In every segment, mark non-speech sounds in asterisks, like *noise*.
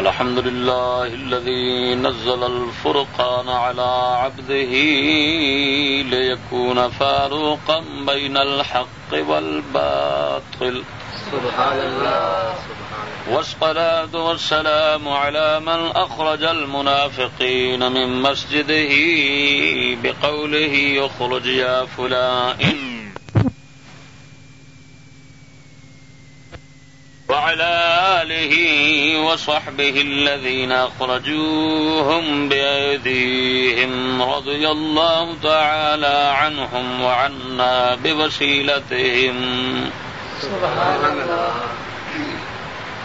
الحمد لله الذي نزل الفرقان على عبده ليكون فاروقا بين الحق والباطل. سبحان الله والصلاة والسلام على من أخرج المنافقين من مسجده بقوله يخرج يا فلان. وعلى آله وصحبه الذين أخرجوهم بأيديهم رضي الله تعالى عنهم وعنا بوسيلتهم. سبحان الله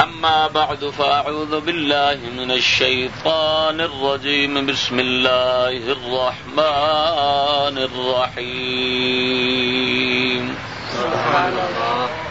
أما بعد فأعوذ بالله من الشيطان الرجيم. بسم الله الرحمن الرحيم. سبحان الله.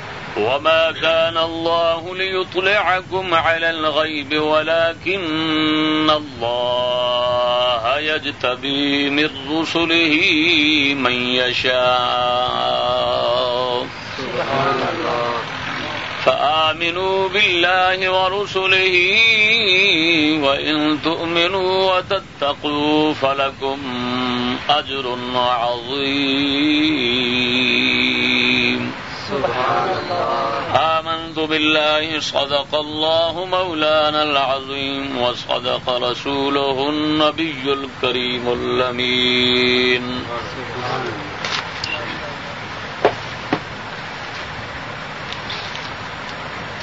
وما كان الله ليطلعكم على الغيب ولكن الله يجتبي من رسله من يشاء سبحان الله فآمنوا بالله ورسله وإن تؤمنوا وتتقوا فلكم أجر عظيم آمنت بالله صدق الله مولانا العظيم وصدق رسوله النبي الكريم الأمين سبحان الله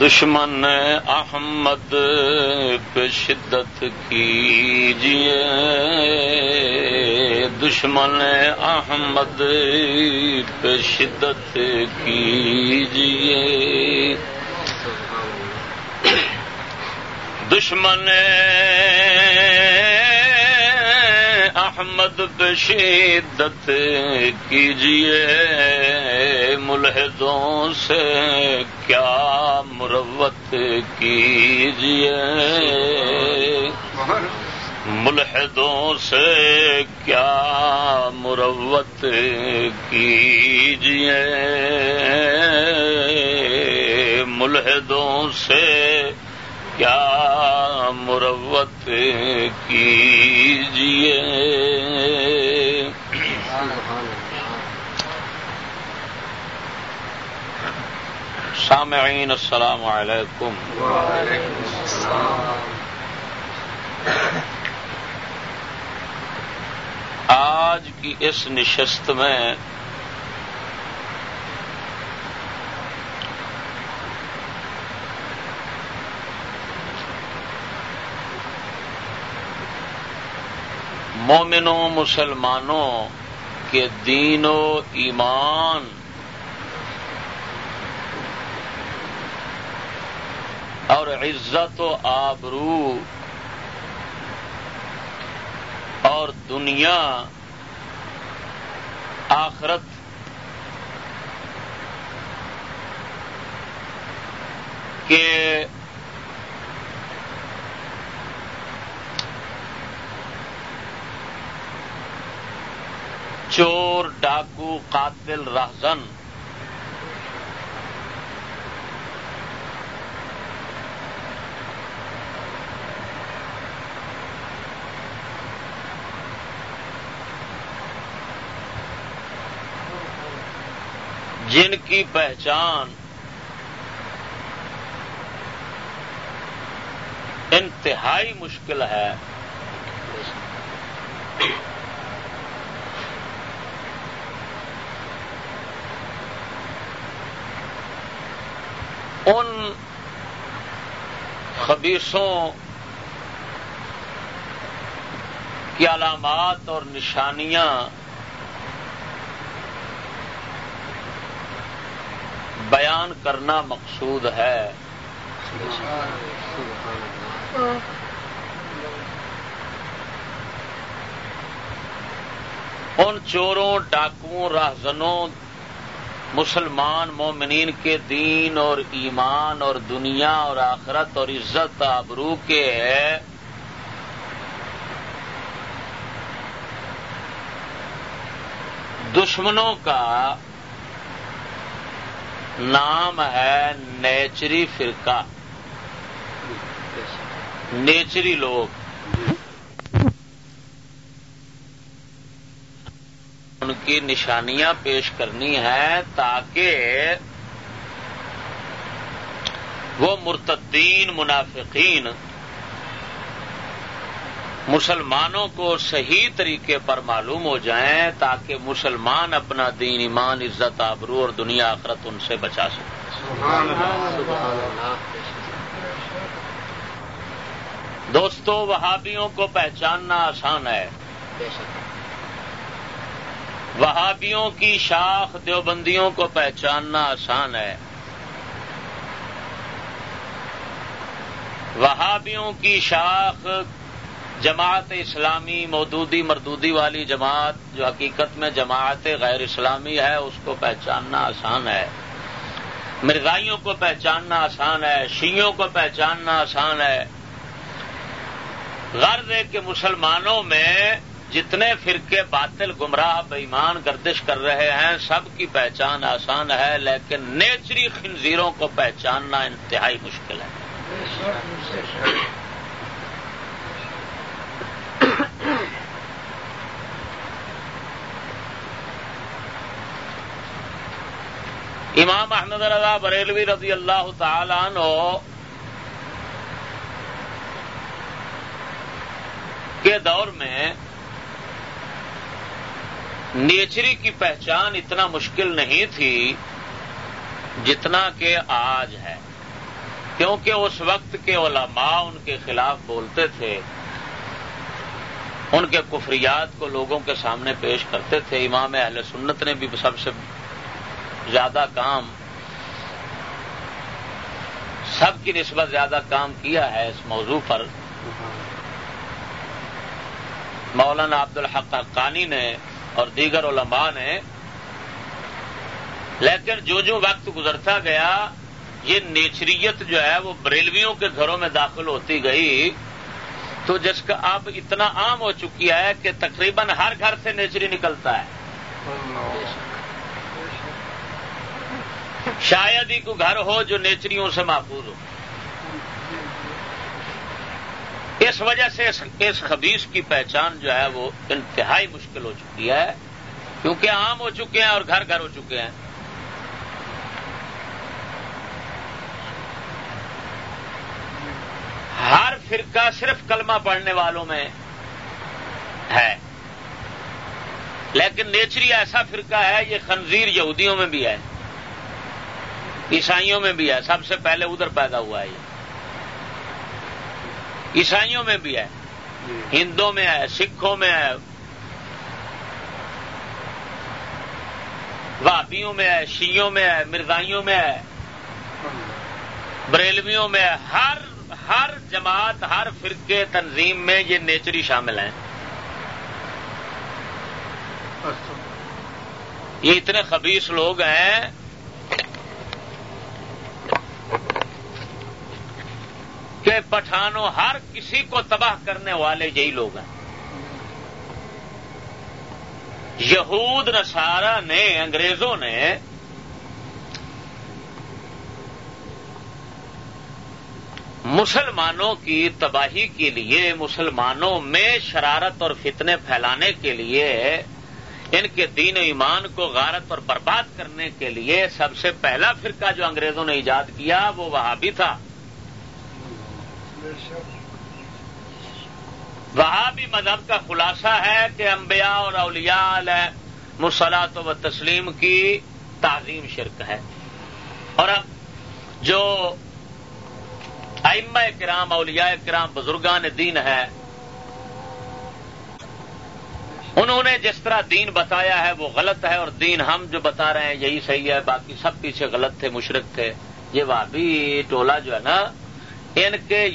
دشمن احمد پہ شدت کیجیے دشمن احمد پہ شدت کیجیے دشمن احمد پہ شدت کیجیے ملحدوں سے کیا مروت کیجیے ملحدوں سے کیا مروت کیجیے ملحدوں سے کیا مروت کیجیے سامعین السلام علیکم. آج کی اس نشست میں مومنوں مسلمانوں کے دین و ایمان اور عزت و آبرو اور دنیا آخرت کے چور ڈاکو قاتل رہزن۔ جن کی پہچان انتہائی مشکل ہے۔ ان خبیصوں کی علامات اور نشانیاں بیان کرنا مقصود ہے۔ ان چوروں ڈاکوؤں راہزنوں مسلمان مومنین کے دین اور ایمان اور دنیا اور آخرت اور عزت آبرو کے دشمنوں کا نام ہے نیچری فرقہ۔ نیچری لوگ۔ ان کی نشانیاں پیش کرنی ہیں تاکہ وہ مرتدین منافقین مسلمانوں کو صحیح طریقے پر معلوم ہو جائیں تاکہ مسلمان اپنا دین ایمان عزت آبرو اور دنیا آخرت ان سے بچا سکے دوستو وہابیوں کو پہچاننا آسان ہے۔ وہابیوں کی شاخ دیوبندیوں کو پہچاننا آسان ہے۔ وہابیوں کی شاخ جماعت اسلامی مودودی مردودی والی جماعت جو حقیقت میں جماعت غیر اسلامی ہے، اس کو پہچاننا آسان ہے۔ مرزائیوں کو پہچاننا آسان ہے شیوں کو پہچاننا آسان ہے۔ غرض ہے کہ مسلمانوں میں جتنے فرقے باطل گمراہ بےمان گردش کر رہے ہیں، سب کی پہچان آسان ہے، لیکن نیچری خنزیروں کو پہچاننا انتہائی مشکل ہے۔ امام احمد رضا بریلوی رضی اللہ تعالی عنہ کے دور میں نیچری کی پہچان اتنا مشکل نہیں تھی جتنا کہ آج ہے۔ کیونکہ اس وقت کے علماء ان کے خلاف بولتے تھے۔ ان کے کفریات کو لوگوں کے سامنے پیش کرتے تھے۔ امام اہل سنت نے بھی سب سے زیادہ کام، سب کی نسبت زیادہ کام کیا ہے اس موضوع پر۔ مولانا عبد الحق حقانی نے اور دیگر علماء نے، لیکن جو جو وقت گزرتا گیا، یہ نیچریت جو ہے، وہ بریلویوں کے گھروں میں داخل ہوتی گئی۔ تو جس کا اب اتنا عام ہو چکی ہے کہ تقریباً ہر گھر سے نیچری نکلتا ہے۔ شاید ہی کو گھر ہو جو نیچریوں سے محفوظ ہو۔ اس وجہ سے اس خبیص کی پہچان جو ہے وہ انتہائی مشکل ہو چکی ہے، کیونکہ عام ہو چکے ہیں اور گھر گھر ہو چکے ہیں۔ ہر فرقہ صرف کلمہ پڑھنے والوں میں ہے، لیکن نیچری ایسا فرقہ ہے، یہ خنزیر یہودیوں میں بھی ہے، عیسائیوں میں بھی ہے۔ سب سے پہلے ادھر پیدا ہوا ہے یہ۔ عیسائیوں میں بھی ہے، ہندوں میں ہے، سکھوں میں ہے وابیوں میں ہے شیوں میں ہے، مرزائیوں میں ہے، بریلویوں میں ہے، ہر ہر جماعت، ہر فرقے تنظیم میں یہ نیچری شامل ہیں۔ یہ اتنے خبیص لوگ ہیں کہ پٹھانوں ہر کسی کو تباہ کرنے والے یہی لوگ ہیں۔ یہود نسارا نے، انگریزوں نے مسلمانوں کی تباہی کے لیے، مسلمانوں میں شرارت اور فتنے پھیلانے کے لیے، ان کے دین و ایمان کو غارت اور برباد کرنے کے لیے سب سے پہلا فرقہ جو انگریزوں نے ایجاد کیا وہ وہاں بھی تھا۔ وہاں بھی مذہب کا خلاصہ ہے کہ انبیاء اور اولیاء علیہ مسلاط و تسلیم کی تعظیم شرک ہے۔ اور اب جو ائمہ کرام، اولیاء کرام بزرگان دین ہے، انہوں نے جس طرح دین بتایا ہے وہ غلط ہے اور دین ہم جو بتا رہے ہیں یہی صحیح ہے، باقی سب پیچھے غلط تھے مشرق تھے۔ یہ وابی ٹولہ جو ہے نا ان کے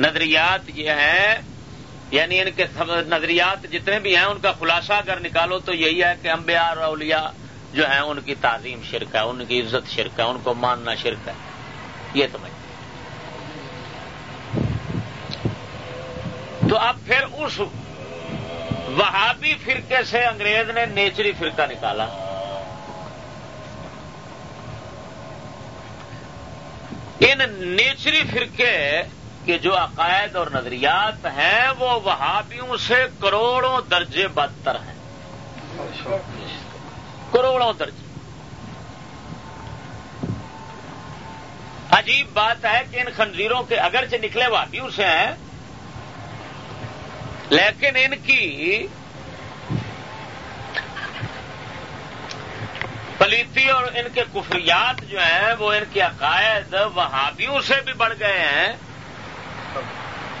نظریات یہ ہیں یعنی ان کے نظریات جتنے بھی ہیں، ان کا خلاصہ اگر نکالو تو یہی ہے کہ انبیاء اور اولیاء جو ہیں، ان کی تعظیم شرک ہے، ان کی عزت شرک ہے، ان کو ماننا شرک ہے۔ یہ سمجھ تو اب پھر اس وہابی فرقے سے انگریز نے نیچری فرقہ نکالا۔ ان نیچری فرقے کے جو عقائد اور نظریات ہیں، وہ وہابیوں سے کروڑوں درجے بدتر ہیں۔ کروڑوں درجے۔ عجیب بات ہے کہ ان خنزیروں کے اگرچہ نکلے وہابیوں سے ہیں، لیکن ان کی پلیتی اور ان کے کفریات جو ہیں، وہ ان کے عقائد وہابیوں سے بھی بڑھ گئے ہیں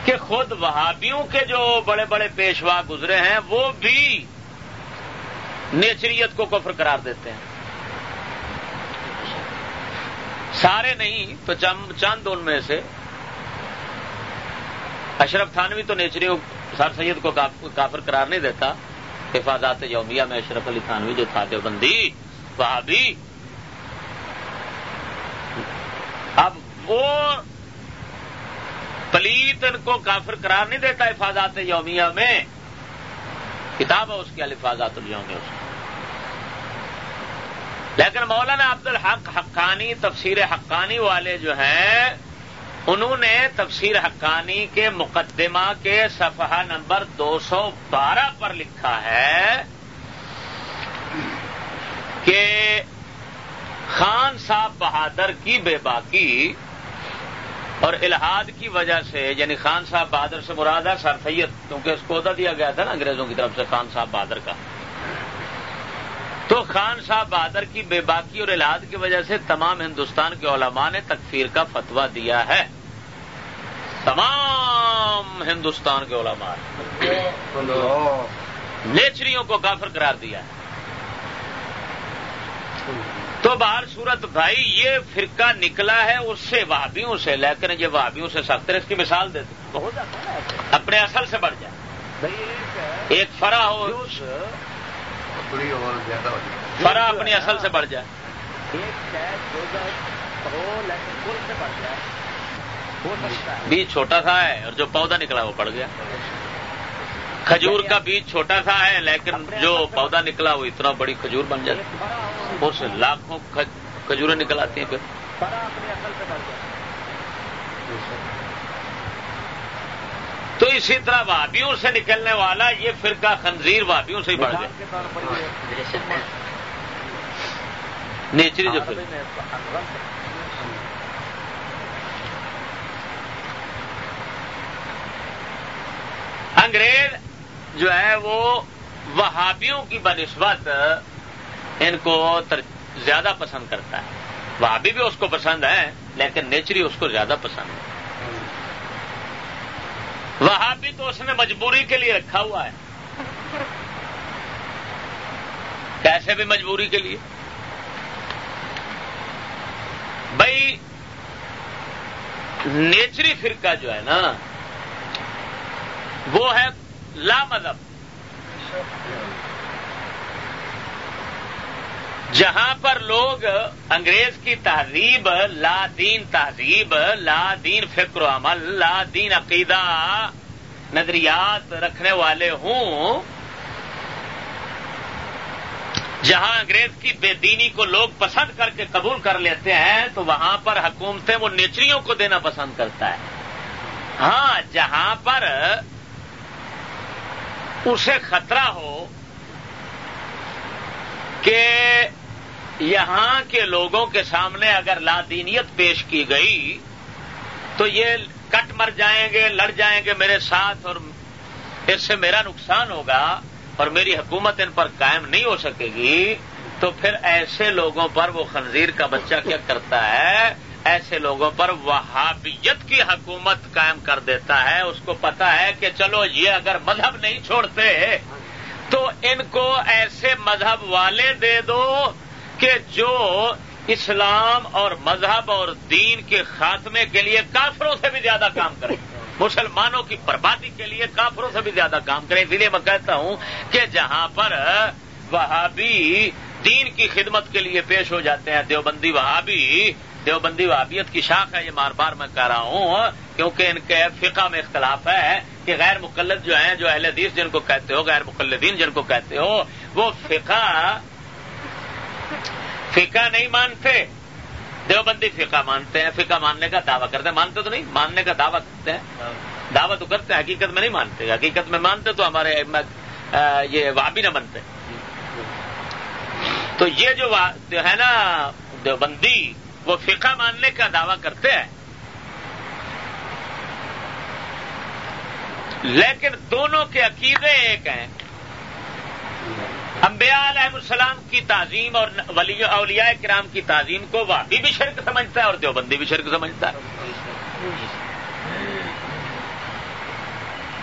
کہ خود وہابیوں کے جو بڑے بڑے پیشوا گزرے ہیں، وہ بھی نیچریت کو کفر قرار دیتے ہیں۔ سارے نہیں، تو چند ان میں سے۔ اشرف تھانوی تو نیچریوں، سر سید کو کافر قرار نہیں دیتا۔ حفاظات یومیہ میں اشرف علی تھانوی جو تھا دیوبندی۔ وہاں اب وہ پلیت ان کو کافر قرار نہیں دیتا حفاظات یومیہ میں۔ کتاب ہے اس کی، الفاظات الوم اس لیکن مولانا عبد الحق حقانی، تفسیر حقانی والے جو ہیں، انہوں نے تفسیر حقانی کے مقدمہ کے صفحہ نمبر دو سو بارہ پر لکھا ہے۔ کہ خان صاحب بہادر کی بے باکی اور الحاد کی وجہ سے یعنی خان صاحب بہادر سے مراد ہے سر سید کیونکہ اس کو عہدہ دیا گیا تھا نا انگریزوں کی طرف سے خان صاحب بہادر کا۔ تو خان صاحب بہادر کی بے باکی اور الحاد کی وجہ سے تمام ہندوستان کے علماء نے تکفیر کا فتوا دیا ہے۔ تمام ہندوستان کے علماء نیچریوں کو کافر قرار دیا ہے۔ تو باہر صورت بھائی یہ فرقہ نکلا ہے اس سے وابیوں سے لیکن یہ وابیوں سے سخت اس کی مثال دیتے اپنے اصل سے بڑھ جائے۔ ایک فرا ہو فرا اپنی اصل سے بڑھ جائے۔ بیج چھوٹا تھا ہے اور جو پودا نکلا وہ پڑ گیا۔ کھجور کا بیج چھوٹا تھا ہے، لیکن جو پودا نکلا وہ اتنا بڑی کھجور بن جاتی اس لاکھوں کھجوریں نکل آتی ہیں پھر۔ تو اسی طرح وادیوں سے نکلنے والا یہ فرقہ خنزیر وادیوں سے ہی بڑھ گیا۔ نیچری جو پھر انگریز جو ہے وہ وہابیوں کی بنسبت ان کو زیادہ پسند کرتا ہے۔ وہابی بھی اس کو پسند ہے لیکن نیچری اس کو زیادہ پسند ہے۔ وہابی تو اس نے مجبوری کے لیے رکھا ہوا ہے۔ کیسے بھی مجبوری کے لیے۔ بھائی نیچری فرقہ جو ہے نا، وہ ہے لا مذہب۔ جہاں پر لوگ انگریز کی تہذیب، لا دین تہذیب، لا دین فکر و عمل، لا دین عقیدہ، نظریات رکھنے والے ہوں، جہاں انگریز کی بے دینی کو لوگ پسند کر کے قبول کر لیتے ہیں، تو وہاں پر حکومتیں وہ نیچریوں کو دینا پسند کرتا ہے۔ ہاں جہاں پر اسے خطرہ ہو کہ یہاں کے لوگوں کے سامنے اگر لادینیت پیش کی گئی تو یہ کٹ مر جائیں گے، لڑ جائیں گے، میرے ساتھ اور اس سے میرا نقصان ہوگا اور میری حکومت ان پر قائم نہیں ہو سکے گی تو پھر ایسے لوگوں پر وہ خنزیر کا بچہ کیا کرتا ہے ایسے لوگوں پر وہابیت کی حکومت قائم کر دیتا ہے۔ اس کو پتا ہے کہ چلو یہ اگر مذہب نہیں چھوڑتے تو ان کو ایسے مذہب والے دے دو کہ جو اسلام اور مذہب اور دین کے خاتمے کے لیے کافروں سے بھی زیادہ کام کریں۔ مسلمانوں کی بربادی کے لیے کافروں سے بھی زیادہ کام کریں۔ اسی لیے میں کہتا ہوں کہ جہاں پر وہابی دین کی خدمت کے لیے پیش ہو جاتے ہیں، دیوبندی وہابی دیوبندی وہابیت کی شاخ ہے، یہ بار بار میں کہہ رہا ہوں ہاں، کیونکہ ان کے فقہ میں اختلاف ہے کہ غیر مقلد جو ہیں، جو اہل حدیث جن کو کہتے ہو، غیر مقلدین جن کو کہتے ہو، وہ فقہ فقہ نہیں مانتے۔ دیوبندی فقہ مانتے ہیں، فقہ ماننے کا دعویٰ کرتے ہیں۔ مانتے تو نہیں، ماننے کا دعویٰ کرتے ہیں۔ دعویٰ تو کرتے ہیں، حقیقت میں نہیں مانتے۔ حقیقت میں مانتے تو ہمارے یہ وابی نہ بنتے۔ تو یہ جو ہے نا، دیوبندی وہ فقہ ماننے کا دعویٰ کرتے ہیں۔ لیکن دونوں کے عقیدے ایک ہیں۔ انبیاء علیہ السلام کی تعظیم اور اولیاء کرام کی تعظیم کو وابی بھی شرک سمجھتا ہے اور دیوبندی بھی شرک سمجھتا ہے۔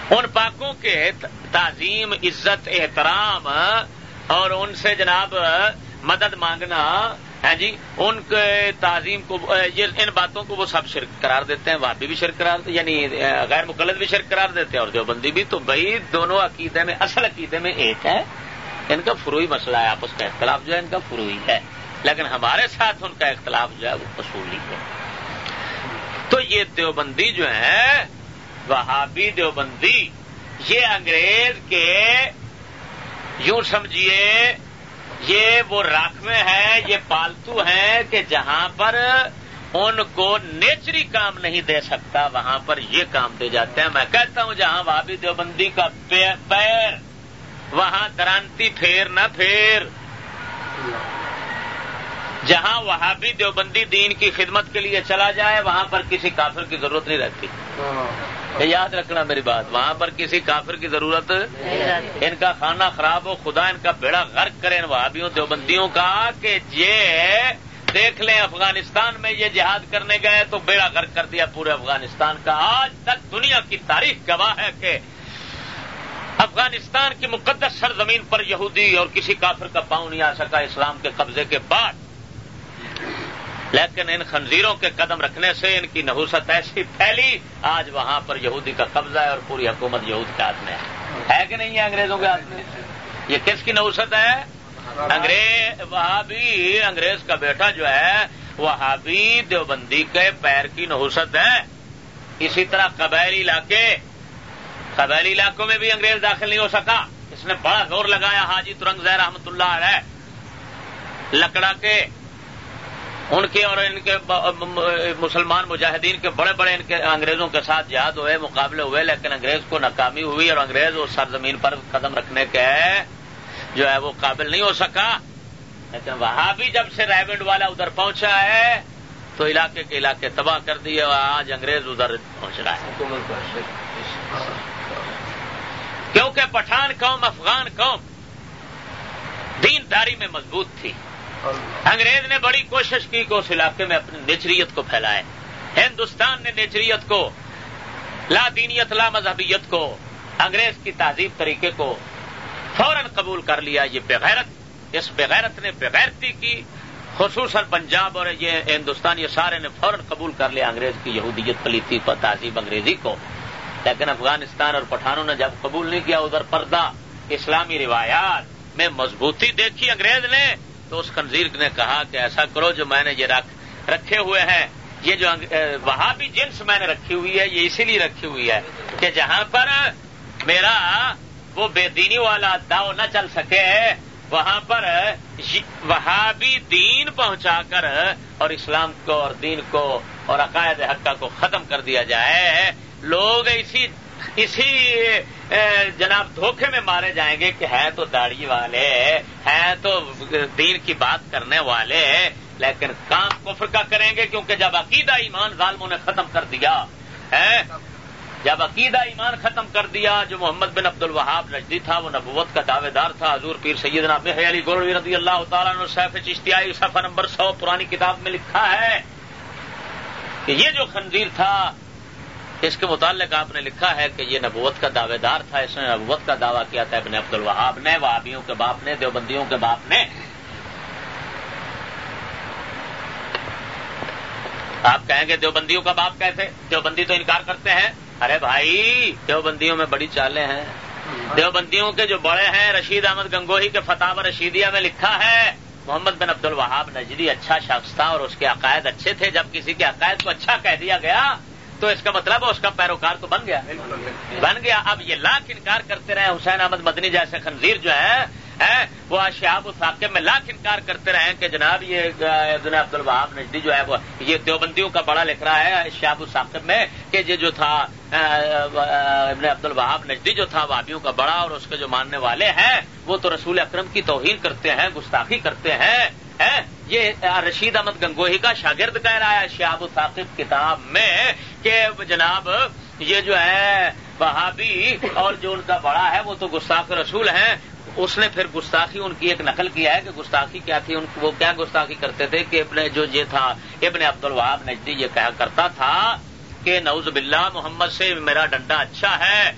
ان پاکوں کے تعظیم، عزت، احترام اور ان سے جناب مدد مانگنا ہے جی؟ ان کے تعظیم کو ان باتوں کو وہ سب شرک قرار دیتے ہیں وہاں بھی شرک قرار یعنی غیر مقلد بھی شرک قرار دیتے ہیں اور دیوبندی بھی، تو بھائی دونوں عقیدے میں، اصل عقیدے میں ایک ہے ان کا فروئی مسئلہ ہے، آپس کا اختلاف جو ہے، ان کا فروئی ہے۔ لیکن ہمارے ساتھ ان کا اختلاف جو ہے، وہ اصولی ہے۔ تو یہ دیوبندی جو ہے، وہابی دیوبندی، یہ انگریز کے، یوں سمجھیے یہ وہ راکھویں ہیں، یہ پالتو ہیں کہ جہاں پر ان کو نیچری کام نہیں دے سکتا، وہاں پر یہ کام دے جاتے ہیں۔ میں کہتا ہوں، جہاں وہابی دیوبندی کا پیر، وہاں درانتی پھیر نہ پھیر۔ جہاں وہاں بھی دیوبندی دین کی خدمت کے لیے چلا جائے وہاں پر کسی کافر کی ضرورت نہیں رہتی۔ یاد رکھنا میری بات وہاں پر کسی کافر کی ضرورت ان کا کھانا خراب ہو خدا ان کا بیڑا غرق کرے ان وہابیوں دیوبندیوں کا کہ یہ دیکھ لیں افغانستان میں یہ جہاد کرنے گئے تو بیڑا غرق کر دیا پورے افغانستان کا۔ آج تک دنیا کی تاریخ گواہ ہے کہ افغانستان کی مقدس سرزمین پر یہودی اور کسی کافر کا پاؤں نہیں آ سکا اسلام کے قبضے کے بعد۔ لیکن ان خنزیروں کے قدم رکھنے سے ان کی نحوست ایسی پھیلی، آج وہاں پر یہودی کا قبضہ ہے اور پوری حکومت یہود کے ہاتھ میں ہے۔ کہ نہیں ہے انگریزوں کے ہاتھ میں؟ یہ کس کی نحوست ہے؟ انگریز وہاں بھی انگریز کا بیٹا جو ہے وہاں بھی دیوبندی کے پیر کی نحوست ہے۔ اسی طرح قبائلی علاقے، قبائلی علاقوں میں بھی انگریز داخل نہیں ہو سکا۔ اس نے بڑا زور لگایا، حاجی ترنگ زیر احمد اللہ علیہ، لکڑا کے ان کے اور ان کے مسلمان مجاہدین کے بڑے بڑے ان کے انگریزوں کے ساتھ جہاد ہوئے، مقابلے ہوئے، لیکن انگریز کو ناکامی ہوئی اور انگریز اس سرزمین پر قدم رکھنے کے جو ہے وہ قابل نہیں ہو سکا۔ لیکن وہاں بھی جب سے رائبنڈ والا ادھر پہنچا ہے، تو علاقے کے علاقے تباہ کر دیے اور آج انگریز ادھر پہنچ رہا ہے۔ کیونکہ پٹھان قوم، افغان قوم دینداری میں مضبوط تھی۔ انگریز نے بڑی کوشش کی کہ اس علاقے میں اپنی نیچریت کو پھیلائے۔ ہندوستان نے نیچریت کو، لا دینیت، لا مذہبیت کو، انگریز کی تہذیب طریقے کو فوراً قبول کر لیا۔ یہ بغیرت، اس بغیرت نے بغیرتی کی، خصوصاً پنجاب اور یہ ہندوستان، یہ سارے نے فوراً قبول کر لیا انگریز کی یہودیت پلیتی کو تہذیب انگریزی کو۔ لیکن افغانستان اور پٹھانوں نے جب قبول نہیں کیا، ادھر پردہ، اسلامی روایات میں مضبوطی دیکھی۔ انگریز نے تو اس خنزیر نے کہا کہ ایسا کرو جو میں نے یہ رکھ رکھے ہوئے ہیں۔ یہ جو وہاں بھی جنس میں نے رکھی ہوئی ہے، یہ اسی لیے رکھی ہوئی ہے کہ جہاں پر میرا وہ بے دینی والا داؤ نہ چل سکے، وہاں پر وہاں بھی دین پہنچا کر اور اسلام کو اور دین کو اور عقائد حقہ کو ختم کر دیا جائے۔ لوگ اسی اسی جناب دھوکے میں مارے جائیں گے کہ ہے تو داڑھی والے ہیں تو دین کی بات کرنے والے، لیکن کام کفر کا کریں گے کیونکہ جب عقیدہ ایمان ظالموں نے ختم کر دیا، ہے؟ جب عقیدہ ایمان ختم کر دیا، جو محمد بن عبد الوہاب نجدی تھا، وہ نبوت کا دعوے دار تھا، حضور پیر سید ناب علی گولوی رضی اللہ تعالیٰ نے سیف چشتیائی صفحہ نمبر سو، پرانی کتاب میں لکھا ہے کہ یہ جو خنزیر تھا اس کے متعلق آپ نے لکھا ہے کہ یہ نبوت کا دعوے دار تھا، اس نے نبوت کا دعویٰ کیا تھا ابن عبد الوہاب نے، وہابیوں کے باپ نے، دیوبندیوں کے باپ نے۔ آپ کہیں گے دیوبندیوں کا باپ کیسے؟ دیوبندی تو انکار کرتے ہیں۔ ارے بھائی، دیوبندیوں میں بڑی چالیں ہیں۔ دیوبندیوں کے جو بڑے ہیں، رشید احمد گنگوہی کے فتح رشیدیہ میں لکھا ہے، محمد بن عبد الوہاب نجری اچھا شخص تھا اور اس کے عقائد اچھے تھے، جب کسی کے عقائد کو اچھا کہہ دیا گیا تو اس کا مطلب اس کا پیروکار تو بن گیا۔ بن گیا۔ اب یہ لاکھ انکار کرتے رہے حسین احمد مدنی جیسے خنزیر جو ہے وہ شہاب الثاقب میں لاکھ انکار کرتے رہے کہ جناب یہ ابن عبد الوہاب نجدی جو ہے، وہ یہ دیوبندیوں کا بڑا لکھ رہا ہے شہاب الثاقب میں کہ یہ جو تھا ابن عبد الوہاب نجدی جو تھا وابیوں کا بڑا اور اس کے جو ماننے والے ہیں، وہ تو رسول اکرم کی توہین کرتے ہیں، گستاخی کرتے ہیں۔ یہ رشید احمد گنگوہی کا شاگرد کہہ رہا ہے شہاب الثاقب کتاب میں کہ جناب یہ جو ہے وہابی اور جو ان کا بڑا ہے وہ تو گستاخ رسول ہیں، اس نے پھر گستاخی ان کی ایک نقل کیا ہے کہ گستاخی کیا تھی، ان وہ کیا گستاخی کرتے تھے کہ ابن جو یہ تھا، ابن عبد الوہاب نجدی یہ کہا کرتا تھا کہ نوز باللہ محمد سے میرا ڈنڈا اچھا ہے،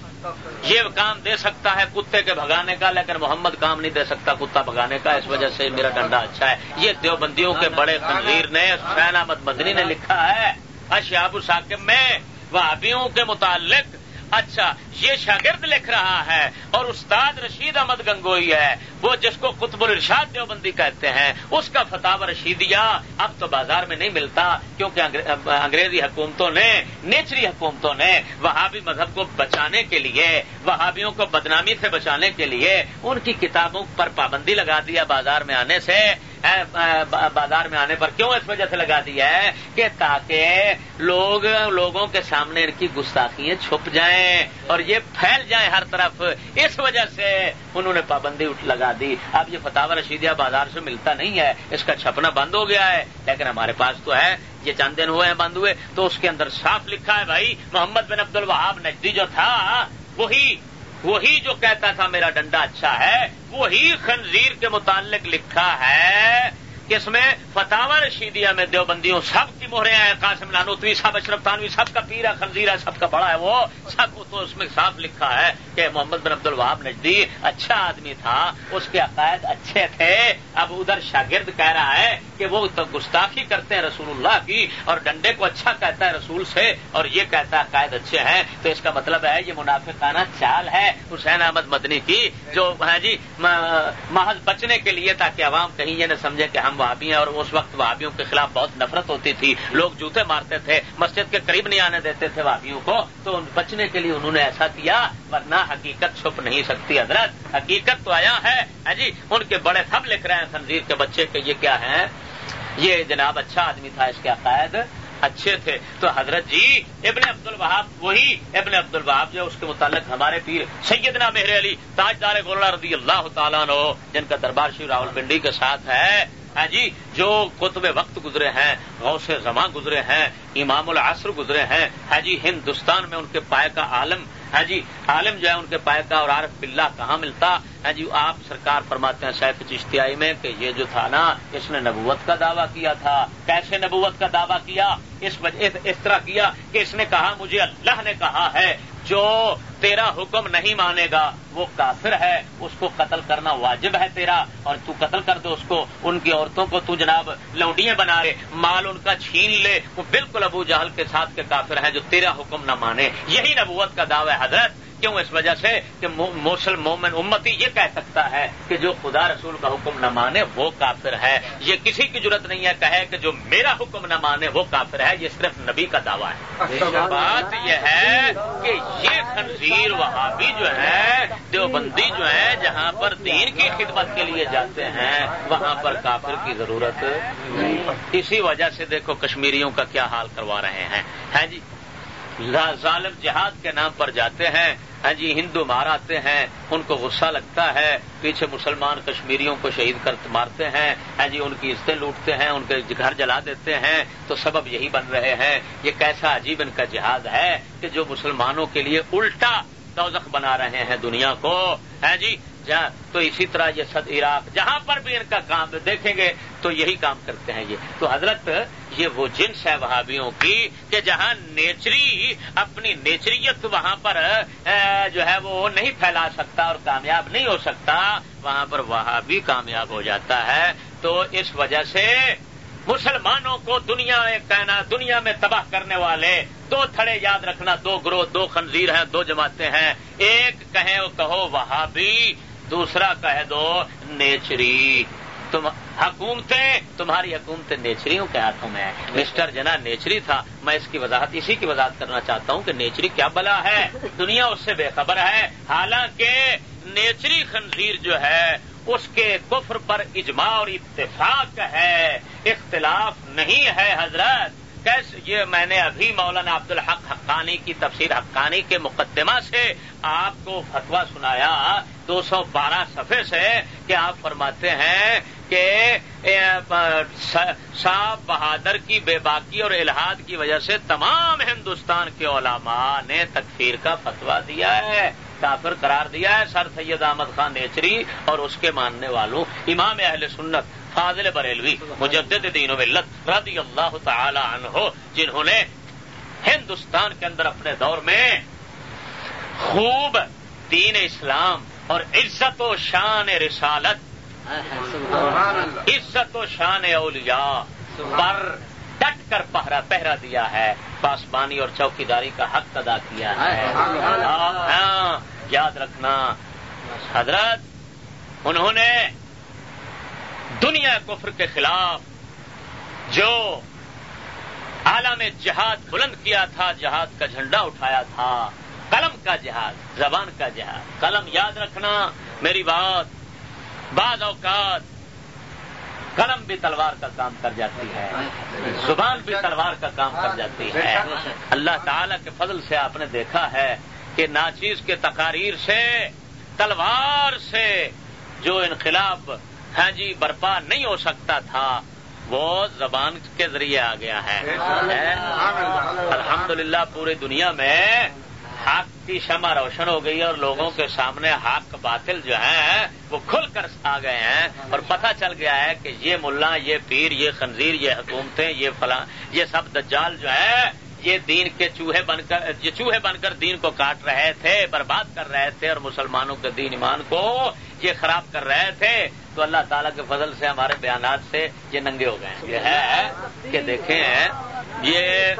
یہ کام دے سکتا ہے کتے کے بھگانے کا، لیکن محمد کام نہیں دے سکتا کتا بھگانے کا، اس وجہ سے میرا ڈنڈا اچھا ہے۔ یہ دیوبندیوں کے بڑے تنظیر نے، حسین احمد مدنی نے لکھا ہے۔ اشیاب الساکم میں وہابیوں کے متعلق اچھا یہ شاگرد لکھ رہا ہے اور استاد رشید احمد گنگوئی ہے، وہ جس کو قطب الرشاد دیوبندی کہتے ہیں، اس کا فتح رشیدیہ اب تو بازار میں نہیں ملتا، کیونکہ انگریزی حکومتوں نے، نیچری حکومتوں نے وہابی مذہب کو بچانے کے لیے، وہابیوں کو بدنامی سے بچانے کے لیے ان کی کتابوں پر پابندی لگا دیا بازار میں آنے سے۔ بازار میں آنے پر کیوں اس وجہ سے لگا دیا ہے کہ تاکہ لوگ، لوگوں کے سامنے ان کی گستاخیاں چھپ جائیں اور یہ پھیل جائیں ہر طرف۔ اس وجہ سے انہوں نے پابندی لگا دی۔ اب یہ فتح رشیدیہ بازار سے ملتا نہیں ہے۔ اس کا چھپنا بند ہو گیا ہے۔ لیکن ہمارے پاس تو ہے۔ یہ چند دن ہوئے ہیں بند ہوئے۔ تو اس کے اندر صاف لکھا ہے بھائی، محمد بن عبد الوہاب نجدی جو تھا، وہی وہی جو کہتا تھا میرا ڈنڈا اچھا ہے وہی خنزیر کے متعلق لکھا ہے۔ اس میں؟ فتح رشیدیہ میں دیوبندیوں سب کی مہرے ہیں، قاسم لانوتوی سب، اشرف تانوی سب کا پیرا خنزیر ہے، سب کا بڑا ہے، وہ سب تو اس میں صاف لکھا ہے کہ محمد بن عبد الوہاب نجدی اچھا آدمی تھا، اس کے عقائد اچھے تھے۔ اب ادھر شاگرد کہہ رہا ہے کہ وہ تو گستاخی کرتے ہیں رسول اللہ کی اور ڈنڈے کو اچھا کہتا ہے رسول سے اور یہ کہتا ہے عقائد اچھے ہیں۔ تو اس کا مطلب ہے یہ منافقانہ چال ہے حسین احمد مدنی کی جو ہے جی محض بچنے کے لیے تاکہ عوام کہیں یہ نہ سمجھے کہ ہم وہابی ہیں اور اس وقت وہابیوں کے خلاف بہت نفرت ہوتی تھی۔ لوگ جوتے مارتے تھے، مسجد کے قریب نہیں آنے دیتے تھے وہابیوں کو، تو بچنے کے لیے انہوں نے ایسا کیا، ورنہ حقیقت چھپ نہیں سکتی۔ حضرت، حقیقت تو آیا ہے۔ ہاں جی ان کے بڑے سب لکھ رہے ہیں خنزیر کے بچے کے یہ کیا ہیں؟ یہ جناب اچھا آدمی تھا اس کے عقائد۔ اچھے تھے۔ تو حضرت جی ابن عبد الوہاب وہی ابن عبد الوہاب جو اس کے متعلق ہمارے پیر سیدنا مہر علی تاجدار گولہ رضی اللہ تعالیٰ نو جن کا دربار شیو راول پنڈی کے ساتھ ہے ہاں جی جو قطب وقت گزرے ہیں، غوث زماں گزرے ہیں، امام العصر گزرے ہیں ہاں جی ہندوستان میں ان کے پائے کا عالم ہاں جی عالم جو ہے ان کے پائے کا اور عارف بلّہ کہاں ملتا؟ ہے جی آپ سرکار فرماتے ہیں سیف چشتیائی میں کہ یہ جو تھا نا، اس نے نبوت کا دعویٰ کیا تھا۔ کیسے نبوت کا دعویٰ کیا؟ اس وجہ، اس طرح کیا کہ اس نے کہا، مجھے اللہ نے کہا ہے جو تیرا حکم نہیں مانے گا، وہ کافر ہے، اس کو قتل کرنا واجب ہے تیرا، اور تو قتل کر دو اس کو، ان کی عورتوں کو تو جناب لوڈیاں بنا رہے مال ان کا چھین لے، وہ بالکل ابو جہل کے ساتھ کے کافر ہیں جو تیرا حکم نہ مانے۔ یہی نبوت کا دعوی حضرت کیوں اس وجہ سے کہ موسل مومن امتی یہ کہہ سکتا ہے کہ جو خدا رسول کا حکم نہ مانے وہ کافر ہے۔ یہ کسی کی ضرورت نہیں ہے کہے کہ جو میرا حکم نہ مانے وہ کافر ہے۔ یہ صرف نبی کا دعویٰ ہے۔ بات یہ ہے کہ یہ خنزیر وہابی جو ہے دیوبندی جو ہے جہاں پر دین کی خدمت کے لیے جاتے ہیں وہاں پر کافر کی ضرورت اسی وجہ سے دیکھو کشمیریوں کا کیا حال کروا رہے ہیں۔ ہیں جی؟ ظالم جہاد کے نام پر جاتے ہیں ہاں جی ہندو مار آتے ہیں، ان کو غصہ لگتا ہے، پیچھے مسلمان کشمیریوں کو شہید کر مارتے ہیں ہاں جی ان کی عزتیں لوٹتے ہیں، ان کے گھر جلا دیتے ہیں، تو سبب یہی بن رہے ہیں۔ یہ کیسا عجیب ان کا جہاد ہے کہ جو مسلمانوں کے لیے الٹا دوزخ بنا رہے ہیں دنیا کو۔ ہے جی جہاں تو اسی طرح یہ سد عراق، جہاں پر بھی ان کا کام دیکھیں گے، تو یہی کام کرتے ہیں یہ۔ تو حضرت، یہ وہ جنس ہے وہابیوں کی، کہ جہاں نیچری، اپنی نیچریت وہاں پر جو ہے وہ نہیں پھیلا سکتا اور کامیاب نہیں ہو سکتا، وہاں پر وہاں بھی کامیاب ہو جاتا ہے۔ تو اس وجہ سے مسلمانوں کو دنیا میں کہنا، دنیا میں تباہ کرنے والے، دو تھڑے یاد رکھنا، دو گروہ، دو خنزیر ہیں، دو جماعتیں ہیں۔ ایک کہیں کہو وہابی دوسرا کہہ دو، نیچری۔ تم حکومتیں، تمہاری حکومتیں نیچریوں کے ہاتھوں میں مسٹر جنا نیچری تھا۔ میں اس کی وضاحت، اسی کی وضاحت کرنا چاہتا ہوں کہ نیچری کیا بلا ہے۔ دنیا اس سے بے خبر ہے۔ حالانکہ نیچری خنزیر جو ہے، اس کے کفر پر اجماع اور اتفاق ہے۔ اختلاف نہیں ہے حضرت۔ کیسے یہ میں نے ابھی مولانا عبد الحق حقانی کی تفسیر حقانی کے مقدمہ سے آپ کو فتوا سنایا، دو سو بارہ صفحے سے کہ آپ فرماتے ہیں کہ صاحب بہادر کی بے باکی اور الحاد کی وجہ سے تمام ہندوستان کے علماء نے تکفیر کا فتوا دیا ہے، کافر قرار دیا ہے، سر سید احمد خان نیچری اور اس کے ماننے والوں، امام اہل سنت۔ فاضل بریلوی، مجدد دین و ملت رضی اللہ تعالی عنہ، جنہوں نے ہندوستان کے اندر اپنے دور میں خوب دین اسلام اور عزت و شان رسالت، عزت و شان اولیاء پر ڈٹ کر پہرا پہرا دیا ہے۔ پاسبانی اور چوکیداری کا حق ادا کیا ہے۔ ہاں, ہاں، یاد رکھنا، حضرت، انہوں نے دنیا کفر کے خلاف جو عالم جہاد بلند کیا تھا، جہاد کا جھنڈا اٹھایا تھا، قلم کا جہاد، زبان کا جہاد، قلم یاد رکھنا میری بات، بعض اوقات قلم بھی تلوار کا کام کر جاتی ہے، زبان بھی تلوار کا کام کر جاتی ہے۔ اللہ تعالی کے فضل سے آپ نے دیکھا ہے کہ ناچیز کے تقاریر سے، تلوار سے جو انقلاب ہاں جی برپا نہیں ہو سکتا تھا۔ وہ زبان کے ذریعے آ گیا ہے۔ الحمدللہ پوری دنیا میں حق کی شمع روشن ہو گئی اور لوگوں کے سامنے حق باطل جو ہیں وہ کھل کر آ گئے ہیں۔ اور پتہ چل گیا ہے کہ یہ ملا یہ پیر یہ خنزیر یہ حکومتیں یہ فلاں یہ سب دجال جو ہے یہ دین کے چوہے بن کر یہ چوہے بن کر دین کو کاٹ رہے تھے، برباد کر رہے تھے اور مسلمانوں کے دین ایمان کو یہ خراب کر رہے تھے، تو اللہ تعالیٰ کے فضل سے ہمارے بیانات سے یہ ننگے ہو گئے ہیں۔ یہ ہے کہ دیکھیں یہ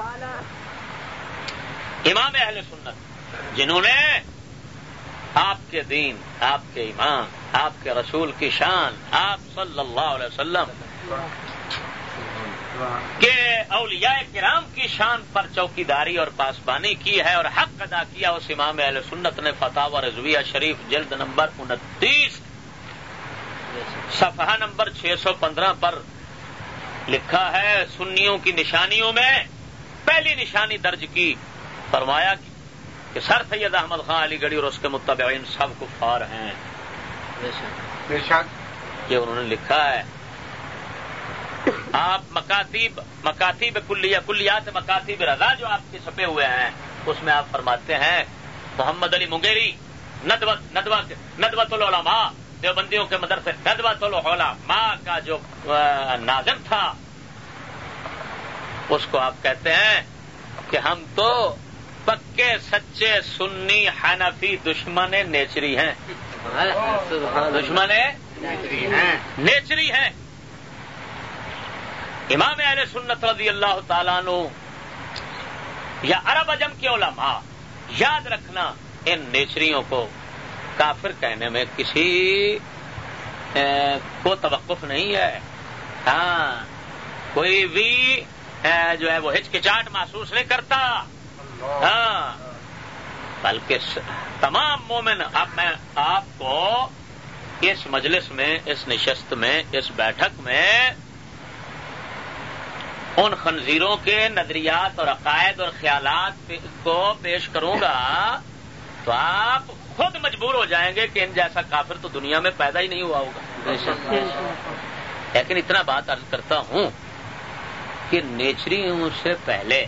امام اہل سنت جنہوں نے آپ کے دین، آپ کے ایمان، آپ کے رسول کی شان، آپ صلی اللہ علیہ وسلم کے اولیاء کرام کی شان پر چوکی داری اور پاسبانی کی ہے اور حق ادا کیا اس امام اہل سنت نے فتح و رضویہ شریف جلد نمبر انتیس صفحہ نمبر چھ سو پندرہ پر لکھا ہے سنیوں کی نشانیوں میں پہلی نشانی درج کی فرمایا کہ سر سید احمد خان علی گڑھی اور اس کے متبعین سب کفار ہیں۔ یہ انہوں نے لکھا ہے۔ آپ مکاتیب مکاتیب کلیا کلیات مکاتیب رضا جو آپ کے چھپے ہوئے ہیں اس میں آپ فرماتے ہیں محمد علی منگیری ندوت العلماء دیوبندیوں کے مدرسے ندوت العلماء کا جو ناظم تھا اس کو آپ کہتے ہیں کہ ہم تو پکے سچے سنی حنفی دشمن نیچری ہیں۔ دشمن نیچری ہیں۔ امام اہل سنت رضی اللہ تعالیٰ نو یا عرب اجم کے علماء یاد رکھنا ان نیچریوں کو کافر کہنے میں کسی کو توقف نہیں ہے۔ ہاں کوئی بھی جو ہے وہ ہچکچاہٹ محسوس نہیں کرتا۔ ہاں بلکہ تمام مومن، اب میں آپ کو اس مجلس میں، اس نشست میں، اس بیٹھک میں ان خنزیروں کے نظریات اور عقائد اور خیالات کو پیش کروں گا تو آپ خود مجبور ہو جائیں گے کہ ان جیسا کافر تو دنیا میں پیدا ہی نہیں ہوا ہوگا۔ لیکن اتنا بات عرض کرتا ہوں کہ نیچریوں سے پہلے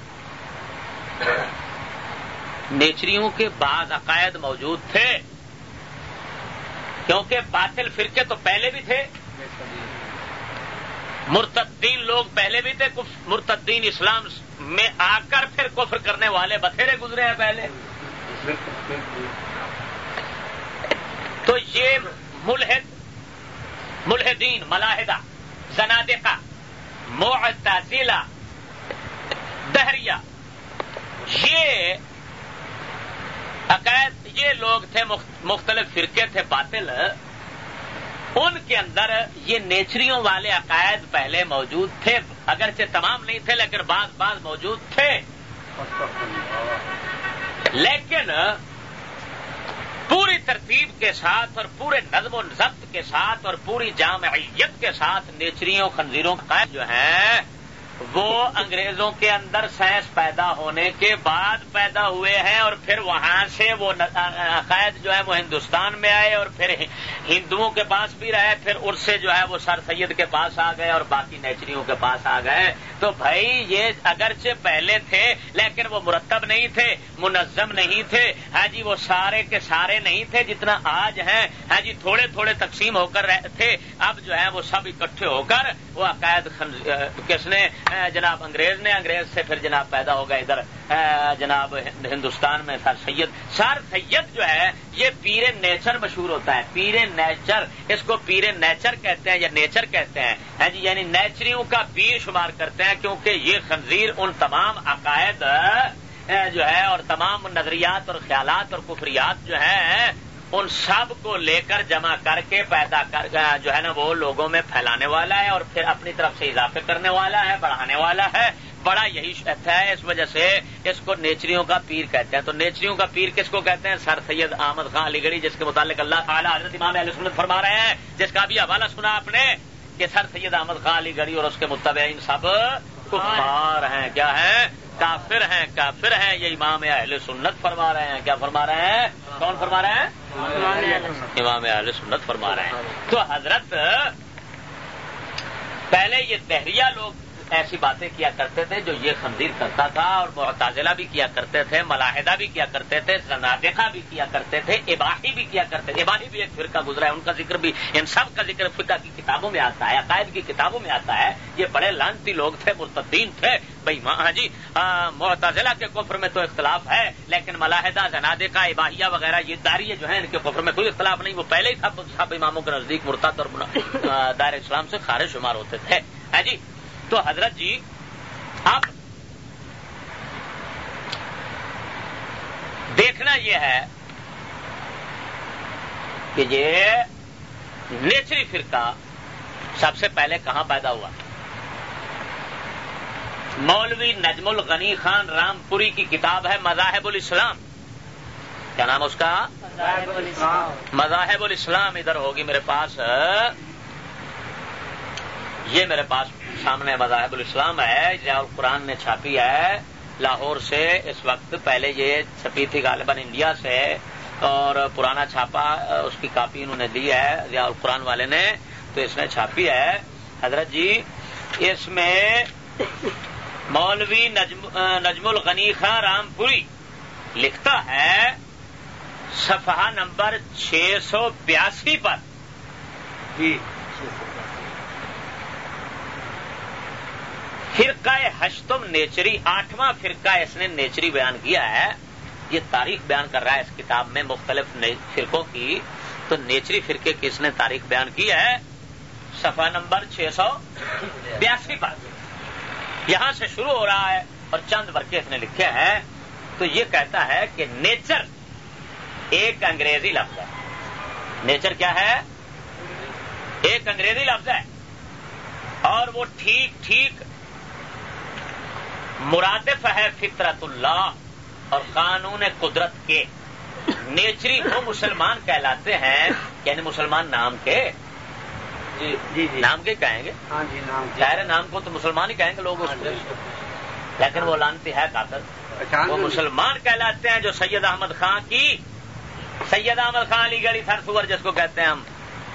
نیچریوں کے بعض عقائد موجود تھے کیونکہ باطل فرقے تو پہلے بھی تھے۔ مرتدین لوگ پہلے بھی تھے مرتدین اسلام میں آ کر پھر کفر کرنے والے بتھیرے گزرے ہیں پہلے۔ تو یہ ملحد ملحدین، ملاحدہ، زنادقہ، معتزلہ، دہریہ، یہ عقائد یہ لوگ تھے مختلف فرقے تھے، باطل ان کے اندر یہ نیچریوں والے عقائد پہلے موجود تھے، اگرچہ تمام نہیں تھے، لیکن بعض بعض موجود تھے۔ لیکن پوری ترتیب کے ساتھ اور پورے نظم و ضبط کے ساتھ اور پوری جامعیت کے ساتھ نیچریوں، خنزیروں کا جو ہیں وہ انگریزوں کے اندر سائنس پیدا ہونے کے بعد پیدا ہوئے ہیں اور پھر وہاں سے وہ عقائد جو ہے وہ ہندوستان میں آئے اور پھر ہندوؤں کے پاس بھی رہے، پھر اس سے جو ہے وہ سر سید کے پاس آ گئے اور باقی نیچریوں کے پاس آ گئے۔ تو بھائی یہ اگرچہ پہلے تھے، لیکن وہ مرتب نہیں تھے، منظم نہیں تھے۔ ہاں جی وہ سارے کے سارے نہیں تھے جتنا آج ہیں۔ ہاں جی تھوڑے تھوڑے تقسیم ہو کر تھے۔ اب جو ہے وہ سب اکٹھے ہو کر وہ عقائد کس نے جناب انگریز نے، انگریز سے پھر جناب پیدا ہوگا ادھر۔ جناب ہندوستان میں سر سید سر سید جو ہے، یہ پیر نیچر مشہور ہوتا ہے۔ پیر نیچر، اس کو پیر نیچر کہتے ہیں یا نیچر کہتے ہیں؟ ہاں جی یعنی نیچریوں کا پیر شمار کرتے ہیں، کیونکہ یہ خنزیر ان تمام عقائد جو ہے، اور تمام نظریات اور خیالات اور کفریات جو ہیں ان سب کو لے کر جمع کر کے پیدا کر جو ہے نا وہ لوگوں میں پھیلانے والا ہے اور پھر اپنی طرف سے اضافے کرنے والا ہے، بڑھانے والا ہے۔ بڑا یہی شہت ہے، اس وجہ سے اس کو نیچریوں کا پیر کہتے ہیں۔ تو نیچریوں کا پیر کس کو کہتے ہیں؟ سر سید احمد خان علی گڑھی جس کے متعلق اللہ تعالیٰ حضرت امام علیہ سنت فرما رہے ہیں۔ جس کا بھی حوالہ سنا آپ نے کہ سر سید احمد خان علی گڑھی اور اس کے متبعین سب کفار ہیں، کیا ہیں؟ کافر ہیں کافر ہیں، یہ امام اہل سنت فرما رہے ہیں۔ کیا فرما رہے ہیں؟ کون فرما رہے ہیں؟ امام اہل سنت فرما رہے ہیں۔ تو حضرت، پہلے یہ دہریہ لوگ ایسی باتیں کیا کرتے تھے جو یہ خنزیر کرتا تھا اور معتازلہ بھی کیا کرتے تھے، ملاحدہ بھی کیا کرتے تھے، زنادقہ بھی کیا کرتے تھے اباہی بھی کیا کرتے تھے۔ اباہی بھی ایک فرقہ گزرا ہے، ان کا ذکر بھی ان سب کا ذکر فرقہ کی کتابوں میں آتا ہے، عقائد کی کتابوں میں آتا ہے۔ یہ بڑے لانتی لوگ تھے، مرتدین تھے۔ بھائی ہاں جی ہاں، معتازلہ کے کفر میں تو اختلاف ہے، لیکن ملاحدہ، زنادقہ اباہیہ وغیرہ، یہ داریے جو ہیں، ان کے کفر میں کوئی اختلاف نہیں، وہ پہلے ہی سب اماموں کے نزدیک مرتد اور دائر اسلام سے خارج شمار ہوتے تھے۔ ہاں جی تو حضرت جی اب دیکھنا یہ ہے کہ یہ نیچری فرقہ سب سے پہلے کہاں پیدا ہوا؟ مولوی نجم الغنی خان رام پوری کی کتاب ہے مذاہب الاسلام۔ کیا نام اس کا؟ مذاہب الاسلام ادھر ہوگی میرے پاس۔ یہ میرے پاس سامنے مذاہب الاسلام ہے ضیاء القرآن نے چھاپی ہے، لاہور سے اس وقت پہلے یہ چھپی تھی غالباً انڈیا سے، اور پرانا چھاپا اس کی کاپی انہوں نے دی ہے ضیاء القرآن والے نے، تو اس نے چھاپی ہے۔ حضرت جی اس میں مولوی نجم الغنی خان رام پوری لکھتا ہے، صفحہ نمبر چھ سو بیاسی پر۔ جی۔ فرقہ ہشتم نیچری، آٹھواں فرقہ اس نے نیچری بیان کیا ہے۔ یہ تاریخ بیان کر رہا ہے اس کتاب میں مختلف فرقوں کی۔ تو نیچری فرقے کی اس نے تاریخ بیان کی ہے۔ سفا نمبر چھ سو بیاسی پر۔ یہاں سے شروع ہو رہا ہے اور چند ورقے اس نے لکھے ہیں۔ تو یہ کہتا ہے کہ نیچر ایک انگریزی لفظ ہے۔ نیچر کیا ہے؟ ایک انگریزی لفظ ہے۔ اور وہ ٹھیک ٹھیک مرادف ہے فطرت اللہ اور قانون قدرت کے۔ نیچری وہ مسلمان کہلاتے ہیں یعنی مسلمان نام کے۔ جی جی, جی۔ نام کے کہیں گے؟ ہاں جی ظاہر نام کو تو مسلمان ہی کہیں گے لوگ اس کو۔ لیکن وہ لانتی ہے کافر۔ وہ مسلمان کہلاتے ہیں جو سید احمد خان کی سید احمد خان علی گڑھی سر سور جس کو کہتے ہیں ہم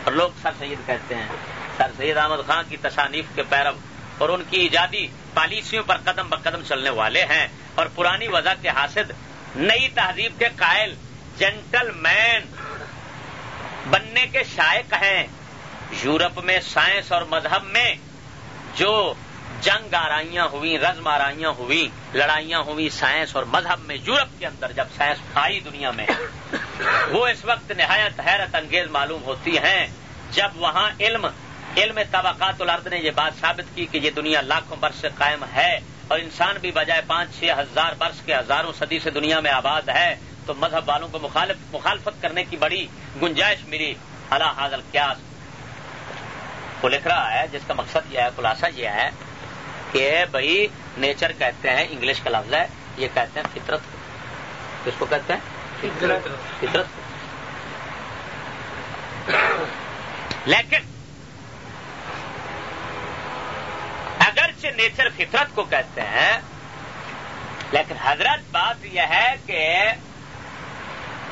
اور لوگ سر سید کہتے ہیں۔ سر سید احمد خان کی تصانیف کے پیرو اور ان کی ایجادی پالیسیوں پر قدم بقدم چلنے والے ہیں اور پرانی وضع کے حاصل نئی تہذیب کے قائل جینٹل مین بننے کے شائق ہیں۔ یورپ میں سائنس اور مذہب میں جو جنگ آرائیاں ہوئی رزم آرائیاں ہوئی لڑائیاں ہوئی سائنس اور مذہب میں، یورپ کے اندر جب سائنس آئی دنیا میں، وہ اس وقت نہایت حیرت انگیز معلوم ہوتی ہیں جب وہاں علم علم طبقات الارض نے یہ بات ثابت کی کہ یہ دنیا لاکھوں برس سے قائم ہے اور انسان بھی بجائے پانچ چھ ہزار برس کے ہزاروں صدی سے دنیا میں آباد ہے تو مذہب والوں کو مخالف مخالفت کرنے کی بڑی گنجائش ملی۔ اللہ حاضل کیا وہ لکھ رہا ہے جس کا مقصد یہ ہے خلاصہ یہ ہے کہ بھائی نیچر کہتے ہیں انگلش کا لفظ ہے یہ کہتے ہیں فطرت۔ کس کو کہتے ہیں؟ فطرت۔ لیکن اگرچہ نیچر فطرت کو کہتے ہیں، لیکن حضرت بات یہ ہے کہ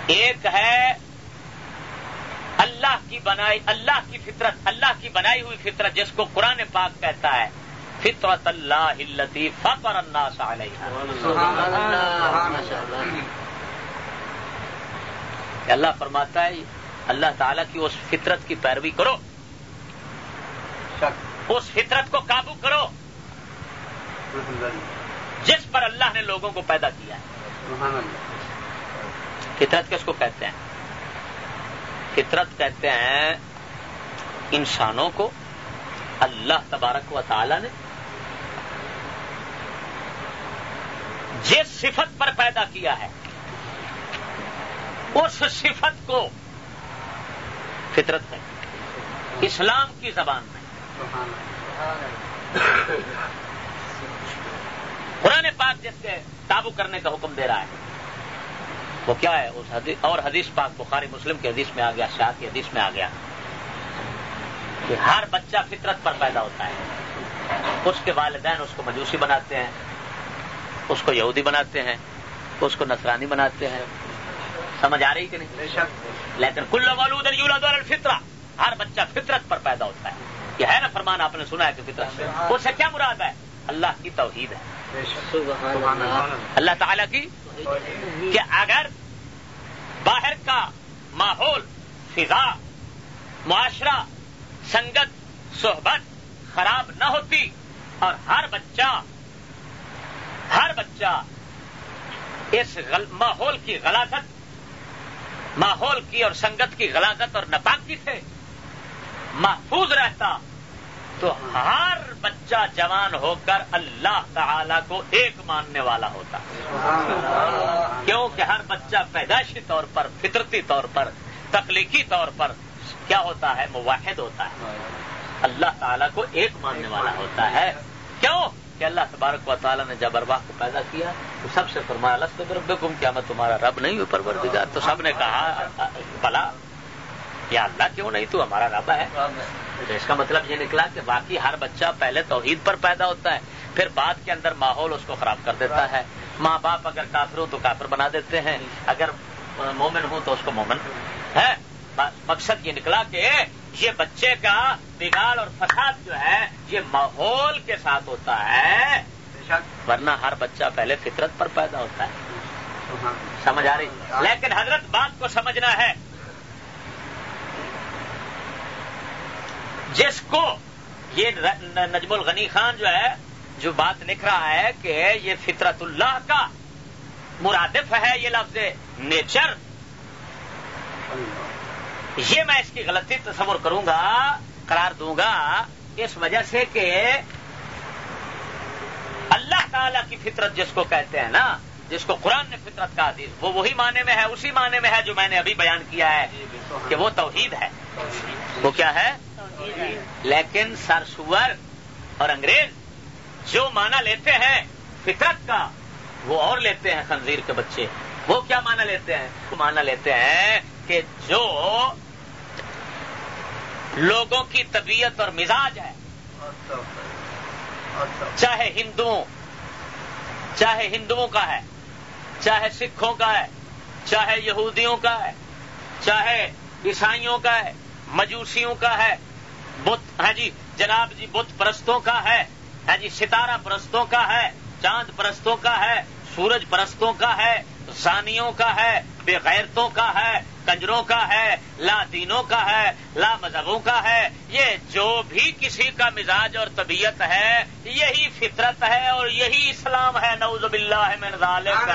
ایک ہے اللہ کی بنائی، اللہ کی فطرت، اللہ کی بنائی ہوئی فطرت جس کو قرآن پاک کہتا ہے، فطرت اللہ فقر الناس علیہ اللہ فرماتا ہے، اللہ تعالیٰ کی اس فطرت کی پیروی کرو۔ اس فطرت کو قابو کرو۔ جس پر اللہ نے لوگوں کو پیدا کیا ہے۔ فطرت کس کو کہتے ہیں؟ فطرت کہتے ہیں انسانوں کو۔ اللہ تبارک و تعالی نے۔ جس صفت پر پیدا کیا ہے، اس صفت کو فطرت ہے اسلام کی زبان قرآن پاک جس کے قابو کرنے کا حکم دے رہا ہے وہ کیا ہے؟ اس حدیث اور حدیث پاک بخاری مسلم کی حدیث میں آ گیا شاہ کی حدیث میں آ گیا کہ ہر بچہ فطرت پر پیدا ہوتا ہے۔ اس کے والدین اس کو مجوسی بناتے ہیں اس کو یہودی بناتے ہیں اس کو نصرانی بناتے ہیں۔ سمجھ آ رہی کہ نہیں؟ لیکن کل ولود الفطرہ ہر بچہ فطرت پر پیدا ہوتا ہے۔ یہ ہے نا فرمان آپ نے سنا ہے کہ فطرت اس سے کیا مراد ہے؟ اللہ کی توحید ہے۔ اللہ تعالیٰ کی کہ اگر باہر کا ماحول فضا معاشرہ سنگت صحبت خراب نہ ہوتی اور ہر بچہ ہر بچہ اس غل... ماحول کی غلاظت ماحول کی اور سنگت کی غلاظت اور نپاکی سے محفوظ رہتا تو ہر بچہ جوان ہو کر اللہ تعالی کو ایک ماننے والا ہوتا کیونکہ ہر بچہ پیدائشی طور پر، فطرتی طور پر، تخلیقی طور پر کیا ہوتا ہے؟ مواحد ہوتا ہے۔ اللہ تعالیٰ کو ایک ماننے والا ہوتا ہے۔ کیوں؟ کہ اللہ تبارک و تعالیٰ نے جب ارواح کو پیدا کیا تو سب سے فرمایا اللہ رب گم کیا میں تمہارا رب نہیں ہوں پروردگار تو سب نے کہا، بلا۔ یا اللہ کیوں نہیں؟ تو ہمارا رب ہے۔ تو اس کا مطلب یہ نکلا کہ باقی ہر بچہ پہلے توحید پر پیدا ہوتا ہے، پھر بعد کے اندر ماحول اس کو خراب کر دیتا ہے۔ ماں باپ اگر کافر ہو تو کافر بنا دیتے ہیں، اگر مومن ہوں تو اس کو مومن ہے۔ مقصد یہ نکلا کہ یہ بچے کا بگاڑ اور فساد جو ہے، یہ ماحول کے ساتھ ہوتا ہے۔ ورنہ ہر بچہ پہلے فطرت پر پیدا ہوتا ہے۔ سمجھ آ رہی؟ لیکن حضرت بات کو سمجھنا ہے۔ جس کو یہ نجم الغنی خان جو ہے، جو بات لکھ رہا ہے کہ یہ فطرت اللہ کا مرادف ہے یہ لفظ نیچر۔ یہ میں اس کی غلطی تصور کروں گا، قرار دوں گا، اس وجہ سے کہ اللہ تعالی کی فطرت جس کو کہتے ہیں نا جس کو قرآن نے فطرت کہا دی وہ وہی معنی میں ہے، اسی معنی میں ہے جو میں نے ابھی بیان کیا ہے کہ وہ توحید ہے۔ وہ کیا ہے؟ لیکن سر سور اور انگریز جو معنی لیتے ہیں فطرت کا، وہ اور لیتے ہیں خنزیر کے بچے۔ وہ کیا معنی لیتے ہیں؟ وہ معنی لیتے ہیں کہ جو لوگوں کی طبیعت اور مزاج ہے۔ چاہے ہندوؤں چاہے ہندوؤں کا ہے۔ چاہے سکھوں کا ہے، چاہے یہودیوں کا ہے، چاہے عیسائیوں کا ہے، مجوسیوں کا ہے، بت ہاں جی جناب جی بت پرستوں کا ہے ہے جی ستارہ پرستوں کا ہے، چاند پرستوں کا ہے، سورج پرستوں کا ہے زانیوں کا ہے بے غیرتوں کا ہے کنجروں کا ہے لا دینوں کا ہے لا مذہبوں کا ہے۔ یہ جو بھی کسی کا مزاج اور طبیعت ہے یہی فطرت ہے اور یہی اسلام ہے۔ نعوذ باللہ من ذالک۔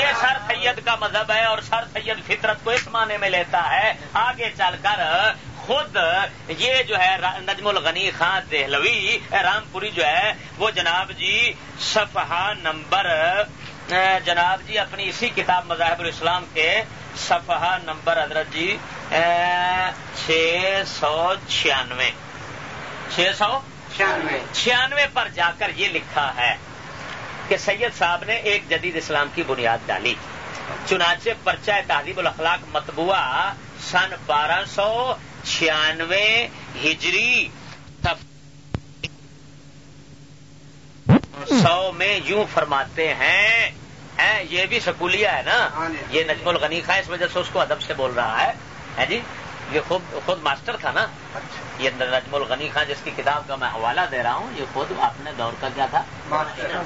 یہ سر سید کا مذہب ہے اور سر سید فطرت کو اس معنی میں لیتا ہے۔ آگے چل کر خود یہ جو ہے نجم الغنی خان دہلوی رام پوری جو ہے وہ جناب جی صفحہ نمبر جناب جی اپنی اسی کتاب مذاہب الاسلام کے صفحہ نمبر حضرت جی چھ سو چھیانوے۔ چھ سو؟ چھیانوے۔ چھیانوے پر جا کر یہ لکھا ہے کہ سید صاحب نے ایک جدید اسلام کی بنیاد ڈالی۔ چنانچہ پرچہ تہذیب الاخلاق مطبوعہ سن بارہ سو چھیانوے ہجری سو میں یوں فرماتے ہیں یہ بھی سکولیا ہے نا؟ ہاں جی۔ یہ نجم الغنی خان اس وجہ سے اس کو ادب سے بول رہا ہے۔ جی؟ یہ خود خود ماسٹر تھا نا؟ اچھا۔ یہ نجم الغنی خان جس کی کتاب کا میں حوالہ دے رہا ہوں یہ خود اپنے دور کا کیا تھا۔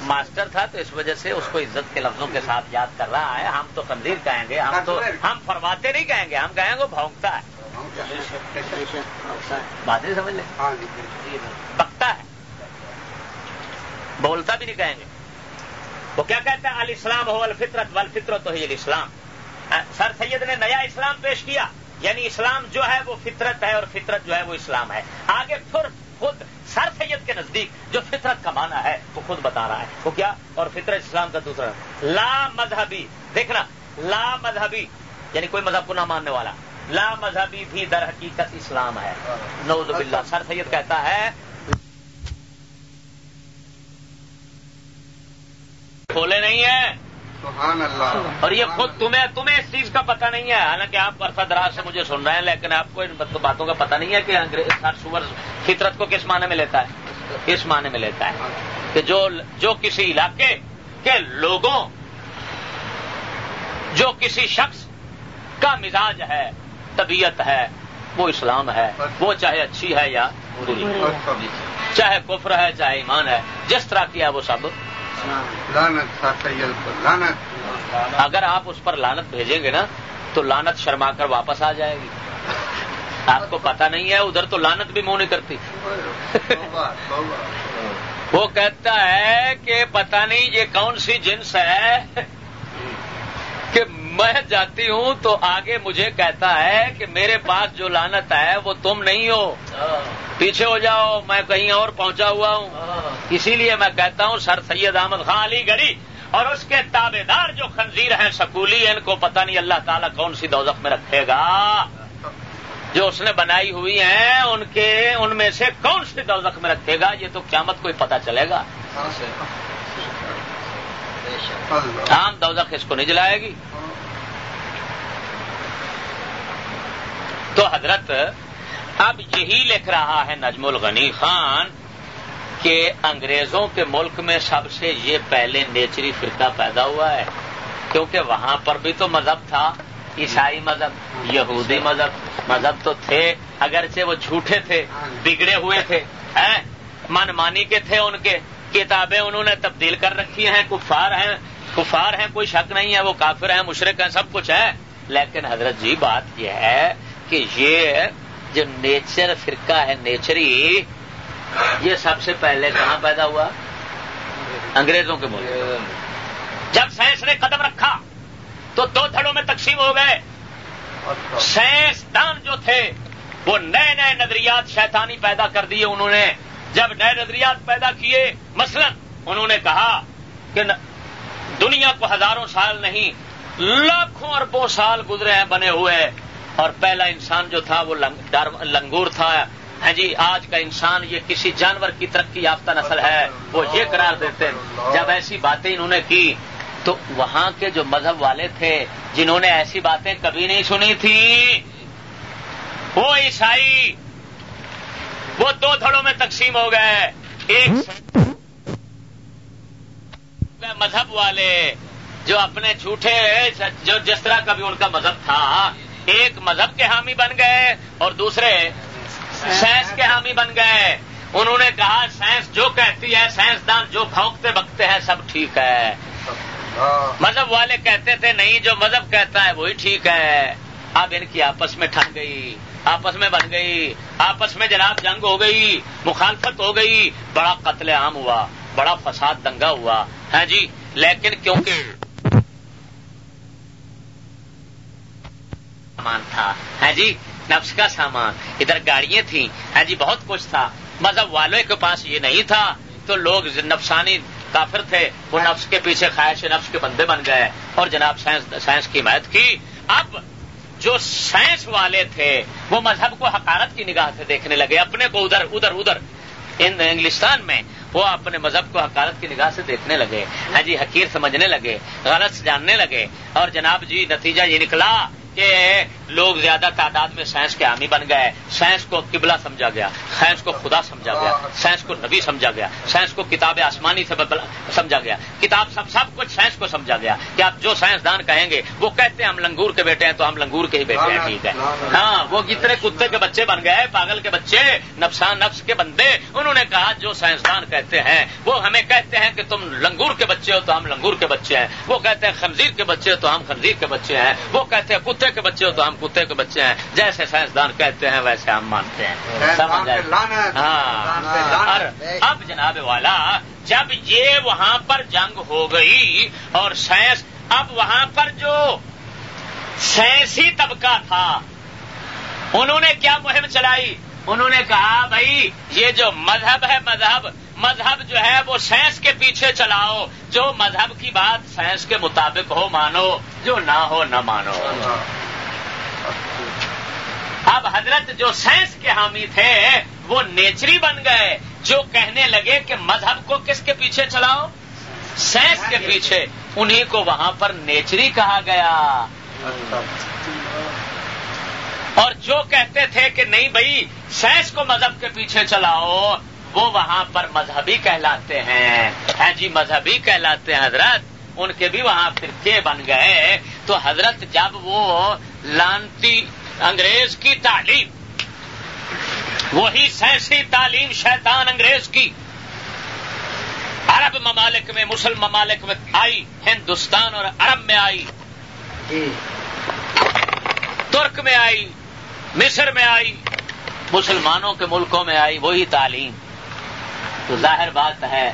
ماسٹر۔ تھا تو اس وجہ سے اس کو عزت کے لفظوں کے ساتھ یاد کر رہا ہے۔ ہم تو خنزیر کہیں گے ہم تو ہم فرماتے نہیں کہیں گے ہم کہیں گے بھونکتا ہے۔ بات نہیں سمجھ لیں؟ ہاں جی، بکتا ہے۔ بولتا بھی نہیں کہیں گے۔ وہ کیا کہتے ہیں؟ الاسلام ہو الفطرت، والفطرت ہی الاسلام۔ سر سید نے نیا اسلام پیش کیا۔ یعنی اسلام جو ہے وہ فطرت ہے اور فطرت جو ہے وہ اسلام ہے۔ آگے پھر خود سر سید کے نزدیک جو فطرت کا معنی ہے وہ خود بتا رہا ہے۔ وہ کیا؟ اور فطرت اسلام کا دوسرا۔ لا مذہبی، دیکھنا، لا مذہبی یعنی کوئی مذہب کو نہ ماننے والا۔ لا مذہبی بھی در حقیقت اسلام ہے۔ نوز باللہ، سر سید کہتا ہے کھولے نہیں ہیں۔ اور یہ خود تمہیں تمہیں اس چیز کا پتہ نہیں ہے۔ حالانکہ آپ عرصہ دراز سے مجھے سن رہے ہیں لیکن آپ کو ان باتوں کا پتہ نہیں ہے کہ ہر سور فطرت کو کس معنی میں لیتا ہے۔ اس معنی میں لیتا ہے؟ کہ جو جو کسی علاقے کے لوگوں جو کسی شخص کا مزاج ہے طبیعت ہے وہ اسلام ہے وہ چاہے اچھی ہے یا بری۔ چاہے کفر ہے چاہے ایمان ہے جس طرح کیا وہ سب۔ لانت اگر آپ اس پر لانت بھیجیں گے نا، تو لانت شرما کر واپس آ جائے گی۔ آپ کو پتا نہیں ہے، ادھر تو لانت بھی منہ نہیں کرتی۔ وہ کہتا ہے کہ پتا نہیں یہ کون سی جنس ہے کہ میں جاتی ہوں تو آگے مجھے کہتا ہے کہ میرے پاس جو لانت ہے وہ تم نہیں ہو۔ پیچھے ہو جاؤ میں کہیں اور پہنچا ہوا ہوں۔ اسی لیے میں کہتا ہوں سر سید احمد خان علی گڑھی اور اس کے تابے دار جو خنزیر ہیں سکولی ان کو پتہ نہیں اللہ تعالیٰ کون سی دوزخ میں رکھے گا۔ جو اس نے بنائی ہوئی ہیں ان کے ان میں سے کون سی دوزخ میں رکھے گا؟ یہ تو قیامت کو ہی پتا چلے گا۔ عام دوزخ اس کو نہیں جلائے گی۔ تو حضرت اب یہی لکھ رہا ہے نجم الغنی خان کہ انگریزوں کے ملک میں سب سے یہ پہلے نیچری فرقہ پیدا ہوا ہے، کیونکہ وہاں پر بھی تو مذہب تھا، عیسائی مذہب، یہودی مذہب مذہب تو تھے، اگرچہ وہ جھوٹے تھے، بگڑے ہوئے تھے من مانی کے تھے ان کے، کتابیں انہوں نے تبدیل کر رکھی ہیں، کفار ہیں کفار ہیں، کوئی شک نہیں ہے، وہ کافر ہیں، مشرق ہیں، سب کچھ ہے لیکن حضرت جی بات یہ ہے کہ یہ جو نیچر فرقہ ہے، نیچری، یہ سب سے پہلے کہاں پیدا ہوا؟ انگریزوں کے ملک جب سائنس نے قدم رکھا، تو دو دھڑوں میں تقسیم ہو گئے۔ سائنس دان جو تھے، وہ نئے نئے نظریات شیطانی پیدا کر دیے انہوں نے۔ جب نئے نظریات پیدا کیے، مثلا انہوں نے کہا کہ دنیا کو ہزاروں سال نہیں، لاکھوں اربوں سال گزرے ہیں، بنے ہوئے اور پہلا انسان جو تھا وہ لنگور تھا۔ ہاں جی آج کا انسان یہ کسی جانور کی ترقی یافتہ نسل ہے، وہ یہ قرار دیتے جب ایسی باتیں انہوں نے کی، تو وہاں کے جو مذہب والے تھے، جنہوں نے ایسی باتیں کبھی نہیں سنی تھی، وہ عیسائی، وہ دو دھڑوں میں تقسیم ہو گئے۔ ایک مذہب والے جو اپنے جھوٹے، جو جس طرح کا بھی ان کا مذہب تھا ایک مذہب کے حامی بن گئے اور دوسرے سائنس کے حامی بن گئے۔ انہوں نے کہا، سائنس جو کہتی ہے، سائنسدان جو پھونکتے بکتے ہیں، سب ٹھیک ہے۔ مذہب والے کہتے تھے، نہیں، جو مذہب کہتا ہے، وہی ٹھیک ہے۔ اب ان کی آپس میں ٹھن گئی، آپس میں بن گئی، آپس میں جناب جنگ ہو گئی، مخالفت ہو گئی، بڑا قتل عام ہوا، بڑا فساد دنگا ہوا۔ ہے جی لیکن کیونکہ سامان تھا۔ ہے ہاں جی نفس کا سامان۔ ادھر گاڑیاں تھیں۔ ہے ہاں جی بہت کچھ تھا۔ مذہب والوں کے پاس یہ نہیں تھا۔ تو لوگ نفسانی کافر تھے۔ وہ نفس کے پیچھے خواہش نفس کے بندے بن گئے۔ اور جناب سائنس کی حمایت کی۔ اب جو سائنس والے تھے، وہ مذہب کو حکارت کی نگاہ سے دیکھنے لگے۔ اپنے کو ادھر ادھر ادھر۔ انگلستان میں وہ اپنے مذہب کو حکارت کی نگاہ سے دیکھنے لگے۔ ہاں جی حقیر سمجھنے لگے، غلط جاننے لگے۔ اور جناب جی نتیجہ یہ نکلا۔ کہ لوگ زیادہ تعداد میں سائنس کے حامی بن گئے سائنس کو قبلہ سمجھا گیا سائنس کو خدا سمجھا گیا سائنس کو نبی سمجھا گیا سائنس کو کتاب آسمانی سے سمجھا گیا۔ کتاب سب سب کچھ سائنس کو سمجھا گیا کہ آپ جو سائنسدان کہیں گے وہ کہتے ہیں ہم لنگور کے بیٹے ہیں تو ہم لنگور کے ہی بیٹے ہیں ٹھیک ہے۔ ہاں وہ کتنے کتے کے بچے بن گئے پاگل کے بچے نفسان نفس کے بندے انہوں نے کہا جو سائنسدان کہتے ہیں وہ ہمیں کہتے ہیں کہ تم لنگور کے بچے ہو تو ہم لنگور کے بچے ہیں وہ کہتے ہیں خنزیر کے بچے ہو تو ہم خنزیر کے بچے ہیں وہ کہتے ہیں کتے کے بچے ہو تو ہم کتے کے بچے ہیں۔ جیسے سائنسدان کہتے ہیں ویسے ہم مانتے ہیں۔ ہاں۔ اب جناب والا جب یہ وہاں پر جنگ ہو گئی اور سائنس اب وہاں پر جو سائنسی طبقہ تھا انہوں نے کیا مہم چلائی؟ انہوں نے کہا بھائی یہ جو مذہب ہے مذہب مذہب جو ہے وہ سائنس کے پیچھے چلاؤ، جو مذہب کی بات سائنس کے مطابق ہو مانو، جو نہ ہو نہ مانو۔ اب حضرت جو سائنس کے حامی تھے، وہ نیچری بن گئے، جو کہنے لگے کہ مذہب کو کس کے پیچھے چلاؤ؟ سائنس کے پیچھے۔ انہیں کو وہاں پر نیچری کہا گیا۔ اور جو کہتے تھے کہ نہیں بھائی سائنس کو مذہب کے پیچھے چلاؤ وہ وہاں پر مذہبی کہلاتے ہیں۔ ہاں جی مذہبی کہلاتے ہیں حضرت۔ ان کے بھی وہاں فرقے بن گئے۔ تو حضرت جب وہ لانتی انگریز کی تعلیم وہی سائنسی تعلیم شیطان انگریز کی عرب ممالک میں مسلم ممالک میں آئی ہندوستان اور عرب میں آئی۔ جی۔ ترک میں آئی مصر میں آئی مسلمانوں کے ملکوں میں آئی وہی تعلیم۔ تو ظاہر بات ہے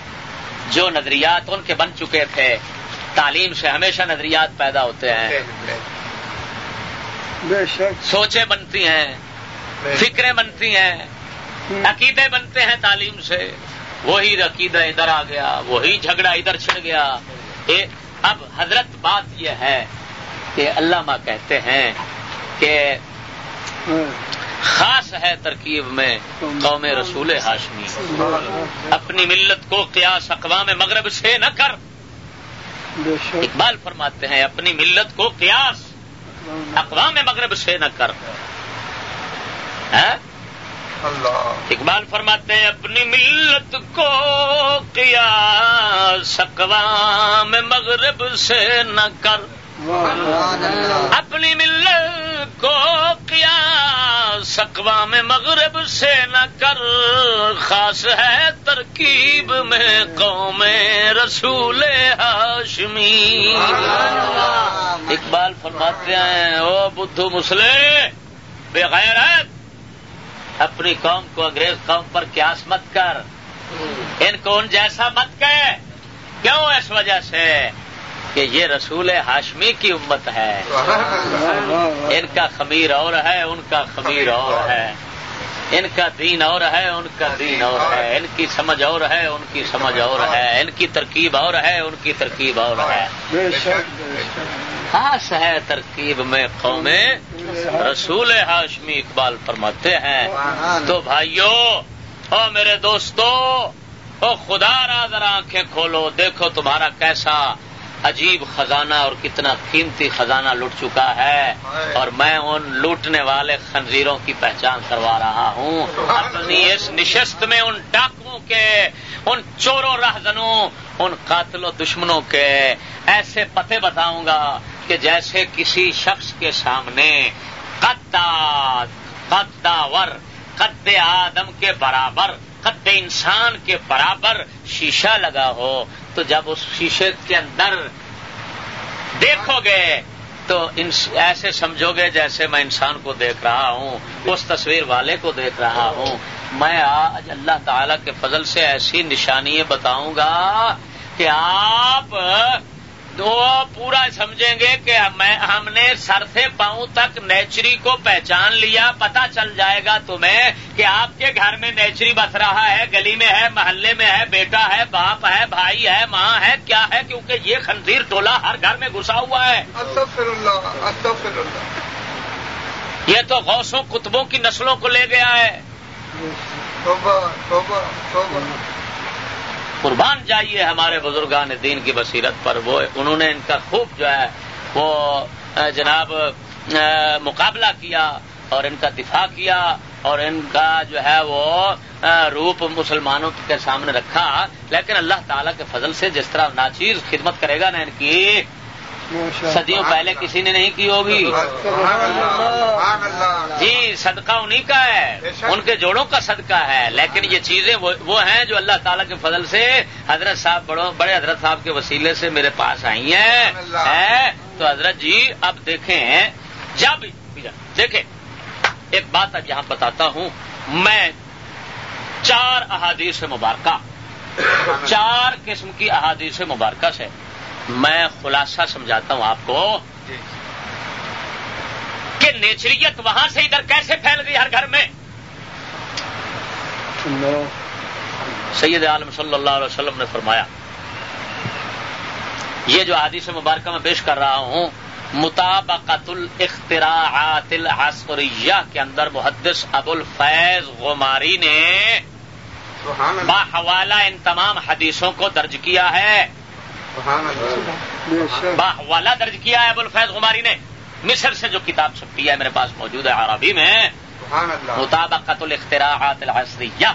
جو نظریات ان کے بن چکے تھے تعلیم سے ہمیشہ نظریات پیدا ہوتے ہیں۔ سوچیں بنتی ہیں فکریں بنتی ہیں عقیدے بنتے ہیں تعلیم سے۔ وہی عقیدہ ادھر آ گیا وہی جھگڑا ادھر چھڑ گیا۔ اب حضرت بات یہ ہے کہ اللہ کہتے ہیں کہ خاص ہے ترکیب میں قوم رسول ہاشمی۔ اپنی ملت کو قیاس اقوام مغرب سے نہ کر۔ اقبال فرماتے ہیں، اپنی ملت کو قیاس اقوام مغرب سے نہ کر۔ ہاں؟ اقبال فرماتے ہیں، اپنی ملت کو قیاس اقوام مغرب سے نہ کر۔ اپنی ملت کو کیا سکوا میں مغرب سے نہ کر، خاص ہے ترکیب میں قوم رسول ہاشمی۔ اقبال فرماتے ہیں، او بدھو مسلے بغیر اپنی قوم کو انگریز قوم پر کیاس مت کر۔ ان کو ان جیسا مت کہ، کیوں اس وجہ سے؟ کہ یہ رسول ہاشمی کی امت ہے۔ ان کا خمیر اور ہے ان کا خمیر اور ہے۔ ان کا دین اور ہے ان کا دین اور ہے۔ ان کی سمجھ اور ہے ان کی سمجھ اور ہے۔ ان کی ترکیب اور ہے ان کی ترکیب اور ہے۔ خاص ہے ترکیب میں قومیں رسول ہاشمی اقبال فرماتے ہیں۔ تو بھائیو او میرے دوستو او خدا را ذرا آنکھیں کھولو دیکھو تمہارا کیسا عجیب خزانہ اور کتنا قیمتی خزانہ لٹ چکا ہے اور میں ان لوٹنے والے خنزیروں کی پہچان کروا رہا ہوں۔ اپنی اس نشست میں ان ڈاکوؤں کے، ان چوروں رہزنوں، ان قاتلوں دشمنوں کے ایسے پتے بتاؤں گا کہ جیسے کسی شخص کے سامنے قداد قداور قد آدم کے برابر، قد انسان کے برابر شیشہ لگا ہو۔ تو جب اس شیشے کے اندر دیکھو گے تو ایسے سمجھو گے جیسے میں انسان کو دیکھ رہا ہوں، اس تصویر والے کو دیکھ رہا ہوں۔ میں آج اللہ تعالی کے فضل سے ایسی نشانی بتاؤں گا کہ آپ تو پورا سمجھیں گے کہ ہم نے سر سے پاؤں تک نیچری کو پہچان لیا پتا چل جائے گا تمہیں کہ آپ کے گھر میں نیچری بس رہا ہے گلی میں ہے محلے میں ہے بیٹا ہے باپ ہے بھائی ہے ماں ہے کیا ہے؟ کیونکہ یہ خنزیر ٹولہ ہر گھر میں گھسا ہوا ہے۔ یہ تو غوثوں کتبوں کی نسلوں کو لے گیا ہے۔ قربان جائیے ہمارے بزرگان دین کی بصیرت پر۔ وہ انہوں نے ان کا خوب جو ہے وہ جناب مقابلہ کیا اور ان کا دفاع کیا اور ان کا جو ہے وہ روپ مسلمانوں کے سامنے رکھا۔ لیکن اللہ تعالی کے فضل سے جس طرح ناچیز خدمت کرے گا نا ان کی صدیوں پہلے کسی نے نہیں کی ہوگی. جی صدقہ انہیں کا ہے. ان کے جوڑوں کا صدقہ ہے. لیکن یہ چیزیں وہ ہیں جو اللہ تعالیٰ کے فضل سے حضرت صاحب بڑوں بڑے حضرت صاحب کے وسیلے سے میرے پاس آئی ہیں. تو حضرت جی اب دیکھیں. جب دیکھیں. ایک بات اب یہاں بتاتا ہوں. میں چار احادیث مبارکہ. چار قسم کی احادیث مبارکہ سے. میں خلاصہ سمجھاتا ہوں آپ کو کہ نیچریت وہاں سے ادھر کیسے پھیل گئی ہر گھر میں؟ سید عالم صلی اللہ علیہ وسلم نے فرمایا یہ جو حادیث مبارکہ میں پیش کر رہا ہوں مطابقت الاختراعات العصریہ کے اندر محدث ابو الفیض غماری نے با حوالہ ان تمام حدیثوں کو درج کیا ہے۔ والا درج کیا ہے ابو الفیض غماری نے۔ مصر سے جو کتاب چھپی ہے میرے پاس موجود ہے عربی میں۔ مطابقت الاختراعات العصریہ۔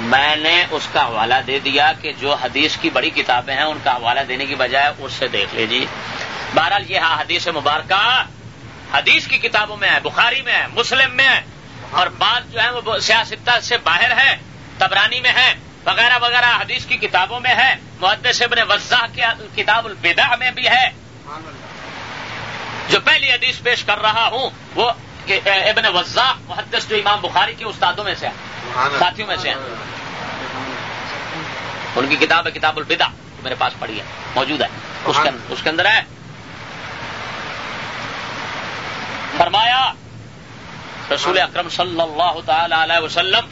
میں نے اس کا حوالہ دے دیا کہ جو حدیث کی بڑی کتابیں ہیں ان کا حوالہ دینے کی بجائے اس سے دیکھ لیجیے بہرحال یہ حدیث مبارکہ۔ حدیث کی کتابوں میں ہے بخاری میں ہے مسلم میں ہے۔ اور بات جو ہے وہ سیاست سے باہر ہے تبرانی میں ہے وغیرہ وغیرہ حدیث کی کتابوں میں ہے۔ محدث ابن وضاح کی کتاب البدع میں بھی ہے۔ جو پہلی حدیث پیش کر رہا ہوں وہ ابن وضاح محدث جو امام بخاری کے استادوں میں سے ہیں ساتھیوں میں سے ہیں۔ ان کی کتاب ہے کتاب البدع میرے پاس پڑھی ہے موجود ہے۔ اس کے اندر ہے۔ فرمایا رسول اکرم صلی اللہ تعالی علیہ وسلم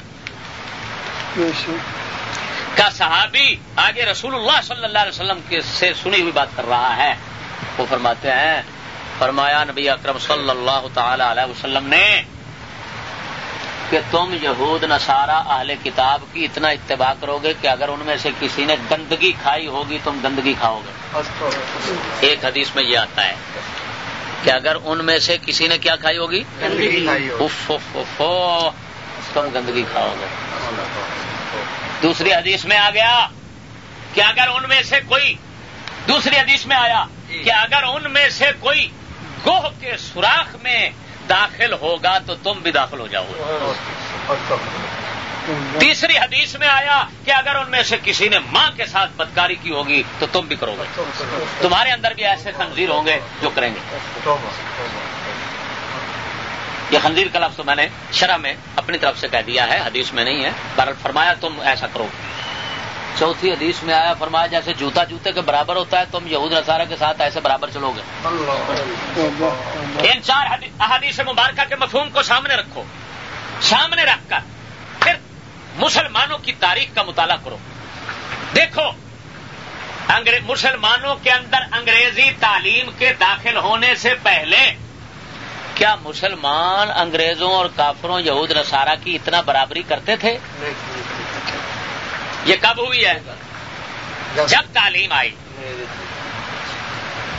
کا صحابی آگے رسول اللہ صلی اللہ علیہ وسلم کے سے سنی ہوئی بات کر رہا ہے۔ وہ فرماتے ہیں فرمایا نبی اکرم صلی اللہ تعالی علیہ وسلم نے کہ تم یہود نصارہ اہل کتاب کی اتنا اتباع کرو گے کہ اگر ان میں سے کسی نے گندگی کھائی ہوگی تم گندگی کھاؤ گے۔ ایک حدیث میں یہ آتا ہے کہ اگر ان میں سے کسی نے کیا کھائی ہوگی؟ تم گندگی کھاؤ گے۔ دوسری حدیث میں آ گیا کہ اگر ان میں سے کوئی دوسری حدیث میں آیا کہ اگر ان میں سے کوئی گوہ کے سوراخ میں داخل ہوگا تو تم بھی داخل ہو جاؤ گے۔ تیسری حدیث میں آیا کہ اگر ان میں سے کسی نے ماں کے ساتھ بدکاری کی ہوگی تو تم بھی کرو گے۔ تمہارے اندر بھی ایسے خنزیر ہوں گے جو کریں گے۔ یہ خنزیر کا لفظ میں نے شرح میں اپنی طرف سے کہہ دیا ہے، حدیث میں نہیں ہے۔ بہرحال فرمایا، تم ایسا کرو۔ چوتھی حدیث میں آیا، فرمایا، جیسے جوتا جوتے کے برابر ہوتا ہے، تم یہود نصارہ کے ساتھ ایسے برابر چلو گے۔ ان چار احادیث مبارکہ کے مفہوم کو سامنے رکھو۔ سامنے رکھ کر پھر مسلمانوں کی تاریخ کا مطالعہ کرو۔ دیکھو مسلمانوں کے اندر انگریزی تعلیم کے داخل ہونے سے پہلے کیا مسلمان انگریزوں اور کافروں، یہود، نصارہ کی اتنا برابری کرتے تھے؟ یہ کب ہوئی ہے؟ جب تعلیم آئی۔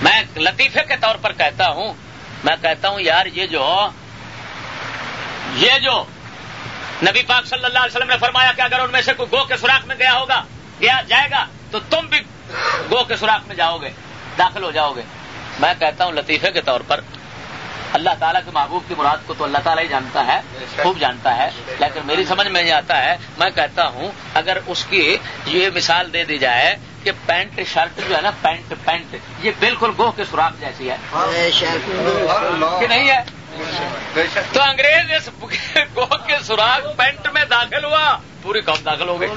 میں لطیفے کے طور پر کہتا ہوں، میں کہتا ہوں، یار، یہ جو یہ جو نبی پاک صلی اللہ علیہ وسلم نے فرمایا کہ اگر ان میں سے کوئی گو کے سوراخ میں گیا ہوگا، گیا، جائے گا، تو تم بھی گو کے سوراخ میں جاؤ گے، داخل ہو جاؤ گے۔ میں کہتا ہوں، لطیفے کے طور پر اللہ تعالیٰ کے محبوب کی مراد کو تو اللہ تعالیٰ ہی جانتا ہے، خوب جانتا ہے، لیکن میری سمجھ میں یہ آتا ہے، میں کہتا ہوں، اگر اس کی یہ مثال دے دی جائے کہ پینٹ شرٹ جو ہے نا، پینٹ پینٹ، یہ بالکل گوہ کے سوراخ جیسی ہے۔ کہ نہیں ہے؟ تو انگریز اس گوہ کے سوراخ پینٹ میں داخل ہوا، پوری قوم داخل ہو گئی۔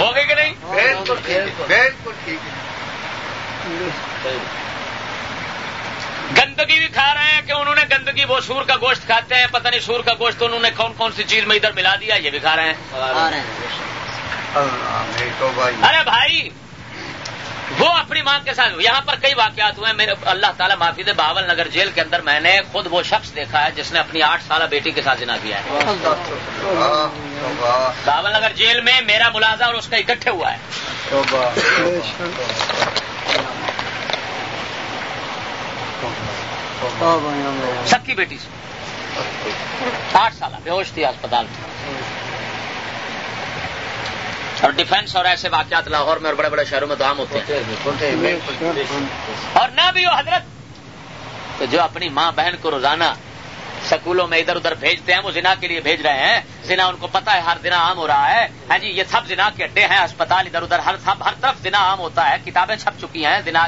ہو گئی کہ نہیں؟ بالکل بالکل ٹھیک گندگی بھی کھا رہے ہیں کہ انہوں نے گندگی وہ سور کا گوشت کھاتے ہیں، پتہ نہیں سور کا گوشت انہوں نے کون کون سی چیز میں ادھر ملا دیا، یہ بھی کھا رہے ہیں۔ ارے بھائی، وہ اپنی ماں کے ساتھ، یہاں پر کئی واقعات ہوئے میرے اللہ تعالیٰ معافی دے باول نگر جیل کے اندر میں نے خود وہ شخص دیکھا ہے جس نے اپنی آٹھ سالہ بیٹی کے ساتھ جنا کیا ہے۔ باول نگر جیل میں میرا ملازہ اور اس کا اکٹھے ہوا ہے۔ سکی بیٹی سے۔ آٹھ سالہ، بے ہوش تھی اسپتال میں۔ اور ڈیفینس اور ایسے واقعات لاہور میں اور بڑے بڑے شہروں میں تو عام ہوتے ہیں۔ اور نہ بھی وہ حضرت تو جو اپنی ماں بہن کو روزانہ سکولوں میں ادھر ادھر بھیجتے ہیں، وہ زنا کے لیے بھیج رہے ہیں۔ زنا ان کو پتا ہے، ہر دن عام ہو رہا ہے۔ ہاں جی یہ سب زنا کے اڈے ہیں اسپتال ادھر ادھر، ہر سب، ہر طرف زنا عام ہوتا ہے۔ کتابیں چھپ چکی ہیں، زنا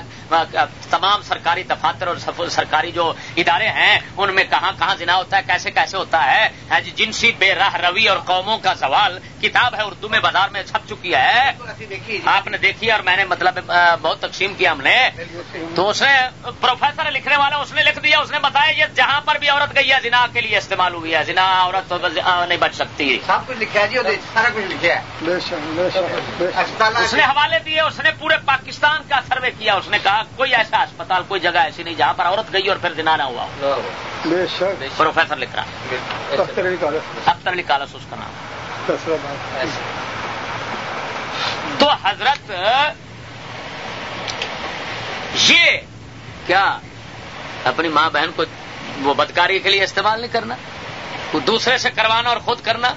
تمام سرکاری دفاتر اور سرکاری جو ادارے ہیں، ان میں کہاں کہاں زنا ہوتا ہے، کیسے کیسے ہوتا ہے۔ ہاں جی جنسی بے راہ روی اور قوموں کا سوال کتاب ہے، اردو میں بازار میں چھپ چکی ہے۔ آپ نے دیکھی اور میں نے مطلب بہت تقسیم کیا ہم نے۔ تو اس نے پروفیسر لکھنے والا اس نے لکھ دیا، اس نے بتایا یہ جہاں پر بھی عورت گئی ہے زنا کے لیے استعمال ہوئی ہے۔ زنا عورت نہیں بچ سکتی۔ سب کچھ لکھا جی سارا کچھ لکھا اس نے حوالے دیے اس نے پورے پاکستان کا سروے کیا اس نے کہا کوئی ایسا اسپتال کوئی جگہ ایسی نہیں جہاں پر عورت گئی اور پھر زنا نہ ہوا پروفیسر لکھ رہا۔ اختر علی کالس اس کا نام۔ تو حضرت یہ کیا اپنی ماں بہن کو وہ بدکاری کے لیے استعمال نہیں کرنا، وہ دوسرے سے کروانا اور خود کرنا،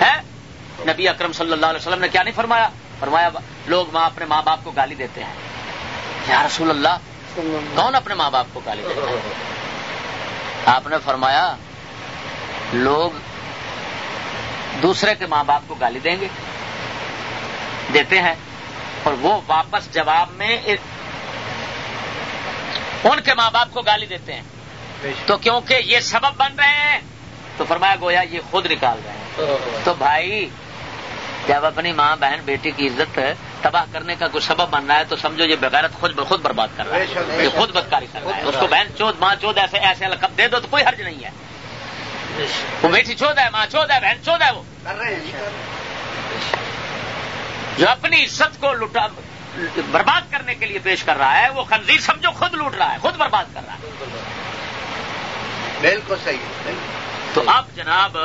ہے؟ نبی اکرم صلی اللہ علیہ وسلم نے کیا نہیں فرمایا؟ فرمایا، لوگ ماں اپنے ماں باپ کو گالی دیتے ہیں۔ یا رسول اللہ، کون اپنے ماں باپ کو گالی دیتے ہیں آپ نے فرمایا، لوگ دوسرے کے ماں باپ کو گالی دیں گے، دیتے ہیں، اور وہ واپس جواب میں ان کے ماں باپ کو گالی دیتے ہیں۔ تو کیونکہ یہ سبب بن رہے ہیں تو فرمایا گویا یہ خود نکال رہے ہیں۔ تو بھائی جب اپنی ماں بہن بیٹی کی عزت تباہ کرنے کا کوئی سبب بن رہا ہے تو سمجھو یہ بغیرت خود بخود برباد کر رہا ہے۔ یہ خود بدکاری کر رہا ہے۔ اس کو بہن چود ماں چود ایسے ایسے لقب دے دو تو کوئی حرج نہیں ہے۔ وہ بیٹی چود ہے ماں چود ہے بہن چود ہے وہ۔ جو اپنی عزت کو لٹا برباد کرنے کے لیے پیش کر رہا ہے وہ خنزیر سمجھو خود لوٹ رہا ہے خود برباد کر رہا ہے۔ بالکل صحیح تو اب جناب،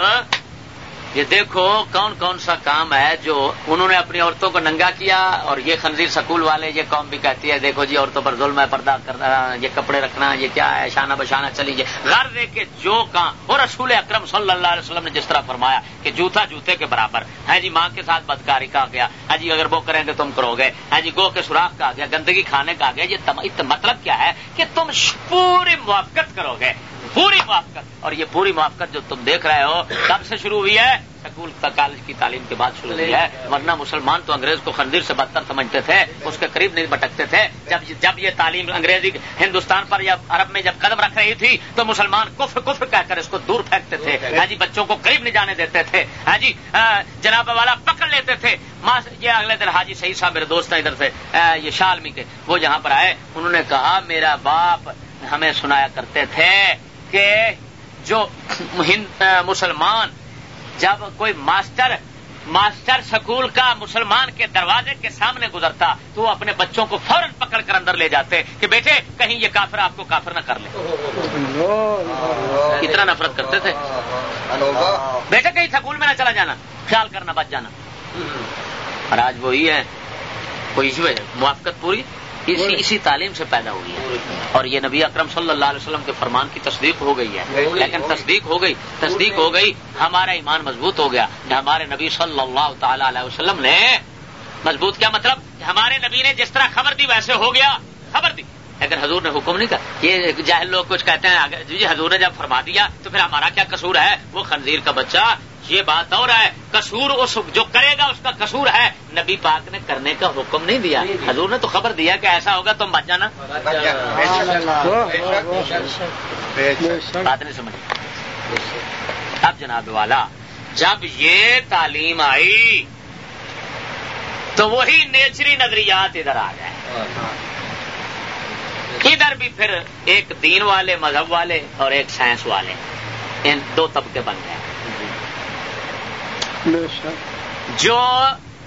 یہ دیکھو کون کون سا کام ہے جو انہوں نے اپنی عورتوں کو ننگا کیا اور یہ خنزیر سکول والے یہ قوم بھی کہتی ہے، دیکھو جی عورتوں پر ظلم ہے، پردہ کرنا یہ کپڑے رکھنا یہ کیا ہے، شانہ بشانہ چلی جائے۔ گھر دے کے جو کام، اور رسول اکرم صلی اللہ علیہ وسلم نے جس طرح فرمایا کہ جوتا جوتے کے برابر۔ ہے جی ماں کے ساتھ بدکاری کا گیا۔ ہے جی اگر وہ کریں گے تم کرو گے۔ ہے جی گو کے سوراخ کا گیا، گندگی کھانے کا گیا۔ یہ مطلب کیا ہے کہ تم پوری موافقت کرو گے۔ پوری موافقت۔ اور یہ پوری موافقت جو تم دیکھ رہے ہو، کب سے شروع ہوئی ہے؟ سکول کالج کی تعلیم کے بعد شروع ہوئی ہے۔ ورنہ مسلمان تو انگریز کو خندیر سے بدتر سمجھتے تھے، اس کے قریب نہیں بٹکتے تھے۔ جب جب یہ تعلیم انگریزی ہندوستان پر یا عرب میں جب قدم رکھ رہی تھی، تو مسلمان کفر کفر کہہ کر اس کو دور پھینکتے تھے۔ ہاں جی بچوں کو قریب نہیں جانے دیتے تھے۔ ہاں جی جناب والا پکڑ لیتے تھے۔ یہ اگلے دن حاجی صحیح صاحب، میرے دوست ہیں ادھر سے یہ شالمی کے، وہ جہاں پر آئے۔ انہوں نے کہا، میرا باپ ہمیں سنایا کرتے تھے۔ کہ جو مسلمان، جب کوئی ماسٹر ماسٹر سکول کا مسلمان کے دروازے کے سامنے گزرتا، تو وہ اپنے بچوں کو فوراً پکڑ کر اندر لے جاتے کہ بیٹے، کہیں یہ کافر آپ کو کافر نہ کر لے۔ کتنا نفرت کرتے تھے۔ بیٹے، کہیں سکول میں نہ چلا جانا، خیال کرنا، بچ جانا۔ اور آج وہی ہے، کوئی ایشو ہے؟ موافقت پوری؟ اسی اسی تعلیم سے پیدا ہوئی ہے اور یہ نبی اکرم صلی اللہ علیہ وسلم کے فرمان کی تصدیق ہو گئی ہے۔ لیکن تصدیق ہو گئی تصدیق ہو گئی ہمارا ایمان مضبوط ہو گیا۔ ہمارے نبی صلی اللہ تعالی علیہ وسلم نے مضبوط کیا مطلب؟ ہمارے نبی نے جس طرح خبر دی ویسے ہو گیا خبر دی۔ لیکن حضور نے حکم نہیں کہا یہ جاہل لوگ کچھ کہتے ہیں جی حضور نے جب فرما دیا تو پھر ہمارا کیا قصور ہے؟ وہ خنزیر کا بچہ یہ بات اور ہے، قصور اس جو کرے گا، اس کا قصور ہے۔ نبی پاک نے کرنے کا حکم نہیں دیا۔ حضور نے تو خبر دیا کہ ایسا ہوگا تم بچ جانا۔ بات نہیں سمجھ۔ اب جناب والا، جب یہ تعلیم آئی، تو وہی نیچری نظریات ادھر آ گئے۔ ادھر بھی پھر ایک دین والے، مذہب والے اور ایک سائنس والے۔ ان دو طبقے بن گئے۔ جو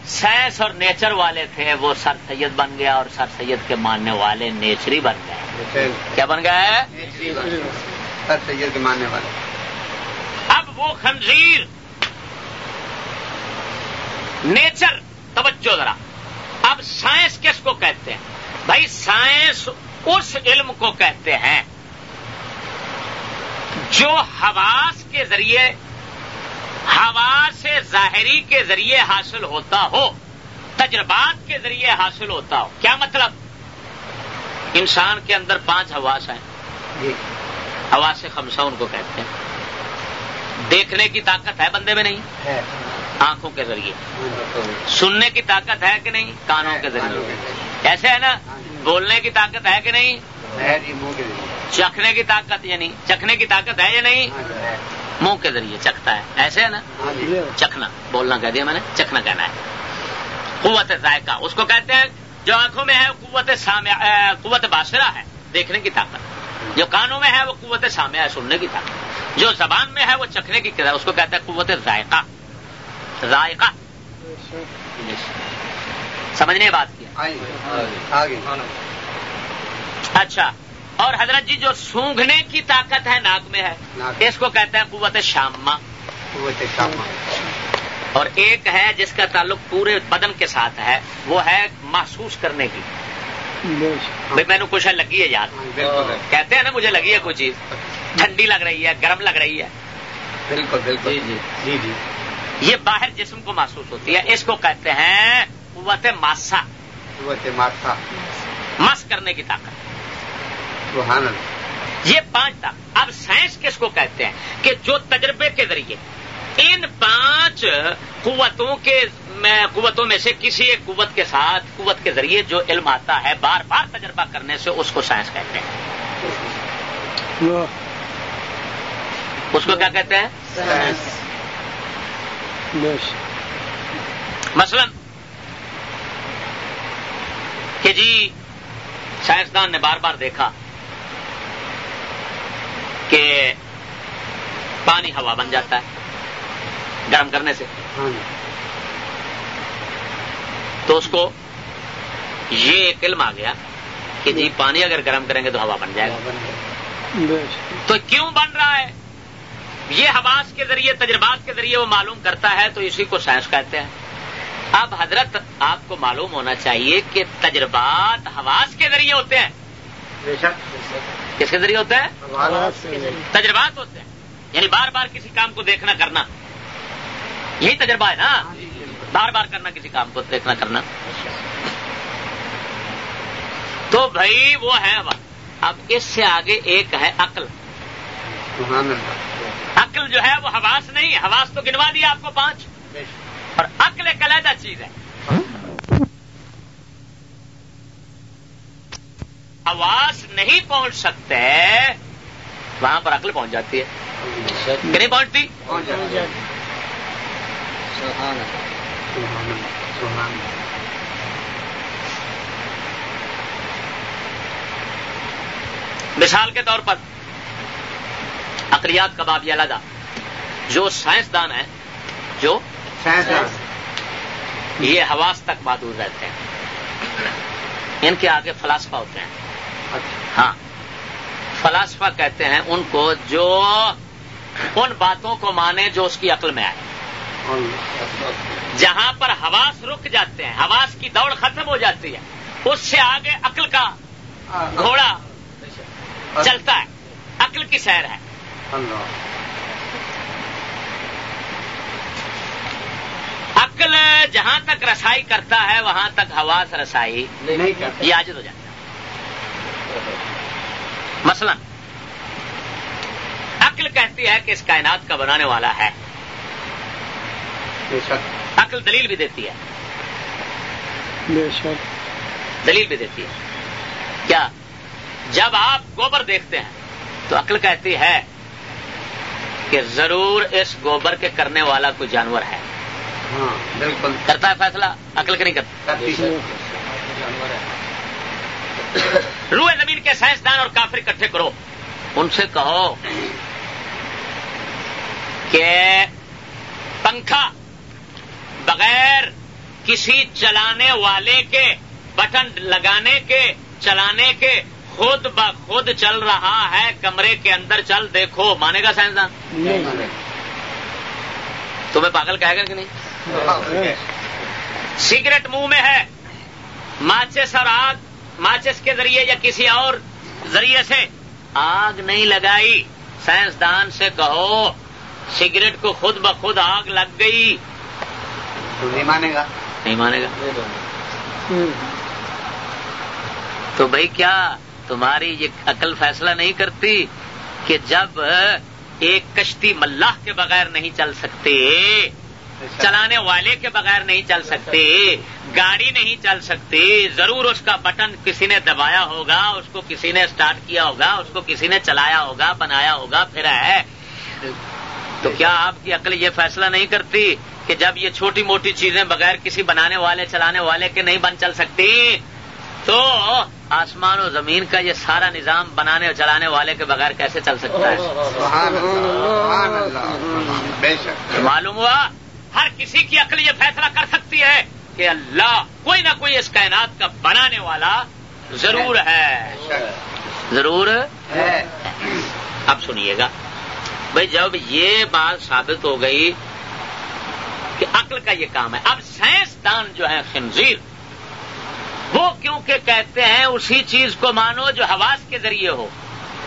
سائنس اور نیچر والے تھے وہ سر سید بن گیا اور سر سید کے ماننے والے نیچری بن گئے۔ کیا بن گئے۔ سر سید کے ماننے والے۔ اب وہ خنزیر۔ نیچر توجہ ذرا۔ اب سائنس کس کو کہتے ہیں؟ بھائی سائنس اس علم کو کہتے ہیں جو حواس کے ذریعے ہوا سے ظاہری کے ذریعے حاصل ہوتا ہو تجربات کے ذریعے حاصل ہوتا ہو۔ کیا مطلب؟ انسان کے اندر پانچ حواس ہیں۔ جی۔ حواس خمسہ ان کو کہتے ہیں۔ دیکھنے کی طاقت ہے بندے میں نہیں؟ آنکھوں کے ذریعے۔ سننے کی طاقت ہے کہ نہیں؟ کانوں کے ذریعے۔ ایسے ہے نا؟ بولنے کی طاقت ہے کہ نہیں؟ جی چکھنے کی طاقت یا نہیں چکھنے کی طاقت ہے یا نہیں؟ ہاں جی،۔ منہ کے ذریعے چکھتا ہے۔ ایسے ہے نا؟ ہاں جی۔ چکھنا بولنا کہہ دیا میں نے چکھنا کہنا ہے۔ قوت ذائقہ اس کو کہتے ہیں جو آنکھوں میں ہے قوت قوت باسرہ ہے دیکھنے کی طاقت۔ جو کانوں میں ہے وہ قوت سامع ہے سننے کی طاقت۔ جو زبان میں ہے وہ چکھنے کی طاقت اس کو کہتے ہیں قوت ذائقہ۔ ذائقہ۔ سمجھنے بات آگے۔ اچھا اور حضرت جی جو سونگھنے کی طاقت ہے ناک میں ہے ناک۔ اس کو کہتے ہیں قوت شامہ۔ قوت شامہ۔ اور ایک ہے جس کا تعلق پورے بدن کے ساتھ ہے وہ ہے محسوس کرنے کی۔ بھائی میں نے کچھ لگی ہے یاد۔ ہاں۔ کہتے ہیں نا مجھے لگی ہے کوئی چیز۔ ٹھنڈی لگ رہی ہے گرم لگ رہی ہے۔ بالکل بالکل۔ جی، جی۔ جی جی۔ یہ باہر جسم کو محسوس ہوتی ہے اس کو کہتے ہیں قوت ماسا۔ قوت ماتھا مس کرنے کی طاقت۔ سبحان اللہ۔ یہ پانچ طاقت اب سائنس کس کو کہتے ہیں؟ کہ جو تجربے کے ذریعے ان پانچ قوتوں کے میں قوتوں میں سے کسی ایک قوت کے ساتھ قوت کے ذریعے جو علم آتا ہے بار بار تجربہ کرنے سے اس کو سائنس کہتے ہیں۔ اس کو کیا کہتے ہیں؟ مثلا کہ جی سائنسدان نے بار بار دیکھا کہ پانی ہوا بن جاتا ہے گرم کرنے سے۔ ہاں جی۔ تو اس کو یہ ایک علم آ گیا کہ جی پانی اگر گرم کریں گے تو ہوا بن جائے گا۔ تو کیوں بن رہا ہے؟ یہ حواس کے ذریعے تجربات کے ذریعے وہ معلوم کرتا ہے تو اسی کو سائنس کہتے ہیں۔ اب حضرت آپ کو معلوم ہونا چاہیے کہ تجربات حواس کے ذریعے ہوتے ہیں۔ کس کے ذریعے ہیں حواس تجربات ہوتے ہیں۔ یعنی بار بار کسی کام کو دیکھنا کرنا۔ یہی تجربہ ہے نا؟ بار بار کرنا کسی کام کو دیکھنا کرنا۔ تو بھائی وہ ہے اب۔ اس سے آگے ایک ہے عقل۔ عقل جو ہے وہ حواس نہیں حواس تو گنوا دیا آپ کو پانچ۔ اور عقل ایک علیحدہ چیز ہے۔ حواس نہیں پہنچ سکتے، وہاں پر عقل پہنچ جاتی ہے۔ کہ نہیں پہنچتی؟ مثال کے طور پر، اقلیات کا باب یہ علیحدہ جو سائنسدان ہیں، جو سائنس یہ حواس تک محدود رہتے ہیں۔ ان کے آگے فلاسفہ ہوتے ہیں۔ ہاں۔ فلاسفہ کہتے ہیں ان کو جو ان باتوں کو مانے جو اس کی عقل میں آئے۔ جہاں پر حواس رک جاتے ہیں حواس کی دوڑ ختم ہو جاتی ہے اس سے آگے عقل کا گھوڑا چلتا ہے عقل کی سیر ہے۔ عقل جہاں تک رسائی کرتا ہے وہاں تک حواس رسائی یہ عاجز ہو جاتا ہے۔ مثلا عقل کہتی ہے کہ اس کائنات کا بنانے والا ہے۔ بے شک۔ عقل دلیل بھی دیتی ہے۔ بے شک۔ دلیل بھی دیتی ہے۔ کیا جب آپ گوبر دیکھتے ہیں تو عقل کہتی ہے کہ ضرور اس گوبر کے کرنے والا کوئی جانور ہے۔ ہاں بالکل۔ کرتا ہے فیصلہ؟ عقل کے نہیں کرتا۔ روح زمین کے سائنسدان اور کافر اکٹھے کرو۔ ان سے کہو کہ پنکھا بغیر کسی چلانے والے کے بٹن لگانے کے چلانے کے خود بخود چل رہا ہے کمرے کے اندر چل دیکھو۔ مانے گا سائنسدان؟ نہیں۔ تمہیں پاگل کہے گا کہ نہیں؟ سگریٹ منہ میں ہے۔ ماچس اور آگ ماچس کے ذریعے یا کسی اور ذریعے سے؟ آگ نہیں لگائی۔ سائنسدان سے کہو سگریٹ کو خود بخود آگ لگ گئی۔ تو نہیں مانے گا۔ نہیں مانے گا۔ تو بھائی کیا تمہاری یہ عقل فیصلہ نہیں کرتی کہ جب ایک کشتی ملاح کے بغیر نہیں چل سکتے چلانے والے کے بغیر نہیں چل سکتے گاڑی نہیں چل سکتی ضرور اس کا بٹن کسی نے دبایا ہوگا اس کو کسی نے اسٹارٹ کیا ہوگا اس کو کسی نے چلایا ہوگا بنایا ہوگا پھر ہے۔ تو کیا آپ کی عقل یہ فیصلہ نہیں کرتی کہ جب یہ چھوٹی موٹی چیزیں بغیر کسی بنانے والے چلانے والے کے نہیں بن چل سکتی؟ تو آسمان و زمین کا یہ سارا نظام بنانے اور چلانے والے کے بغیر کیسے چل سکتا ہے؟ سبحان اللہ سبحان اللہ۔ بے شک۔ معلوم ہوا؟ ہر کسی کی عقل یہ فیصلہ کر سکتی ہے کہ اللہ کوئی نہ کوئی اس کائنات کا بنانے والا ضرور ہے۔ ضرور ہے۔ اب سنیے گا۔ بھائی جب یہ بات ثابت ہو گئی کہ عقل کا یہ کام ہے، اب سائنسدان جو ہے خنزیر، وہ کیونکہ کہتے ہیں اسی چیز کو مانو جو حواس کے ذریعے ہو،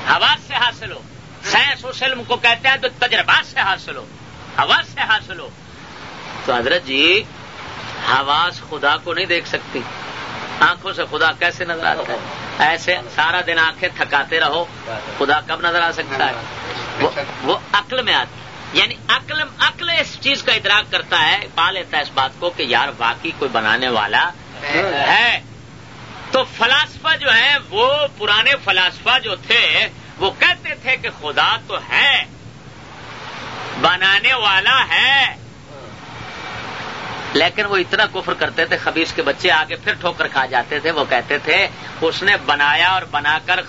حواس سے حاصل ہو۔ سائنس اس علم کو کہتے ہیں تو تجربات سے حاصل ہو، حواس سے حاصل ہو۔ تو حضرت جی حواس خدا کو نہیں دیکھ سکتی۔ آنکھوں سے خدا کیسے نظر آتا ہے؟ ایسے سارا دن آنکھیں تھکاتے رہو خدا کب نظر آ سکتا ہے؟ وہ, عقل میں آتی یعنی عقل عقل اس چیز کا ادراک کرتا ہے پا لیتا ہے اس بات کو کہ یار واقعی کوئی بنانے والا ہے۔ تو فلاسفہ جو ہیں وہ پرانے فلاسفہ جو تھے وہ کہتے تھے کہ خدا تو ہے بنانے والا ہے۔ لیکن وہ اتنا کفر کرتے تھے خبیص کے بچے آگے پھر ٹھوکر کھا جاتے تھے، وہ کہتے تھے، اس نے بنایا اور بنا کر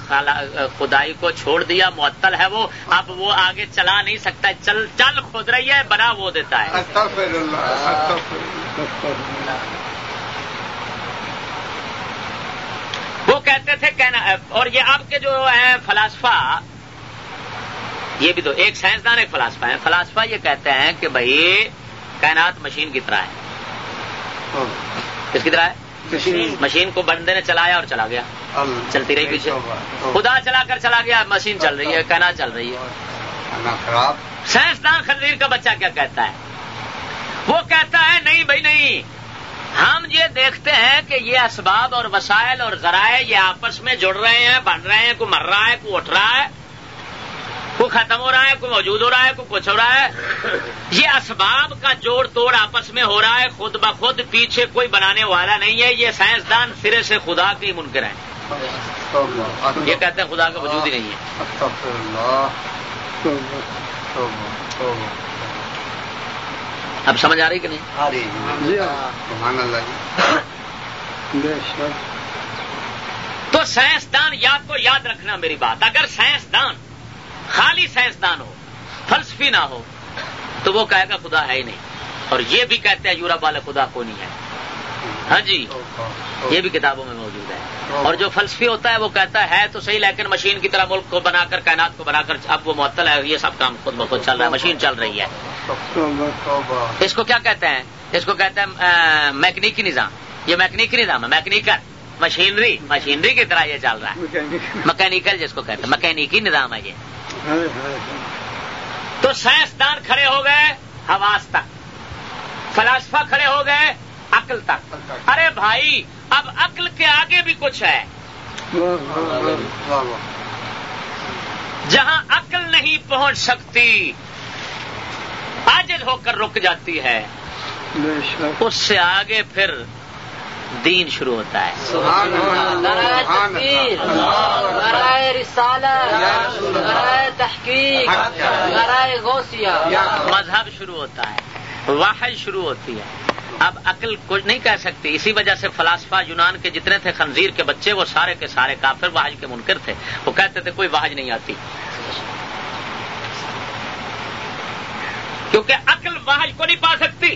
خدائی کو چھوڑ دیا، معطل ہے وہ، اب وہ آگے چلا نہیں سکتا، چل چل خود رہی ہے، بنا وہ دیتا ہے۔ وہ کہتے تھے، کہنا اور یہ آپ کے جو ہیں فلاسفہ، یہ بھی تو ایک سائنسدان، ایک فلاسفہ ہے فلاسفہ یہ کہتے ہیں کہ بھائی، کائنات مشین کی طرح ہے۔ کس کی طرح ہے؟ مشین۔ کو بندے نے چلایا اور چلا گیا۔ چلتی رہی پیچھے۔ خدا چلا کر چلا گیا مشین چل رہی ہے کائنات چل رہی ہے۔ سائنسدان خنزیر کا بچہ کیا کہتا ہے؟ وہ کہتا ہے نہیں بھائی نہیں۔ ہم یہ دیکھتے ہیں کہ یہ اسباب اور وسائل اور ذرائع یہ آپس میں جڑ رہے ہیں بن رہے ہیں کوئی مر رہا ہے کوئی اٹھ رہا ہے۔ کوئی ختم ہو رہا ہے کوئی موجود ہو رہا ہے کوئی کچھ ہو رہا ہے۔ یہ اسباب کا جوڑ توڑ آپس میں ہو رہا ہے خود بخود پیچھے کوئی بنانے والا نہیں ہے یہ سائنسدان سرے سے خدا کے ہی منکر ہیں۔ یہ کہتے ہیں خدا کا وجود ہی نہیں ہے۔ اب سمجھ آ رہی کہ نہیں؟ آ رہی جی ہاں۔ سبحان اللہ جی۔ تو سائنسدان یاد کو یاد رکھنا میری بات۔ اگر سائنسدان خالی سائنسدان ہو، فلسفی نہ ہو، تو وہ کہے گا خدا ہے ہی نہیں۔ اور یہ بھی کہتے ہیں، یورپ والے خدا کو نہیں ہے۔ ہاں جی؟ یہ بھی کتابوں میں موجود ہے۔ اور جو فلسفی ہوتا ہے، وہ کہتا ہے تو صحیح، لیکن مشین کی طرح ملک کو بنا کر، کائنات کو بنا کر، اب وہ معطل ہے، یہ سب کام خود بخود چل رہا ہے، مشین چل رہی ہے۔ اس کو کیا کہتے ہیں؟ اس کو کہتے ہیں میکنیکی نظام۔ یہ میکنیکی نظام ہے میکنیکل مشینری مشینری کی طرح یہ چل رہا ہے۔ مکینیکل جس کو کہتے ہیں، مکینیکی نظام ہے یہ۔ تو سائنسدان کھڑے ہو گئے حواس تک فلاسفہ کھڑے ہو گئے عقل تک۔ ارے بھائی اب عقل کے آگے بھی کچھ ہے۔ جہاں عقل نہیں پہنچ سکتی عاجز ہو کر رک جاتی ہے۔ اس سے آگے پھر دین شروع ہوتا ہے۔ سبحان اللہ رسالت تحقیق غوثیہ۔ مذہب شروع ہوتا ہے۔ واحد شروع ہوتی ہے۔ اب عقل کچھ نہیں کہہ سکتی۔ اسی وجہ سے فلاسفہ یونان کے جتنے تھے خنزیر کے بچے وہ سارے کے سارے کافر واحج کے منکر تھے۔ وہ کہتے تھے کوئی واحج نہیں آتی۔ کیونکہ عقل واحج کو نہیں پا سکتی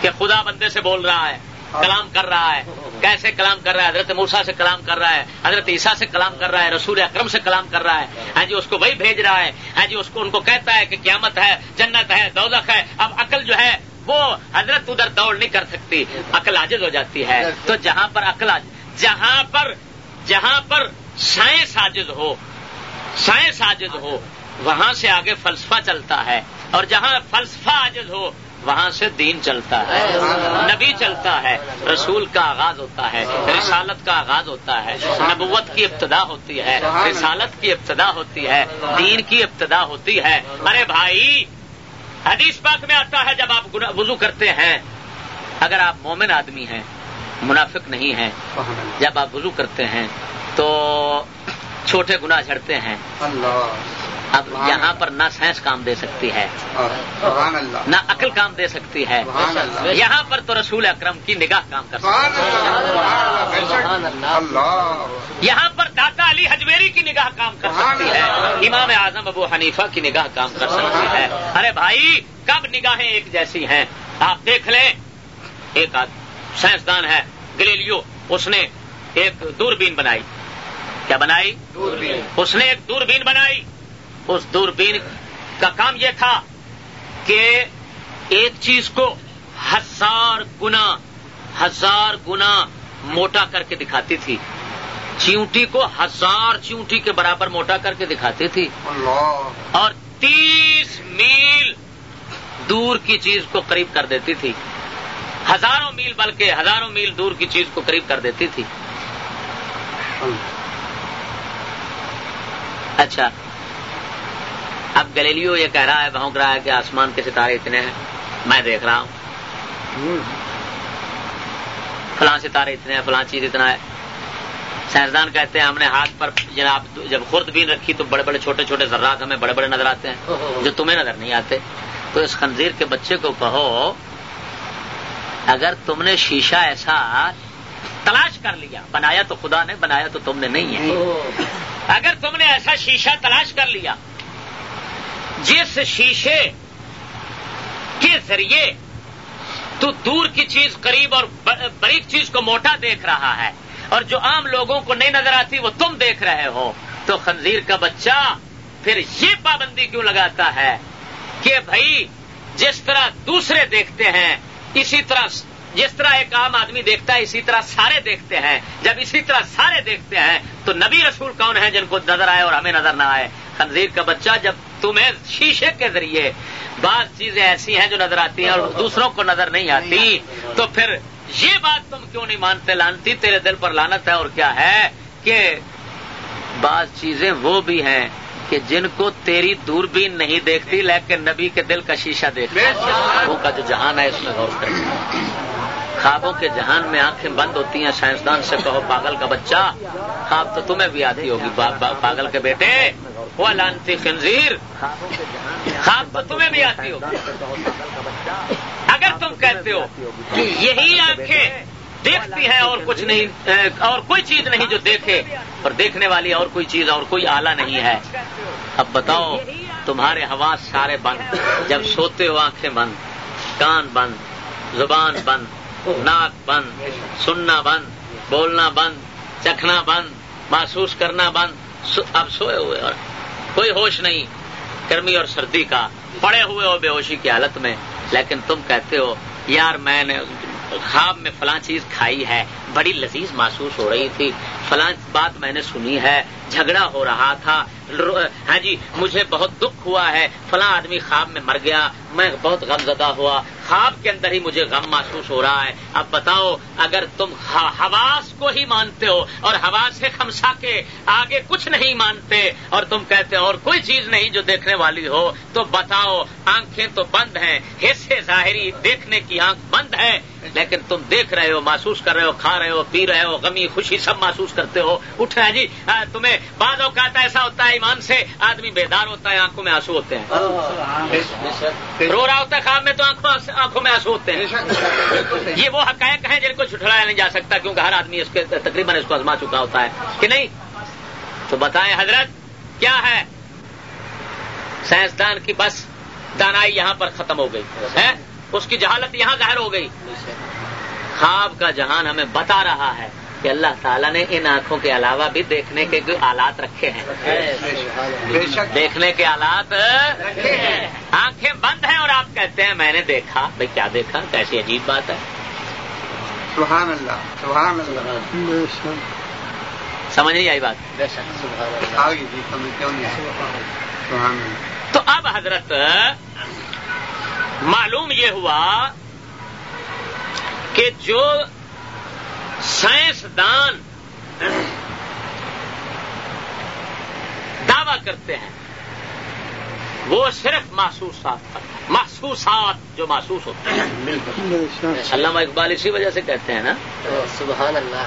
کہ خدا بندے سے بول رہا ہے۔ کلام کر رہا ہے۔ کیسے کلام کر رہا ہے؟ حضرت موسا سے کلام کر رہا ہے۔ حضرت عیسیٰ سے کلام کر رہا ہے۔ رسول اکرم سے کلام کر رہا ہے۔ ہاں جی اس کو وہی بھیج رہا ہے۔ ہاں جی اس کو ان کو کہتا ہے کہ قیامت ہے، جنت ہے، دوزخ ہے۔ اب عقل جو ہے، وہ حضرت ادھر دوڑ نہیں کر سکتی۔ عقل عاجز ہو جاتی ہے۔ تو جہاں پر عقل جہاں پر جہاں پر سائنس عاجز ہو، سائنس عاجز ہو، وہاں سے آگے فلسفہ چلتا ہے۔ اور جہاں فلسفہ عاجز ہو وہاں سے دین چلتا ہے، نبی چلتا ہے، رسول کا آغاز ہوتا ہے، رسالت کا آغاز ہوتا ہے، نبوت کی ابتدا ہوتی ہے، رسالت کی ابتدا ہوتی ہے، دین کی ابتدا ہوتی ہے۔ ارے بھائی، حدیث پاک میں آتا ہے، جب آپ وضو کرتے ہیں، اگر آپ مومن آدمی ہیں، منافق نہیں ہیں، جب آپ وضو کرتے ہیں، تو چھوٹے گناہ جھڑتے ہیں۔ اللہ۔ اب یہاں پر نہ سائنس کام دے سکتی ہے۔ نہ عقل کام دے سکتی ہے۔ یہاں پر تو رسول اکرم کی نگاہ کام کر سکتی یہاں پر داتا علی حجویری کی نگاہ کام کر سکتی ہے۔ امام اعظم ابو حنیفہ کی نگاہ کام کر سکتی ہے۔ ارے بھائی کب نگاہیں ایک جیسی ہیں؟ آپ دیکھ لیں۔ ایک سائنسدان ہے گلیلیو اس نے ایک دوربین بنائی۔ کیا بنائی؟ دوربین. اس نے ایک دوربین بنائی۔ اس دوربین کا کام یہ تھا کہ ایک چیز کو ہزار گنا ہزار گنا موٹا کر کے دکھاتی تھی۔ چیونٹی کو ہزار چیونٹی کے برابر موٹا کر کے دکھاتی تھی۔ اللہ۔ اور تیس میل دور کی چیز کو قریب کر دیتی تھی۔ ہزاروں میل بلکہ ہزاروں میل دور کی چیز کو قریب کر دیتی تھی۔ اچھا۔ اب گلیلیو یہ کہہ رہا ہے بھونک رہا ہے کہ آسمان کے ستارے اتنے ہیں۔ میں دیکھ رہا ہوں۔ فلاں ستارے اتنے ہیں فلاں چیز اتنا ہے۔ سائنسدان کہتے ہیں ہم نے ہاتھ پر جناب جب خرد بین رکھی تو بڑے بڑے چھوٹے چھوٹے ذرات ہمیں بڑے بڑے نظر آتے ہیں جو تمہیں نظر نہیں آتے۔ تو اس خنزیر کے بچے کو کہو اگر تم نے شیشہ ایسا تلاش کر لیا۔ بنایا تو خدا نے، بنایا تو تم نے، نہیں ہے۔ اگر تم نے ایسا شیشہ تلاش کر لیا، جس شیشے کے ذریعے تو دور کی چیز قریب اور بریک چیز کو موٹا دیکھ رہا ہے، اور جو عام لوگوں کو نہیں نظر آتی وہ تم دیکھ رہے ہو، تو خنزیر کا بچہ پھر یہ پابندی کیوں لگاتا ہے کہ بھائی، جس طرح دوسرے دیکھتے ہیں، اسی طرح جس طرح ایک عام آدمی دیکھتا ہے، اسی طرح سارے دیکھتے ہیں۔ جب اسی طرح سارے دیکھتے ہیں، تو نبی رسول کون ہیں جن کو نظر آئے اور ہمیں نظر نہ آئے؟ خنزیر کا بچہ جب تمہیں شیشے کے ذریعے بعض چیزیں ایسی ہیں جو نظر آتی ہیں اور دوسروں کو نظر نہیں آتی، تو پھر یہ بات تم کیوں نہیں مانتے؟ لانتی تیرے دل پر لانت ہے اور کیا ہے؟ کہ بعض چیزیں وہ بھی ہیں کہ جن کو تیری دوربین نہیں دیکھتی، لیکن نبی کے دل کا شیشہ دیکھتا ہے۔ کا جو جہان ہے، اس میں غور کرنا خوابوں کے جہان میں آنکھیں بند ہوتی ہیں، سائنسدان سے کہو، پاگل کا بچہ، خواب تو تمہیں بھی آتی ہوگی پاگل کے بیٹے، وہ لانتی خنزیر، خواب تو تمہیں بھی آتی ہوگی۔ اگر تم کہتے ہو کہ یہی آنکھیں دیکھتی ہیں اور کچھ نہیں اور کوئی چیز نہیں جو دیکھے، اور دیکھنے والی اور کوئی چیز، اور کوئی آلہ نہیں ہے، اب بتاؤ، تمہارے حواس سارے بند۔ جب سوتے ہو آنکھیں بند، کان بند، زبان بند ناک بند، سننا بند، بولنا بند، چکھنا بند، محسوس کرنا بند اب سوئے ہوئے اور کوئی ہوش نہیں، گرمی اور سردی کا، پڑے ہوئے ہو بے ہوشی کی حالت میں، لیکن تم کہتے ہو، یار میں نے خواب میں فلاں چیز کھائی ہے، بڑی لذیذ محسوس ہو رہی تھی۔ فلاں بات میں نے سنی ہے، جھگڑا ہو رہا تھا۔ ہاں جی مجھے بہت دکھ ہوا ہے۔ فلاں آدمی خواب میں مر گیا، میں بہت غم زدہ ہوا۔ خواب کے اندر ہی مجھے غم محسوس ہو رہا ہے۔ اب بتاؤ، اگر تم حواس کو ہی مانتے ہو اور حواس سے خمسا کے آگے کچھ نہیں مانتے اور تم کہتے ہو اور کوئی چیز نہیں جو دیکھنے والی ہو، تو بتاؤ، آنکھیں تو بند ہیں۔ حصے ظاہری دیکھنے کی آنکھ بند ہے لیکن تم دیکھ رہے ہو محسوس کر رہے ہو کھا رہے ہو پی رہے ہو غمی خوشی سب محسوس کرتے ہو۔ اٹھ رہے جی تمہیں بعض اوقات ایسا ہوتا ہے ایمان سے آدمی بیدار ہوتا ہے آنکھوں میں آنسو ہوتے ہیں۔ رو رہا ہوتا ہے خواب میں تو آنکھوں میں آنسو ہوتے ہیں۔ یہ وہ حقائق ہیں جن کو چھٹلایا نہیں جا سکتا کیونکہ ہر آدمی اس کے تقریباً اس کو آزما چکا ہوتا ہے۔ کہ نہیں؟ تو بتائیں حضرت کیا ہے؟ سائنسدان کی بس دانائی یہاں پر ختم ہو گئی۔ ہے اس کی جہالت یہاں ظاہر ہو گئی۔ خواب کا جہان ہمیں بتا رہا ہے کہ اللہ تعالیٰ نے ان آنکھوں کے علاوہ بھی دیکھنے کے آلات رکھے ہیں۔ دیکھنے کے آلات آنکھیں بند ہیں اور آپ کہتے ہیں میں نے دیکھا۔ بھائی کیا دیکھا؟ کیسی عجیب بات ہے۔ سبحان اللہ سبحان اللہ۔ سمجھ نہیں آئی بات؟ تو اب حضرت معلوم یہ ہوا کہ جو سائنسدان دعوی کرتے ہیں وہ صرف محسوسات پر محسوسات جو محسوس ہوتے ہیں۔ علامہ اقبال اسی وجہ سے کہتے ہیں نا سبحان اللہ۔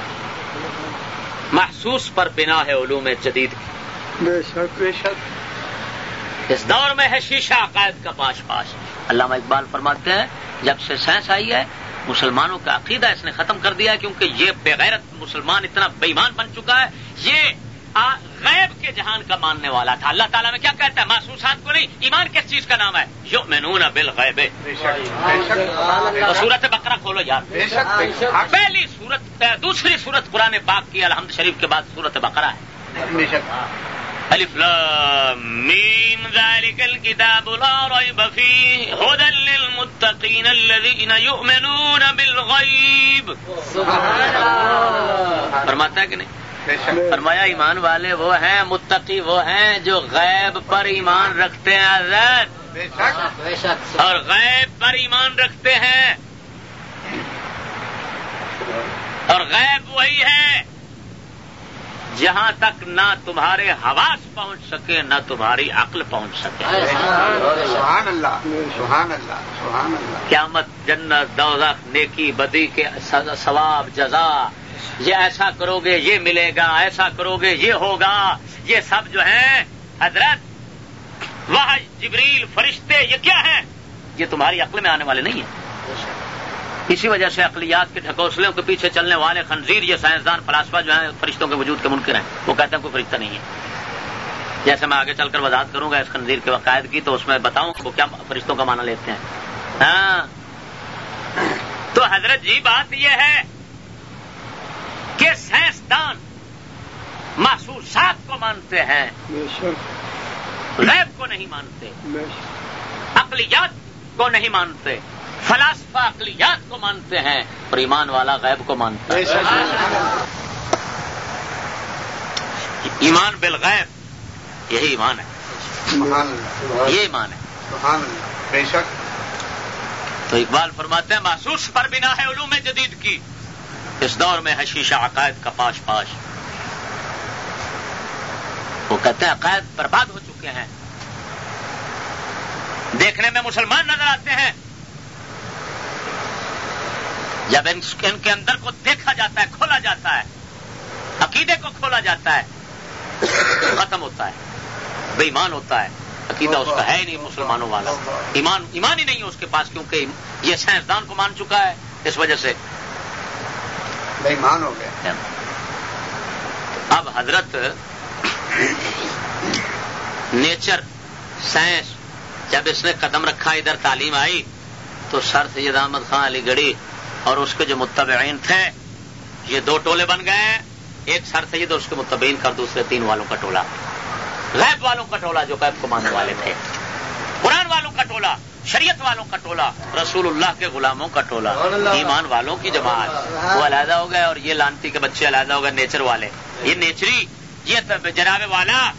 محسوس پر بنا ہے علوم جدید۔ بے شک بے شک۔ اس دور میں ہے شیشہ عقائد کا پاش پاش۔ علامہ اقبال فرماتے ہیں، جب سے سائنس آئی ہے، مسلمانوں کا عقیدہ اس نے ختم کر دیا ہے، کیونکہ یہ بغیرت مسلمان اتنا بےمان بن چکا ہے۔ یہ غیب کے جہان کا ماننے والا تھا۔ اللہ تعالیٰ میں کیا کہتا ہے؟ محسوسات کو نہیں، ایمان کس چیز کا نام ہے؟ جو مینون بل غیب سورت بکرا کھولو یار۔ پہلی سورت، دوسری سورت قرآن پاک کی، الحمد شریف کے بعد سورت بکرا ہے۔ الف میم ذلك الكتاب لا ريب فيه هدى للمتقين الذين يؤمنون بالغيب فرماتا ہے کہ نہیں؟ فرمایا ایمان والے وہ ہیں متقی وہ ہیں جو غیب پر ایمان رکھتے ہیں حضرت. اور غیب پر ایمان رکھتے ہیں. اور غیب وہی ہے جہاں تک نہ تمہارے حواس پہنچ سکے نہ تمہاری عقل پہنچ سکے۔ سبحان اللہ سبحان اللہ سبحان اللہ۔ قیامت جنت دوزخ نیکی بدی کے ثواب جزا۔ یہ ایسا کرو گے یہ ملے گا ایسا کرو گے یہ ہوگا۔ یہ سب جو ہیں حضرت وہ جبریل فرشتے یہ کیا ہیں؟ یہ تمہاری عقل میں آنے والے نہیں ہیں۔ اسی وجہ سے اقلیات کے ڈھکوسلوں کے پیچھے چلنے والے خنزیر یہ سائنسدان فلاسفہ جو ہیں فرشتوں کے وجود کے منکر ہیں۔ وہ کہتے ہیں کوئی فرشتہ نہیں ہے۔ جیسے میں آگے چل کر وضاحت کروں گا اس خنزیر کے وقائد کی تو اس میں بتاؤں وہ کیا فرشتوں کا معنی لیتے ہیں۔ ہاں۔ تو حضرت جی بات یہ ہے کہ سائنسدان محسوسات کو مانتے ہیں۔ غیب کو نہیں مانتے۔ اقلیات کو نہیں مانتے۔ فلاسفہ اقلیات کو مانتے ہیں اور ایمان والا غیب کو مانتا ہے۔ ایمان بالغیب یہی ایمان ہے۔ یہ ایمان ہے۔ بے شک۔ تو اقبال فرماتے ہیں محسوس پر بنا ہے علوم جدید کی۔ اس دور میں ہے شیشہ عقائد کا پاش پاش۔ وہ کہتے ہیں عقائد برباد ہو چکے ہیں۔ دیکھنے میں مسلمان نظر آتے ہیں۔ جب ان کے اندر کو دیکھا جاتا ہے کھولا جاتا ہے عقیدے کو کھولا جاتا ہے ختم ہوتا ہے بے ایمان ہوتا ہے عقیدہ اس کا ہے ہی نہیں مسلمانوں والا۔ ایمان ایمان ہی نہیں ہے اس کے پاس کیونکہ یہ سائنسدان کو مان چکا ہے اس وجہ سے۔ بے ایمان ہو گیا اب حضرت نیچر سائنس جب اس نے قدم رکھا ادھر تعلیم آئی تو سر سید احمد خان علی گڑھی اور اس کے جو متبعین تھے، یہ دو ٹولے بن گئے۔ ایک سر سید اور اس کے متبعین کا، دوسرے تین والوں کا ٹولہ۔ غیب والوں کا ٹولہ جو غیب کو ماننے والے تھے۔ قرآن والوں کا ٹولہ، شریعت والوں کا ٹولہ، رسول اللہ کے غلاموں کا ٹولہ، ایمان والوں کی جماعت۔ وہ علیحدہ ہو گئے اور یہ لانتی کے بچے علیحدہ ہو گئے، نیچر والے۔ یہ نیچری، یہ جناب والا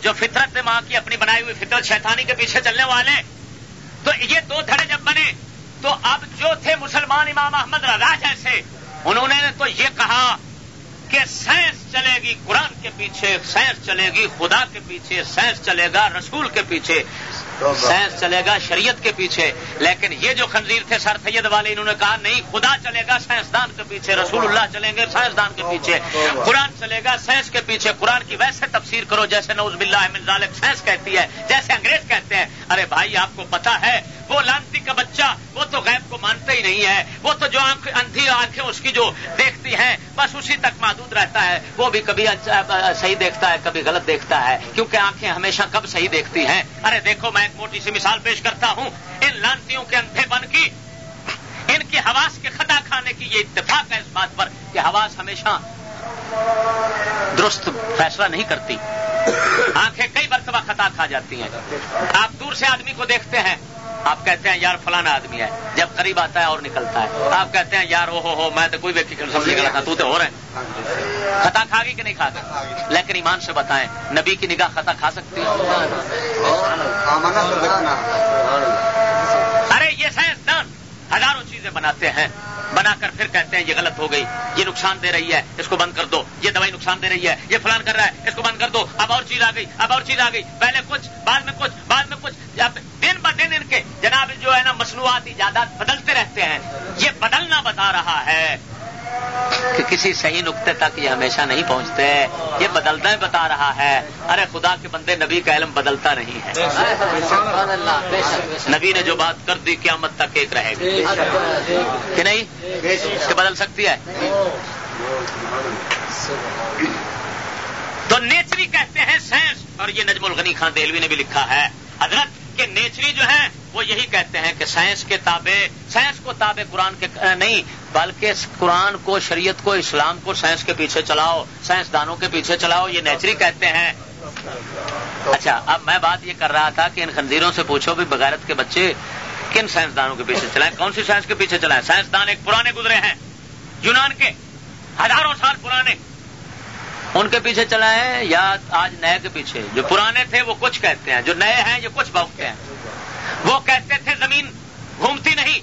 جو فطرت ماں کی اپنی بنائی ہوئی فطرت شیطانی کے پیچھے چلنے والے۔ تو یہ دو دھڑے جب بنے تو اب جو تھے مسلمان امام احمد رضا جیسے انہوں نے تو یہ کہا کہ سائنس چلے گی قرآن کے پیچھے سائنس چلے گی خدا کے پیچھے سائنس چلے گا رسول کے پیچھے۔ سائنس چلے گا شریعت کے پیچھے، لیکن یہ جو خنزیر تھے سر سید والے، انہوں نے کہا نہیں، خدا چلے گا سائنسدان کے پیچھے، رسول اللہ چلیں گے سائنسدان کے پیچھے۔ قرآن چلے گا سائنس کے پیچھے، قرآن کی ویسے تفسیر کرو جیسے نوز باللہ من ذالک سائنس کہتی ہے، جیسے انگریز کہتے ہیں۔ ارے بھائی، آپ کو پتا ہے، وہ لانتی کا بچہ، وہ تو غیب کو مانتا ہی نہیں ہے، وہ تو جو آنکھ، اندھی آنکھیں اس کی جو دیکھتی ہیں، بس اسی تک محدود رہتا ہے۔ وہ بھی کبھی اچھا، صحیح دیکھتا ہے، کبھی غلط دیکھتا ہے، کیونکہ آنکھیں ہمیشہ کب صحیح دیکھتی ہیں۔ ارے دیکھو، میں ایک موٹی سی مثال پیش کرتا ہوں، ان لانتیوں کے اندھے بن کی، ان کی حواس کے خطا کھانے کی یہ اتفاق ہے اس بات پر کہ حواس ہمیشہ درست فیصلہ نہیں کرتی۔ آنکھیں کئی مرتبہ خطا کھا جاتی ہیں۔ آپ دور سے آدمی کو دیکھتے ہیں آپ کہتے ہیں یار فلانا آدمی ہے جب قریب آتا ہے اور نکلتا ہے۔ آپ کہتے ہیں یار ہو ہو میں تو کوئی ویکتی سمجھ نکلا تھا تو ہو رہے خطا کھا گئی کہ نہیں کھا گئی؟ لیکن ایمان سے بتائیں نبی کی نگاہ خطا کھا سکتی ہے؟ ارے یہ سائنسدان ہزاروں چیزیں بناتے ہیں، بنا کر پھر کہتے ہیں یہ غلط ہو گئی، یہ نقصان دے رہی ہے، اس کو بند کر دو، یہ دوائی نقصان دے رہی ہے، یہ فلان کر رہا ہے، اس کو بند کر دو، اب اور چیز آ گئی، اب اور چیز آ گئی، پہلے کچھ، بعد میں کچھ، بعد میں کچھ دن ب دن ان کے جناب جو ہے نا مصنوعات ایجادات بدلتے رہتے ہیں، یہ بدلنا بتا رہا ہے۔ کہ کسی صحیح نقطے تک یہ ہمیشہ نہیں پہنچتے۔ یہ بدلتا ہی بتا رہا ہے۔ ارے خدا کے بندے نبی کا علم بدلتا نہیں ہے۔ نبی نے جو بات کر دی قیامت تک ایک رہے گی۔ کہ نہیں؟ کہ بدل سکتی ہے؟ تو نیچری کہتے ہیں سائنس اور یہ نجم الغنی خان دہلوی نے بھی لکھا ہے۔ حضرت کہ نیچری جو ہیں، وہ یہی کہتے ہیں کہ سائنس کے تابع، سائنس کو تابع قرآن کے نہیں، بلکہ قرآن کو، شریعت کو، اسلام کو سائنس کے پیچھے چلاؤ، سائنسدانوں کے پیچھے چلاؤ، یہ نیچری کہتے ہیں۔ اچھا اب میں بات یہ کر رہا تھا کہ ان خنزیروں سے پوچھو بھی بغیرت کے بچے کن سائنسدانوں کے پیچھے چلائیں، کون سی سائنس کے پیچھے چلائیں؟ سائنسدان ایک پرانے گزرے ہیں، یونان کے، ہزاروں سال پرانے۔ ان کے پیچھے چلائیں یا آج نئے کے پیچھے؟ جو پرانے تھے وہ کچھ کہتے ہیں، جو نئے ہیں یہ کچھ بہتے ہیں۔ وہ کہتے تھے زمین گھومتی نہیں۔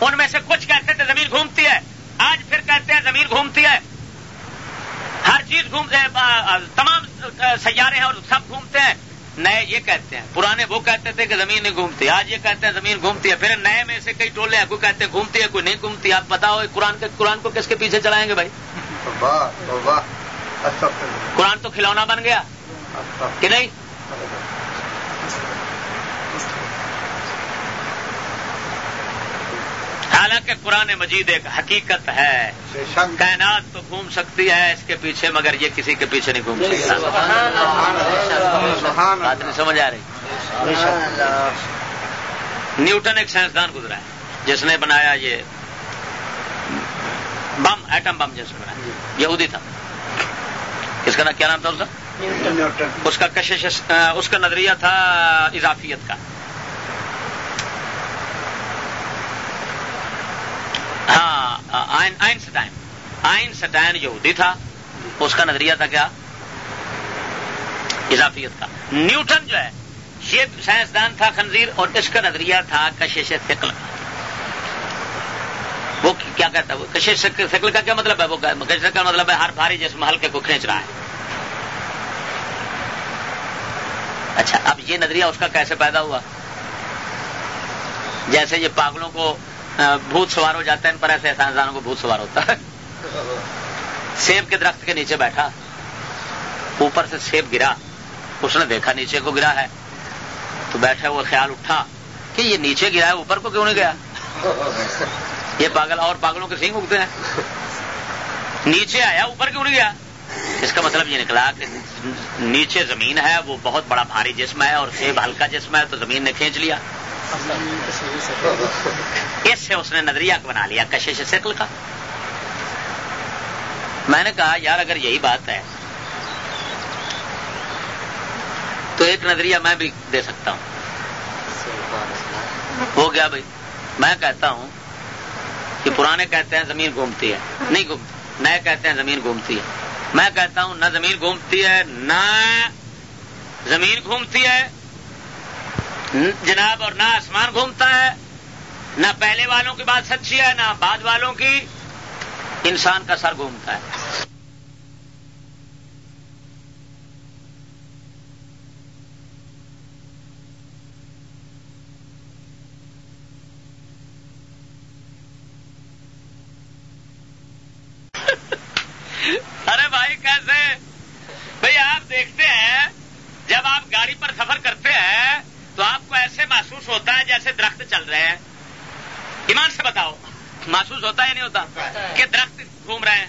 ان میں سے کچھ کہتے تھے زمین گھومتی ہے۔ آج پھر کہتے ہیں زمین گھومتی ہے۔ ہر چیز گھومتے ہیں تمام سیارے ہیں اور سب گھومتے ہیں۔ نئے یہ کہتے ہیں۔ پرانے وہ کہتے تھے کہ زمین نہیں گھومتی۔ آج یہ کہتے ہیں زمین گھومتی ہے۔ پھر نئے میں سے کئی ٹولے ہیں، کوئی کہتے ہیں گھومتی ہے، کوئی نہیں گھومتی۔ آپ بتاؤ، قرآن کے قرآن کو کس کے پیچھے چلائیں گے بھائی؟ قرآن تو کھلونا بن گیا؟ کہ نہیں؟ حالانکہ قرآن مجید ایک حقیقت ہے۔ کائنات تو گھوم سکتی ہے اس کے پیچھے، مگر یہ کسی کے پیچھے نہیں گھوم سکتا بات نہیں سمجھ آ رہی۔ نیوٹن ایک سائنسدان گزرا ہے، جس نے بنایا یہ بم، ایٹم بم جیسے بنایا۔ یہودی تھا۔ اس کا کیا نام تھا اس کا؟ اس کا کشش اس کا نظریہ تھا اضافیت کا۔ ہاں آئنسٹائن آئنسٹائن یہودی تھا۔ اس کا نظریہ تھا کیا؟ اضافیت کا۔ نیوٹن جو ہے یہ سائنسدان تھا خنزیر اور اس کا نظریہ تھا کشش فکل کا وہ کیا کہتا ہے؟ وہ کشش فکل کا کیا مطلب ہے؟ وہ کشش کا مطلب ہے ہر بھاری جسم ہلکے کو کھینچ رہا ہے۔ اچھا اب یہ نظریہ اس کا کیسے پیدا ہوا؟ جیسے یہ پاگلوں کو بھوت سوار ہو جاتا ہے ان پر ایسے سائنسدانوں کو بھوت سوار ہوتا ہے۔ سیب کے درخت کے نیچے بیٹھا، اوپر سے سیب گرا، اس نے دیکھا نیچے کو گرا ہے۔ تو بیٹھا، وہ خیال اٹھا کہ یہ نیچے گرا ہے، اوپر کو کیوں نہیں گیا؟ یہ پاگل اور پاگلوں کے سینگ اگتے ہیں۔ نیچے آیا، اوپر کیوں نہیں گیا؟ اس کا مطلب یہ نکلا کہ نیچے زمین ہے، وہ بہت بڑا بھاری جسم ہے اور سیب ہلکا جسم ہے، تو زمین نے کھینچ لیا۔ اس سے اس نے نظریہ بنا لیا، کشش سکل کا۔ میں نے کہا، یار اگر یہی بات ہے، تو ایک نظریہ میں بھی دے سکتا ہوں۔ ہو گیا بھائی۔ میں کہتا ہوں کہ پرانے کہتے ہیں زمین گھومتی ہے، نہیں گھومتی، نئے کہتے ہیں زمین گھومتی ہے۔ میں کہتا ہوں نہ زمین گھومتی ہے، نہ زمین گھومتی ہے۔ جناب، اور نہ آسمان گھومتا ہے۔ نہ پہلے والوں کی بات سچی ہے، نہ بعد والوں کی۔ انسان کا سر گھومتا ہے۔ ارے بھائی کیسے؟ بھائی آپ دیکھتے ہیں جب آپ گاڑی پر سفر کرتے ہیں تو آپ کو ایسے محسوس ہوتا ہے جیسے درخت چل رہے ہیں۔ ایمان سے بتاؤ محسوس ہوتا ہے نہیں ہوتا؟ کہ درخت گھوم رہے ہیں۔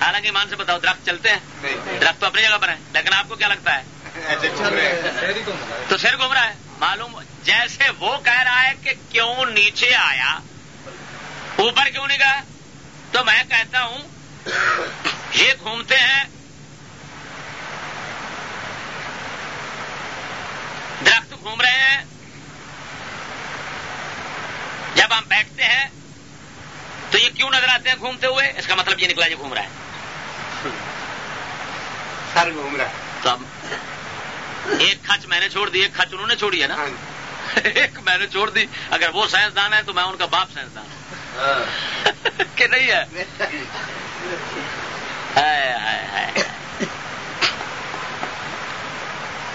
حالانکہ ایمان سے بتاؤ درخت چلتے ہیں۔ درخت تو اپنی جگہ پر ہے لیکن آپ کو کیا لگتا ہے؟ تو سر گھوم رہا ہے۔ معلوم جیسے وہ کہہ رہا ہے کہ کیوں نیچے آیا اوپر کیوں نہیں گیا؟ تو میں کہتا ہوں یہ گھومتے ہیں درخت گھوم رہے ہیں۔ جب ہم بیٹھتے ہیں تو یہ کیوں نظر آتے ہیں گھومتے ہوئے؟ اس کا مطلب یہ نکلا یہ گھوم رہا ہے۔ سر گھوم رہا ہے۔ تو ایک کھچ میں نے چھوڑ دی ایک کھچ انہوں نے چھوڑی ہے نا؟ ہاں ایک میں نے چھوڑ دی۔ اگر وہ سائنسدان ہے تو میں ان کا باپ سائنسدان ہوں۔ کہ نہیں ہے؟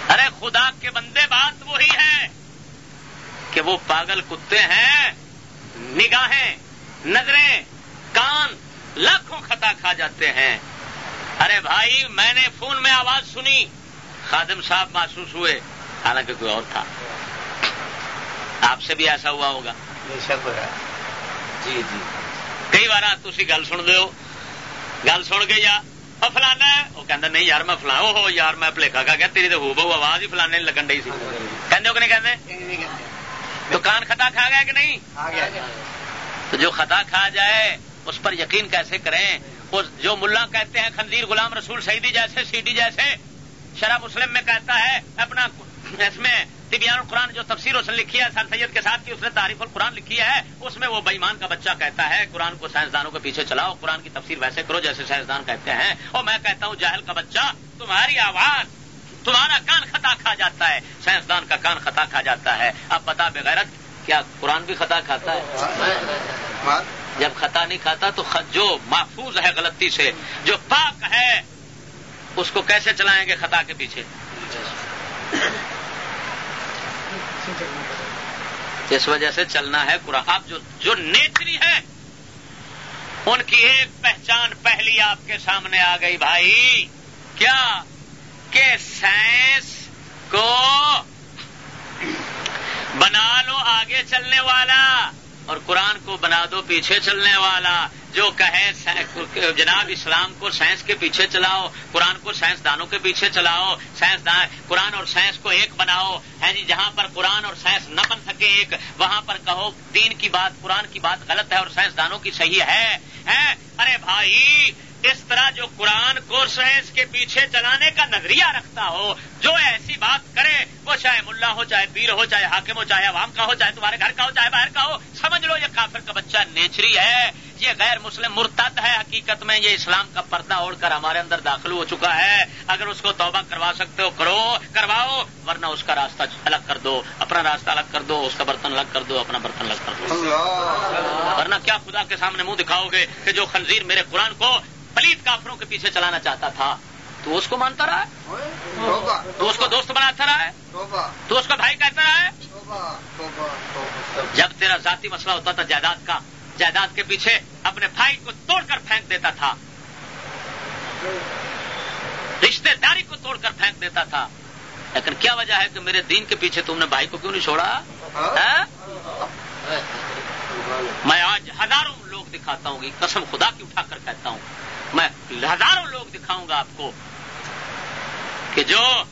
ارے خدا کے بندے بات وہی ہے کہ وہ پاگل کتے ہیں نگاہیں نظریں کان لاکھوں خطا کھا جاتے ہیں۔ ارے بھائی میں نے فون میں آواز سنی خادم صاحب محسوس ہوئے۔ حالانکہ کوئی اور تھا۔ آپ سے بھی ایسا ہوا ہوگا۔ جی جی۔ کئی بار تھی گل سن دو گل سن کے یا فلانا وہ کہتا نہیں یار، میں فلاں وہ یار، میں پلیکا کا گیا، تیری تو ہو بہو آواز ہی فلانے لگن ڈی سی. کہتے ہو کہ نہیں کہتے تو خطا کھا گیا کہ نہیں؟ تو جو خطا کھا جائے، اس پر یقین کیسے کریں؟ اس جو ملا کہتے ہیں، خنزیر غلام رسول سعیدی جیسے سی ڈی جیسے، شرح مسلم میں کہتا ہے، اپنا اس میں طبیان القرآن جو تفسیر اس نے لکھی ہے سر سید کے ساتھ کی اس نے تعریف القرآن لکھی ہے، اس میں وہ بےمان کا بچہ کہتا ہے، قرآن کو سائنسدانوں کے پیچھے چلاؤ، قرآن کی تفسیر ویسے کرو جیسے سائنسدان کہتے ہیں۔ اور میں کہتا ہوں، جاہل کا بچہ، تمہاری آواز، تمہارا کان خطا کھا جاتا ہے۔ سائنسدان کا کان خطا کھا جاتا ہے۔ اب بتا بغیرت، کیا قرآن بھی خطا کھاتا ہے؟ جب خطا نہیں کھاتا تو جو محفوظ ہے غلطی سے، جو پاک ہے، اس کو کیسے چلائیں گے خطا کے پیچھے؟ اس وجہ سے چلنا ہے قرآن اب جو جو نیچری ہے، ان کی ایک پہچان پہلی آپ کے سامنے آ گئی بھائی۔ کیا؟ کہ سائنس کو بنا لو آگے چلنے والا۔ اور قرآن کو بنا دو پیچھے چلنے والا، جو کہے جناب اسلام کو سائنس کے پیچھے چلاؤ، قرآن کو سائنس دانوں کے پیچھے چلاؤ سائنس دان قرآن اور سائنس کو ایک بناؤ ہے جی جہاں پر قرآن اور سائنس نہ بن سکے ایک، وہاں پر کہو دین کی بات، قرآن کی بات غلط ہے اور سائنس دانوں کی صحیح ہے ارے بھائی اس طرح جو قرآن کو سائنس کے پیچھے چلانے کا نظریہ رکھتا ہو جو ایسی بات کرے وہ چاہے ملا ہو چاہے پیر ہو چاہے حاکم ہو چاہے عوام کا ہو چاہے تمہارے گھر کا ہو چاہے باہر کا ہو سمجھ لو یہ کافر کا بچہ نیچری ہے یہ غیر مسلم مرتد ہے حقیقت میں یہ اسلام کا پردہ اوڑھ کر ہمارے اندر داخل ہو چکا ہے۔ اگر اس کو توبہ کروا سکتے ہو کرو کرواؤ ورنہ اس کا راستہ الگ کر دو اپنا راستہ الگ کر دو اس کا برتن الگ کر دو اپنا برتن الگ کر دو۔ ورنہ کیا خدا کے سامنے منہ دکھاؤ گے کہ جو خنزیر میرے قرآن کو پلیت کافروں کے پیچھے چلانا چاہتا تھا۔ تو اس کو مانتا رہا ہے؟ تو اس کو دوست بناتا رہا ہے؟ تو اس کا بھائی کہتا رہا ہے؟ جب تیرا ذاتی مسئلہ ہوتا تھا جائیداد کا جائیداد کے پیچھے اپنے بھائی کو توڑ کر پھینک دیتا تھا۔ رشتے داری کو توڑ کر پھینک دیتا تھا۔ لیکن کیا وجہ ہے کہ میرے دین کے پیچھے تم نے بھائی کو کیوں نہیں چھوڑا؟ میں آج ہزاروں لوگ دکھاتا ہوں گی قسم خدا کی اٹھا کر کہتا ہوں۔ میں ہزاروں لوگ دکھاؤں گا آپ کو کہ جو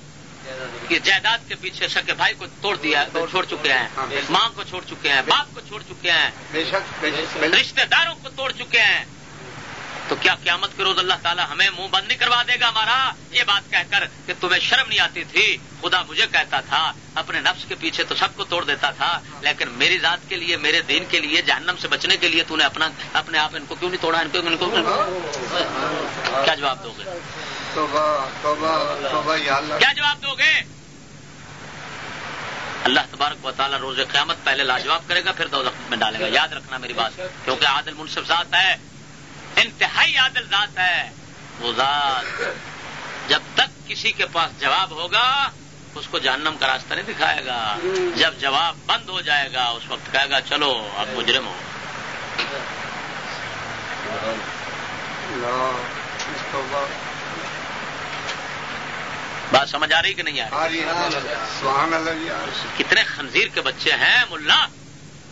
جائیداد کے پیچھے سکے بھائی کو توڑ دیا چھوڑ چکے ہیں ماں کو چھوڑ چکے ہیں باپ کو چھوڑ چکے ہیں رشتے داروں کو توڑ چکے ہیں۔ تو کیا قیامت کے روز اللہ تعالیٰ ہمیں منہ بند نہیں کروا دے گا ہمارا؟ یہ بات کہہ کر کہ تمہیں شرم نہیں آتی تھی خدا مجھے کہتا تھا اپنے نفس کے پیچھے تو سب کو توڑ دیتا تھا لیکن میری ذات کے لیے میرے دین کے لیے جہنم سے بچنے کے لیے تو نے اپنا اپنے آپ ان کو کیوں نہیں توڑا؟ ان کو ان کو کیا جواب دو گے؟ کیا جواب دو گے؟ اللہ تبارک و تعالیٰ روز قیامت پہلے لاجواب کرے گا پھر دو میں ڈالے گا۔ یاد رکھنا میری بات کیونکہ عادل منصف ذات ہے۔ انتہائی عادل ذات ہے وہ ذات جب تک کسی کے پاس جواب ہوگا اس کو جہنم کا راستہ نہیں دکھائے گا۔ جب جواب بند ہو جائے گا اس وقت کہے گا چلو اب مجرم ہو۔ بات سمجھ آ رہی کہ نہیں آ رہی؟ کتنے خنزیر کے بچے ہیں ملا!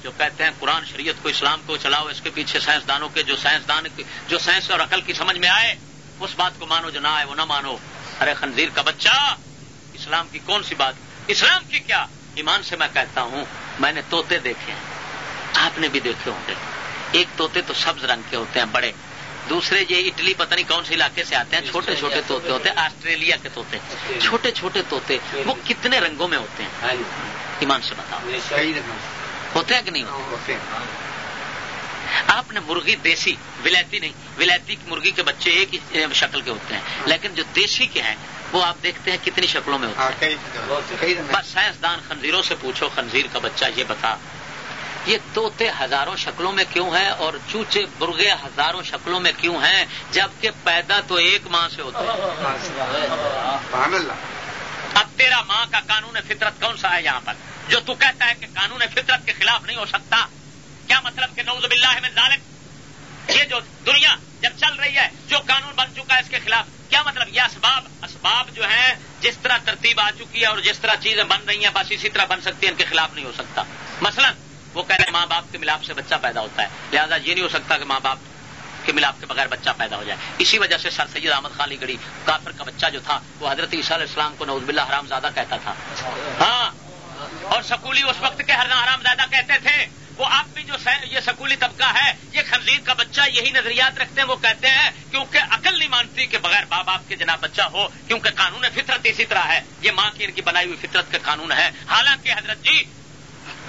جو کہتے ہیں قرآن شریعت کو اسلام کو چلاؤ اس کے پیچھے سائنسدانوں کے جو سائنسدان جو سائنس اور عقل کی سمجھ میں آئے اس بات کو مانو جو نہ آئے وہ نہ مانو۔ ارے خنزیر کا بچہ اسلام کی کون سی بات؟ اسلام کی کیا؟ ایمان سے میں کہتا ہوں میں نے توتے دیکھے ہیں۔ آپ نے بھی دیکھے ہوں گے۔ ایک توتے تو سبز رنگ کے ہوتے ہیں بڑے۔ دوسرے یہ اٹلی پتہ نہیں کون سے علاقے سے آتے ہیں چھوٹے چھوٹے توتے ہوتے ہیں آسٹریلیا کے توتے چھوٹے چھوٹے توتے وہ کتنے رنگوں میں ہوتے ہیں؟ ایمان سے بتاؤ۔ ہوتے ہیں کہ نہیں؟ ہوتے آپ نے مرغی دیسی ولایتی نہیں ولایتی مرغی کے بچے ایک ہی شکل کے ہوتے ہیں۔ لیکن جو دیسی کے ہیں وہ آپ دیکھتے ہیں کتنی شکلوں میں ہوتے ہیں۔ بس سائنسدان خنزیروں سے پوچھو خنزیر کا بچہ یہ بتا۔ یہ توتے ہزاروں شکلوں میں کیوں ہیں اور چوچے برگے ہزاروں شکلوں میں کیوں ہیں؟ جبکہ پیدا تو ایک ماں سے ہوتے ہیں۔ اب تیرا ماں کا قانون فطرت کون سا ہے یہاں پر؟ جو تو کہتا ہے کہ قانون فطرت کے خلاف نہیں ہو سکتا، کیا مطلب کہ نوز باللہ میں ظالم یہ جو دنیا جب چل رہی ہے، جو قانون بن چکا ہے اس کے خلاف، کیا مطلب یہ اسباب اسباب جو ہیں، جس طرح ترتیب آ چکی ہے اور جس طرح چیزیں بن رہی ہیں، بس اسی طرح بن سکتی ہیں، ان کے خلاف نہیں ہو سکتا۔ مثلا وہ کہہ رہے ہیں ماں باپ کے ملاپ سے بچہ پیدا ہوتا ہے۔ لہٰذا یہ نہیں ہو سکتا کہ ماں باپ کے ملاپ کے بغیر بچہ پیدا ہو جائے۔ اسی وجہ سے سر سید احمد خالی گڑی کافر کا بچہ جو تھا، وہ حضرت عیسیٰ علیہ السلام کو نوز باللہ حرام زیادہ کہتا تھا۔ ہاں اور سکولی اس وقت کے ہرنا حرام زیادہ کہتے تھے، وہ آپ بھی جو یہ سکولی طبقہ ہے، یہ خنزیر کا بچہ یہی نظریات رکھتے ہیں، وہ کہتے ہیں، کیونکہ عقل نہیں مانتی کہ بغیر باپ باپ کے جناب بچہ ہو، کیونکہ قانون فطرت اسی طرح ہے۔ یہ ماں کی ان کی بنائی ہوئی فطرت کا قانون ہے۔ حالانکہ حضرت جی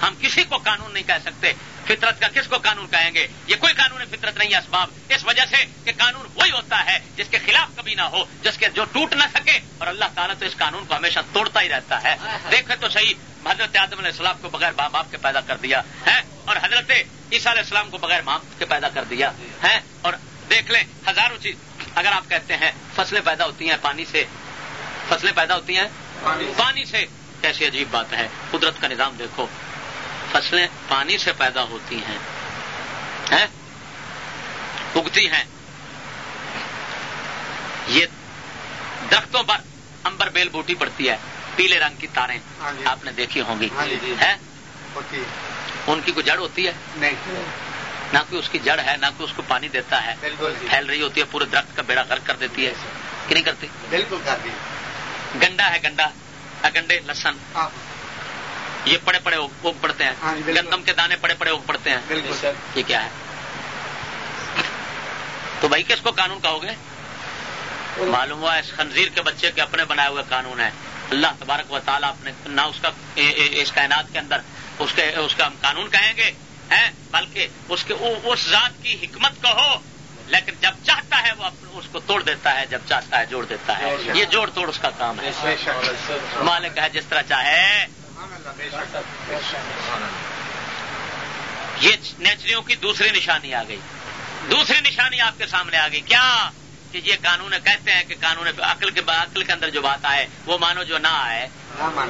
ہم کسی کو قانون نہیں کہہ سکتے فطرت کا کس کو قانون کہیں گے؟ یہ کوئی قانون فطرت نہیں ہے اسباب۔ اس وجہ سے کہ قانون وہی ہوتا ہے جس کے خلاف کبھی نہ ہو جس کے جو ٹوٹ نہ سکے۔ اور اللہ تعالیٰ تو اس قانون کو ہمیشہ توڑتا ہی رہتا ہے۔ دیکھے تو صحیح حضرت آدم علیہ السلام کو بغیر ماں باپ کے پیدا کر دیا ہے اور حضرت عیسیٰ علیہ السلام کو بغیر ماں کے پیدا کر دیا ہے اور دیکھ لیں ہزاروں چیز۔ اگر آپ کہتے ہیں فصلیں پیدا ہوتی ہیں پانی سے فصلیں پیدا ہوتی ہیں؟ پانی سے۔ کیسی عجیب بات ہے۔ قدرت کا نظام دیکھو۔ فصلیں پانی سے پیدا ہوتی ہیں۔ اگتی ہیں۔ یہ درختوں پر امبر بیل بوٹی پڑتی ہے پیلے رنگ کی تاریں۔ آپ نے دیکھی ہوں گی۔ ہے۔ ان کی کوئی جڑ ہوتی ہے؟ نہ کوئی اس کی جڑ ہے نہ کوئی اس کو پانی دیتا ہے۔ پھیل رہی ہوتی ہے پورے درخت کا بیڑا غرق کر دیتی ہے۔ کہ نہیں کرتی؟ بالکل گنڈا ہے گنڈا گنڈے لسن۔ یہ پڑے پڑے اگ پڑتے ہیں۔ گندم کے دانے پڑے پڑے اگ پڑتے ہیں۔ یہ کیا ہے؟ تو بھائی کس کو قانون کہو گے؟ معلوم ہوا اس خنزیر کے بچے کے اپنے بنائے ہوئے قانون ہے اللہ تبارک و تعالیٰ اپنے نہ اس کا اس کائنات کے اندر اس کے اس کا ہم قانون کہیں گے؟ بلکہ اس کے اس ذات کی حکمت کو ہو لیکن جب چاہتا ہے وہ اس کو توڑ دیتا ہے جب چاہتا ہے جوڑ دیتا ہے۔ یہ جوڑ توڑ اس کا کام ہے۔ مالک ہے جس طرح چاہے۔ یہ نیچریوں کی دوسری نشانی آ گئی۔ دوسری نشانی آپ کے سامنے آ گئی۔ کیا کہ یہ قانون کہتے ہیں کہ قانون عقل کے عقل کے اندر جو بات آئے وہ مانو جو نہ آئے۔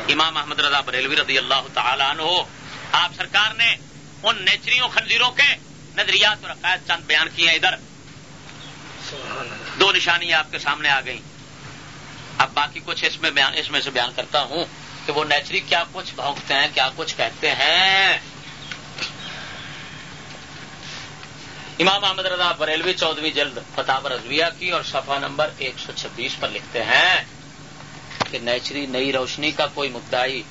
امام محمد رضا بریلوی رضی اللہ تعالیٰ عنہ آپ سرکار نے ان نیچریوں خنزیروں کے نظریات اور عقائد چند بیان کیے ہیں۔ ادھر دو نشانیاں آپ کے سامنے آ گئی اب باقی کچھ اس میں بیان اس میں سے بیان کرتا ہوں۔ کہ وہ نیچری کیا کچھ بھونکتے ہیں، کیا کچھ کہتے ہیں۔ امام احمد رضا بریلوی چودہویں جلد فتح رضویہ کی اور صفحہ نمبر ایک سو چھبیس پر لکھتے ہیں کہ نیچری نئی روشنی کا کوئی مدعی،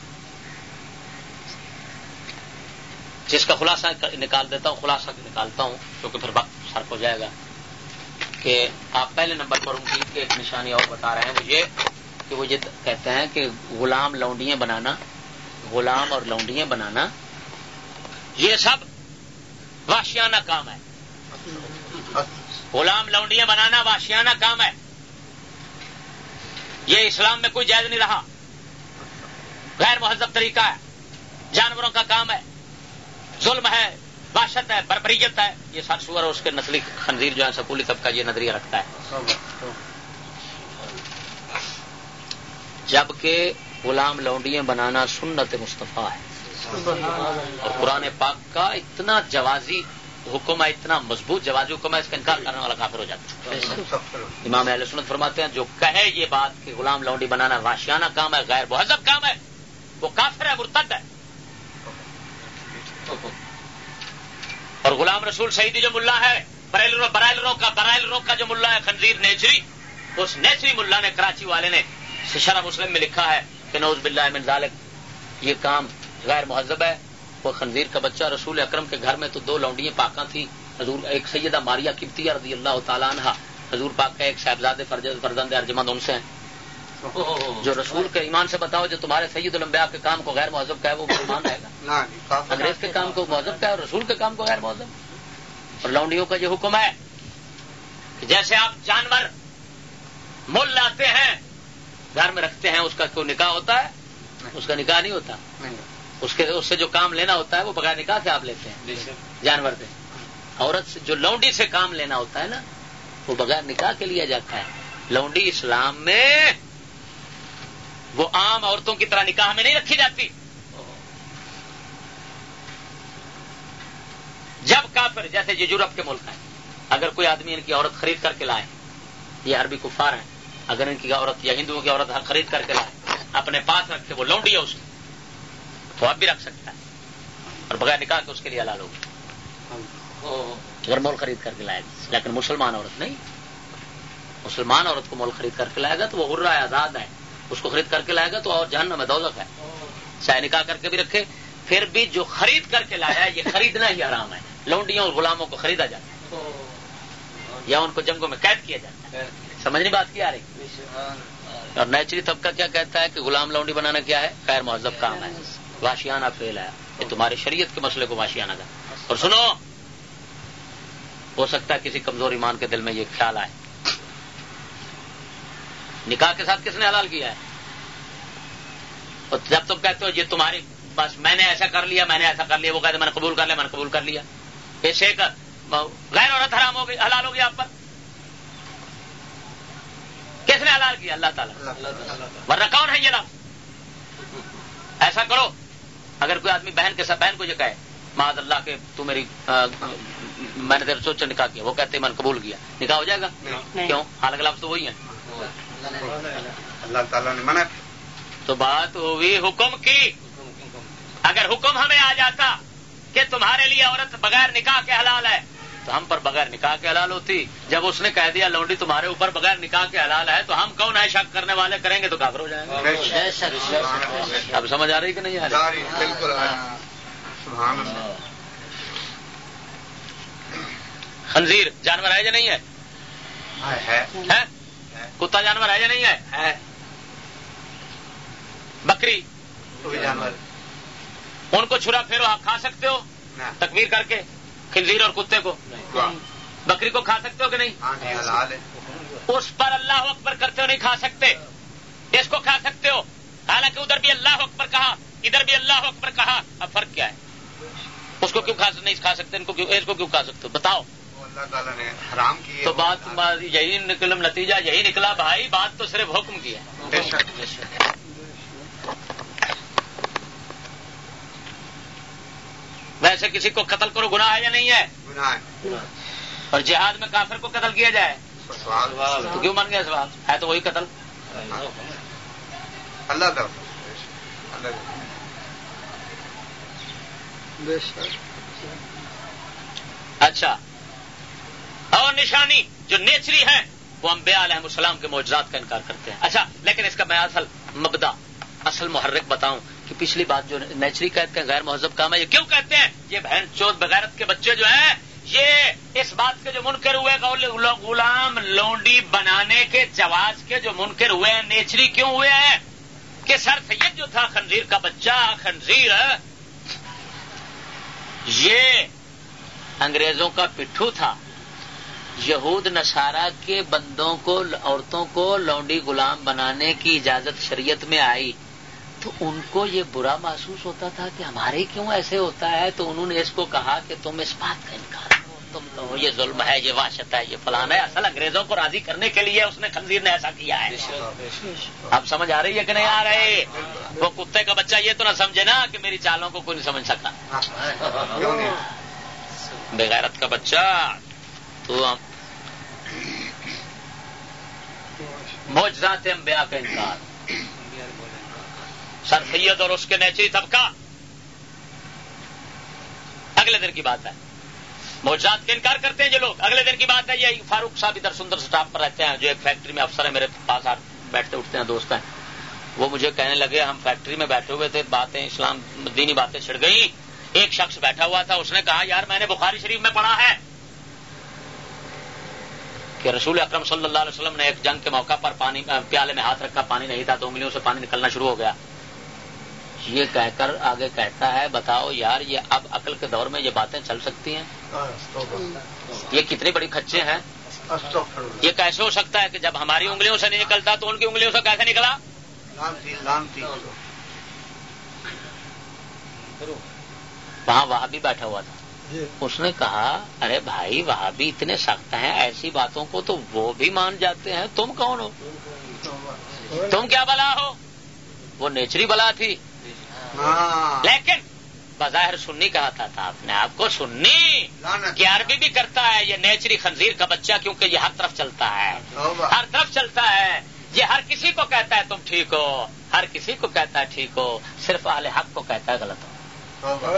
جس کا خلاصہ نکال دیتا ہوں، خلاصہ نکالتا ہوں، کیونکہ پھر وقت سرف ہو جائے گا کہ آپ پہلے نمبر پر ان کی ایک نشانی اور بتا رہے ہیں۔ وہ یہ کہ وہ یہ کہتے ہیں کہ غلام لونڈیاں بنانا، غلام اور لونڈیاں بنانا، یہ سب واشیانہ کام ہے۔ غلام لونڈیاں بنانا واشیانہ کام ہے۔ یہ اسلام میں کوئی جائز نہیں رہا۔ غیر مہذب طریقہ ہے۔ جانوروں کا کام ہے۔ ظلم ہے باشت ہے، بربریت ہے۔ یہ سر سور اور اس کے نسلی خنزیر جو ہے سکولی طبقہ یہ نظریہ رکھتا ہے۔ جبکہ غلام لونڈیاں بنانا سنت مصطفیٰ ہے۔ اور قرآن پاک کا اتنا جوازی حکم ہے، اتنا مضبوط جوازی حکم ہے، اس کا انکار کرنے والا کافر ہو جاتا ہے۔ امام اہل سنت فرماتے ہیں، جو کہے یہ بات کہ غلام لونڈی بنانا واشیانہ کام ہے، غیر مہذب کام ہے، وہ کافر ہے، مرتد ہے۔ اور غلام رسول شہیدی جو ملا ہے برائل رو کا برائل رو کا جو ملا ہے، خنزیر نیچری، اس نیچری ملا نے، کراچی والے نے شرح مسلم میں لکھا ہے کہ نوز باللہ من ذالک یہ کام غیر مہذب ہے۔ وہ خنزیر کا بچہ رسول اکرم کے گھر میں تو دو لونڈیاں پاکاں تھیں۔ حضور ایک سیدہ ماریا کبتیہ رضی اللہ تعالیٰ عنہ۔ حضور پاک کا ایک صاحبزاد فرزند ارجمند ان سے ہیں۔ جو رسول کے ایمان سے بتاؤ جو تمہارے سید الانبیاء کے کام کو غیر مہذب کا ہے وہ ایمان رہے گا۔ انگریز کے کام کو مہذب کا ہے اور رسول کے کام کو غیر مہذب۔ اور لونڈیوں کا یہ حکم ہے کہ جیسے آپ جانور مول لاتے ہیں گھر میں رکھتے ہیں اس کا کوئی نکاح ہوتا ہے؟ اس کا نکاح نہیں ہوتا۔ اس کے اس سے جو کام لینا ہوتا ہے وہ بغیر نکاح سے آپ لیتے ہیں۔ جانور سے۔ عورت سے جو لونڈی سے کام لینا ہوتا ہے نا وہ بغیر نکاح کے لیا جاتا ہے۔ لونڈی اسلام میں وہ عام عورتوں کی طرح نکاح میں نہیں رکھی جاتی۔ جب کافر جیسے یہ یورپ کے ملک ہیں اگر کوئی آدمی ان کی عورت خرید کر کے لائے یہ عربی کفار ہیں اگر ان کی عورت یا ہندوؤں کی عورت خرید کر کے لائے، اپنے پاس رکھے وہ لونڈی ہے اس کی، تو اب بھی رکھ سکتا ہے، اور بغیر نکاح کے اس کے لیے حلال ہوگا۔ اگر مول خرید کر کے لائے گا، لیکن مسلمان عورت نہیں۔ مسلمان عورت کو مول خرید کر کے لائے گا تو وہ غرہ ہے آزاد ہے۔ اس کو خرید کر کے لائے گا تو اور جہنم میں دولت ہے۔ چاہے نکاح کر کے بھی رکھے، پھر بھی جو خرید کر کے لایا ہے، یہ خریدنا ہی آرام ہے۔ لونڈیوں اور غلاموں کو خریدا جاتا ہے، یا ان کو جنگوں میں قید کیا جاتا ہے۔ سمجھنی بات کی آ رہی؟ اور نیچری طبقہ کیا کہتا ہے کہ غلام لونڈی بنانا کیا ہے؟ خیر مہذب کام ہے۔ واشیانہ فیل ہے۔ یہ تمہاری شریعت کے مسئلے کو واشیانہ کا اور سنو ہو سکتا ہے کسی کمزور ایمان کے دل میں یہ خیال آئے۔ نکاح کے ساتھ کس نے حلال کیا ہے؟ اور جب تم کہتے ہو یہ تمہاری بس میں نے ایسا کر لیا میں نے ایسا کر لیا وہ کہتے میں نے قبول کر لیا میں نے قبول کر لیا۔ ایسے غیر عورت حرام ہو گئی حلال ہو گیا آپ پر۔ کس نے حلال کیا؟ اللہ تعالیٰ۔ ورنہ کون ہے یہ لفظ ایسا کرو۔ اگر کوئی آدمی بہن کے ساتھ بہن کو یہ کہے معذ اللہ کے تو میری میں نے سوچ نکاح کیا۔ وہ کہتے میں نے قبول کیا۔ نکاح ہو جائے گا؟ کیوں؟ حالانکہ لفظ تو وہی ہے اللہ تعالیٰ نے منع تو بات ہوئی حکم کی۔ اگر حکم ہمیں آ جاتا کہ تمہارے لیے عورت بغیر نکاح کے حلال ہے تو ہم پر بغیر نکاح کے حلال ہوتی۔ جب اس نے کہہ دیا لونڈی تمہارے اوپر بغیر نکاح کے حلال ہے تو ہم کون ہے شک کرنے والے کریں گے تو کافر ہو جائیں گے۔ اب سمجھ آ رہی کہ نہیں آ رہی؟ بالکل خنزیر جانور ہے یا نہیں ہے؟ کتا جانور ہے یا نہیں ہے؟ بکری۔ جانور۔ ان کو چھڑا پھیرو آپ کھا سکتے ہو؟ تکبیر کر کے۔ خنزیر اور کتے کو؟ بکری کو کھا سکتے ہو کہ نہیں؟ اس پر اللہ اکبر کرتے ہو نہیں کھا سکتے۔ اس کو کھا سکتے ہو۔ حالانکہ ادھر بھی اللہ اکبر کہا ادھر بھی اللہ اکبر کہا اب فرق کیا ہے؟ اس کو کیوں نہیں کھا سکتے ان کو اس کو کیوں کھا سکتے ہو؟ بتاؤ۔ اللہ تعالیٰ نے حرام کی تو بات یہی نکل نتیجہ یہی نکلا بھائی بات تو صرف حکم کی ہے۔ ویسے کسی کو قتل کرو گناہ ہے یا نہیں ہے؟ اور جہاد میں کافر کو قتل کیا جائے؟ تو کیوں من گیا سوال؟ ہے تو وہی قتل؟ اللہ کا۔ اچھا۔ اور نشانی جو نیچری ہے وہ انبیاء علیہ السلام کے معجزات کا انکار کرتے ہیں۔ اچھا لیکن اس کا میں اصل مبدا اصل محرک بتاؤں۔ کہ پچھلی بات جو نیچری کہتے ہیں، غیر مہذب کام ہے، یہ کیوں کہتے ہیں؟ یہ بہن چوت بغیرت کے بچے جو ہیں، یہ اس بات کے جو منکر ہوئے غلام لونڈی بنانے کے، جواز کے جو منکر ہوئے ہیں، نیچری کیوں ہوئے ہیں؟ کہ سر سید جو تھا، خنزیر کا بچہ، خنزیر، یہ انگریزوں کا پٹھو تھا۔ یہود، نصارہ کے بندوں کو، عورتوں کو لونڈی غلام بنانے کی اجازت شریعت میں آئی۔ تو ان کو یہ برا محسوس ہوتا تھا کہ ہمارے کیوں ایسے ہوتا ہے؟ تو انہوں نے اس کو کہا کہ تم اس بات کا انکار کرو تم کہو یہ ظلم ہے یہ واشت ہے یہ فلان ہے اصل انگریزوں کو راضی کرنے کے لیے اس نے خنزیر نے ایسا کیا ہے۔ اب سمجھ آ رہی ہے کہ نہیں آ رہی؟ وہ کتے کا بچہ یہ تو نہ سمجھے نا کہ میری چالوں کو کوئی نہیں سمجھ سکا۔ بغیرت کا بچہ تو موجات انبیاء کا انکار۔ سر سید اور اس کے نیچری طبقہ۔ اگلے دن کی بات ہے۔ موجات کا انکار کرتے ہیں جو لوگ۔ اگلے دن کی بات ہے یہ فاروق صاحب ادھر سندر سٹاف پر رہتے ہیں، جو ایک فیکٹری میں افسر ہے میرے پاس بیٹھتے اٹھتے ہیں دوست ہیں۔ وہ مجھے کہنے لگے، ہم فیکٹری میں بیٹھے ہوئے تھے، باتیں، اسلام دینی باتیں چھڑ گئی ایک شخص بیٹھا ہوا تھا، اس نے کہا، یار، میں نے بخاری شریف میں پڑھا ہے کہ رسول اکرم صلی اللہ علیہ وسلم نے ایک جنگ کے موقع پر پانی، پیالے میں ہاتھ رکھا، پانی نہیں تھا تو انگلیوں سے پانی نکلنا شروع ہو گیا۔ یہ کہہ کر آگے کہتا ہے، بتاؤ یار، یہ اب عقل کے دور میں یہ باتیں چل سکتی ہیں؟ یہ کتنی بڑی کچے ہیں؟ یہ کیسے ہو سکتا ہے کہ جب ہماری انگلیوں سے نہیں نکلتا تو ان کی انگلیوں سے کیسے نکلا؟ وہاں وہاں بھی بیٹھا ہوا تھا۔ اس نے کہا، ارے بھائی وہاں بھی اتنے سخت ہیں، ایسی باتوں کو تو وہ بھی مان جاتے ہیں۔ تم کون ہو؟ تم کیا بلا ہو؟ وہ نیچری بلا تھی۔ لیکن بظاہر سننی کہا تھا آپ نے آپ کو سننی گیارہویں بھی کرتا ہے یہ نیچری خنزیر کا بچہ کیونکہ یہ ہر طرف چلتا ہے۔ ہر طرف چلتا ہے۔ یہ ہر کسی کو کہتا ہے تم ٹھیک ہو۔ ہر کسی کو کہتا ہے ٹھیک ہو۔ صرف اہل حق کو کہتا ہے غلط ہو۔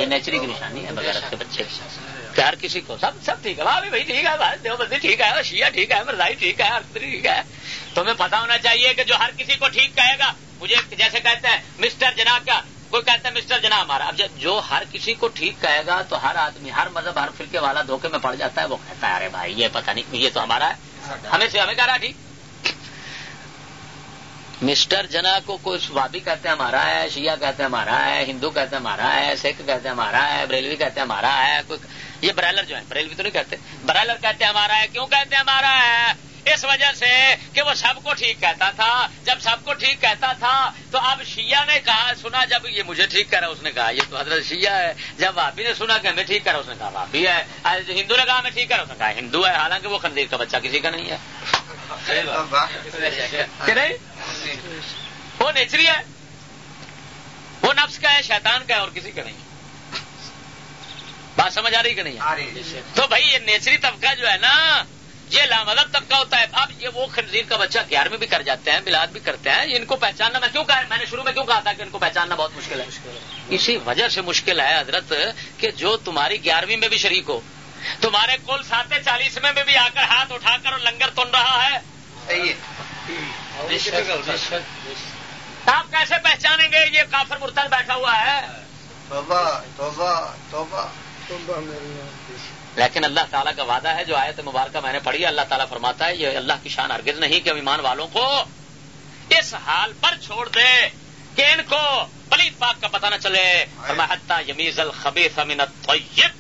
یہ نیچری کی نشانی ہے بغیر کے بچے کہ ہر کسی کو سب سب ٹھیک ہے۔ بھائی ٹھیک ہے دیوبندی ٹھیک ہے شیعہ ٹھیک ہے مرزائی ٹھیک ہے ٹھیک ہے۔ تمہیں پتا ہونا چاہیے کہ جو ہر کسی کو ٹھیک کہے گا مجھے جیسے کہتے ہیں مسٹر جناب کا کوئی کہتا ہے مسٹر جناب ہمارا. اب جو ہر کسی کو ٹھیک کہے گا تو ہر آدمی، ہر مذہب، ہر فرقے والا دھوکے میں پڑ جاتا ہے، وہ کہتا ہے، ارے بھائی، یہ پتہ نہیں، یہ تو ہمارا ہے۔ ہمیں سے ہمیں کہہ رہا ٹھیک۔ مسٹر جنا کو کوئی وابی کہتے ہیں، ہمارا ہے، شیعہ کہتے ہیں، ہمارا ہے، ہندو کہتے ہیں، ہمارا ہے، سکھ کہتے ہیں، ہمارا ہے، بریلوی کہتے ہیں، ہمارا ہے، کوئی یہ برائلر جو ہے بریلوی تو نہیں کہتے۔ برائلر کہتے ہیں، ہمارا ہے، کیوں کہتے ہیں، ہمارا ہے؟ اس وجہ سے کہ وہ سب کو ٹھیک کہتا تھا۔ جب سب کو ٹھیک کہتا تھا تو اب شیعہ نے کہا سنا جب یہ مجھے ٹھیک کرا اس نے کہا یہ تو حضرت شیعہ ہے۔ جب بھابھی نے سنا کہ ہمیں ٹھیک کرا اس نے کہا بھابھی ہے۔ ہندو نے کہا ہمیں ٹھیک کرا اس نے کہا ہندو ہے۔ حالانکہ وہ خندیر کا بچہ کسی کا نہیں ہے۔ وہ نیچری ہے۔ وہ نفس کا ہے شیطان کا ہے اور کسی کا نہیں۔ بات سمجھ آ رہی کہ نہیں تو بھائی یہ نیچری طبقہ جو ہے نا یہ لامدب طبقہ ہوتا ہے۔ اب یہ وہ خنزیر کا بچہ گیارہویں بھی کر جاتے ہیں بلاد بھی کرتے ہیں ان کو پہچاننا میں کیوں کہا میں نے شروع میں کیوں کہا تھا کہ ان کو پہچاننا بہت مشکل ہے۔ اسی وجہ سے مشکل ہے حضرت کہ جو تمہاری گیارہویں میں بھی شریک ہو تمہارے کل سات چالیسویں میں بھی آ کر ہاتھ اٹھا کر اور لنگر تن رہا ہے۔ آپ کیسے پہچانیں گے؟ یہ کافر مرتل بیٹھا ہوا ہے۔ لیکن اللہ تعالیٰ کا وعدہ ہے جو آیت مبارکہ میں نے پڑھی اللہ تعالیٰ فرماتا ہے یہ اللہ کی شان ارگز نہیں کہ ایمان والوں کو اس حال پر چھوڑ دے کہ ان کو پلیت پاک کا پتہ نہ چلے۔ حتہ یمیز الخبیث من الطیب۔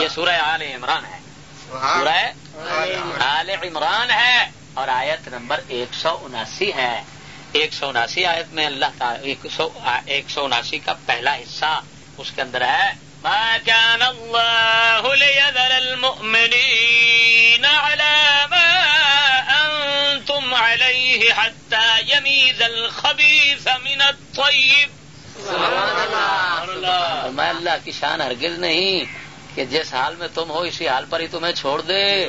یہ سورہ آل عمران ہے۔ سورہ آل عمران ہے اور آیت نمبر ایک سو اناسی ہے۔ ایک سو اناسی آیت میں اللہ تعالیٰ ایک سو اناسی کا پہلا حصہ اس کے اندر ہے۔ ما كان الله ليذر المؤمنين على ما أنتم عليه حتى يميز الخبيث من الطيب. میں اللہ کی شان ہرگز نہیں کہ جس حال میں تم ہو اسی حال پر ہی تمہیں چھوڑ دے۔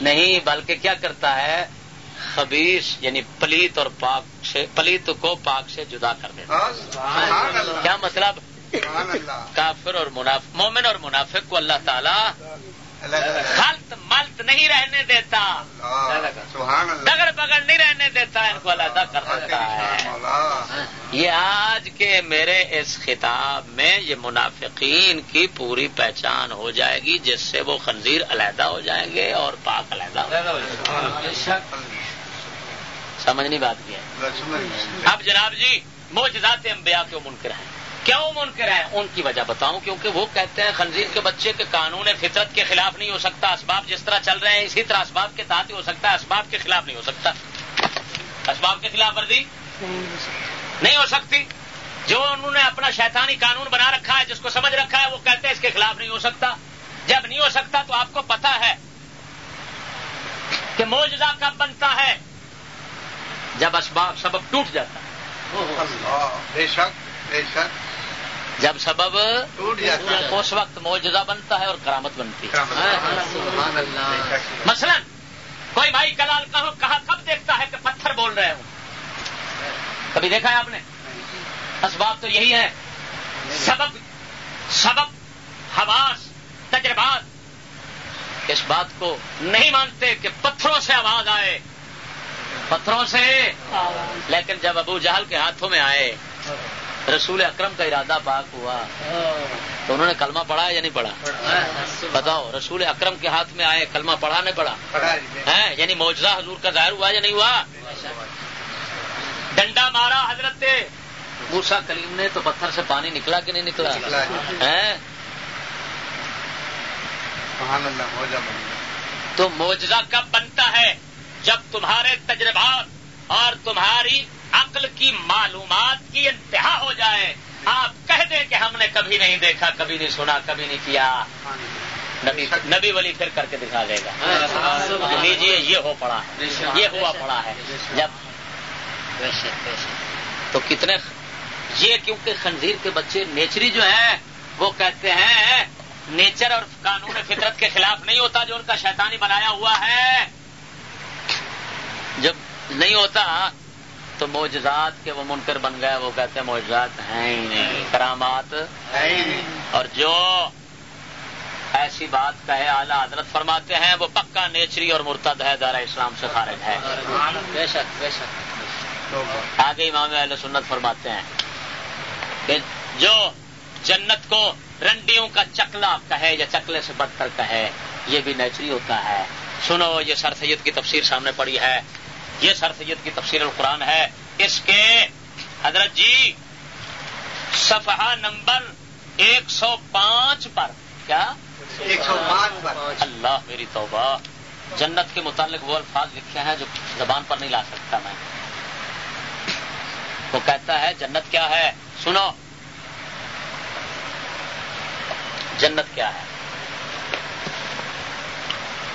نہیں، بلکہ کیا کرتا ہے؟ خبیص یعنی پلیت اور پاک سے پلیت کو پاک سے جدا کر دیتا کیا مطلب؟ کافر اور منافق مومن اور منافق کو اللہ تعالیٰ غلط ملط وقت نہیں رہنے دیتا۔ سبحان اللہ۔ دگڑ بگڑ نہیں رہنے دیتا ان کو علیحدہ کر دیتا ہے۔ یہ آج کے میرے اس خطاب میں یہ منافقین کی پوری پہچان ہو جائے گی جس سے وہ خنزیر علیحدہ ہو جائیں گے اور پاک علیحدہ ہو جائیں گے۔ سمجھنی بات کی ہے۔ اب جناب جی موجزات انبیاء کیوں منکر ہیں؟ کیوں منکر ہیں؟ ان کی وجہ بتاؤں، کیونکہ وہ کہتے ہیں خنزیر کے بچے کے قانون فطرت کے خلاف نہیں ہو سکتا، اسباب جس طرح چل رہے ہیں اسی طرح اسباب کے تحت ہی ہو سکتا ہے، اسباب کے خلاف نہیں ہو سکتا۔ اسباب کے خلاف ورزی؟ نہیں ہو سکتی۔ جو انہوں نے اپنا شیطانی قانون بنا رکھا ہے، جس کو سمجھ رکھا ہے، وہ کہتے ہیں اس کے خلاف نہیں ہو سکتا۔ جب نہیں ہو سکتا تو آپ کو پتا ہے کہ موجزہ کب بنتا ہے۔ جب اسباب سبب ٹوٹ جاتا ہے۔ بے شک بے شک۔ جب سبب ٹوٹ جاتا ہے۔ اس وقت موجزہ بنتا ہے اور کرامت بنتی ہے۔ اللہ۔ مثلا کوئی بھائی کلال کہو کہا کب دیکھتا ہے کہ پتھر بول رہے ہوں؟ کبھی دیکھا ہے آپ نے؟ اسباب تو یہی ہے سبب سبب حواس تجربات۔ اس بات کو نہیں مانتے کہ پتھروں سے آواز آئے۔ پتھروں سے۔ لیکن جب ابو جہل کے ہاتھوں میں آئے رسول اکرم کا ارادہ پاک ہوا۔ تو انہوں نے کلمہ پڑھا یا نہیں پڑھا؟ بتاؤ رسول اکرم کے ہاتھ میں آئے کلمہ پڑھا نہیں پڑھا؟ ہے یعنی موجزہ حضور کا ظاہر ہوا یا نہیں ہوا؟ ڈنڈا مارا حضرت موسا کلیم نے تو پتھر سے پانی نکلا کہ نہیں نکلا۔ ہے۔ تو موجزہ کب بنتا ہے؟ جب تمہارے تجربات اور تمہاری عقل کی معلومات کی انتہا ہو جائے، آپ کہہ دیں کہ ہم نے کبھی نہیں دیکھا، کبھی نہیں سنا، کبھی نہیں کیا۔ نبی نبی ولی پھر کر کے دکھا دے گا۔ لیجیے یہ ہو پڑا ہے۔ یہ ہوا پڑا ہے۔ جب تو کتنے یہ کیونکہ خنزیر کے بچے نیچری جو ہیں، وہ کہتے ہیں، نیچر اور قانون فطرت کے خلاف نہیں ہوتا جو ان کا شیطانی بنایا ہوا ہے۔ جب نہیں ہوتا تو موجزات کے وہ منکر بن گئے، وہ کہتے ہیں موجزات ہیں ہی نہیں، کرامات ہے ہی نہیں۔ اور جو ایسی بات کہے، اعلیٰ حضرت فرماتے ہیں، وہ پکا نیچری اور مرتد ہے دارا اسلام سے خارج ہے۔ بے شک بے شک۔ آگے امام اہل سنت فرماتے ہیں کہ جو جنت کو رنڈیوں کا چکلا کہے یا چکلے سے بدتر کہے، یہ بھی نیچری ہوتا ہے۔ سنو، یہ سر سید کی تفسیر سامنے پڑی ہے۔ یہ سر سید کی تفسیر القرآن ہے۔ اس کے حضرت جی صفحہ نمبر ایک سو پانچ پر۔ کیا؟ ایک سو پانچ پر۔ اللہ میری توبہ۔ جنت کے متعلق وہ الفاظ لکھے ہیں جو زبان پر نہیں لا سکتا میں۔ وہ کہتا ہے جنت کیا ہے؟ سنو۔ جنت کیا ہے؟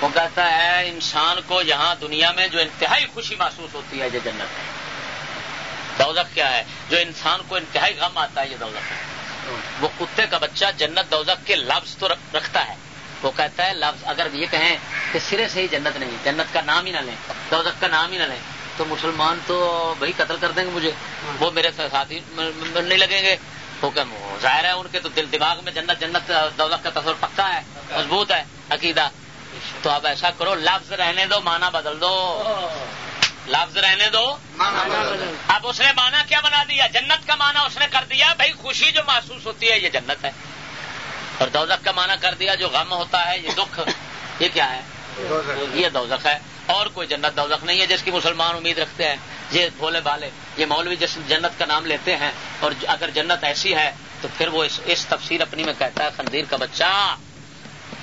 وہ کہتا ہے، انسان کو یہاں دنیا میں جو انتہائی خوشی محسوس ہوتی ہے، یہ جنت ہے۔ دوزخ کیا ہے؟ جو انسان کو انتہائی غم آتا ہے، یہ دوزخ ہے۔ وہ کتے کا بچہ جنت دوزخ کے لفظ تو رکھتا ہے۔ وہ کہتا ہے، لفظ اگر یہ کہیں کہ سرے سے ہی جنت نہیں، جنت کا نام ہی نہ لیں، دوزخ کا نام ہی نہ لیں، تو مسلمان تو بھائی قتل کر دیں گے مجھے۔ وہ میرے ساتھی نہیں لگیں گے۔ وہ کہ ظاہر ہے ان کے تو دل دماغ میں جنت جنت، دوزخ کا تصور پکا ہے، مضبوط ہے، عقیدہ۔ تو اب ایسا کرو لفظ رہنے دو مانا بدل دو۔ لفظ رہنے دو اب اس نے مانا کیا بنا دیا؟ جنت کا مانا اس نے کر دیا بھائی خوشی جو محسوس ہوتی ہے یہ جنت ہے۔ اور دوزخ کا مانا کر دیا جو غم ہوتا ہے یہ دکھ یہ کیا ہے؟ یہ دوزخ ہے۔ اور کوئی جنت دوزخ نہیں ہے جس کی مسلمان امید رکھتے ہیں۔ یہ بھولے بالے یہ مولوی جس جنت کا نام لیتے ہیں اور اگر جنت ایسی ہے تو پھر وہ اس, اس تفسیر اپنی میں کہتا ہے خندیر کا بچہ۔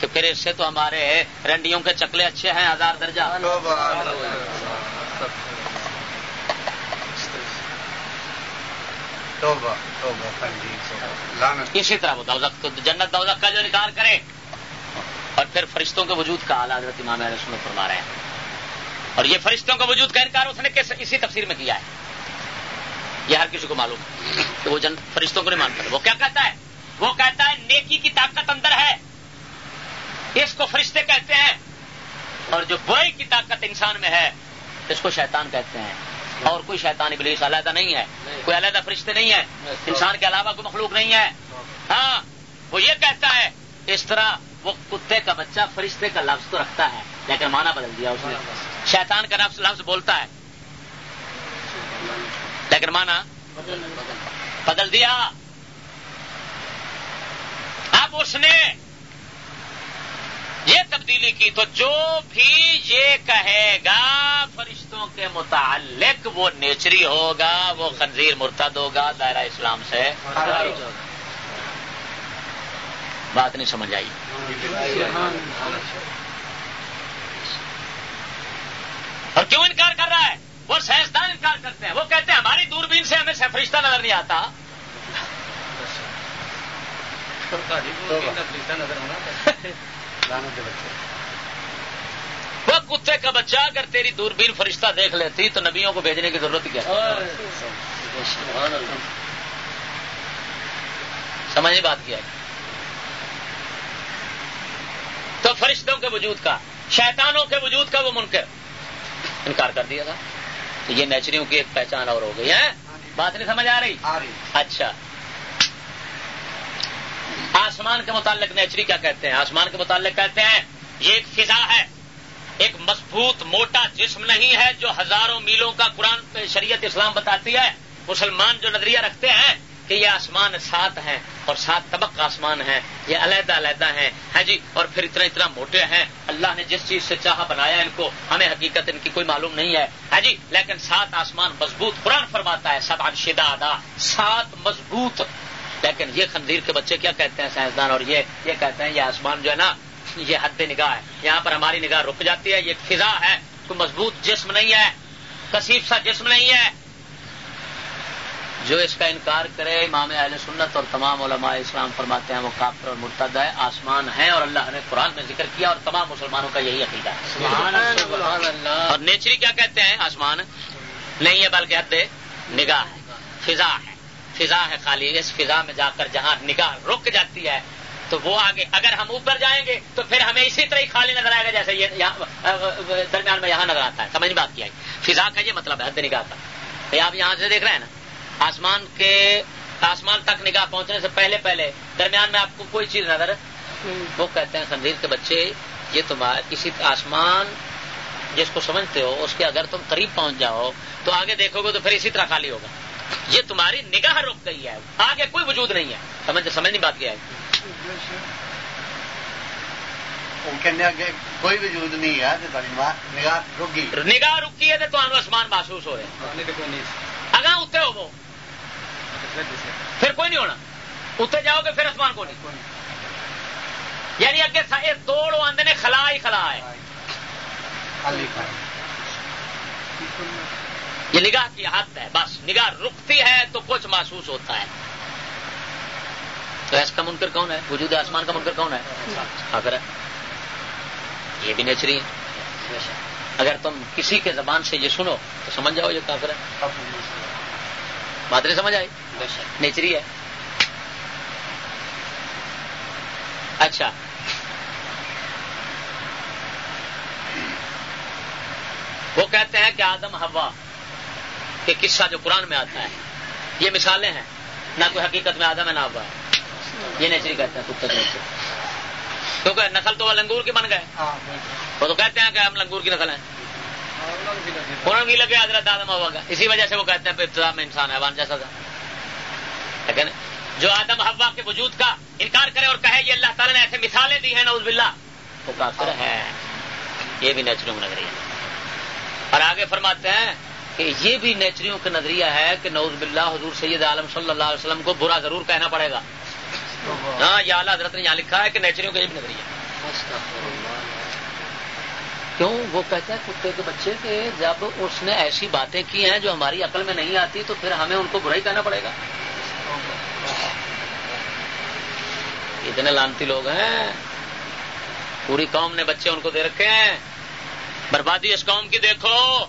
کہ پھر اس سے تو ہمارے رنڈیوں کے چکلے اچھے ہیں ہزار درجہ۔ اسی طرح وہ دوزخ تو جنت دوزخ کا جو انکار کرے۔ اور پھر فرشتوں کے وجود کا اعلیٰ حضرت امام اہل سنت فرما رہے ہیں۔ اور یہ فرشتوں کا وجود کا انکار اس نے اسی تفسیر میں کیا ہے۔ یہ ہر کسی کو معلوم کہ وہ جن فرشتوں کو نہیں مانتا۔ وہ کیا کہتا ہے؟ وہ کہتا ہے نیکی کی طاقت اندر ہے۔ اس کو فرشتے کہتے ہیں۔ اور جو برائی کی طاقت انسان میں ہے، اس کو شیطان کہتے ہیں۔ اور کوئی شیطان ابلیس علیحدہ نہیں ہے۔ کوئی علیحدہ فرشتے نہیں ہے انسان کے علاوہ کوئی مخلوق نہیں ہے۔ ہاں وہ یہ کہتا ہے، اس طرح وہ کتے کا بچہ فرشتے کا لفظ تو رکھتا ہے، لیکن مانا بدل دیا اس نے۔ شیطان کا نفس لفظ بولتا ہے۔ لیکن مانا بدل دیا۔ اب اس نے یہ تبدیلی کی تو جو بھی یہ کہے گا فرشتوں کے متعلق وہ نیچری ہوگا، وہ خنزیر مرتد ہوگا دائرہ اسلام سے۔ بات نہیں سمجھ آئی۔ اور کیوں انکار کر رہا ہے؟ وہ سائنسدان انکار کرتے ہیں۔ وہ کہتے ہیں ہماری دوربین سے ہمیں فرشتہ نظر نہیں آتا۔ وہ کتے کا بچہ اگر تیری دوربین فرشتہ دیکھ لیتی تو نبیوں کو بھیجنے کی ضرورت کیا؟ سمجھ بات کیا تو فرشتوں کے وجود کا شیطانوں کے وجود کا وہ منکر۔ انکار کر دیا تھا۔ تو یہ نیچریوں کی ایک پہچان اور ہو گئی ہے بات نہیں سمجھ آ رہی۔ اچھا۔ آسمان کے متعلق نیچری کیا کہتے ہیں؟ آسمان کے متعلق کہتے ہیں، یہ ایک فضا ہے، ایک مضبوط موٹا جسم نہیں ہے جو ہزاروں میلوں کا قرآن شریعت اسلام بتاتی ہے۔ مسلمان جو نظریہ رکھتے ہیں کہ یہ آسمان سات ہیں اور سات طبق آسمان ہیں، یہ علیحدہ علیحدہ ہیں۔ ہاں جی اور پھر اتنا اتنا موٹے ہیں۔ اللہ نے جس چیز سے چاہا بنایا ان کو، ہمیں حقیقت ان کی کوئی معلوم نہیں ہے۔ ہاں جی لیکن سات آسمان مضبوط قرآن فرماتا ہے سب انشدہ ادا سات مضبوط لیکن یہ خندیر کے بچے کیا کہتے ہیں سائنسدان اور یہ یہ کہتے ہیں یہ آسمان جو ہے نا یہ حد نگاہ ہے۔ یہاں پر ہماری نگاہ رک جاتی ہے یہ فضا ہے۔ کوئی مضبوط جسم نہیں ہے کثیف سا جسم نہیں ہے۔ جو اس کا انکار کرے امام اہل سنت اور تمام علماء اسلام فرماتے ہیں وہ کافر اور مرتد ہے آسمان ہے اور اللہ نے قرآن میں ذکر کیا اور تمام مسلمانوں کا یہی عقیدہ ہے۔ اور نیچری کیا کہتے ہیں؟ آسمان۔ نہیں ہے بلکہ حد نگاہ ہے فضا ہے۔ فضا ہے خالی اس فضا میں جا کر جہاں نگاہ رک جاتی ہے تو وہ آگے اگر ہم اوپر جائیں گے تو پھر ہمیں اسی طرح ہی خالی نظر آئے گا جیسے یہ درمیان میں یہاں نظر آتا ہے سمجھ بات کیا فضا کا یہ مطلب ہے حد نگاہ کا۔ آپ یہاں سے دیکھ رہے ہیں نا؟ آسمان کے آسمان تک نگاہ پہنچنے سے پہلے پہلے درمیان میں آپ کو کوئی چیز نظر وہ کہتے ہیں خنزیر کے بچے یہ تمہارا کسی آسمان جس کو سمجھتے ہو اس کے اگر تم قریب پہنچ جاؤ تو آگے دیکھو گے تو پھر اسی طرح خالی ہوگا۔ یہ تمہاری نگاہ رک گئی ہے۔ آگے کوئی وجود نہیں ہے۔ سمجھ سمجھنے بات کیا ہے۔ کوئی وجود نہیں ہے نگاہ رکی نگاہ رکی ہے تو آسمان محسوس ہو رہے اگاں اتنے ہو پھر کوئی نہیں ہونا۔ اتنے جاؤ گے پھر آسمان کو نہیں۔ یعنی اگے توڑ آدھے نے خلا ہی خلا ہے۔ یہ نگاہ کی حد ہے، بس نگاہ رکتی ہے تو کچھ محسوس ہوتا ہے۔ تو ایس کا منکر کون ہے؟ وجود آسمان کا منکر کون ہے؟ اگر یہ بھی نیچری ہے۔ اگر تم کسی کے زبان سے یہ سنو تو سمجھ جاؤ یہ کافر ہے۔ بات نہیں سمجھ آئی؟ نیچری ہے۔ اچھا۔ وہ کہتے ہیں کہ آدم ہوا کہ قصہ جو قرآن میں آتا ہے یہ مثالیں ہیں۔ نہ کوئی حقیقت میں آدم ہے نہ ہوا یہ نیچری کہتے ہیں کتے کیونکہ نسل تو وہ لنگور کی بن گئے۔ وہ تو کہتے ہیں کہ ہم لنگور کی نسل ہیں۔ انہوں بھی لگے حضرت آدم ہوا کا اسی وجہ سے وہ کہتے ہیں ابتدا میں انسان ہے جیسا تھا۔ لیکن جو آدم ہوا کے وجود کا انکار کرے اور کہے یہ اللہ تعالیٰ نے ایسے مثالیں دی ہیں نوز باللہ وہ کافر ہے۔ یہ بھی نیچریوں کا نظریہ۔ اور آگے فرماتے ہیں کہ یہ بھی نیچریوں کا نظریہ ہے کہ نوز باللہ حضور سید عالم صلی اللہ علیہ وسلم کو برا ضرور کہنا پڑے گا۔ ہاں یہ اعلیٰ حضرت نے یہاں لکھا ہے کہ نیچریوں کا یہ بھی نظریہ کیوں؟ وہ کہتا ہے کتے کے بچے کہ جب اس نے ایسی باتیں کی ہیں جو ہماری عقل میں نہیں آتی تو پھر ہمیں ان کو برا ہی کہنا پڑے گا۔ اتنے لانتی لوگ ہیں۔ پوری قوم نے بچے ان کو دے رکھے ہیں۔ بربادی اس قوم کی دیکھو۔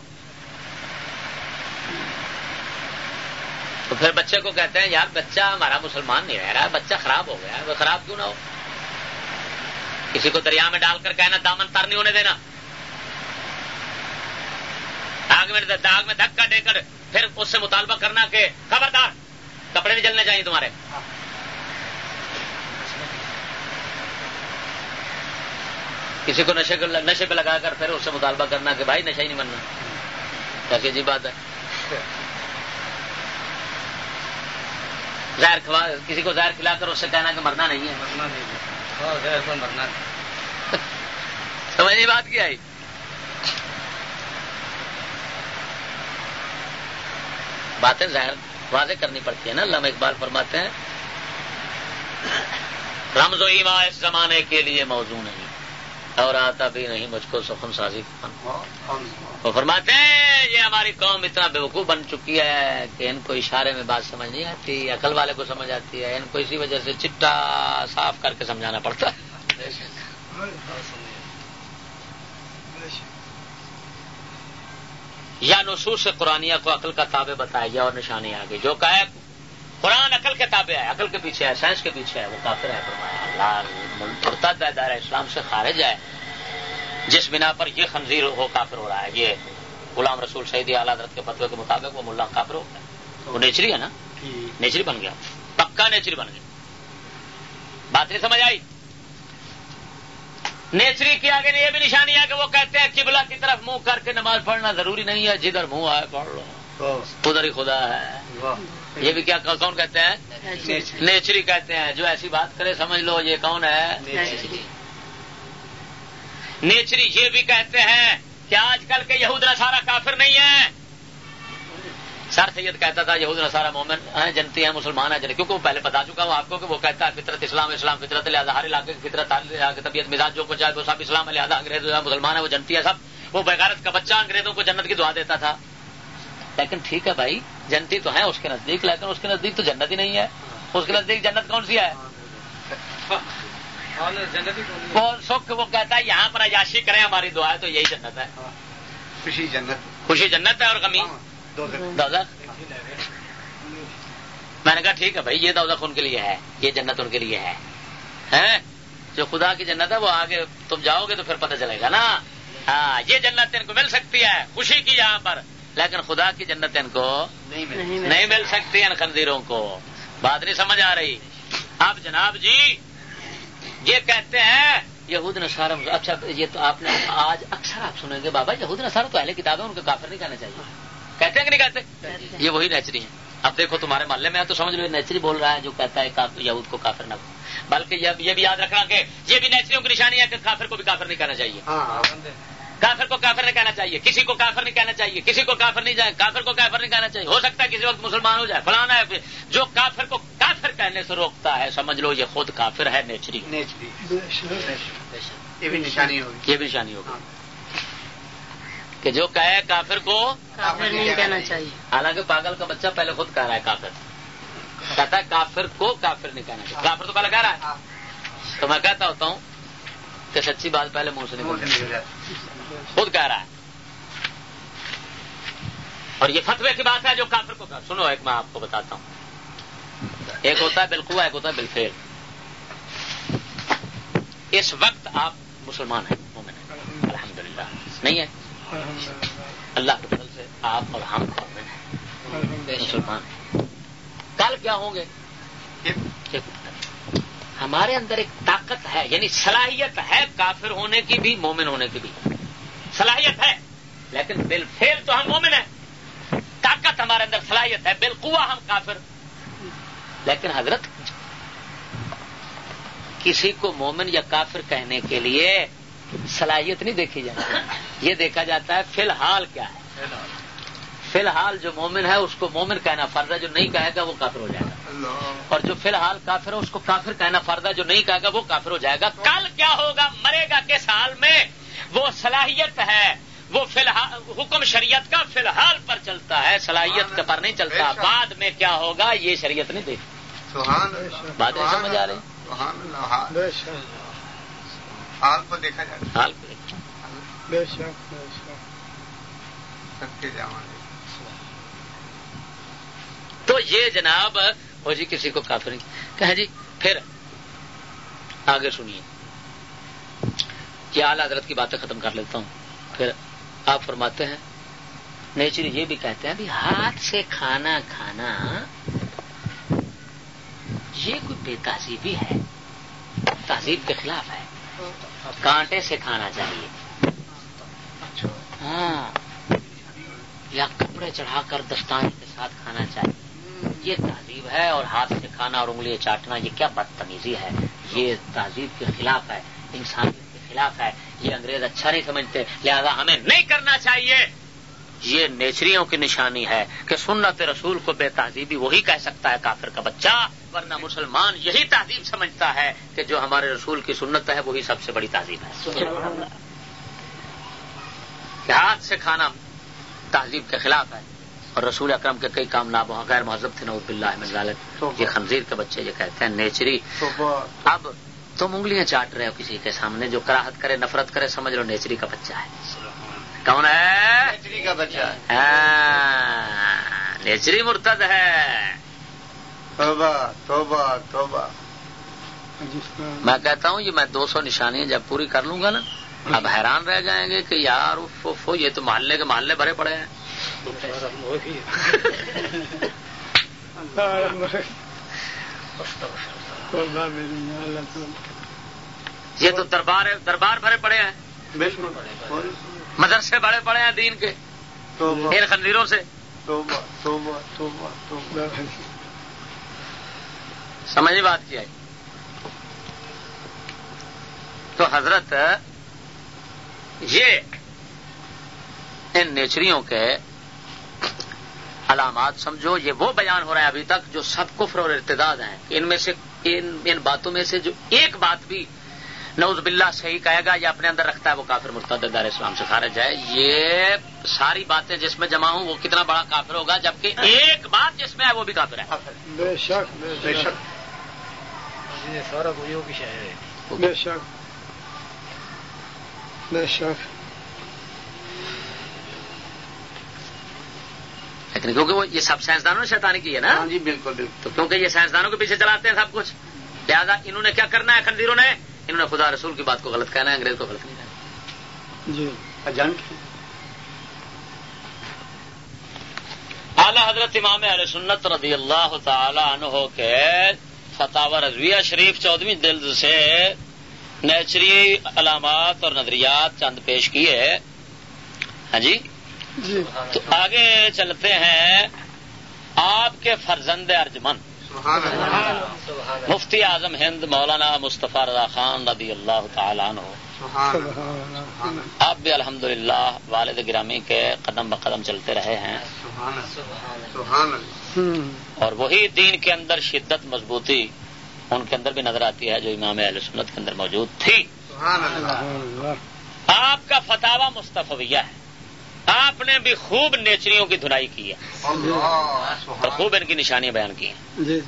تو پھر بچے کو کہتے ہیں، یار، بچہ ہمارا مسلمان نہیں رہ رہا، بچہ خراب ہو گیا وہ خراب کیوں نہ ہو؟ کسی کو دریا میں ڈال کر کہنا، دامن تر نہیں ہونے دینا۔ آگ میں، داغ میں دھکا دے کر پھر اس سے مطالبہ کرنا کہ خبردار، کپڑے نہیں جلنے چاہیے تمہارے۔ کسی کو نشے نشے پہ لگا کر پھر اس سے مطالبہ کرنا کہ بھائی، نشہ ہی نہیں بننا کیسی جی، عجیب بات ہے۔ زہر کھوا کسی کو زہر کھلا کر اس سے کہنا کہ مرنا نہیں ہے۔ مرنا نہیں مرنا سمجھ *laughs* بات کیا آئی باتیں ظاہر واضح کرنی پڑتی ہے نا۔ اللہ اقبال فرماتے ہیں رمز و ایما اس زمانے کے لیے موضوع نہیں۔ اور آتا بھی نہیں مجھ کو سخن سازی وہ فرماتے ہیں یہ ہماری قوم اتنا بے بن چکی ہے کہ ان کو اشارے میں بات سمجھ نہیں آتی عقل والے کو سمجھ آتی ہے۔ ان کو اسی وجہ سے چٹا صاف کر کے سمجھانا پڑتا ہے۔ یا نصوص سے قرآن کو عقل کا تابع بتایا گیا اور نشانی آ گئی جو کہا قرآن عقل کے تابع ہے عقل کے پیچھے ہے سائنس کے پیچھے ہے وہ کافر ہے فرمایا اللہ دائرہ اسلام سے خارج ہے۔ جس بنا پر یہ خنزیر ہو کافر ہو رہا ہے یہ غلام رسول شہید اعلیٰ حضرت کے فتوے کے مطابق وہ ملا کافر ہو گیا۔ وہ نیچری ہے نا؟ نیچری بن گیا۔ پکا نیچری بن گیا۔ بات نہیں سمجھ آئی؟ نیچری کی آگے یہ بھی نشانی ہے کہ وہ کہتے ہیں قبلہ کی طرف منہ کر کے نماز پڑھنا ضروری نہیں ہے جدھر منہ آئے پڑھ لو۔ ادھر ہی خدا ہے۔ یہ بھی کیا کون کہتے ہیں؟ نیچری. کہتے ہیں. جو ایسی بات کرے سمجھ لو یہ کون ہے؟ نیچری. یہ بھی کہتے ہیں کہ آج کل کے یہود نسارا کافر نہیں ہے سر سید کہتا تھا یہود نسارا مومن ہیں جنتی ہیں مسلمان ہیں کیونکہ وہ پہلے بتا چکا ہوں آپ کو کہ وہ کہتا ہے فطرت اسلام اسلام فطرت لہٰذا ہر علاقے کی فطرت طبیعت مزاج جو کچھ ہے وہ سب اسلام لہٰذا انگریز مسلمان ہے وہ جنتی ہے سب وہ بغیرت کا بچہ انگریزوں کو جنت کی دعا دیتا تھا. لیکن ٹھیک ہے بھائی جنتی تو ہے اس کے نزدیک لیکن اس کے نزدیک تو جنت ہی نہیں ہے۔ اس کے نزدیک جنت کون سی ہے؟ سکھ وہ کہتا ہے یہاں پر عیاشی کریں ہماری دعا ہے تو یہی جنت ہے۔ خوشی جنت۔ خوشی جنت ہے اور کمی میں نے کہا ٹھیک ہے بھائی یہ دوزخ ان کے لیے ہے یہ جنت ان کے لیے ہے۔ جو خدا کی جنت ہے وہ آگے تم جاؤ گے تو پھر پتہ چلے گا نا۔ ہاں یہ جنت ان کو مل سکتی ہے خوشی کی یہاں پر۔ لیکن خدا کی جنت ان کو نہیں مل سکتی ان خنزیروں کو۔ بات نہیں سمجھ آ رہی۔ اب جناب جی یہ کہتے ہیں یہود نصارہ اچھا یہ تو آپ نے آج اکثر آپ سنیں گے بابا یہود نصارہ تو اہل کتابیں ان کو کافر نہیں کہنا چاہیے۔ کہتے ہیں کہ نہیں کہتے؟ یہ وہی نیچری ہیں۔ اب دیکھو تمہارے محلے میں ہے تو سمجھ لو نیچری بول رہا ہے جو کہتا ہے یہود کو کافر نہ بلکہ یہ بھی یاد رکھنا کہ یہ بھی نیچریوں کی نشانی ہے کہ کافر کو بھی کافر نہیں کہنا چاہیے۔ ہاں، ہاں۔ کافر کو کافر نہیں کہنا چاہیے کسی کو کافر نہیں کہنا چاہیے کسی کو کافر نہیں جائے کافر کو کافر نہیں کہنا چاہیے۔ ہو سکتا ہے کسی وقت مسلمان ہو جائے فلانا ہے جو کافر کو کافر کہنے سے روکتا ہے سمجھ لو یہ خود کافر ہے نیچری۔ یہ بھی نشانی ہوگی یہ بھی نشانی ہوگی ہاں۔ کہ جو کہے کافر کو کافر نہیں کہنا چاہیے۔ حالانکہ پاگل کا بچہ پہلے خود کہہ رہا ہے کافر۔ کہتا ہے کافر کو کافر نہیں کہنا چاہیے۔ کافر تو پہلے کہہ رہا ہے۔ ہاں۔ تو میں کہتا ہوتا ہوں کہ سچی بات پہلے منہ سے نہیں خود کہہ رہا ہے۔ اور یہ فتوے کی بات ہے جو کافر کو کہا۔ سنو ایک میں آپ کو بتاتا ہوں۔ ایک ہوتا ہے بالکل ایک ہوتا ہے بالفیل اس وقت آپ مسلمان ہیں الحمد للہ نہیں ہے؟ اللہ کے فضل سے آپ اور ہم مومن ہیں۔ مسلمان کل کیا ہوں گے؟ ہمارے اندر ایک طاقت ہے یعنی صلاحیت ہے کافر ہونے کی بھی، مومن ہونے کی بھی۔ صلاحیت ہے۔ لیکن بل فیل تو ہم مومن ہیں۔ طاقت ہمارے اندر صلاحیت ہے بالقوا ہم کافر۔ لیکن حضرت، کسی کو مومن یا کافر کہنے کے لیے صلاحیت نہیں دیکھی جاتی۔ یہ دیکھا جاتا ہے فی الحال کیا ہے۔ فی الحال جو مومن ہے اس کو مومن کہنا فرض ہے جو نہیں کہے گا وہ کافر ہو جائے گا۔ اور جو فی الحال کافر ہے اس کو کافر کہنا فرض ہے جو نہیں کہے گا وہ کافر ہو جائے گا۔ کل کیا ہوگا؟ مرے گا کس حال میں؟ وہ صلاحیت ہے۔ وہ فی الحال حکم شریعت کا فی الحال پر چلتا ہے۔ صلاحیت کے پر نہیں چلتا۔ بعد میں کیا ہوگا؟ یہ شریعت نہیں دیکھتی۔ بات نہیں سمجھ آ رہی حال۔ کو دیکھا جائے۔ حال کو تو یہ جناب ہو جی کسی کو کافر نہیں۔ کہ جی پھر آگے سنیے۔ یہ اعلی حضرت کی باتیں ختم کر لیتا ہوں۔ پھر آپ فرماتے ہیں، نیچر یہ بھی کہتے ہیں بھی ہاتھ سے کھانا کھانا، یہ کوئی بے تہذیبی ہے۔ تہذیب کے خلاف ہے۔ کانٹے سے کھانا چاہیے۔ ہاں یا کپڑے چڑھا کر دستان کے ساتھ کھانا چاہیے۔ یہ تہذیب ہے اور ہاتھ سے کھانا اور انگلی چاٹنا، یہ کیا بدتمیزی ہے؟ یہ تہذیب کے خلاف ہے، انسانیت کے خلاف ہے۔ یہ انگریز اچھا نہیں سمجھتے، لہذا ہمیں نہیں کرنا چاہیے۔ یہ نیچریوں کی نشانی ہے کہ سنت رسول کو بے تہذیبی وہی کہہ سکتا ہے، کافر کا بچہ، ورنہ مسلمان یہی تہذیب سمجھتا ہے کہ جو ہمارے رسول کی سنت ہے، وہی سب سے بڑی تہذیب ہے۔ کہ ہاتھ سے کھانا تہذیب کے خلاف ہے۔ اور رسول اکرم کے کئی کام نہ غیر مہذب تھے نوب اللہ یہ خنزیر کے بچے یہ کہتے ہیں نیچری۔ اب تم انگلیاں چاٹ رہے ہو کسی کے سامنے جو کراہت کرے نفرت کرے سمجھ لو نیچری کا بچہ ہے۔ کون ہے؟ نیچری کا بچہ ہاں، نیچری مرتد ہے۔ توبہ توبہ توبہ۔ میں کہتا ہوں یہ میں دو سو نشانیاں جب پوری کر لوں گا نا *laughs* اب حیران رہ جائیں گے کہ یار یہ تو محلے کے محلے بھرے پڑے ہیں۔ یہ تو دربار دربار بھرے پڑے ہیں۔ مدرسے بڑے پڑے ہیں دین کے۔ ان خنزیروں سے۔ سمجھ بات کیا ہے تو حضرت، یہ ان نیچریوں کے علامات سمجھو یہ وہ بیان ہو رہا ہے ابھی تک جو سب کفر اور ارتداد ہیں۔ ان میں سے ان ان باتوں میں سے جو ایک بات بھی نوز باللہ صحیح کہے گا یا اپنے اندر رکھتا ہے وہ کافر مرتد دار اسلام سے خارج ہے۔ یہ ساری باتیں جس میں جمع ہوں وہ کتنا بڑا کافر ہوگا جبکہ ایک بات جس میں ہے وہ بھی کافر ہے۔ بے شک بے شک۔ سارا گوئیوں کی شہر ہے۔ بے شک۔ بے شک۔ لیکن کیونکہ وہ یہ سب سائنسدانوں نے شیطانی کی ہے نا؟ ہاں جی بالکل بالکل۔ تو کیونکہ یہ سائنسدانوں کے پیچھے چلاتے ہیں سب کچھ لہٰذا انہوں نے کیا کرنا ہے خنزیروں نے؟ انہوں نے خدا رسول کی بات کو غلط کہنا ہے انگریز کو غلط نہیں کہنا۔ جی۔ اعلی حضرت امام علیہ سنت رضی اللہ تعالی عنہ کے فتح رضویہ شریف چودہویں دلد سے نیچری علامات اور نظریات چند پیش کیے۔ ہاں جی؟ جی تو آگے چلتے ہیں آپ کے فرزند ارجمن سبحان اللہ مفتی اعظم ہند مولانا مصطفیٰ رضا خان رضی اللہ تعالیٰ عنہ سبحان اللہ آپ بھی الحمدللہ والد گرامی کے قدم بقدم چلتے رہے ہیں سبحان اللہ سبحان اللہ اور وہی دین کے اندر شدت مضبوطی ان کے اندر بھی نظر آتی ہے جو امام علیہ سنت کے اندر موجود تھی سبحان اللہ آپ کا فتوا مستفیہ ہے آپ نے بھی خوب نیچریوں کی دھنائی کی ہے۔ اور خوب ان کی نشانیاں بیان کی ہیں۔ جی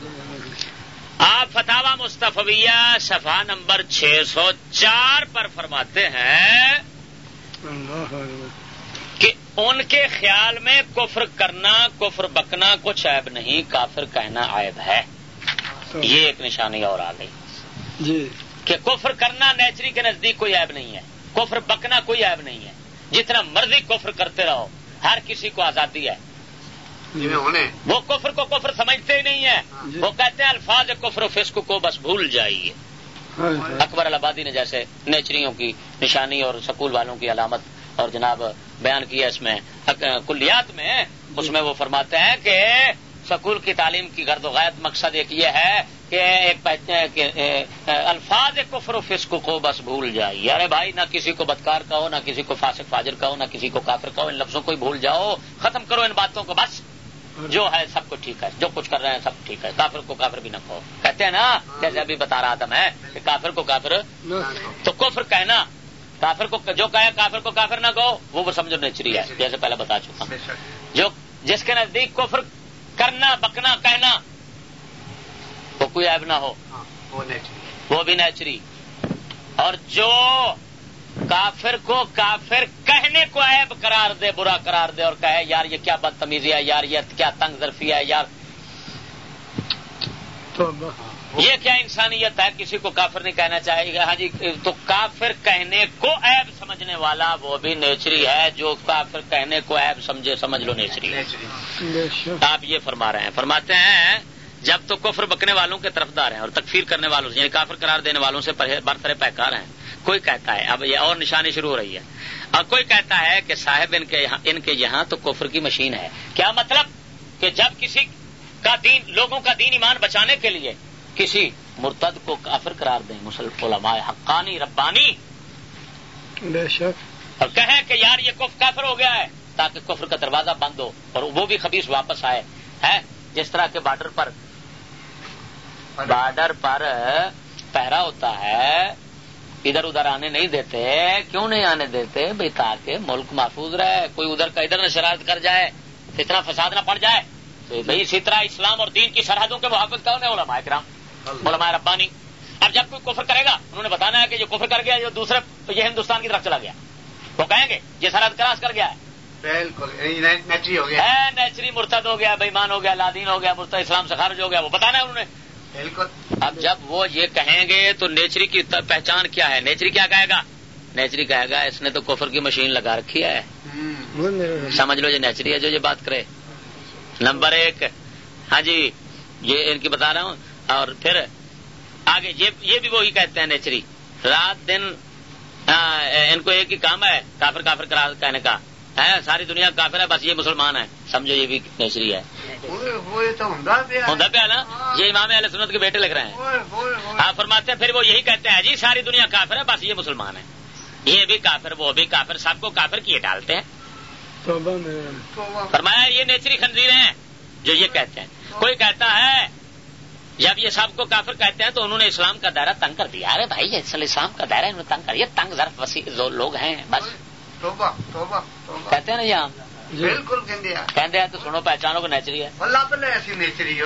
آپ فتوا مستفیہ صفحہ نمبر چھ سو چار پر فرماتے ہیں کہ ان کے خیال میں کفر کرنا کفر بکنا کچھ عیب نہیں کافر کہنا عیب ہے۔ یہ ایک نشانی اور آ گئی۔ جی۔ کہ کفر کرنا نیچری کے نزدیک کوئی عیب نہیں ہے۔ کفر بکنا کوئی عیب نہیں ہے۔ جتنا مرضی کفر کرتے رہو ہر کسی کو آزادی ہے۔ جی وہ کفر کو کفر سمجھتے ہی نہیں ہے جی۔ وہ کہتے ہیں الفاظ کفر و فسق کو بس بھول جائیے۔ اکبر الآبادی نے جیسے نیچریوں کی نشانی اور سکول والوں کی علامت اور جناب بیان کیا اس میں۔ کلیات میں اس میں وہ فرماتے ہیں کہ سکول کی تعلیم کی گرد و غائب مقصد ایک یہ ہے کہ ایک کہ الفاظ کفر و فسق کو بس بھول جائیے ارے بھائی، نہ کسی کو بدکار کہو، نہ کسی کو فاسق فاجر کہو، نہ کسی کو کافر کہو، ان لفظوں کو ہی بھول جاؤ۔ ختم کرو ان باتوں کو بس۔ جو ہے سب کو ٹھیک ہے، جو کچھ کر رہے ہیں سب ٹھیک ہے۔ کافر کو کافر بھی نہ کہو۔ کہتے ہیں نا، جیسے ابھی بتا رہا تھا میں کہ کافر کو کافر، تو کفر کہنا کافر کو جو کہے، کافر کو کافر نہ کہو، وہ وہ سمجھو نیچری ہے، جیسے پہلے بتا چکا جو جس کے نزدیک کفر کرنا، بکنا، کہنا وہ کوئی عیب نہ ہو۔ ہاں وہ بھی نیچری۔ اور جو کافر کو کافر کہنے کو عیب قرار دے برا قرار دے اور کہے یار یہ کیا بدتمیزی ہے یار یہ کیا تنگ ظرفی ہے یار۔ یہ کیا انسانیت ہے؟ کسی کو کافر نہیں کہنا چاہیے گا۔ ہاں جی تو کافر کہنے کو عیب سمجھنے والا وہ بھی نیچری ہے۔ جو کافر کہنے کو عیب سمجھے سمجھ لو نیچری۔ نیچری۔ آپ یہ فرما رہے ہیں۔ فرماتے ہیں جب تو کفر بکنے والوں کے طرفدار ہیں اور تکفیر کرنے والوں سے یعنی کافر قرار دینے والوں سے برترے پیکار ہیں۔ کوئی کہتا ہے اب یہ اور نشانی شروع ہو رہی ہے۔ اور کوئی کہتا ہے کہ صاحب ان کے یہاں ان کے یہاں تو کفر کی مشین ہے۔ کیا مطلب کہ جب کسی کا دین لوگوں کا دین ایمان بچانے کے لیے کسی مرتد کو کافر قرار دیں مسلم علماء حقانی ربانی؟ اور کہیں کہ یار یہ کف کافر ہو گیا ہے تاکہ کفر کا دروازہ بند ہو اور وہ بھی خبیص واپس آئے۔ ہے جس طرح کے بارڈر پر بارڈر پر پہرا ہوتا ہے ادھر ادھر آنے نہیں دیتے کیوں نہیں آنے دیتے؟ بھائی تاکہ ملک محفوظ رہے کوئی ادھر کا ادھر نہ شرارت کر جائے اتنا فساد نہ پڑ جائے۔ بھائی اسی طرح اسلام اور دین کی سرحدوں کے محافظ کون ہے علماء کرام علماء ربانی۔ اب جب کوئی کفر کرے گا انہوں نے بتانا ہے کہ جو کفر کر گیا جو دوسرے یہ ہندوستان کی طرف چلا گیا۔ وہ کہیں گے یہ سرحد کراس کر گیا ہے۔ بالکل نیچری ہو گیا۔ نیچری مرتد ہو گیا بےمان ہو گیا لادین ہو گیا مرتد اسلام سے خارج ہو گیا وہ بتانا ہے انہوں نے۔ بالکل۔ اب جب وہ یہ کہیں گے تو نیچری کی پہچان کیا ہے؟ نیچری کیا کہے گا؟ نیچری کہے گا اس نے تو کفر کی مشین لگا رکھی ہے۔ سمجھ لو یہ نیچری ہے جو یہ بات کرے۔ نمبر ایک ہاں جی یہ ان کی بتا رہا ہوں۔ اور پھر آگے یہ بھی وہی کہتے ہیں نیچری۔ رات دن ان کو ایک ہی کام ہے کافر کافر کرا کہنے کا۔ ہے ساری دنیا کافر ہے بس یہ مسلمان ہے۔ سمجھو یہ بھی نیچری ہے۔ ہوں پہ نا؟ یہ امام علیہ سنت کے بیٹے لگ رہے ہیں۔ آپ فرماتے ہیں پھر وہ یہی کہتے ہیں جی ساری دنیا کافر ہے بس یہ مسلمان ہے۔ یہ بھی کافر وہ بھی کافر سب کو کافر کیے ڈالتے ہیں۔ فرمایا یہ نیچری خنزیر ہیں جو یہ کہتے ہیں۔ کوئی کہتا ہے جب یہ سب کو کافر کہتے ہیں تو انہوں نے اسلام کا دائرہ تنگ کر دیا۔ ارے بھائی اسلام کا دائرہ انہوں نے تنگ کر یہ تنگ ظرف وسیع لوگ ہیں بس۔ کہتے ہیں نا یہاں؟ بالکل کہتے ہیں۔ تو سنو پہچانو کو نیچری ہے۔ ایسی نیچری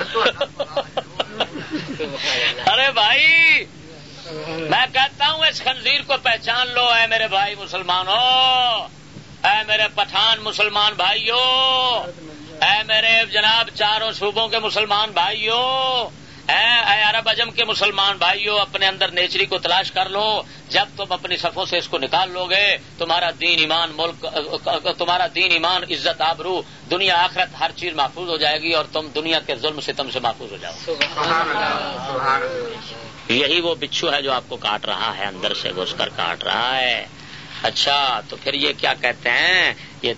ارے بھائی میں کہتا ہوں اس خنزیر کو پہچان لو اے میرے بھائی مسلمانوں اے میرے پٹھان مسلمان بھائیوں اے میرے جناب چاروں صوبوں کے مسلمان بھائیوں اے عرب اجم کے مسلمان بھائیوں اپنے اندر نیچری کو تلاش کر لو۔ جب تم اپنی صفوں سے اس کو نکال لو گے، تمہارا دین ایمان، ملک، تمہارا دین ایمان، عزت، آبرو، دنیا، آخرت، ہر چیز محفوظ ہو جائے گی اور تم دنیا کے ظلم ستم سے محفوظ ہو جاؤ۔ یہی وہ بچھو ہے جو آپ کو کاٹ رہا ہے، اندر سے گھس کر کاٹ رہا ہے۔ اچھا تو پھر یہ کیا کہتے ہیں؟ یہ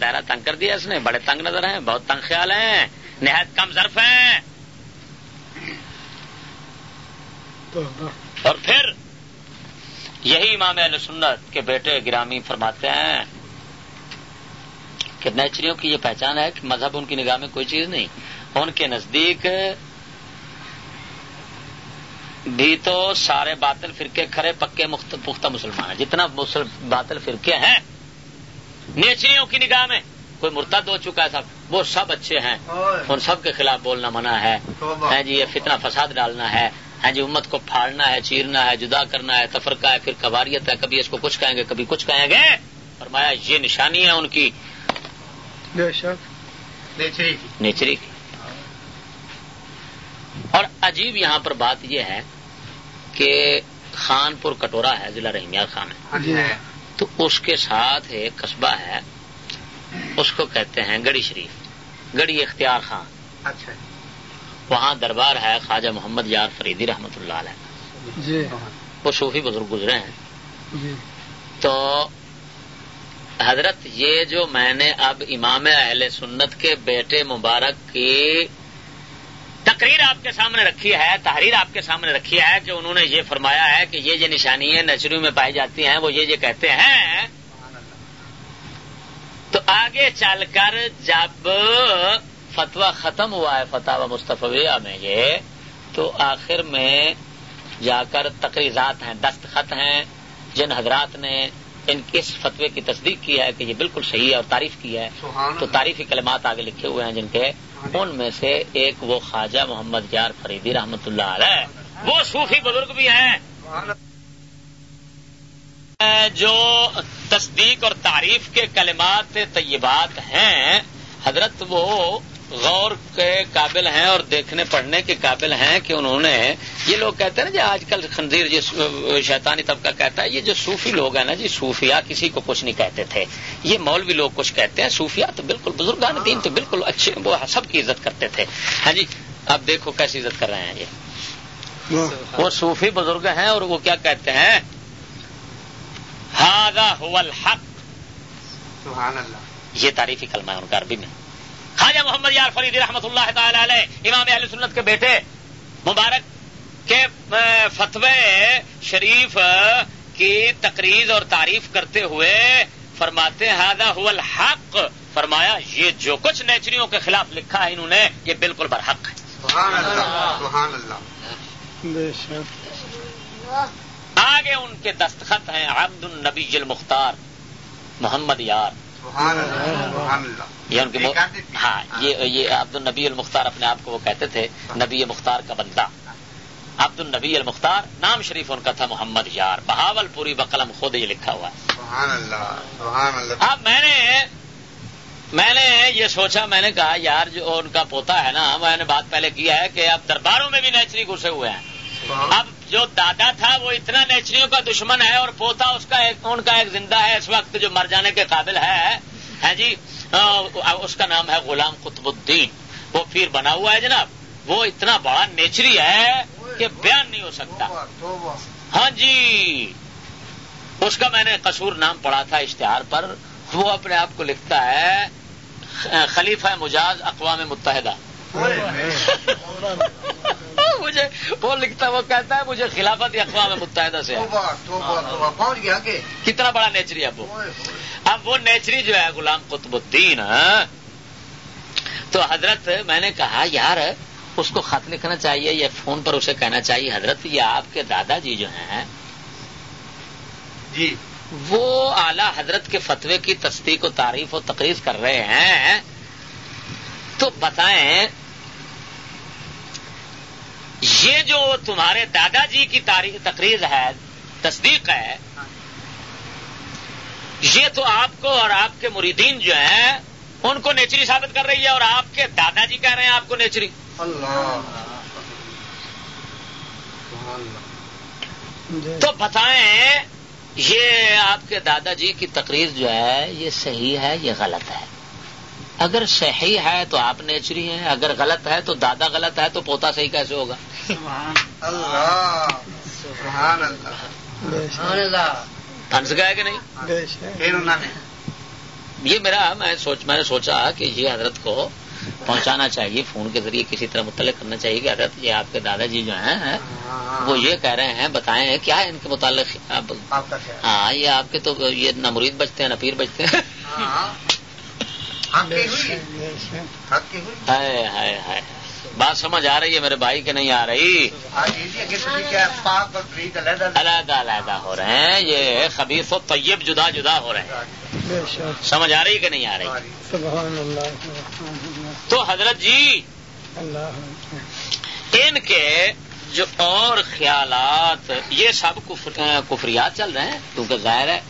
دائرہ تنگ کر دیا اس نے۔ بڑے تنگ نظر ہیں، بہت تنگ خیال ہیں۔ نہایت کم ظرف ہیں۔ اور پھر یہی امام علیہ سنت کے بیٹے گرامی فرماتے ہیں کہ نیچریوں کی یہ پہچان ہے کہ مذہب ان کی نگاہ میں کوئی چیز نہیں ان کے نزدیک بھی تو سارے باطل فرقے کھڑے پکے پختہ مسلمان ہیں۔ جتنا باطل فرقے ہیں نیچریوں کی نگاہ میں کوئی مرتد ہو چکا ہے سب وہ سب اچھے ہیں۔ ان سب کے خلاف بولنا منع ہے۔ جی یہ فتنہ فساد ڈالنا ہے۔ ہاں جی امت کو پھاڑنا ہے چیرنا ہے جدا کرنا ہے تفرقہ ہے پھر کباریت ہے کبھی اس کو کچھ کہیں گے کبھی کچھ کہیں گے۔ فرمایا یہ نشانی ہے ان کی۔ نیچری کی۔ اور عجیب یہاں پر بات یہ ہے کہ خان پور کٹورا ہے ضلع رحمیہ خان ہے۔ ہاں جی، تو اس کے ساتھ ایک قصبہ ہے اس کو کہتے ہیں گڑی شریف گڑی اختیار خان۔ اچھا۔ وہاں دربار ہے خواجہ محمد یار فریدی رحمت اللہ علیہ۔ جی۔ وہ صوفی بزرگ گزرے ہیں۔ جی۔ تو حضرت یہ جو میں نے اب امام اہل سنت کے بیٹے مبارک کی تقریر آپ کے سامنے رکھی ہے تحریر آپ کے سامنے رکھی ہے کہ انہوں نے یہ فرمایا ہے کہ یہ جو نشانیاں نچریوں میں پائی جاتی ہیں وہ یہ یہ کہتے ہیں تو آگے چل کر جب فتوا ختم ہوا ہے فتح مصطفیہ میں یہ تو آخر میں جا کر تقریرات ہیں دستخط ہیں جن حضرات نے ان اس فتوے کی تصدیق کی ہے کہ یہ بالکل صحیح ہے اور تعریف کی ہے تو تعریفی کلمات آگے لکھے ہوئے ہیں جن کے ان میں سے ایک وہ خواجہ محمد یار فریدی رحمت اللہ علیہ وہ صوفی بزرگ بھی ہیں۔ جو تصدیق اور تعریف کے کلمات طیبات ہیں حضرت وہ غور کے قابل ہیں اور دیکھنے پڑھنے کے قابل ہیں کہ انہوں نے یہ لوگ کہتے ہیں نا جی آج کل خنزیر جی شیطانی طبقہ کہتا ہے یہ جو صوفی لوگ ہیں نا جی صوفیا کسی کو کچھ نہیں کہتے تھے۔ یہ مولوی لوگ کچھ کہتے ہیں صوفیا تو بالکل بزرگان دین تو بالکل اچھے وہ سب کی عزت کرتے تھے۔ ہاں جی اب دیکھو کیسی عزت کر رہے ہیں یہ۔ وہ صوفی بزرگ ہیں اور وہ کیا کہتے ہیں؟ ہاضا الحق. سبحان اللہ۔ یہ تعریفی کلمہ ہے ان کا عربی میں۔ خواجہ محمد یار فرید رحمۃ اللہ تعالی علیہ امام اہل سنت کے بیٹے مبارک کے فتوے شریف کی تقریر اور تعریف کرتے ہوئے فرماتے ہیں ہاضا الحق. فرمایا یہ جو کچھ نیچریوں کے خلاف لکھا ہے انہوں نے یہ بالکل برحق ہے۔ سبحان اللہ سبحان اللہ۔ آگے ان کے دستخط ہیں عبد النبی المختار محمد یار۔ یہ ان کے ہاں یہ عبد النبی المختار اپنے آپ کو وہ کہتے تھے نبی مختار کا بندہ عبد النبی المختار نام شریف ان کا تھا محمد یار بہاول پوری بقلم خود یہ لکھا ہوا ہے اللہ اب میں نے میں نے یہ سوچا میں نے کہا یار جو ان کا پوتا ہے نا میں نے بات پہلے کیا ہے کہ اب درباروں میں بھی نیچری گھسے ہوئے ہیں اب جو دادا تھا وہ اتنا نیچریوں کا دشمن ہے اور پوتا اس کا ایک ان کا ایک زندہ ہے اس وقت جو مر جانے کے قابل ہے۔ ہے جی؟ اس کا نام ہے غلام قطب الدین۔ وہ پھر بنا ہوا ہے جناب۔ وہ اتنا بڑا نیچری ہے کہ بیان نہیں ہو سکتا۔ ہاں جی۔ اس کا میں نے قصور نام پڑھا تھا اشتہار پر۔ وہ اپنے آپ کو لکھتا ہے خلیفہ مجاز اقوام متحدہ۔ *laughs* مجھے وہ لکھتا وہ کہتا ہے مجھے خلافت اقوام متحدہ سے۔ توبہ توبہ پہنچ گیا کہ؟ کتنا بڑا نیچری ہے وہ۔ اب وہ نیچری جو ہے غلام قطب الدین ہاں، تو حضرت میں نے کہا یار اس کو خط لکھنا چاہیے یا فون پر اسے کہنا چاہیے۔ حضرت یہ آپ کے دادا جی جو ہیں جی۔ وہ اعلی حضرت کے فتوے کی تصدیق و تعریف و تقریر کر رہے ہیں۔ تو بتائیں یہ جو تمہارے دادا جی کی تاریخ تقریر ہے تصدیق ہے یہ تو آپ کو اور آپ کے مریدین جو ہیں ان کو نیچری ثابت کر رہی ہے اور آپ کے دادا جی کہہ رہے ہیں آپ کو نیچری۔ تو بتائیں یہ آپ کے دادا جی کی تقریر جو ہے یہ صحیح ہے یہ غلط ہے؟ اگر صحیح ہے تو آپ نیچری ہیں اگر غلط ہے تو دادا غلط ہے تو پوتا صحیح کیسے ہوگا؟ اللہ۔ سبحان اللہ۔ پھنس گیا کہ نہیں؟ پھر انہوں نے۔ یہ میرا میں سوچ میں نے سوچا کہ یہ حضرت کو پہنچانا چاہیے فون کے ذریعے کسی طرح مطلع کرنا چاہیے کہ حضرت یہ آپ کے دادا جی جو ہیں وہ یہ کہہ رہے ہیں بتائیں کیا ہے ان کے متعلق؟ ہاں یہ آپ کے تو یہ نہ مرید بچتے ہیں نہ پیر بچتے ہیں۔ بات سمجھ آ رہی ہے میرے بھائی کے نہیں آ رہی؟ اور پریت علیحدہ علیحدہ علیحدہ ہو رہے ہیں۔ یہ خبیص و طیب جدا جدا ہو رہے ہیں۔ سمجھ آ رہی کہ نہیں آ رہی؟ سبحان اللہ تو حضرت جی ان کے جو اور خیالات یہ سب کفر- کفریات چل رہے ہیں؟ کیونکہ ظاہر ہے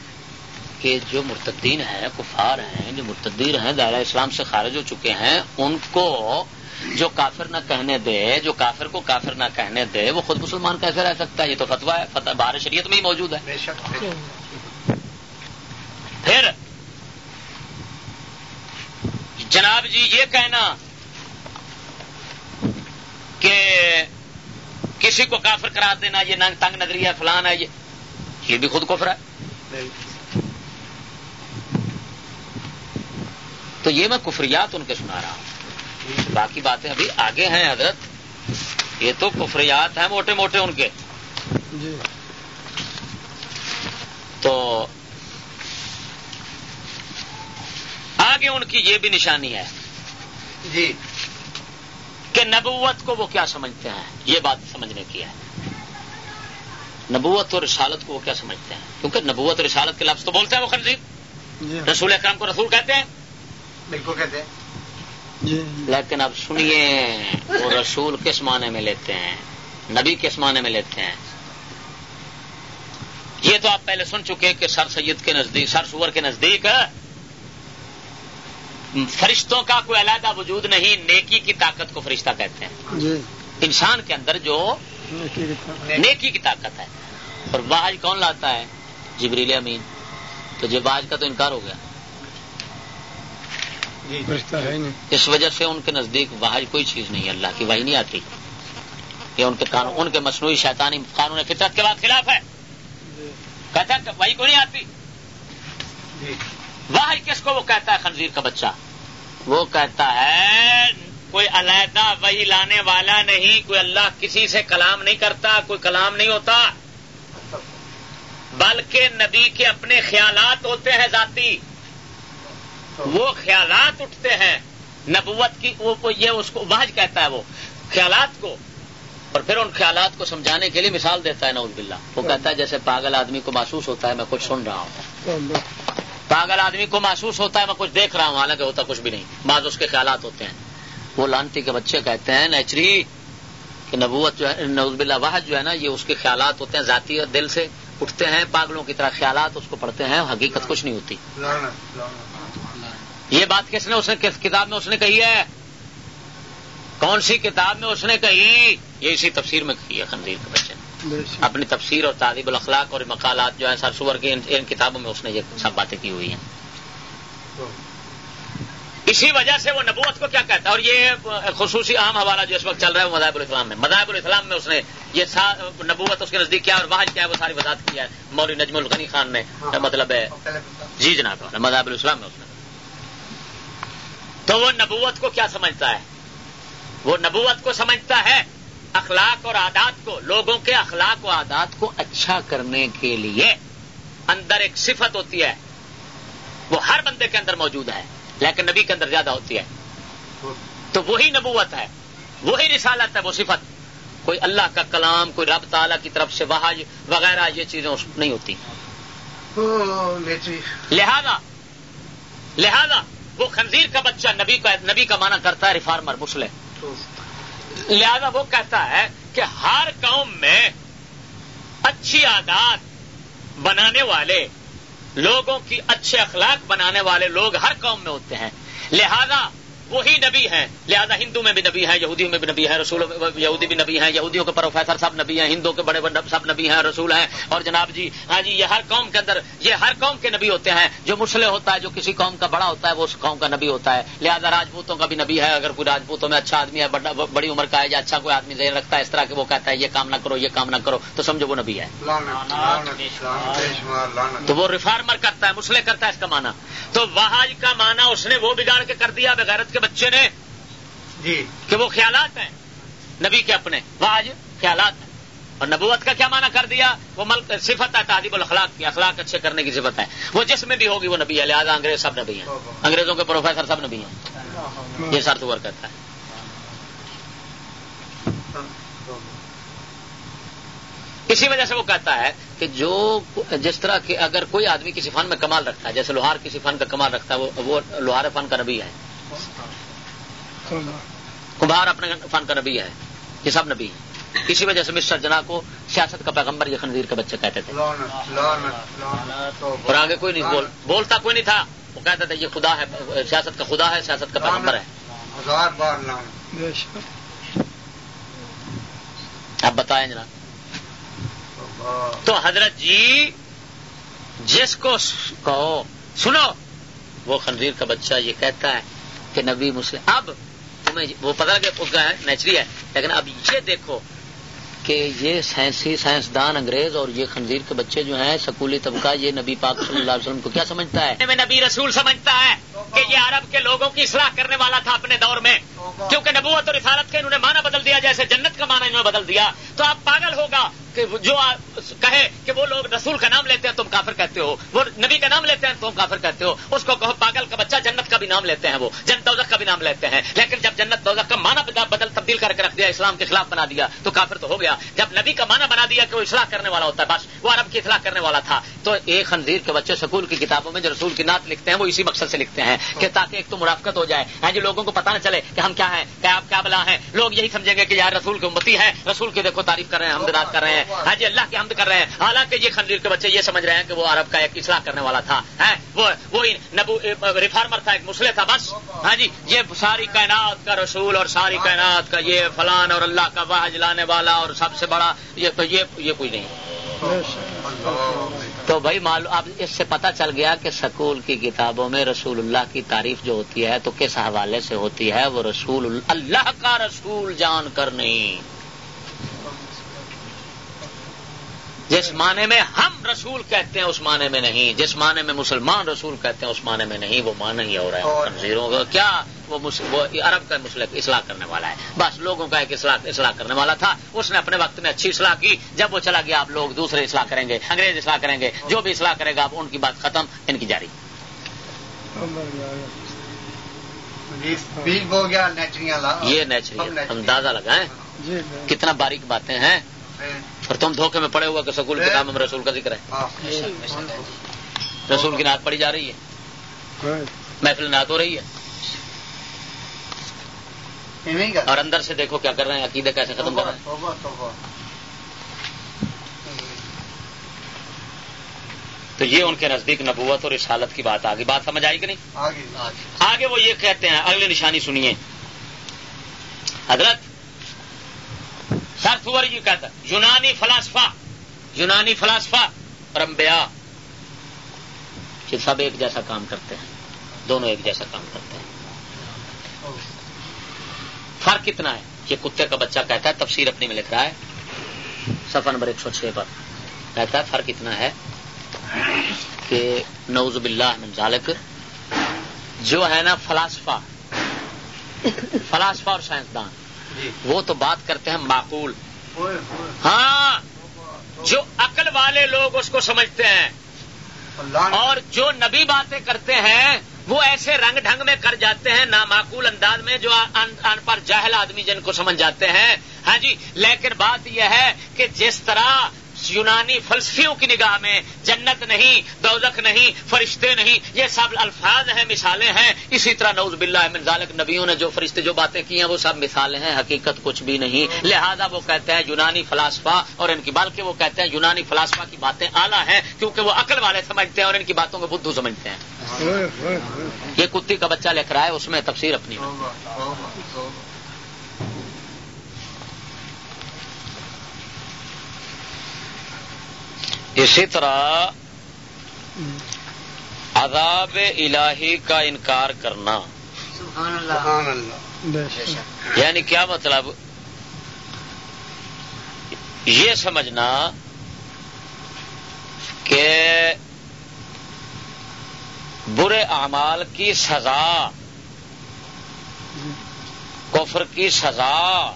کہ جو مرتدین ہیں کفار ہیں جو مرتدین ہیں دائرہ اسلام سے خارج ہو چکے ہیں ان کو جو کافر نہ کہنے دے جو کافر کو کافر نہ کہنے دے وہ خود مسلمان کیسے رہ سکتا ہے؟ یہ تو فتوا ہے فتح بار شریعت میں ہی موجود ہے۔ بے شک بے شک۔ پھر جناب جی یہ کہنا کہ کسی کو کافر قرار دینا یہ تنگ نظریہ فلان ہے یہ یہ بھی خود کفر ہے؟ تو یہ میں کفریات ان کے سنا رہا ہوں۔ باقی باتیں ابھی آگے ہیں حضرت۔ یہ تو کفریات ہیں موٹے موٹے ان کے۔ جی۔ تو آگے ان کی یہ بھی نشانی ہے جی۔ کہ نبوت کو وہ کیا سمجھتے ہیں؟ یہ بات سمجھنے کی ہے۔ نبوت اور رسالت کو وہ کیا سمجھتے ہیں؟ کیونکہ نبوت اور رسالت کے لفظ تو بولتے ہیں وہ خنزیر جی۔ رسول اکرم کو رسول کہتے ہیں۔ بالکل کہتے ہیں۔ لیکن اب سنیے وہ رسول کس معنی میں لیتے ہیں؟ نبی کس معنی میں لیتے ہیں؟ یہ تو آپ پہلے سن چکے کہ سر سید کے نزدیک سر سور کے نزدیک فرشتوں کا کوئی علیحدہ وجود نہیں نیکی کی طاقت کو فرشتہ کہتے ہیں۔ جی۔ انسان کے اندر جو نیکی کی طرف۔ نیکی کی طاقت ہے۔ اور باج کون لاتا ہے؟ جبریل امین۔ تو جب باج کا تو انکار ہو گیا۔ جی ہے نہیں۔ اس وجہ سے ان کے نزدیک واحج کوئی چیز نہیں ہے اللہ کی واہی نہیں آتی یہ ان کے قانون ان کے مصنوعی شیطانی قانون فطرت کے بعد خلاف ہے۔ کہتا ہے کہ وہی کو نہیں آتی۔ جی۔ واہ کس کو وہ کہتا ہے خنزیر کا بچہ؟ وہ کہتا ہے کوئی علیحدہ وہی لانے والا نہیں کوئی اللہ کسی سے کلام نہیں کرتا کوئی کلام نہیں ہوتا۔ بلکہ نبی کے اپنے خیالات ہوتے ہیں ذاتی۔ وہ خیالات اٹھتے ہیں، نبوت کی، وہ یہ اس کو واج کہتا ہے وہ خیالات کو۔ اور پھر ان خیالات کو سمجھانے کے لیے مثال دیتا ہے نوز باللہ۔ وہ کہتا ہے جیسے پاگل آدمی کو محسوس ہوتا ہے میں کچھ سن رہا ہوں۔ پاگل آدمی کو محسوس ہوتا ہے میں کچھ دیکھ رہا ہوں، حالانکہ ہوتا کچھ بھی نہیں۔ بعض اس کے خیالات ہوتے ہیں۔ وہ لانتی کے بچے کہتے ہیں، نیچری، کہ نبوت جو ہے نوز باللہ واحد جو ہے نا، یہ اس کے خیالات ہوتے ہیں ذاتی اور دل سے اٹھتے ہیں۔ پاگلوں کی طرح خیالات اس کو پڑھتے ہیں، حقیقت کچھ نہیں ہوتی۔ یہ بات کس نے اس نے کس کتاب میں اس نے کہی ہے؟ کون سی کتاب میں اس نے کہی؟ یہ اسی تفسیر میں کہی ہے خنزیر کے بچے نے۔ اپنی تفسیر اور تعدیب الاخلاق اور مقالات جو ہیں سرسور کی ان, ان کتابوں میں اس نے یہ سب باتیں کی ہوئی ہیں۔ اسی وجہ سے وہ نبوت کو کیا کہتا ہے؟ اور یہ خصوصی اہم حوالہ جو اس وقت چل رہا ہے وہ مذاہب الاسلام میں۔ مذاہب الاسلام میں اس نے یہ نبوت اس کے نزدیک کیا اور واحد کیا ہے؟ وہ ساری وضاحت کیا ہے۔ مولوی نجم الغنی خان نے مطلب ہے۔ جی جناب مذاہب الاسلام میں اس نے۔ تو وہ نبوت کو کیا سمجھتا ہے؟ وہ نبوت کو سمجھتا ہے اخلاق اور عادات کو لوگوں کے اخلاق و عادات کو اچھا کرنے کے لیے اندر ایک صفت ہوتی ہے۔ وہ ہر بندے کے اندر موجود ہے لیکن نبی کے اندر زیادہ ہوتی ہے۔ تو وہی نبوت ہے وہی رسالت ہے وہ صفت۔ کوئی اللہ کا کلام کوئی رب تعالیٰ کی طرف سے وحج وغیرہ یہ چیزیں نہیں ہوتی۔ لہذا لہذا وہ خنزیر کا بچہ نبی کا نبی کا مانا کرتا ہے ریفارمر مسلم لہذا وہ کہتا ہے کہ ہر قوم میں اچھی عادات بنانے والے، لوگوں کی اچھے اخلاق بنانے والے لوگ ہر قوم میں ہوتے ہیں۔ لہذا وہی نبی ہیں۔ لہذا ہندو میں بھی نبی ہیں یہودیوں میں بھی نبی ہیں، رسول یہودی بھی نبی ہیں، یہودیوں کے پروفیسر سب نبی ہیں ہندوؤں کے بڑے بڑے سب نبی ہیں، رسول ہیں۔ اور جناب جی ہاں جی یہ ہر قوم کے اندر، یہ ہر قوم کے نبی ہوتے ہیں۔ جو مسلح ہوتا ہے، جو کسی قوم کا بڑا ہوتا ہے، وہ اس قوم کا نبی ہوتا ہے۔ لہذا راجپوتوں کا بھی نبی ہے۔ اگر کوئی راجپوتوں میں اچھا آدمی ہے بڑی عمر کا ہے یا اچھا کوئی آدمی ذہن رکھتا ہے، اس طرح کہ وہ کہتا ہے، یہ کام نہ کرو، یہ کام نہ کرو، تو سمجھو وہ نبی ہے۔ تو وہ ریفارمر کرتا ہے، مسلح کرتا ہے اس کا مانا تو وہاج کا مانا اس نے وہ بگاڑ کے کر دیا، بغیرت کے بچے نے جی۔ کہ وہ خیالات ہیں۔ نبی کے اپنے وہ آج خیالات ہیں۔ اور نبوت کا کیا مانا کر دیا؟ وہ ملک صفت ہے تعدیب الاخلاق کی۔ اخلاق اچھے کرنے کی صفت ہے وہ جس میں بھی ہوگی وہ نبی ہے۔ لہٰذا انگریز سب نبی ہیں۔ انگریزوں کے پروفیسر سب نبی ہیں۔ یہ سر تو کرتا ہے۔ اسی وجہ سے وہ کہتا ہے کہ جو جس طرح کہ اگر کوئی آدمی کسی فن میں کمال رکھتا ہے جیسے لوہار کسی فن کا کمال رکھتا ہے وہ لوہار فن کا نبی ہے۔ کمبار اپنے فن کا نبی ہے یہ سب نبی ہے اسی وجہ سے مسٹر جنا کو سیاست کا پیغمبر یہ خنزیر کے بچے کہتے تھے۔ اور آگے کوئی نہیں بول بولتا کوئی نہیں تھا۔ وہ کہتے تھے یہ خدا ہے سیاست کا خدا ہے سیاست کا پیغمبر ہے۔ ہزار بار نام۔ آپ بتائیں جناب۔ تو حضرت جی جس کو کہو سنو۔ وہ خنزیر کا بچہ یہ کہتا ہے کہ نبی مسلم اب تمہیں وہ پتا کہ نیچری ہے، لیکن اب یہ دیکھو کہ یہ سائنسی سائنسدان انگریز اور یہ خنزیر کے بچے جو ہیں، سکولی طبقہ، یہ نبی پاک صلی اللہ علیہ وسلم کو کیا سمجھتا ہے؟ میں نبی رسول سمجھتا ہے کہ یہ عرب کے لوگوں کی اصلاح کرنے والا تھا اپنے دور میں۔ کیونکہ نبوت اور رسالت کے انہوں نے معنی بدل دیا، جیسے جنت کا معنی انہوں نے بدل دیا۔ تو آپ پاگل ہوگا جو کہے کہ وہ لوگ رسول کا نام لیتے ہیں، تم کافر کہتے ہو۔ وہ نبی کا نام لیتے ہیں، تم کافر کہتے ہو۔ اس کو کہو، پاگل کا بچہ جنت کا بھی نام لیتے ہیں وہ۔ جنت دوزخ کا بھی نام لیتے ہیں۔ لیکن جب جنت دوزخ کا معنی بدل تبدیل کر کے رکھ دیا، اسلام کے خلاف بنا دیا، تو کافر تو ہو گیا۔ جب نبی کا معنی بنا دیا کہ وہ اصلاح کرنے والا ہوتا ہے، بس وہ عرب کی اصلاح کرنے والا تھا۔ تو ایک خنزیر کے بچے سکول کی کتابوں میں جو رسول کی نعت لکھتے ہیں، وہ اسی مقصد سے لکھتے ہیں کہ تاکہ ایک تو مرافقت ہو جائے۔ ہاں جی لوگوں کو پتا نہ چلے کہ ہم کیا ہیں کیا آپ کیا بلا ہیں۔ لوگ یہی سمجھیں گے کہ یار رسول کی امتی ہے، رسول کی دیکھو تعریف کر رہے ہیں، ہم داد کر رہے ہیں۔ ہاں جی اللہ کی حمد کر رہے ہیں۔ حالانکہ یہ خنزیر کے بچے یہ سمجھ رہے ہیں کہ وہ عرب کا ایک اصلاح کرنے والا تھا وہ نبو ریفارمر تھا، ایک مسلح تھا، بس۔ ہاں جی یہ ساری کائنات کا رسول اور ساری کائنات کا یہ فلان اور اللہ کا واحد لانے والا اور سب سے بڑا، یہ تو یہ یہ کوئی نہیں۔ تو بھائی معلوم اب اس سے پتا چل گیا کہ سکول کی کتابوں میں رسول اللہ کی تعریف جو ہوتی ہے تو کس حوالے سے ہوتی ہے؟ وہ رسول اللہ کا رسول جان کر نہیں۔ جس معنی میں ہم رسول کہتے ہیں اس معنی میں نہیں جس معنی میں مسلمان رسول کہتے ہیں اس معنی میں نہیں وہ معنی ہی ہو رہا ہے۔ تنظیروں کا کیا وہ مس- وہ عرب کا مسلم اصلاح کرنے والا ہے؟ بس لوگوں کا ایک اصلاح اصلاح کرنے والا تھا۔ اس نے اپنے وقت میں اچھی اصلاح کی۔ جب وہ چلا گیا آپ لوگ دوسرے اصلاح کریں گے انگریز اصلاح کریں گے۔ جو بھی اصلاح کرے گا آپ ان کی بات ختم ان کی جاری۔ نیچری یہ نیچرل اندازہ لگائیں۔ جی کتنا باریک باتیں ہیں۔ اور تم دھوکے میں پڑے ہوا کہ سکول کے کام میں رسول کا ذکر ہے ہاں۔ رسول کی نعت پڑی جا رہی ہے۔ محفل نعت ہو رہی ہے۔ اور اندر سے دیکھو کیا کر رہے ہیں عقیدے کیسے ختم کر رہے ہیں۔ تو یہ ان کے نزدیک نبوت اور رسالت کی بات آگی بات سمجھ آئی کہ نہیں؟ آگے. آگے وہ یہ کہتے ہیں اگلی نشانی سنیے۔ حضرت سر سور جی کہتا ہے، یونانی فلاسفہ یونانی فلاسفہ اور انبیاء۔ یہ سب ایک جیسا کام کرتے ہیں، دونوں ایک جیسا کام کرتے ہیں۔ فرق کتنا ہے؟ یہ کتے کا بچہ کہتا ہے، تفسیر اپنی میں لکھ رہا ہے۔ صفحہ نمبر ایک سو چھ پر کہتا ہے، فرق اتنا ہے کہ نوز باللہ من ذالک، جو ہے نا فلاسفہ فلاسفہ اور سائنسدان۔ وہ تو بات کرتے ہیں معقول۔ ہاں جو عقل والے لوگ اس کو سمجھتے ہیں۔ اور جو نبی باتیں کرتے ہیں وہ ایسے رنگ ڈھنگ میں کر جاتے ہیں نامعقول انداز میں جو ان ان پر جاہل آدمی جن کو سمجھ جاتے ہیں۔ ہاں جی لیکن بات یہ ہے کہ جس طرح یونانی فلسفیوں کی نگاہ میں جنت نہیں، دوزخ نہیں، فرشتے نہیں، یہ سب الفاظ ہیں، مثالیں ہیں۔ اسی طرح نوز باللہ من ذالک، نبیوں نے جو فرشتے جو باتیں کی ہیں، وہ سب مثالیں ہیں، حقیقت کچھ بھی نہیں۔ لہذا وہ کہتے ہیں یونانی فلاسفہ، اور ان کی، بلکہ وہ کہتے ہیں یونانی فلاسفہ کی باتیں اعلیٰ ہیں، کیونکہ وہ عقل والے سمجھتے ہیں اور ان کی باتوں کو بدھو سمجھتے ہیں۔ یہ کتی کا بچہ لکھ رہا ہے، اس میں تفسیر اپنی توبہ توبہ توبہ اسی طرح عذاب الہی کا انکار کرنا۔ سبحان اللہ۔ سبحان اللہ۔ یعنی کیا مطلب؟ یہ سمجھنا کہ برے اعمال کی سزا کفر کی سزا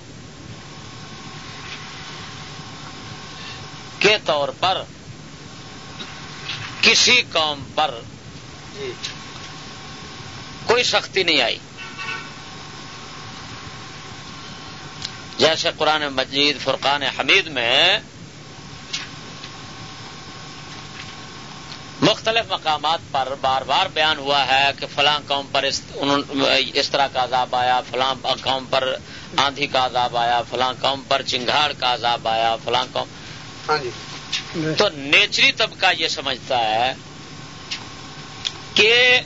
کے طور پر کسی قوم پر جی۔ کوئی سختی نہیں آئی۔ جیسے قرآن مجید فرقان حمید میں مختلف مقامات پر بار بار بیان ہوا ہے کہ فلاں قوم پر اس طرح کا عذاب آیا فلاں قوم پر آندھی کا عذاب آیا فلاں قوم پر چنگاڑ کا عذاب آیا فلاں قوم ہاں جی۔ تو نیچری طبقہ یہ سمجھتا ہے کہ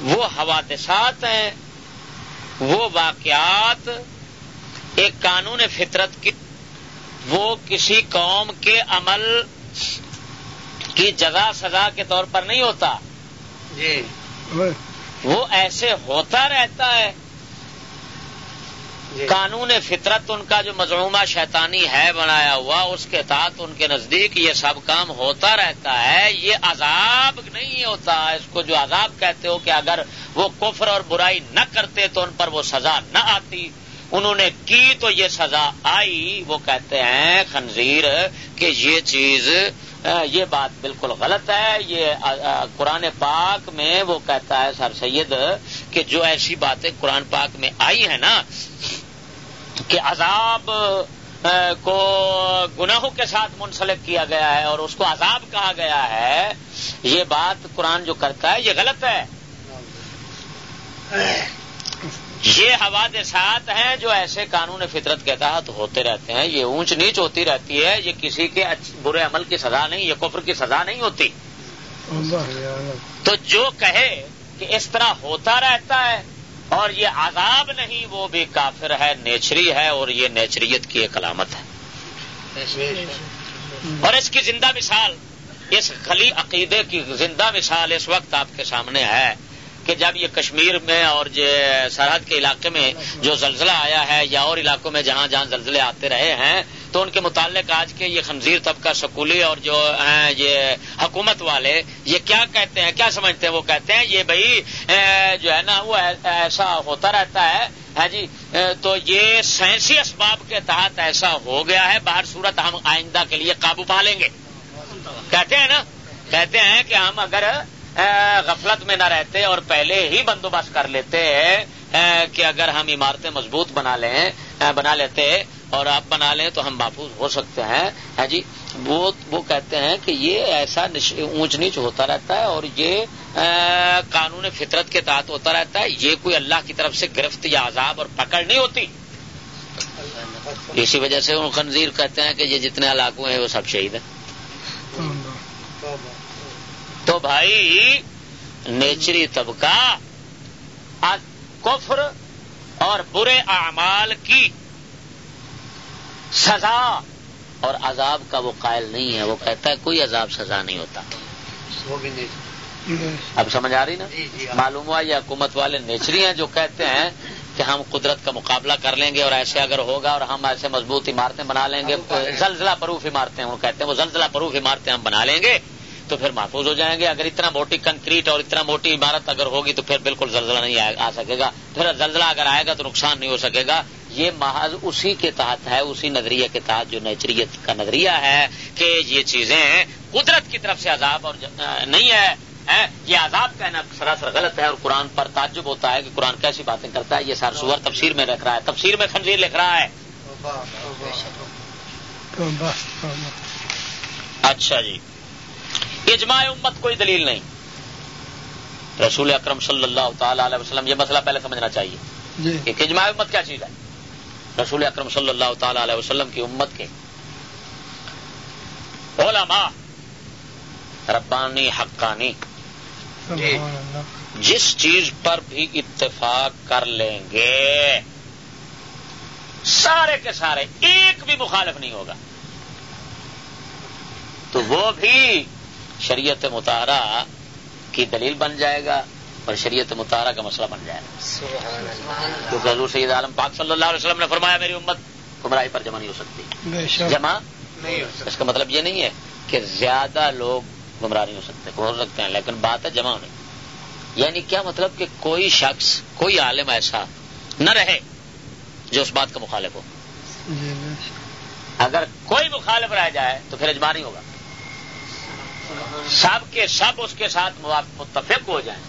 وہ حوادثات ہیں وہ واقعات ایک قانون فطرت کی وہ کسی قوم کے عمل کی جزا سزا کے طور پر نہیں ہوتا۔ جی۔ وہ ایسے ہوتا رہتا ہے جی۔ قانون فطرت ان کا جو مظلومہ شیطانی ہے بنایا ہوا، اس کے تحت ان کے نزدیک یہ سب کام ہوتا رہتا ہے، یہ عذاب نہیں ہوتا۔ اس کو جو عذاب کہتے ہو کہ اگر وہ کفر اور برائی نہ کرتے تو ان پر وہ سزا نہ آتی۔ انہوں نے کی تو یہ سزا آئی، وہ کہتے ہیں خنزیر کہ یہ چیز یہ بات بالکل غلط ہے۔ یہ قرآن پاک میں وہ کہتا ہے، سر سید کہ جو ایسی باتیں قرآن پاک میں آئی ہیں نا کہ عذاب کو گناہوں کے ساتھ منسلک کیا گیا ہے اور اس کو عذاب کہا گیا ہے یہ بات قرآن جو کرتا ہے یہ غلط ہے۔ یہ حوادثات ہیں جو ایسے قانون فطرت کے تحت ہوتے رہتے ہیں۔ یہ اونچ نیچ ہوتی رہتی ہے یہ کسی کے برے عمل کی سزا نہیں یہ کفر کی سزا نہیں ہوتی۔ تو جو کہے کہ اس طرح ہوتا رہتا ہے اور یہ عذاب نہیں، وہ بھی کافر ہے، نیچری ہے اور یہ نیچریت کی ایک علامت ہے۔ اور اس کی زندہ مثال، اس خلی عقیدے کی زندہ مثال اس وقت آپ کے سامنے ہے کہ جب یہ کشمیر میں اور یہ سرحد کے علاقے میں جو زلزلہ آیا ہے یا اور علاقوں میں جہاں جہاں زلزلے آتے رہے ہیں تو ان کے متعلق آج کے یہ خنزیر طبقہ سکولی اور جو ہیں یہ حکومت والے، یہ کیا کہتے ہیں؟ کیا سمجھتے ہیں؟ وہ کہتے ہیں یہ بھائی جو ہے نا، وہ ایسا ہوتا رہتا ہے۔ ہاں جی تو یہ سائنسی اسباب کے تحت ایسا ہو گیا ہے۔ باہر صورت ہم آئندہ کے لیے قابو پا لیں گے۔ کہتے ہیں نا؟ کہتے ہیں کہ ہم اگر غفلت میں نہ رہتے اور پہلے ہی بندوبست کر لیتے کہ اگر ہم عمارتیں مضبوط بنا لیں بنا لیتے اور آپ بنا لیں تو ہم محفوظ ہو سکتے ہیں۔ ہاں جی وہ وہ کہتے ہیں کہ یہ ایسا اونچ نیچ ہوتا رہتا ہے اور یہ قانون فطرت کے تحت ہوتا رہتا ہے۔ یہ کوئی اللہ کی طرف سے گرفت یا عذاب اور پکڑ نہیں ہوتی۔ اسی وجہ سے ان خنزیر کہتے ہیں کہ یہ جتنے علاقوں ہیں وہ سب شہید ہیں۔ تو بھائی، نیچری طبقہ کفر اور برے اعمال کی سزا اور عذاب کا وہ قائل نہیں ہے وہ کہتا ہے کوئی عذاب سزا نہیں ہوتا۔ اب سمجھ آ رہی نا؟ جی، جی، معلوم ہوا یہ حکومت والے نیچری ہیں جو کہتے ہیں کہ ہم قدرت کا مقابلہ کر لیں گے اور ایسے اگر ہوگا اور ہم ایسے مضبوط عمارتیں بنا لیں گے زلزلہ پروف عمارتیں وہ کہتے ہیں وہ زلزلہ پروف عمارتیں ہم بنا لیں گے تو پھر محفوظ ہو جائیں گے۔ اگر اتنا موٹی کنکریٹ اور اتنا موٹی عمارت اگر ہوگی تو پھر بالکل زلزلہ نہیں آ سکے گا۔ پھر زلزلہ اگر آئے گا تو نقصان نہیں ہو سکے گا۔ یہ محض اسی کے تحت ہے اسی نظریے کے تحت جو نیچریت کا نظریہ ہے کہ یہ چیزیں قدرت کی طرف سے عذاب اور نہیں ہے یہ عذاب کہنا سراسر غلط ہے اور قرآن پر تعجب ہوتا ہے کہ قرآن کیسی باتیں کرتا ہے یہ سار سور تفسیر میں رکھ رہا ہے تفسیر میں خنزیر لکھ رہا ہے۔ اچھا جی۔ اجماع امت کوئی دلیل نہیں۔ رسول اکرم صلی اللہ تعالی علیہ وسلم یہ مسئلہ پہلے سمجھنا چاہیے جی۔ اجماع امت کیا چیز ہے؟ رسول اکرم صلی اللہ تعالی علیہ وسلم کی امت کے علماء ربانی حقانی جس چیز پر بھی اتفاق کر لیں گے سارے کے سارے ایک بھی مخالف نہیں ہوگا۔ تو وہ بھی شریعت مطالعہ کی دلیل بن جائے گا۔ اور شریعت مطالعہ کا مسئلہ بن جائے۔ کیونکہ حضور سید عالم پاک صلی اللہ علیہ وسلم نے فرمایا میری امت گمراہی پر جمع نہیں ہو سکتی۔ جمع؟ اس کا مطلب یہ نہیں ہے کہ زیادہ لوگ گمراہ نہیں ہو سکتے ہو سکتے ہیں لیکن بات ہے جمع ہونے یعنی کیا مطلب کہ کوئی شخص کوئی عالم ایسا نہ رہے جو اس بات کا مخالف ہو؟ جی، اگر کوئی مخالف رہ جائے تو پھر اجماع نہیں ہوگا۔ سب کے سب اس کے ساتھ متفق ہو جائیں۔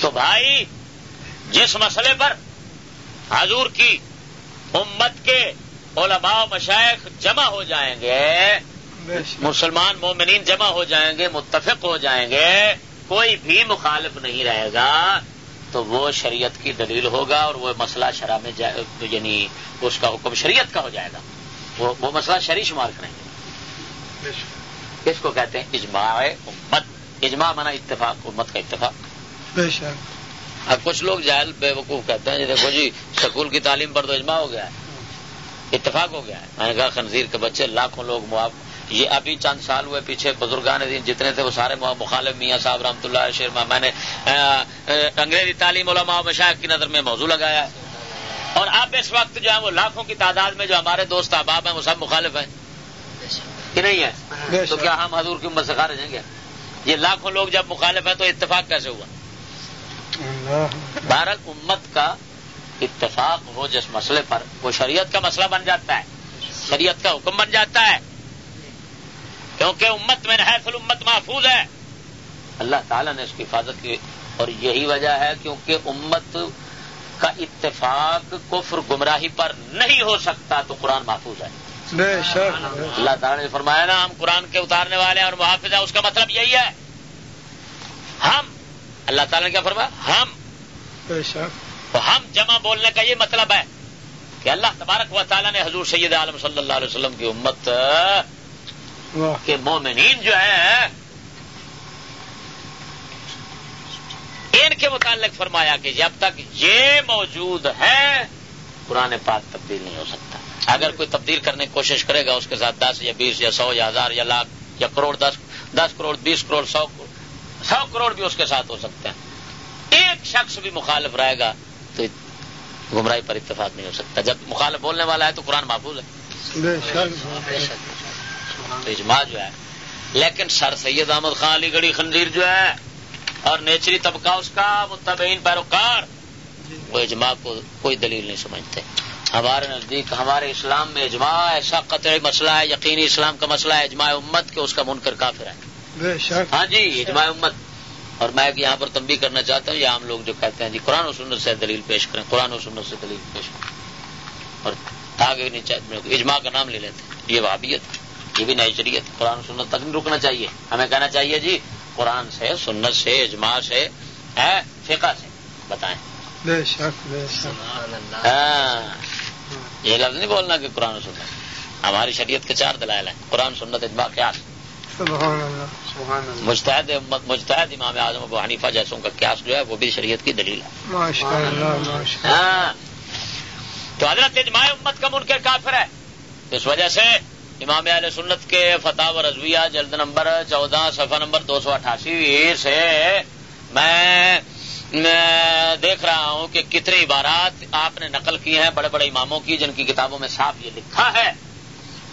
تو بھائی جس مسئلے پر حضور کی امت کے علماء مشائق جمع ہو جائیں گے مسلمان مومنین جمع ہو جائیں گے متفق ہو جائیں گے کوئی بھی مخالف نہیں رہے گا تو وہ شریعت کی دلیل ہوگا اور وہ مسئلہ شرح میں یعنی اس کا حکم شریعت کا ہو جائے گا۔ وہ مسئلہ شریع شمار کریں گے۔ کس کو کہتے ہیں اجماع امت۔ اجماع منا اتفاق امت کا اتفاق۔ اب کچھ لوگ جائل بے وقوف کہتے ہیں دیکھو جی سکول کی تعلیم پر تو اجماع ہو گیا ہے اتفاق ہو گیا ہے۔ میں نے کہا خنزیر کے بچے لاکھوں لوگ یہ ابھی چند سال ہوئے پیچھے بزرگان دین جتنے تھے وہ سارے مخالف میاں صاحب رحمۃ اللہ شیر میں نے انگریزی تعلیم علماء مشاہد کی نظر میں موضوع لگایا ہے۔ اور اب اس وقت جو ہے وہ لاکھوں کی تعداد میں جو ہمارے دوست احباب ہیں وہ سب مخالف ہیں۔ کہ نہیں ہے؟ تو کیا ہم حضور کی امت سے خارج ہیں گے یہ لاکھوں لوگ جب مخالف ہیں تو اتفاق کیسے ہوا؟ بھارت امت کا اتفاق ہو جس مسئلے پر وہ شریعت کا مسئلہ بن جاتا ہے۔ شریعت کا حکم بن جاتا ہے۔ کیونکہ امت میں فل امت محفوظ ہے۔ اللہ تعالیٰ نے اس کی حفاظت کی اور یہی وجہ ہے کیونکہ امت کا اتفاق کفر گمراہی پر نہیں ہو سکتا تو قرآن محفوظ ہے۔ اللہ تعالیٰ نے فرمایا نا ہم قرآن کے اتارنے والے ہیں اور محافظ ہیں اس کا مطلب یہی ہے۔ ہم اللہ تعالیٰ نے کیا فرمایا؟ ہم. تو ہم جمع بولنے کا یہ مطلب ہے کہ اللہ تبارک و تعالیٰ نے حضور سید عالم صلی اللہ علیہ وسلم کی امت کے مومنین جو ہیں ان کے متعلق فرمایا کہ جب تک یہ موجود ہے قرآن پاک تبدیل نہیں ہو سکتا۔ اگر کوئی تبدیل کرنے کی کوشش کرے گا اس کے ساتھ دس یا بیس یا سو یا ہزار یا لاکھ یا کروڑ دس دس کروڑ بیس کروڑ سو سو کروڑ بھی اس کے ساتھ ہو سکتے ہیں۔ ایک شخص بھی مخالف رہے گا تو گمراہی پر اتفاق نہیں ہو سکتا۔ جب مخالف بولنے والا ہے تو قرآن محفوظ ہے۔ تو اجماع جو ہے، لیکن سر سید احمد خان علی گڑھی خنزیر جو ہے، اور نیچری طبقہ اس کا متبین پیروکار، وہ اجماع کو کوئی دلیل نہیں سمجھتے۔ ہمارے نزدیک، ہمارے اسلام میں اجماع ایسا قطعی مسئلہ ہے، یقینی اسلام کا مسئلہ ہے، اجماع امت کہ اس کا منکر کافر ہے۔ ہاں جی اجماع امت۔ اور میں یہاں پر تنبیہ کرنا چاہتا ہوں یہ عام لوگ جو کہتے ہیں جی قرآن و سنت سے دلیل پیش کریں۔ قرآن و سنت سے دلیل پیش کریں۔ اور آگے چاہتے اجماع کا نام لے لیتے ہیں۔ یہ وابیت یہ بھی نیچریت قرآن و سنت تک نہیں رکنا چاہیے۔ ہمیں کہنا چاہیے جی قرآن سے سنت سے اجماع سے ہے فقہ سے۔ بتائیں۔ بے شک بے شک۔ ہاں۔ یہ لفظ نہیں بولنا کہ قرآن و سنت۔ ہماری شریعت کے چار دلائل ہیں۔ قرآن سنت اجماع قیاس۔ سبحان اللہ سبحان اللہ۔ مجتہد مجتہد امام اعظم ابو حنیفہ جیسوں کا قیاس جو ہے وہ بھی شریعت کی دلیل ہے۔ ماشاء اللہ ہاں۔ تو حضرت اجماع امت کا منکر کافر ہے۔ اس وجہ سے امام علیہ سنت کے فتح و رضویہ جلد نمبر چودہ صفحہ نمبر دو سو اٹھاسی سے میں دیکھ رہا ہوں کہ کتنی عبارات آپ نے نقل کی ہیں بڑے بڑے اماموں کی جن کی کتابوں میں صاف یہ لکھا ہے۔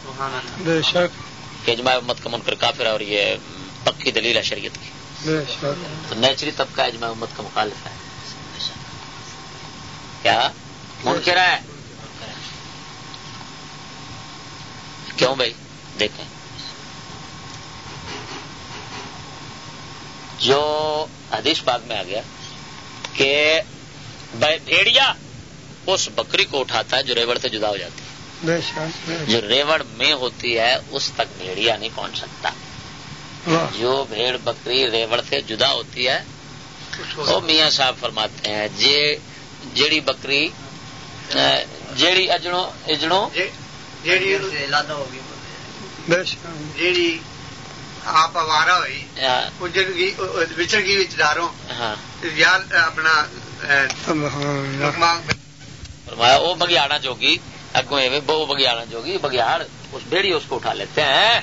سبحان اللہ۔ بے شک۔ کہ اجماع امت کا منکر کافر ہے اور یہ پکی دلیل ہے شریعت کی۔ تو نیچری طبقہ اجماع امت کا مخالف ہے۔ کیا؟ منکر ہے۔ کیوں بھائی؟ دیکھیں۔ جو حدیث پاک میں آ گیا کہ بھیڑیا اس بکری کو اٹھاتا ہے جو ریوڑ سے جدا ہو جاتی ہے۔ بے شک بے جو ریوڑ میں ہوتی ہے اس تک بھیڑیا نہیں پہنچ سکتا۔ جو بھیڑ بکری ریوڑ سے جدا ہوتی ہے وہ میاں صاحب فرماتے ہیں جے جیڑی بکری جیڑی اجڑوں اجڑوں جیڑی بے شک۔ جیڑی آپ آوارا ہوئی ہاں، گئی ہاں۔ اپنا فرمایا وہ بگیاڑا جوگی اگوں ایویں وہ بگیاڑا جوگی بگیاڑ اس بھیڑی اس کو اٹھا لیتے ہیں۔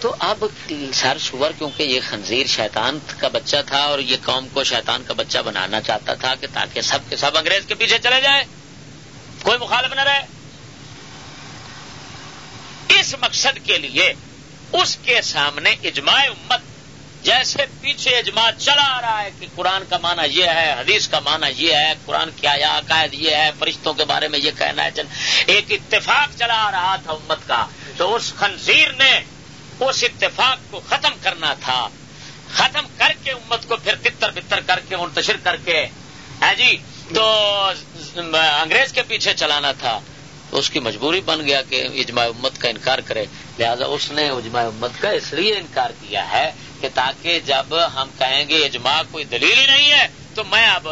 تو اب سر سور کیونکہ یہ خنزیر شیطان کا بچہ تھا اور یہ قوم کو شیطان کا بچہ بنانا چاہتا تھا کہ تاکہ سب کے سب انگریز کے پیچھے چلے جائیں۔ کوئی مخالف نہ رہے۔ اس مقصد کے لیے اس کے سامنے اجماع امت جیسے پیچھے اجماع چلا آ رہا ہے کہ قرآن کا معنی یہ ہے، حدیث کا معنی یہ ہے، قرآن کی آیا عقائد یہ ہے، فرشتوں کے بارے میں یہ کہنا ہے، چل، ایک اتفاق چلا آ رہا تھا امت کا، تو اس خنزیر نے اس اتفاق کو ختم کرنا تھا۔ ختم کر کے امت کو پھر تتر بتر کر کے، منتشر کر کے، ہے جی؟ تو انگریز کے پیچھے چلانا تھا۔ اس کی مجبوری بن گیا کہ اجماع امت کا انکار کرے، لہذا اس نے اجماع امت کا اس لیے انکار کیا ہے کہ تاکہ جب ہم کہیں گے اجماع کوئی دلیل ہی نہیں ہے تو میں اب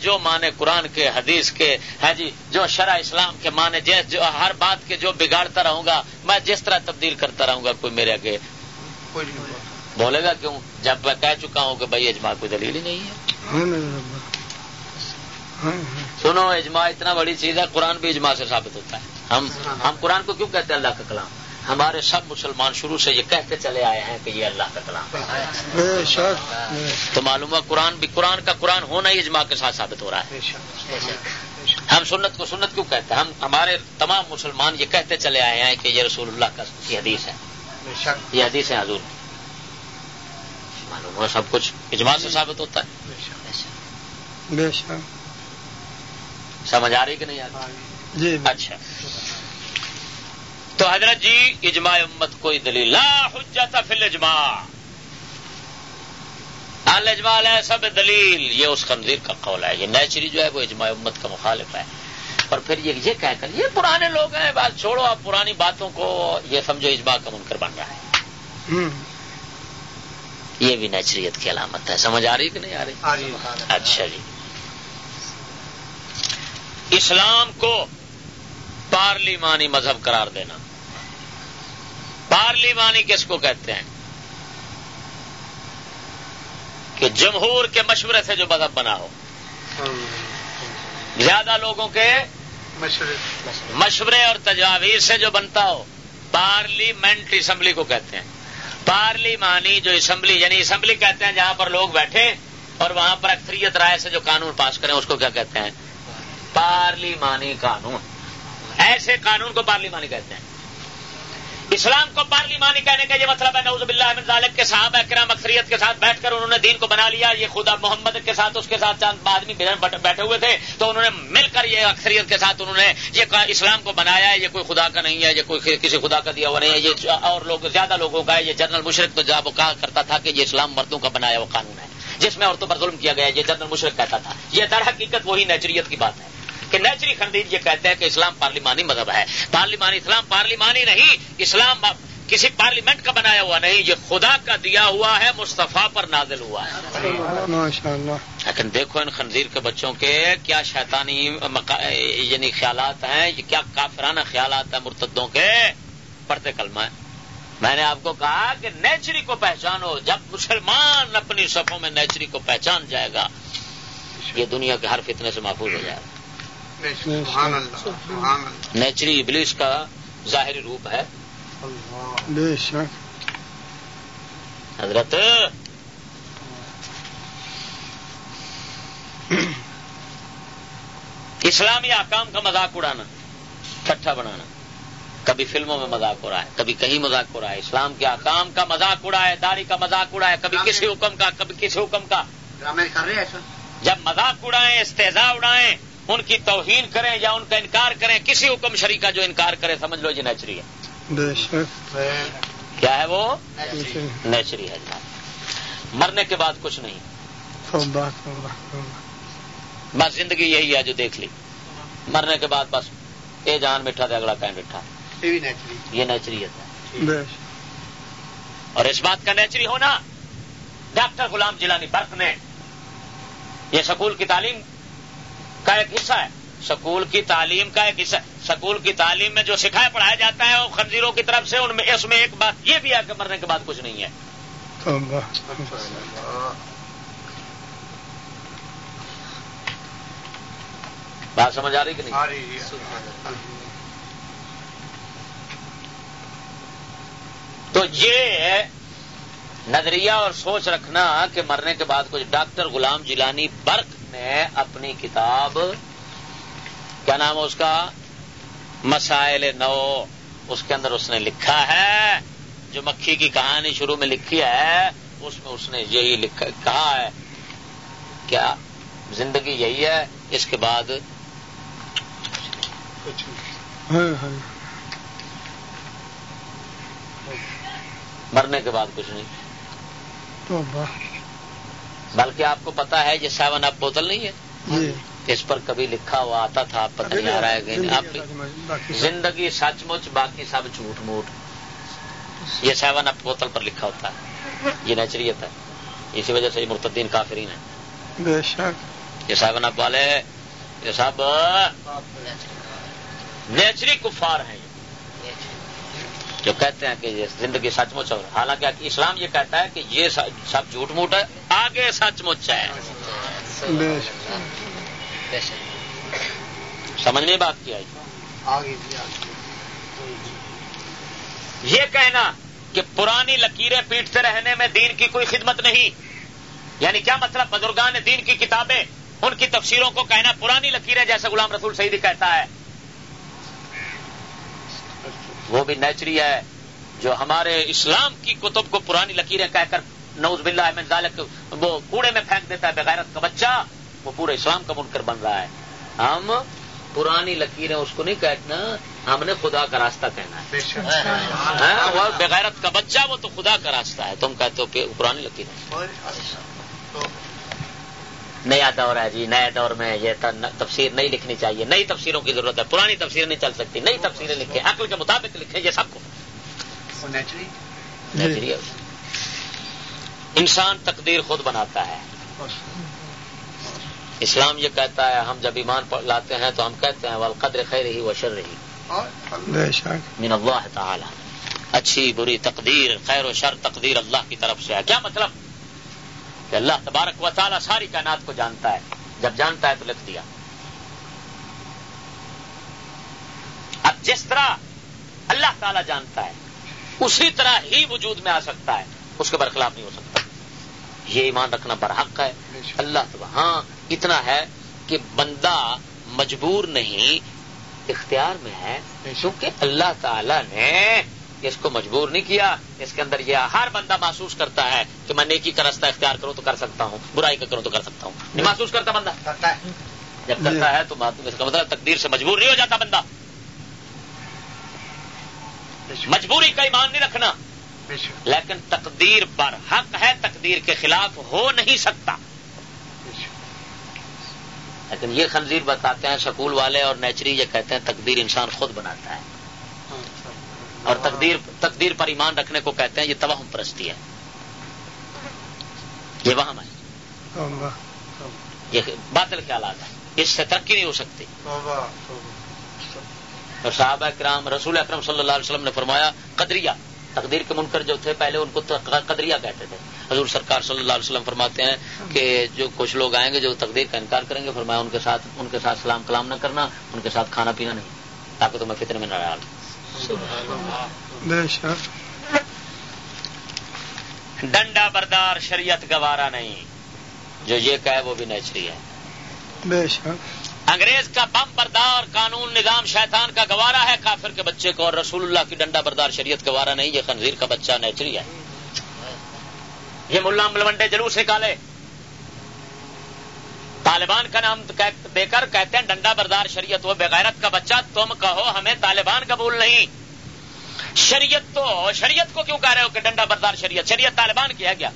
جو مانے قرآن کے حدیث کے ہے جی جو شرع اسلام کے مانے جیس جو ہر بات کے جو بگاڑتا رہوں گا میں جس طرح تبدیل کرتا رہوں گا کوئی میرے آگے بولے گا کیوں؟ جب میں کہہ چکا ہوں کہ بھائی اجماع کوئی دلیل ہی نہیں ہے۔ ہاں۔ ہاں ہاں۔ سنو اجماع اتنا بڑی چیز ہے قرآن بھی اجماع سے ثابت ہوتا ہے۔ ہم ہم قرآن کو کیوں کہتے ہیں اللہ کا کلام؟ ہمارے سب مسلمان شروع سے یہ کہتے چلے آئے ہیں کہ یہ اللہ کا کلام تو معلوم ہے قرآن بھی قرآن کا قرآن ہونا ہی اجماع کے ساتھ ثابت ہو رہا ہے۔ ہم سنت کو سنت کیوں کہتے ہیں؟ ہم ہمارے تمام مسلمان یہ کہتے چلے آئے ہیں کہ یہ رسول اللہ کا کی حدیث ہے۔ یہ حدیث ہے حضور۔ معلوم ہوا سب کچھ اجماع سے ثابت ہوتا ہے۔ سمجھ آ رہی کہ نہیں آ رہی؟ جی اچھا۔ تو حضرت جی اجماع امت کوئی دلیل لا حجت فی الاجماع. الاجماع ہے سب دلیل یہ اس خنزیر کا قول ہے یہ نیچری جو ہے وہ اجماع امت کا مخالف ہے۔ اور پھر یہ یہ کہہ کر یہ پرانے لوگ ہیں بات چھوڑو آپ پرانی باتوں کو یہ سمجھو اجماع کا منکر بن رہا ہے۔ یہ بھی نیچریت کی علامت ہے سمجھ آ رہی کہ نہیں آ رہی؟ اچھا جی۔ اسلام کو پارلیمانی مذہب قرار دینا۔ پارلیمانی کس کو کہتے ہیں؟ کہ جمہور کے مشورے سے جو مذہب بنا ہو۔ زیادہ لوگوں کے مشورے اور تجاویز سے جو بنتا ہو۔ پارلیمنٹ اسمبلی کو کہتے ہیں۔ پارلیمانی جو اسمبلی یعنی اسمبلی کہتے ہیں جہاں پر لوگ بیٹھے اور وہاں پر اکثریت رائے سے جو قانون پاس کریں، اس کو کیا کہتے ہیں؟ پارلیمانی قانون۔ ایسے قانون کو پارلیمانی کہتے ہیں۔ اسلام کو پارلیمانی کہنے کا یہ مطلب ہے نوز باللہ من ذالک کے صحابہ کرام اکثریت کے ساتھ بیٹھ کر انہوں نے دین کو بنا لیا، یہ خدا محمد کے ساتھ، اس کے ساتھ چاند آدمی بیٹھے ہوئے تھے، تو انہوں نے مل کر یہ اکثریت کے ساتھ انہوں نے یہ اسلام کو بنایا ہے، یہ کوئی خدا کا نہیں ہے، یہ کوئی کسی خدا کا دیا ہوا نہیں ہے، یہ اور لوگ زیادہ لوگوں کا ہے، یہ جنرل مشرق تو جب وہ کہا کرتا تھا کہ یہ اسلام مردوں کا بنایا ہوا قانون ہے، جس میں عورتوں پر ظلم کیا گیا، یہ جنرل مشرق کہتا تھا۔ یہ در حقیقت وہی نیچریت کی بات ہے۔ کہ نیچری خندید یہ کہتے ہیں کہ اسلام پارلیمانی مذہب ہے۔ پارلیمانی اسلام پارلیمانی نہیں اسلام کسی پارلیمنٹ کا بنایا ہوا نہیں یہ خدا کا دیا ہوا ہے مصطفیٰ پر نازل ہوا ہے۔ لیکن دیکھو ان خنزیر کے بچوں کے کیا شیطانی یعنی خیالات ہیں یہ کیا کافرانہ خیالات ہیں مرتدوں کے۔ پڑھتے کلمہ ہے۔ میں نے آپ کو کہا کہ نیچری کو پہچانو جب مسلمان اپنی صفوں میں نیچری کو پہچان جائے گا یہ دنیا کے ہر فتنے سے محفوظ ہو جائے گا۔ نیچری ابلیس کا ظاہری روپ ہے۔ حضرت۔ اسلامی آکام کا مذاق اڑانا ٹھٹا بنانا۔ کبھی فلموں میں مذاق ہو رہا ہے کبھی کہیں مذاق ہو رہا ہے۔ اسلام کے آکام کا مذاق اڑا ہے داڑھی کا مذاق اڑا ہے کبھی کسی حکم کا کبھی کسی حکم کا۔ جب مذاق اڑائیں استحزا اڑائیں ان کی توہین کریں یا ان کا انکار کریں، کسی حکم شری کا جو انکار کرے، سمجھ لو یہ نیچری ہے۔ کیا ہے وہ؟ نیچری ہے۔ مرنے کے بعد کچھ نہیں۔ بس زندگی یہی ہے، جو دیکھ لی۔ مرنے کے بعد بس اے جان میٹھا تھا اگلا کہیں میٹھا یہ نیچریت ہے۔ اور اس بات کا نیچری ہونا، ڈاکٹر غلام جیلانی برف نے یہ سکول کی تعلیم کا ایک حصہ ہے۔ سکول کی تعلیم کا ایک حصہ سکول کی تعلیم میں جو سکھایا پڑھایا جاتا ہے وہ خنزیروں کی طرف سے ان میں اس میں ایک بات یہ بھی ہے کہ مرنے کے بعد کچھ نہیں ہے۔ بات سمجھ آ رہی کہ نہیں؟ تو یہ نظریہ اور سوچ رکھنا کہ مرنے کے بعد کچھ ڈاکٹر غلام جیلانی برق نے اپنی کتاب، کیا نام ہے اس کا؟ مسائل نو، اس کے اندر اس نے لکھا ہے۔ جو مکھی کی کہانی شروع میں لکھی ہے، اس میں اس نے یہی لکھا، کہا ہے۔ کیا زندگی یہی ہے؟ اس کے بعد مرنے کے بعد کچھ نہیں۔ بلکہ آپ کو پتا ہے یہ سیون اپ بوتل نہیں ہے۔ جی۔ اس پر کبھی لکھا ہوا آتا تھا پتہ نہیں آ رہا ہے زندگی سچ مچ باقی سب جھوٹ موٹ۔ یہ سیون اپ بوتل پر لکھا ہوتا ہے۔ یہ نیچریت ہے۔ اسی وجہ سے یہ مرتدین کافرین ہے یہ سیون اپ والے یہ سب نیچری کفار ہیں۔ جو کہتے ہیں کہ یہ زندگی سچ مچ ہے حالانکہ اسلام یہ کہتا ہے کہ یہ سب جھوٹ موٹ ہے آگے سچ مچ ہے۔ سمجھ نہیں بات کیا یہ کہنا کہ پرانی لکیریں پیٹتے رہنے میں دین کی کوئی خدمت نہیں۔ یعنی کیا مطلب بزرگان دین کی کتابیں ان کی تفسیروں کو کہنا پرانی لکیریں جیسے غلام رسول سعیدی کہتا ہے؟ وہ بھی نیچری ہے جو ہمارے اسلام کی کتب کو پرانی لکیریں کہہ کر نوز باللہ احمد ذالک وہ کوڑے میں پھینک دیتا ہے بغیرت کا بچہ وہ پورے اسلام کا منکر بن رہا ہے۔ ہم پرانی لکیریں اس کو نہیں کہنا ہم نے خدا کا راستہ کہنا ہے۔ ہاں، بغیرت کا بچہ وہ تو خدا کا راستہ ہے۔ تم کہتے ہو کہ پرانی لکیریں۔ نیا دور ہے جی نئے دور میں یہ تفسیر نہیں لکھنی چاہیے۔ نئی تفسیروں کی ضرورت ہے۔ پرانی تفسیر نہیں چل سکتی۔ نئی تفسیریں لکھیں۔ عقل کے مطابق لکھیں یہ سب کو۔ انسان تقدیر خود بناتا ہے۔ اسلام یہ کہتا ہے ہم جب ایمان لاتے ہیں تو ہم کہتے ہیں والقدر خیر ہی و شر رہی من اللہ تعالی اچھی بری تقدیر خیر و شر تقدیر اللہ کی طرف سے ہے۔ کیا مطلب؟ کہ اللہ تبارک و تعالی ساری کائنات کو جانتا ہے۔ جب جانتا ہے تو لکھ دیا۔ اب جس طرح اللہ تعالی جانتا ہے، اسی طرح ہی وجود میں آ سکتا ہے۔ اس کے برخلاف نہیں ہو سکتا۔ یہ ایمان رکھنا برحق ہے۔ اللہ ہاں اتنا ہے کہ بندہ مجبور نہیں اختیار میں ہے، کیونکہ اللہ تعالی نے اس کو مجبور نہیں کیا اس کے اندر یہ ہر بندہ محسوس کرتا ہے کہ میں نیکی کا رستہ اختیار کروں تو کر سکتا ہوں برائی کا کروں تو کر سکتا ہوں۔ نہیں محسوس کرتا بندہ؟ کرتا ہے۔ جب کرتا ہے تو اس کا مطلب تقدیر سے مجبور نہیں ہو جاتا بندہ۔ مجبوری کا ایمان نہیں رکھنا۔ لیکن تقدیر پر حق ہے تقدیر کے خلاف ہو نہیں سکتا۔ لیکن یہ خنزیر بتاتے ہیں سکول والے اور نیچری یہ کہتے ہیں تقدیر انسان خود بناتا ہے۔ اور تقدیر تقدیر پر ایمان رکھنے کو کہتے ہیں یہ توہم پرستی ہے۔ یہ وہاں ہے۔ یہ باطل خیالات ہے اس سے ترقی نہیں ہو سکتی۔ اور صحابہ کرام رسول اکرم صلی اللہ علیہ وسلم نے فرمایا قدریہ تقدیر کے منکر جو تھے پہلے ان کو قدریہ کہتے تھے۔ حضور سرکار صلی اللہ علیہ وسلم فرماتے ہیں کہ جو کچھ لوگ آئیں گے جو تقدیر کا انکار کریں گے فرمایا ان کے ساتھ ان کے ساتھ سلام کلام نہ کرنا ان کے ساتھ کھانا پینا نہیں تاکہ تمہیں فطر میں نہ ڈال۔ بے شک۔ ڈنڈا بردار شریعت گوارا نہیں۔ جو یہ کہے وہ بھی نیچری ہے۔ بے شک۔ انگریز کا بم بردار قانون نظام شیطان کا گوارا ہے کافر کے بچے کو اور رسول اللہ کی ڈنڈا بردار شریعت گوارا نہیں یہ خنزیر کا بچہ نیچری ہے۔ یہ ملا ملوڈے جلوس نکالے۔ طالبان کا نام دے کر کہتے ہیں ڈنڈا بردار شریعت وہ بغیرت کا بچہ، تم کہو ہمیں طالبان قبول نہیں۔ شریعت تو شریعت کو کیوں کہہ رہے ہو کہ ڈنڈا بردار شریعت؟ شریعت طالبان کی ہے کیا؟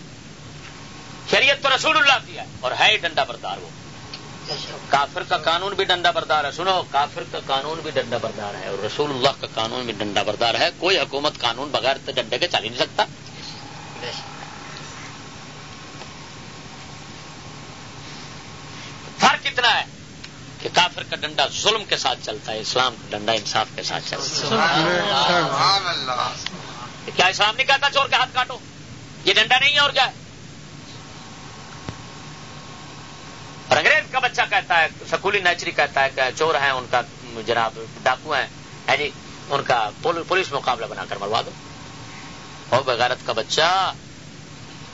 شریعت تو رسول اللہ کی ہے اور ہے ہی ڈنڈا بردار وہ۔ کافر کا قانون بھی ڈنڈا بردار ہے، سنو، کافر کا قانون بھی ڈنڈا بردار ہے اور رسول اللہ کا قانون بھی ڈنڈا بردار ہے۔ کوئی حکومت قانون بغیر ڈنڈے کے چل ہی نہیں سکتا۔ فرق اتنا ہے کہ کافر کا ڈنڈا ظلم کے ساتھ چلتا ہے اسلام کا ڈنڈا انصاف کے ساتھ چلتا ہے۔ کیا اسلام نہیں کہتا چور کے ہاتھ کاٹو؟ یہ ڈنڈا نہیں ہے اور کیا ہے؟ اور انگریز کا بچہ کہتا ہے سکولی نیچری کہتا ہے کہ چور ہیں ان کا جناب ڈاکو ہیں۔ ہے جی ان کا پولیس مقابلہ بنا کر مروا دو۔ اور بغیرت کا بچہ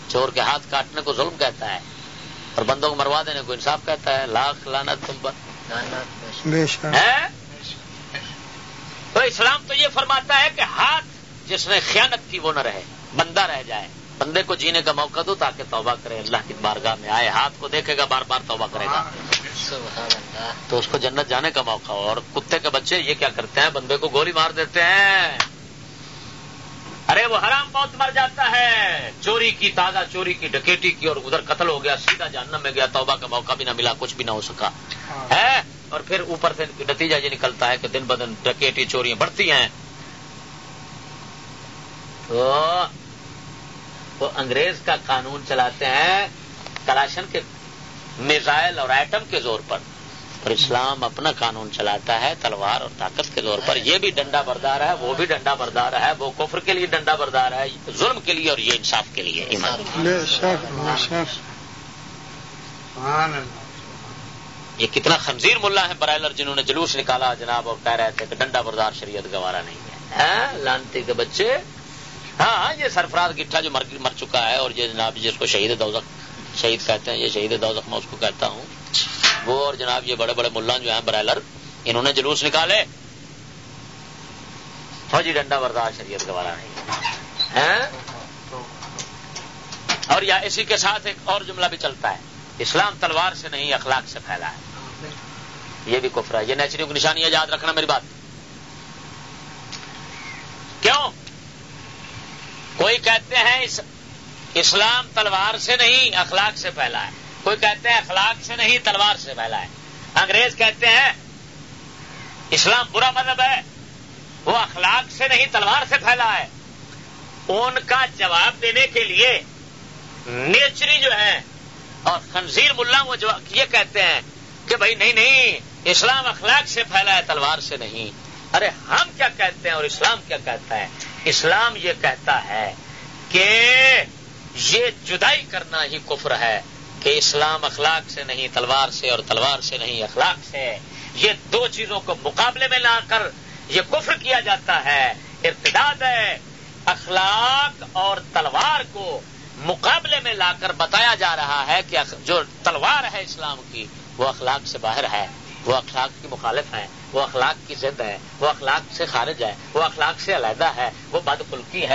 چور کے ہاتھ کاٹنے کو ظلم کہتا ہے۔ اور بندوں کو مروا دینے کو انصاف کہتا ہے۔ لاکھ لانا تم تو اسلام تو یہ فرماتا ہے کہ ہاتھ جس نے خیانت کی وہ نہ رہے بندہ رہ جائے۔ بندے کو جینے کا موقع دو تاکہ توبہ کرے۔ اللہ کی بارگاہ میں آئے ہاتھ کو دیکھے گا بار بار توبہ کرے گا۔ تو اس کو جنت جانے کا موقع ہو۔ اور کتے کے بچے یہ کیا کرتے ہیں؟ بندے کو گولی مار دیتے ہیں۔ ارے وہ حرام بہت مر جاتا ہے۔ چوری کی تازہ چوری کی ڈکیٹی کی اور ادھر قتل ہو گیا سیدھا جہنم میں گیا توبہ کا موقع بھی نہ ملا کچھ بھی نہ ہو سکا۔ ہے؟ اور پھر اوپر سے نتیجہ یہ نکلتا ہے کہ دن بدن ڈکیٹی چوریاں بڑھتی ہیں۔ تو وہ انگریز کا قانون چلاتے ہیں کلاشن کے میزائل اور ایٹم کے زور پر۔ اور اسلام اپنا قانون چلاتا ہے تلوار اور طاقت کے زور پر۔ یہ بھی ڈنڈا بردار ہے وہ بھی ڈنڈا بردار ہے۔ وہ کفر کے لیے ڈنڈا بردار ہے ظلم کے لیے اور یہ انصاف کے لیے ایمان۔ یہ کتنا خنزیر ملا ہے برائلر جنہوں نے جلوس نکالا جناب اور کہہ رہے تھے کہ ڈنڈا بردار شریعت گوارا نہیں ہے۔ لانتی کے بچے؟ ہاں یہ سرفراز گٹھا جو مر مر چکا ہے اور یہ جناب جس کو شہید دوزخ شہید کہتے ہیں یہ شہید دوزخ میں اس کو کہتا ہوں۔ وہ اور جناب یہ بڑے بڑے ملا جو ہیں برائلر، انہوں نے جلوس نکالے۔ فوجی ڈنڈا بردار شریعت گوارا نہیں اور یا اسی کے ساتھ ایک اور جملہ بھی چلتا ہے۔ اسلام تلوار سے نہیں، اخلاق سے پھیلا ہے۔ یہ بھی کفر ہے۔ یہ نیچریوں کی نشانی ہے، یاد رکھنا میری بات۔ کیوں؟ کوئی کہتے ہیں اس اسلام تلوار سے نہیں، اخلاق سے پھیلا ہے۔ کوئی کہتے ہیں اخلاق سے نہیں، تلوار سے پھیلا ہے انگریز کہتے ہیں، اسلام برا مذہب ہے۔ وہ اخلاق سے نہیں، تلوار سے پھیلا ہے ان کا جواب دینے کے لیے نیچری جو ہے اور خنزیر ملا، وہ جو یہ کہتے ہیں کہ بھائی نہیں نہیں، اسلام اخلاق سے پھیلا ہے تلوار سے نہیں۔ ارے ہم کیا کہتے ہیں اور اسلام کیا کہتا ہے؟ اسلام یہ کہتا ہے کہ یہ جدائی کرنا ہی کفر ہے۔ کہ اسلام اخلاق سے نہیں، تلوار سے اور تلوار سے نہیں، اخلاق سے۔ یہ دو چیزوں کو مقابلے میں لا کر یہ کفر کیا جاتا ہے۔ ارتداد ہے۔ اخلاق اور تلوار کو مقابلے میں لا کر بتایا جا رہا ہے کہ جو تلوار ہے اسلام کی، وہ اخلاق سے باہر ہے۔ وہ اخلاق کی مخالف ہے۔ وہ اخلاق کی ضد ہے۔ وہ اخلاق سے خارج ہے۔ وہ اخلاق سے علیحدہ ہے۔ وہ بد خلقی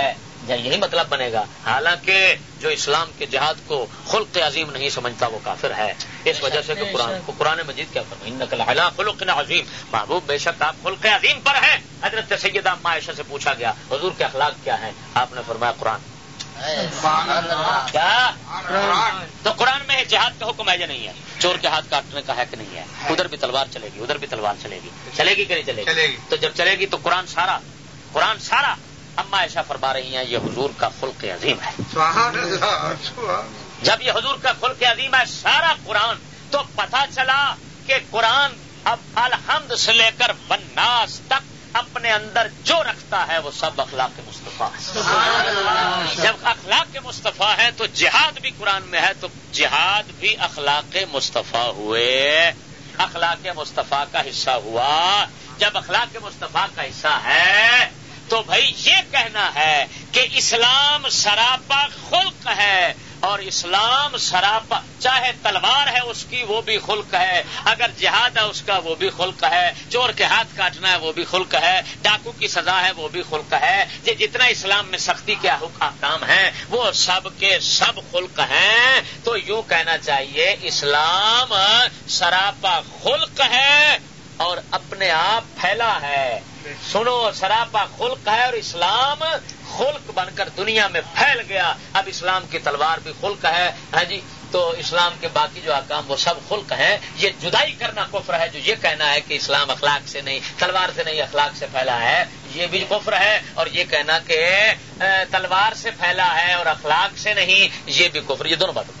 ہے یہی مطلب بنے گا۔ حالانکہ جو اسلام کے جہاد کو خلق عظیم نہیں سمجھتا وہ کافر ہے۔ اس وجہ سے کہ قرآن کو قرآن مجید کیا فرمائی خلق عظیم محبوب بے شک آپ خلق عظیم پر ہیں۔ حضرت سیدہ معاشہ سے پوچھا گیا حضور کے اخلاق کیا ہیں؟ آپ نے فرمایا قرآن کیا؟ تو قرآن میں جہاد کا حکم ہے یا نہیں ہے؟ چور کے ہاتھ کاٹنے کا ہے کہ نہیں ہے۔ ادھر بھی تلوار چلے گی ادھر بھی تلوار چلے گی۔ چلے گی کہ نہیں چلے گی۔ تو جب چلے گی تو قرآن سارا قرآن سارا اما ایسا فرما رہی ہیں یہ حضور کا خلق عظیم ہے۔ جب یہ حضور کا خلق عظیم ہے سارا قرآن تو پتہ چلا کہ قرآن اب الحمد سے لے کر بناس تک اپنے اندر جو رکھتا ہے وہ سب اخلاق مصطفیٰ ہے۔ جب اخلاق کے مصطفیٰ ہے تو جہاد بھی قرآن میں ہے تو جہاد بھی اخلاق مصطفیٰ ہوئے۔ اخلاق مصطفیٰ کا حصہ ہوا۔ جب اخلاق مصطفیٰ کا حصہ ہے تو بھائی یہ کہنا ہے کہ اسلام سراپا خلق ہے اور اسلام سراپا چاہے تلوار ہے اس کی وہ بھی خلق ہے، اگر جہاد ہے اس کا وہ بھی خلق ہے، چور کے ہاتھ کاٹنا ہے وہ بھی خلق ہے، ڈاکو کی سزا ہے وہ بھی خلق ہے، یہ جتنا اسلام میں سختی کے کام ہے وہ سب کے سب خلق ہیں۔ تو یوں کہنا چاہیے، اسلام سراپا خلق ہے اور اپنے آپ پھیلا ہے۔ سنو، سراپا خلق ہے اور اسلام خلق بن کر دنیا میں پھیل گیا۔ اب اسلام کی تلوار بھی خلق ہے۔ ہاں جی تو اسلام کے باقی جو احکام وہ سب خلق ہیں۔ یہ جدائی کرنا کفر ہے، جو یہ کہنا ہے کہ اسلام اخلاق سے نہیں، تلوار سے نہیں، اخلاق سے پھیلا ہے، یہ بھی کفر ہے۔ اور یہ کہنا کہ تلوار سے پھیلا ہے اور اخلاق سے نہیں، یہ بھی کفر۔ یہ دونوں باتوں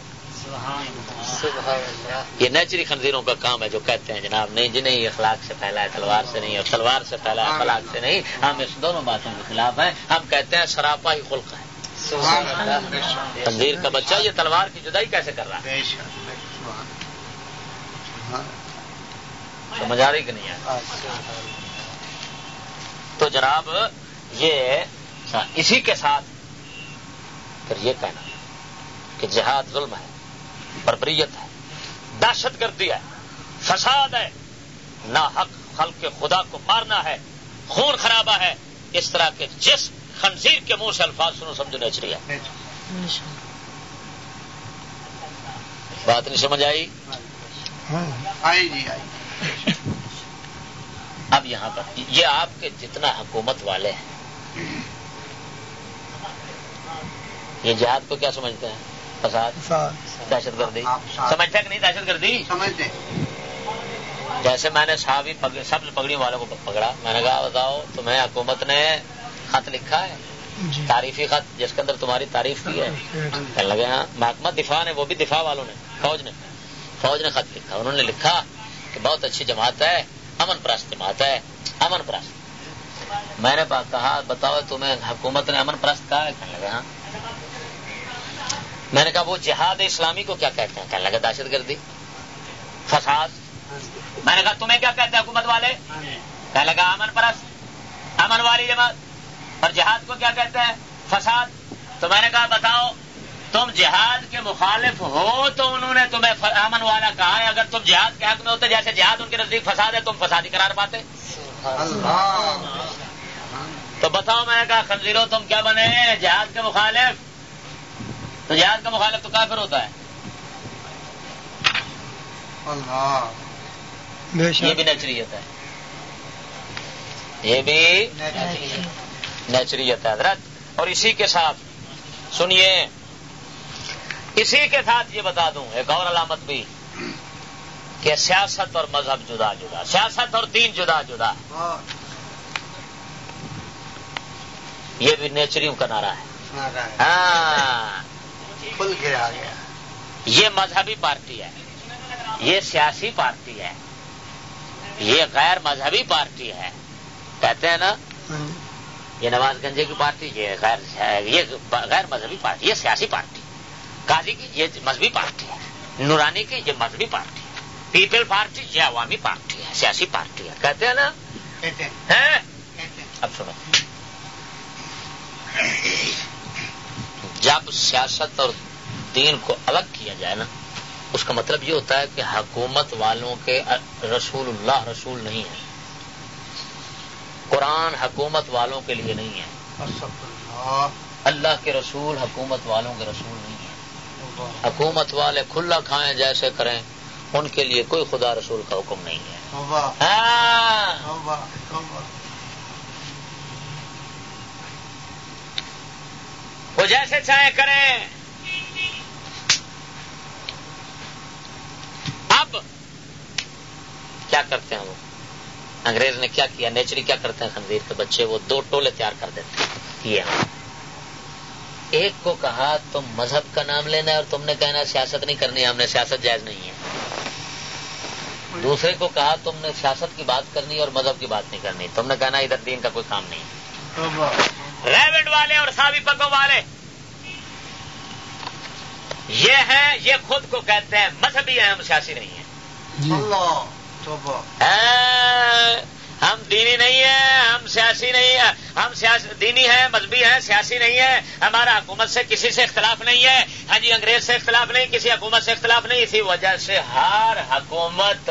یہ نیچری خنزیروں کا کام ہے جو کہتے ہیں، جناب، نہیں جی نہیں اخلاق سے پھیلا ہے، تلوار سے نہیں، اور تلوار سے پھیلا ہے، اخلاق سے نہیں۔ ہم اس دونوں باتوں کے خلاف ہیں۔ ہم کہتے ہیں سراپا ہی خلق ہے۔ خنزیر کا بچہ یہ تلوار کی جدائی کیسے کر رہا ہے؟ سمجھ آ رہی کہ نہیں ہے تو جناب، یہ اسی کے ساتھ پھر یہ کہنا کہ جہاد ظلم ہے۔ بربریت ہے دہشت گردی ہے فساد ہے۔ نہ حق خل کے خدا کو مارنا ہے خون خرابہ ہے۔ اس طرح کے جس خنزیر کے منہ سے الفاظ سنو سمجھو نیچری ہے۔ بات نہیں سمجھ آئی؟ آئی جی آئی اب یہاں پر یہ آپ کے جتنا حکومت والے ہیں یہ جہاد کو کیا سمجھتے ہیں؟ فساد۔ دہشت گردی؟ سمجھتے کہ نہیں دہشت گردی؟ سمجھتے جیسے میں نے صحابی سبز پگڑی والوں کو پکڑا میں نے کہا بتاؤ تمہیں حکومت نے خط لکھا ہے؟ تعریفی خط جس کے اندر تمہاری تعریف کی ہے۔ کہنے لگے ہاں۔ محکمہ دفاع نے وہ بھی دفاع والوں نے فوج نے۔ فوج نے خط لکھا۔ انہوں نے لکھا کہ بہت اچھی جماعت ہے امن پرست جماعت ہے۔ امن پرست۔ میں نے کہا بتاؤ تمہیں حکومت نے امن پرست کہا ہے؟ کہنے لگے ہاں۔ میں نے کہا وہ جہاد اسلامی کو کیا کہتے ہیں؟ کہنے لگا دہشت گردی۔ فساد۔ میں نے کہا تمہیں کیا کہتے ہیں حکومت والے؟ کہنے لگا امن پرست۔ امن والی جماعت۔ اور جہاد کو کیا کہتے ہیں؟ فساد۔ تو میں نے کہا بتاؤ تم جہاد کے مخالف ہو تو انہوں نے تمہیں امن والا کہا ہے۔ اگر تم جہاد کے حق میں ہوتے جیسے جہاد ان کے نزدیک فساد ہے تم فسادی قرار پاتے۔ تو بتاؤ میں نے کہا خنزیرو تم کیا بنے؟ جہاد کے مخالف۔ تو جہاد کا مخالف تو کافر ہوتا ہے۔ یہ بھی نیچریت ہے۔ یہ بھی نیچریت ہے حضرت۔ اور اسی کے ساتھ سنیے۔ اسی کے ساتھ یہ بتا دوں ایک اور علامت بھی کہ سیاست اور مذہب جدا جدا سیاست اور دین جدا جدا۔ یہ بھی نیچریوں کا نعرہ ہے۔ ہاں۔ کھل کے آ گیا۔ یہ مذہبی پارٹی ہے۔ یہ سیاسی پارٹی ہے۔ یہ غیر مذہبی پارٹی ہے۔ کہتے ہیں نا یہ نواز گنجے کی پارٹی یہ غیر یہ غیر مذہبی پارٹی یہ سیاسی پارٹی۔ قاضی کی یہ مذہبی پارٹی ہے۔ نورانی کی یہ مذہبی پارٹی ہے۔ پیپل پارٹی یہ عوامی پارٹی ہے سیاسی پارٹی ہے۔ کہتے ہیں نا؟ اب سنو۔ جب سیاست اور دین کو الگ کیا جائے نا اس کا مطلب یہ ہوتا ہے کہ حکومت والوں کے رسول اللہ رسول نہیں ہے قرآن حکومت والوں کے لیے نہیں ہے۔ اللہ کے رسول حکومت والوں کے رسول نہیں ہے حکومت والے کھلا کھائیں جیسے کریں ان کے لیے کوئی خدا رسول کا حکم نہیں ہے۔ وہ جیسے چاہیں کریں۔ اب کیا کرتے ہیں وہ؟ انگریز نے کیا کیا؟ نیچری کیا کرتے ہیں خنزیر کے بچے؟ وہ دو ٹولے تیار کر دیتے ہیں۔ یہ ایک کو کہا، تم مذہب کا نام لینا ہے اور تم نے کہنا سیاست نہیں کرنی، ہم نے سیاست جائز نہیں ہے۔ دوسرے کو کہا، تم نے سیاست کی بات کرنی اور مذہب کی بات نہیں کرنی۔ تم نے کہنا ادھر دین کا کوئی کام نہیں ریونڈ والے اور سابی پگوں والے۔ یہ ہیں یہ خود کو کہتے ہیں مذہبی ہیں ہم سیاسی نہیں ہیں جی۔ ہم دینی نہیں ہیں ہم سیاسی نہیں ہیں۔ ہم دینی ہیں مذہبی ہیں سیاسی نہیں ہے ہمارا حکومت سے کسی سے اختلاف نہیں ہے۔ ہاں جی انگریز سے اختلاف نہیں کسی حکومت سے اختلاف نہیں اسی وجہ سے ہر حکومت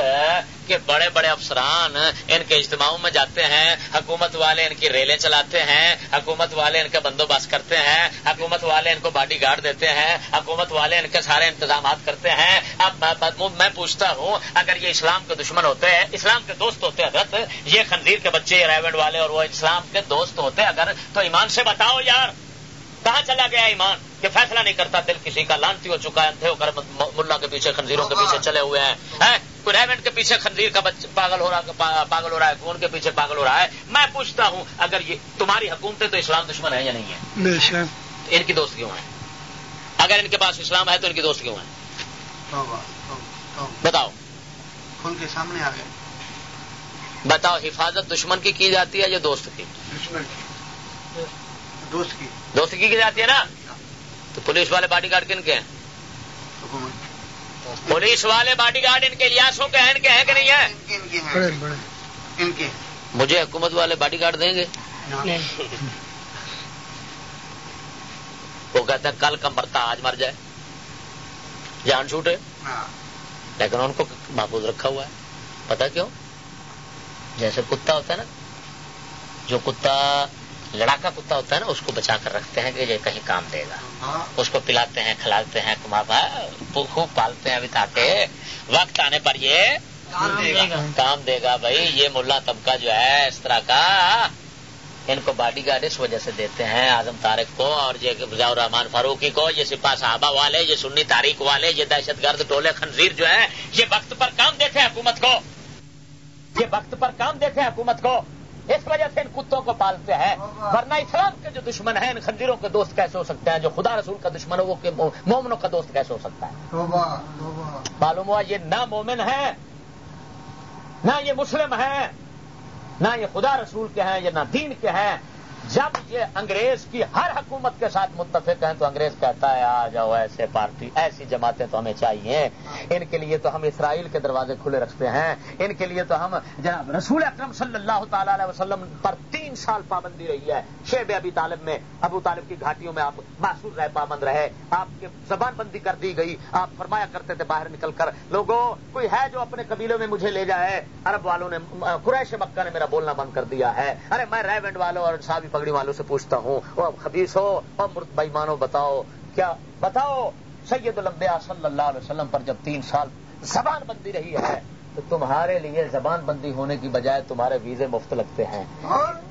کے بڑے بڑے افسران ان کے اجتماعوں میں جاتے ہیں، حکومت والے ان کی ریلیں چلاتے ہیں، حکومت والے ان کا بندوبست کرتے ہیں، حکومت والے ان کو باڈی گارڈ دیتے ہیں، حکومت والے ان کے سارے انتظامات کرتے ہیں۔ اب میں پوچھتا ہوں، اگر یہ اسلام کے دشمن ہوتے ہیں اسلام کے دوست ہوتے حضرت، یہ خنزیر کے بچے، ریونڈ والے اور وہ اسلام کے دوست ہوتے اگر، تو ایمان سے بتاؤ یار۔ کہاں چلا گیا ایمان کہ فیصلہ نہیں کرتا دل کسی کا؟ لانتی ہو چکا ہے ہو کر ملا کے پیچھے خنزیروں کے پیچھے چلے ہوئے ہیں۔ کوئی ریونڈ کے پیچھے خنزیر کا پاگل ہو رہا پاگل ہو رہا ہے کون کے پیچھے پاگل ہو رہا ہے؟ میں پوچھتا ہوں اگر یہ تمہاری حکومتیں تو اسلام دشمن ہے یا نہیں ہے ان کی دوست کیوں ہیں؟ اگر ان کے پاس اسلام ہے تو ان کی دوست کیوں ہیں؟ بتاؤ۔ کھل کے سامنے آ گئے۔ بتاؤ حفاظت دشمن کی کی جاتی ہے یا دوست کی۔ دوست کی۔ دوست کی کی جاتی ہے نا؟ تو پولیس والے باڈی گارڈ کن کے ہیں؟ پولیس والے باڈی گارڈ ان کے لیاسوں کے ہیں ان کے ہیں کہ نہیں کے مجھے حکومت والے باڈی گارڈ دیں گے؟ وہ کہتے ہیں کل کا مرتا آج مر جائے۔ جان چھوٹے۔ لیکن ان کو محفوظ رکھا ہوا ہے۔ پتا کیوں؟ جیسے کتا ہوتا ہے نا جو کتا لڑاکا کتا ہوتا ہے نا اس کو بچا کر رکھتے ہیں کہ یہ کہیں کام دے گا۔ ہاں۔ اس کو پلاتے ہیں کھلاتے ہیں خوب پالتے ہیں ابھی تاکہ وقت آنے پر یہ کام دے گا۔ بھائی یہ ملا طبقہ جو ہے اس طرح کا ان کو باڈی گارڈ اس وجہ سے دیتے ہیں اعظم تارک کو اور یہ الرحمان فاروقی کو یہ سپا صحابہ والے یہ سنی تاریخ والے یہ دہشت گرد ٹولے خنزیر جو ہے یہ وقت پر کام دیتے ہیں حکومت کو۔ یہ وقت پر کام دیتے ہیں حکومت کو۔ اس وجہ سے ان کتوں کو پالتے ہیں۔ ورنہ اسلام کے جو دشمن ہیں ان خنزیروں کے دوست کیسے ہو سکتے ہیں؟ جو خدا رسول کا دشمن ہو وہ مومنوں کا دوست کیسے ہو سکتا ہے؟ معلوم ہوا یہ نہ مومن ہے نہ یہ مسلم ہے نہ یہ خدا رسول کے ہیں یہ نہ دین کے ہیں۔ جب یہ انگریز کی ہر حکومت کے ساتھ متفق ہیں تو انگریز کہتا ہے، آ جاؤ ایسے پارٹی، ایسی جماعتیں تو ہمیں چاہیے۔ ان کے لیے تو ہم اسرائیل کے دروازے کھلے رکھتے ہیں۔ ان کے لیے تو ہم جناب رسول اکرم صلی اللہ تعالی علیہ وسلم پر تین سال پابندی رہی ہے۔ شیب ابی طالب میں، ابو طالب کی گھاٹیوں میں آپ محسوس رہے پابند رہے۔ آپ کی زبان بندی کر دی گئی۔ آپ فرمایا کرتے تھے باہر نکل کر، لوگوں، کوئی ہے جو اپنے قبیلوں میں مجھے لے جائے؟ عرب والوں نے، قریش مکہ نے میرا بولنا بند کر دیا ہے۔ ارے میں ریونڈ والوں اور صحابی پگڑی والوں سے پوچھتا ہوں وہ خبیص ہو اور مرد مانو بتاؤ، کیا؟ بتاؤ، سید الانبیاء صلی اللہ علیہ وسلم پر جب تین سال زبان بندی رہی ہے، تو تمہارے لیے زبان بندی ہونے کی بجائے تمہارے ویزے مفت لگتے ہیں۔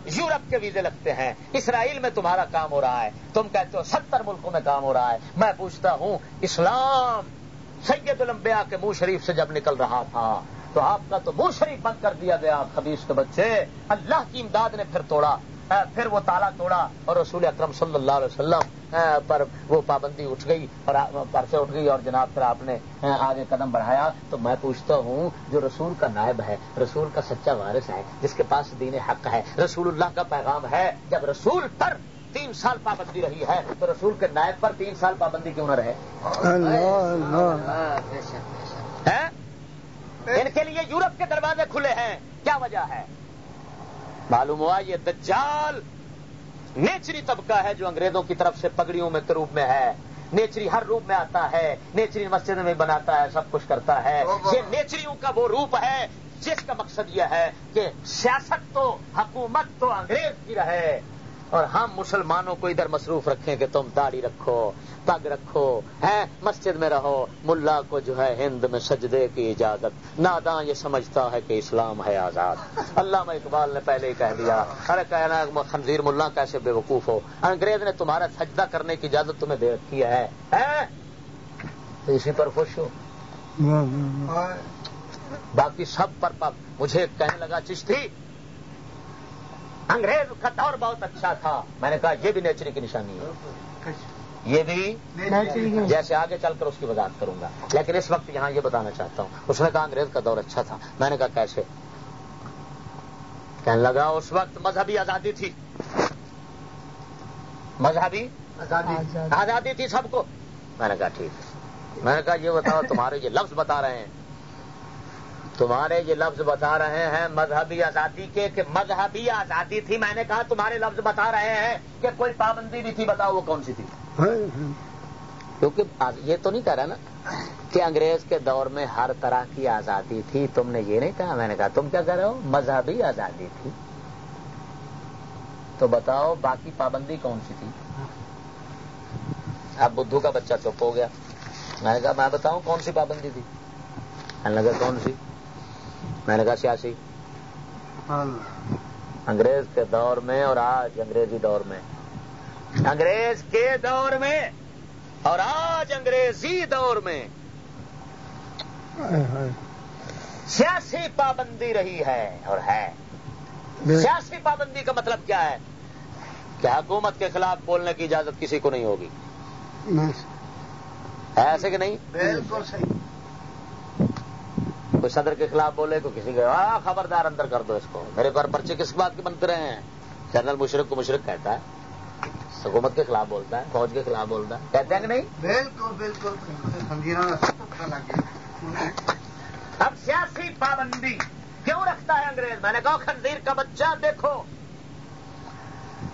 یورپ کے ویزے لگتے ہیں، اسرائیل میں تمہارا کام ہو رہا ہے، تم کہتے ہو ستر ملکوں میں کام ہو رہا ہے۔ میں پوچھتا ہوں، اسلام سید الانبیاء کے منہ شریف سے جب نکل رہا تھا، تو آپ کا تو منہ شریف بند کر دیا گیا، خبیص کے بچے۔ اللہ کی امداد نے پھر توڑا۔ پھر وہ تالا توڑا اور رسول اکرم صلی اللہ علیہ وسلم پر وہ پابندی اٹھ گئی اور پرسے اٹھ گئی اور جناب پھر آپ نے آگے قدم بڑھایا۔ تو میں پوچھتا ہوں جو رسول کا نائب ہے رسول کا سچا وارث ہے جس کے پاس دین حق ہے رسول اللہ کا پیغام ہے جب رسول پر تین سال پابندی رہی ہے تو رسول کے نائب پر تین سال پابندی کیوں نہ رہے؟ ان کے لیے یورپ کے دروازے کھلے ہیں۔ کیا وجہ ہے؟ معلوم ہوا یہ دجال نیچری طبقہ ہے جو انگریزوں کی طرف سے پگڑیوں میں کروب میں ہے۔ نیچری ہر روپ میں آتا ہے نیچری مسجد میں بناتا ہے سب کچھ کرتا ہے۔ یہ نیچریوں کا وہ روپ ہے جس کا مقصد یہ ہے کہ سیاست تو حکومت تو انگریز کی رہے۔ اور ہم مسلمانوں کو ادھر مصروف رکھیں کہ تم داڑھی رکھو پگ رکھو ہے مسجد میں رہو ملا کو جو ہے ہند میں سجدے کی اجازت۔ ناداں یہ سمجھتا ہے کہ اسلام ہے آزاد۔ علامہ اقبال نے پہلے ہی کہہ دیا ارے کہنا خنزیر ملا کیسے بے وقوف ہو؟ انگریز نے تمہارا سجدہ کرنے کی اجازت تمہیں دے رکھی ہے اسی پر خوش ہو۔ باقی سب پر پب مجھے کہنے لگا چشتی انگریز کا دور بہت اچھا تھا۔ میں نے کہا یہ بھی نیچری کی نشانی ہے۔ یہ بھی جیسے آگے چل کر اس کی وضاحت کروں گا۔ لیکن اس وقت یہاں یہ بتانا چاہتا ہوں اس نے کہا انگریز کا دور اچھا تھا۔ میں نے کہا کیسے؟ کہنے لگا اس وقت مذہبی آزادی تھی۔ مذہبی آزادی تھی سب کو۔ میں نے کہا ٹھیک۔ میں نے کہا یہ بتاؤ تمہارے یہ لفظ بتا رہے ہیں۔ تمہارے یہ لفظ بتا رہے ہیں مذہبی آزادی کے کہ مذہبی آزادی تھی میں نے کہا تمہارے لفظ بتا رہے ہیں کہ کوئی پابندی بھی تھی بتاؤ وہ کون سی تھی کیونکہ یہ تو نہیں کہہ رہا نا کہ انگریز کے دور میں ہر طرح کی آزادی تھی تم نے یہ نہیں کہا میں نے کہا تم کیا کہہ رہے ہو مذہبی آزادی تھی تو بتاؤ باقی پابندی کون سی تھی اب بدھو کا بچہ چپ ہو گیا میں نے کہا میں بتاؤں کون سی پابندی تھی میں نے کہا کون سی میں نے کہا سیاسی۔ انگریز کے دور میں اور آج انگریزی دور میں۔ انگریز کے دور میں اور آج انگریزی دور میں۔ سیاسی پابندی رہی ہے اور ہے۔ سیاسی پابندی کا مطلب کیا ہے؟ کہ حکومت کے خلاف بولنے کی اجازت کسی کو نہیں ہوگی۔ ایسے کہ نہیں؟ بالکل صحیح کوئی صدر کے خلاف بولے کو کسی کے خبردار اندر کر دو اس کو۔ میرے پر پرچے کس بات کے بنتے رہے ہیں؟ جنرل مشرق کو مشرق کہتا ہے۔ حکومت کے خلاف بولتا ہے فوج کے خلاف بولتا ہے۔ کہتے ہیں کہ نہیں؟ بالکل بالکل۔ اب سیاسی پابندی کیوں رکھتا ہے انگریز؟ میں نے کہا خنزیر کا بچہ دیکھو۔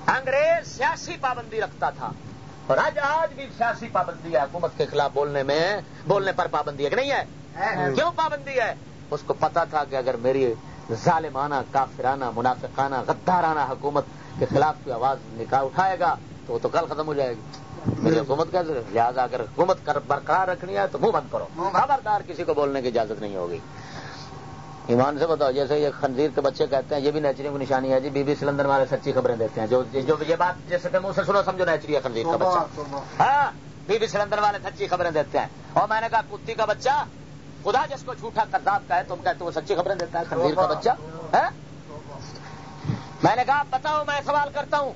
انگریز سیاسی پابندی رکھتا تھا۔ اور آج آج بھی سیاسی پابندی ہے حکومت کے خلاف بولنے میں بولنے پر پابندی ہے کہ نہیں ہے؟ کیوں پابندی ہے؟ اس کو پتا تھا کہ اگر میری ظالمانہ کافرانہ منافقانہ غدارانہ حکومت کے خلاف کوئی آواز نکال اٹھائے گا تو وہ تو کل ختم ہو جائے گی۔ میری حکومت کا لہٰذا اگر حکومت برقرار رکھنی ہے تو منہ بند کرو۔ خبردار کسی کو بولنے کی اجازت نہیں ہوگی۔ ایمان سے بتاؤ جیسے یہ خنزیر کے بچے کہتے ہیں یہ بھی نیچری کی نشانی ہے جی بی بی سلندر والے سچی خبریں دیتے ہیں۔ جو جو یہ بات جیسے منہ سے سنو سمجھو نیچری ہے خنزیر کا بچہ۔ ہاں بی بی سلندر والے سچی خبریں دیتے ہیں۔ اور میں نے کہا کتی کا بچہ خدا جس کو جھوٹا کرداب کا ہے تم کہتے وہ سچی خبریں دیتا ہے خنزیر کا بچہ میں نے کہا بتاؤ میں سوال کرتا ہوں۔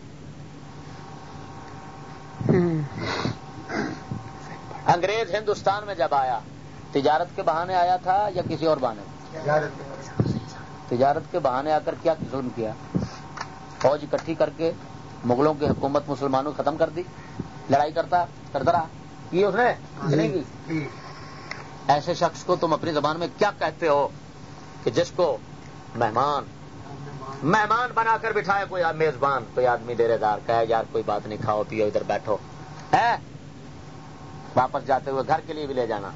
انگریز ہندوستان میں جب آیا تجارت کے بہانے آیا تھا یا کسی اور بہانے؟ تجارت کے بہانے آ کر کیا ظلم کیا؟ فوج اکٹھی کر کے مغلوں کی حکومت مسلمانوں ختم کر دی لڑائی کرتا کرتا رہا۔ کی اس نے؟ کی ایسے شخص کو تم اپنی زبان میں کیا کہتے ہو کہ جس کو مہمان مہمان بنا کر بٹھائے کوئی میزبان کوئی آدمی دیرے دار کہ یار کوئی بات نہیں کھاؤ پیو ادھر بیٹھو۔ ہے واپس جاتے ہوئے گھر کے لیے بھی لے جانا۔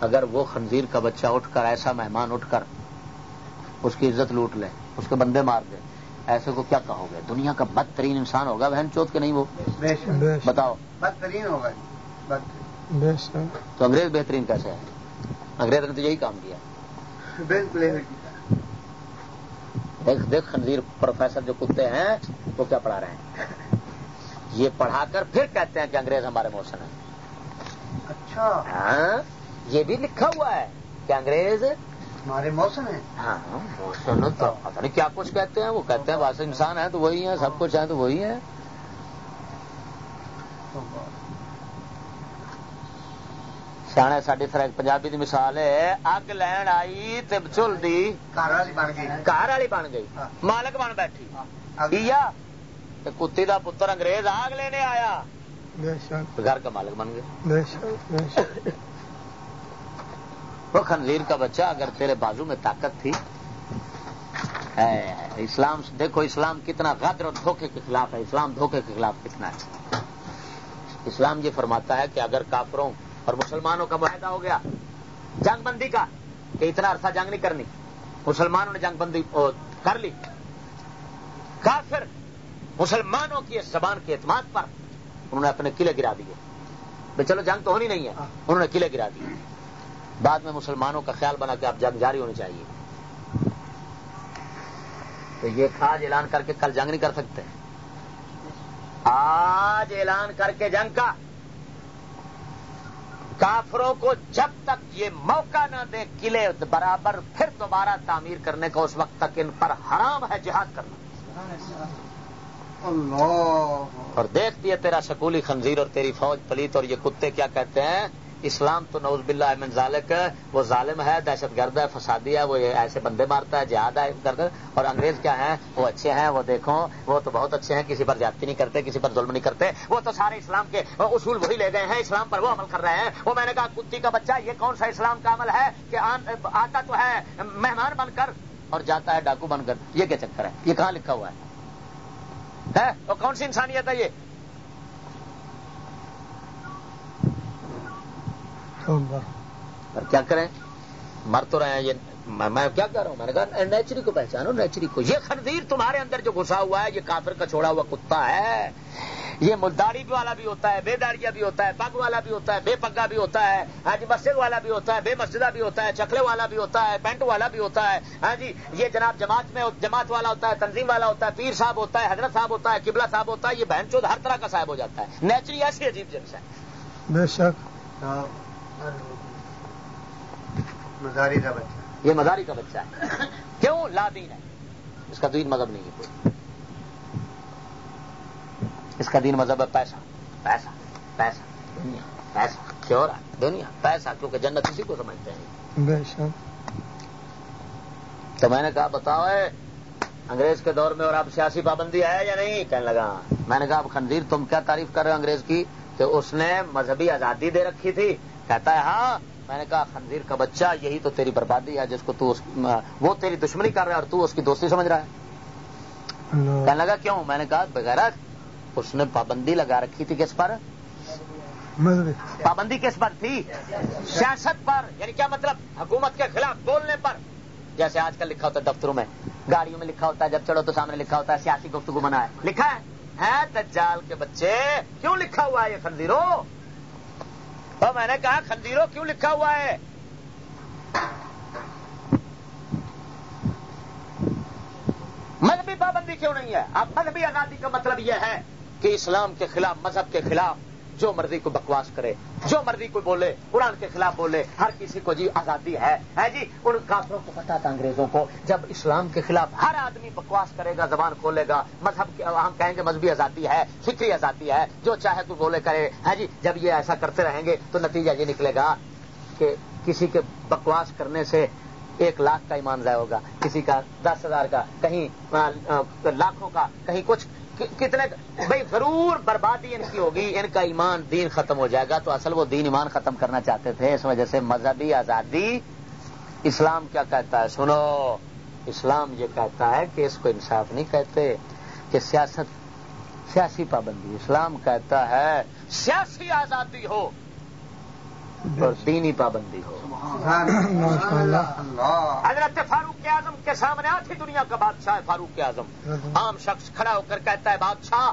اگر وہ خنزیر کا بچہ اٹھ کر ایسا مہمان اٹھ کر اس کی عزت لوٹ لے اس کے بندے مار دے ایسے کو کیا کہو گے؟ دنیا کا بدترین انسان ہوگا بہن چوت کے نہیں وہ؟ بتاؤ۔ بدترین ہوگا۔ تو انگریز بہترین کیسے ہے؟ انگریز نے تو یہی کام کیا۔ دیکھ دیکھ خنزیر پروفیسر جو کتے ہیں وہ کیا پڑھا رہے ہیں؟ یہ پڑھا کر پھر کہتے ہیں کہ انگریز ہمارے موسم ہے اچھا۔ ہاں یہ بھی لکھا ہوا ہے کہ انگریز ہمارے موسم ہے ہاں موسم تو پتہ نہیں کیا کچھ کہتے ہیں وہ کہتے ہیں واسطے انسان ہے تو وہی ہے سب کچھ ہے تو وہی ہے سیاح ساری طرح پنجابی کی مثال ہے اگ لین آئی چل دی گھر والی بن گئی مالک بن بیٹھی کتی دا پتر انگریز آگ لینے آیا گھر کا مالک بن گیا وہ خنزیر کا بچہ اگر تیرے بازو میں طاقت تھی اسلام دیکھو اسلام کتنا غدر اور دھوکے کے خلاف ہے اسلام دھوکے کے خلاف کتنا ہے اسلام یہ فرماتا ہے کہ اگر کافروں اور مسلمانوں کا معاہدہ ہو گیا جنگ بندی کا کہ اتنا عرصہ جنگ نہیں کرنی مسلمانوں نے جنگ بندی کر لی کافر مسلمانوں کی اس زبان کے اعتماد پر انہوں نے اپنے قلعے گرا دیے چلو جنگ تو ہونی نہیں ہے انہوں نے قلعے گرا دیے بعد میں مسلمانوں کا خیال بنا کہ اب جنگ جاری ہونی چاہیے تو یہ آج اعلان کر کے کل جنگ نہیں کر سکتے آج اعلان کر کے جنگ کا کافروں کو جب تک یہ موقع نہ دے قلعے برابر پھر دوبارہ تعمیر کرنے کا اس وقت تک ان پر حرام ہے جہاد کرنا۔ اور دیکھتی ہے تیرا سکولی خنزیر اور تیری فوج پلیت اور یہ کتے کیا کہتے ہیں؟ اسلام تو نوز باللہ من ذالک، وہ ظالم ہے، دہشت گرد ہے، فسادی ہے، وہ ایسے بندے مارتا ہے، جہاد ہے کرد اور انگریز کیا ہیں؟ وہ اچھے ہیں، وہ دیکھو، وہ تو بہت اچھے ہیں، کسی پر جاتی نہیں کرتے، کسی پر ظلم نہیں کرتے۔ وہ تو سارے اسلام کے اصول وہی لے گئے ہیں، اسلام پر وہ عمل کر رہے ہیں۔ وہ میں نے کہا، کتی کا بچہ، یہ کون سا اسلام کا عمل ہے کہ آتا تو ہے، مہمان بن کر اور جاتا ہے، ڈاکو بن کر۔ یہ کیا چکر ہے؟ یہ کہاں لکھا ہوا ہے؟ وہ کون سی انسانیت ہے یہ؟ کیا کریں مر تو رہے ہیں یہ میں کیا کہہ رہا ہوں میں نے کہا نیچری کو پہچانو نیچری کو یہ خنزیر تمہارے اندر جو گھسا ہوا ہے یہ کافر کا چھوڑا ہوا کتا ہے یہ ملداری والا بھی ہوتا ہے بے داڑیا بھی ہوتا ہے پگ والا بھی ہوتا ہے بے پگا بھی ہوتا ہے ہاں جی مسجد والا بھی ہوتا ہے بے مسجدہ بھی ہوتا ہے چکلے والا بھی ہوتا ہے پینٹ والا بھی ہوتا ہے ہاں جی یہ جناب جماعت میں جماعت والا ہوتا ہے تنظیم والا ہوتا ہے پیر صاحب ہوتا ہے حضرت صاحب ہوتا ہے قبلہ صاحب ہوتا ہے یہ بہن چود ہر طرح کا صاحب ہو جاتا ہے نیچری ایسی عجیب جنس ہے بے شک مزاری کا بچہ۔ یہ مزاری کا بچہ ہے۔ کیوں؟ لادین ہے۔ اس کا دین مذہب نہیں ہے۔ کوئی اس کا دین مذہب ہے پیسہ۔ پیسہ۔ پیسہ۔ دنیا۔ پیسہ۔ کیوں؟ رہا دنیا۔ پیسہ۔ کیونکہ جنت اسی کو سمجھتے ہیں۔ بے شک۔ تو میں نے کہا بتاؤ انگریز کے دور میں اور اب سیاسی پابندی ہے یا نہیں؟ کہنے لگا۔ میں نے کہا اب خنزیر تم کیا تعریف کر رہے ہو انگریز کی؟ کہ اس نے مذہبی آزادی دے رکھی تھی۔ کہتا ہے ہاں میں نے کہا خنزیر کا بچہ یہی تو تیری بربادی ہے جس کو تو وہ تیری دشمنی کر رہا ہے اور تو اس کی دوستی سمجھ رہا ہے۔ کہنے لگا کیوں؟ میں نے کہا بغیر اس نے پابندی لگا رکھی تھی کس پر؟ پابندی کس پر تھی؟ سیاست پر یعنی کیا مطلب؟ حکومت کے خلاف بولنے پر۔ جیسے آج کل لکھا ہوتا ہے دفتروں میں گاڑیوں میں لکھا ہوتا ہے جب چڑھو تو سامنے لکھا ہوتا ہے سیاسی گفتگو بنا ہے۔ لکھا ہے دجال کے بچے کیوں لکھا ہوا ہے یہ خنزیرو تو میں نے کہا خنزیرو کیوں لکھا ہوا ہے؟ مذہبی پابندی کیوں نہیں ہے؟ اب مذہبی آزادی کا مطلب یہ ہے کہ اسلام کے خلاف، مذہب کے خلاف جو مرضی کو بکواس کرے، جو مرضی کو بولے، قرآن کے خلاف بولے، ہر کسی کو جی آزادی ہے ہے جی؟ ان کافروں کو پتا تھا انگریزوں کو، جب اسلام کے خلاف ہر آدمی بکواس کرے گا، زبان کھولے گا، مذہب ہم کہیں گے، مذہبی آزادی ہے فکری آزادی ہے، جو چاہے تو بولے کرے ہے جی؟ جب یہ ایسا کرتے رہیں گے تو نتیجہ یہ نکلے گا کہ کسی کے بکواس کرنے سے ایک لاکھ کا ایمان ضائع ہوگا، کسی کا دس ہزار کا، کہیں لاکھوں کا، کہیں کچھ کتنے بھائی ضرور بربادی ان کی ہوگی، ان کا ایمان دین ختم ہو جائے گا۔ تو اصل وہ دین ایمان ختم کرنا چاہتے تھے، اس وجہ سے مذہبی آزادی اسلام کیا کہتا ہے؟ سنو، اسلام یہ کہتا ہے کہ اس کو انصاف نہیں کہتے، کہ سیاست سیاسی پابندی، اسلام کہتا ہے سیاسی آزادی ہو۔ اور دینی پابندی ہو۔ *coughs* حضرت فاروق اعظم کے سامنے آتی دنیا کا بادشاہ فاروق اعظم۔ عام شخص کھڑا ہو کر کہتا ہے بادشاہ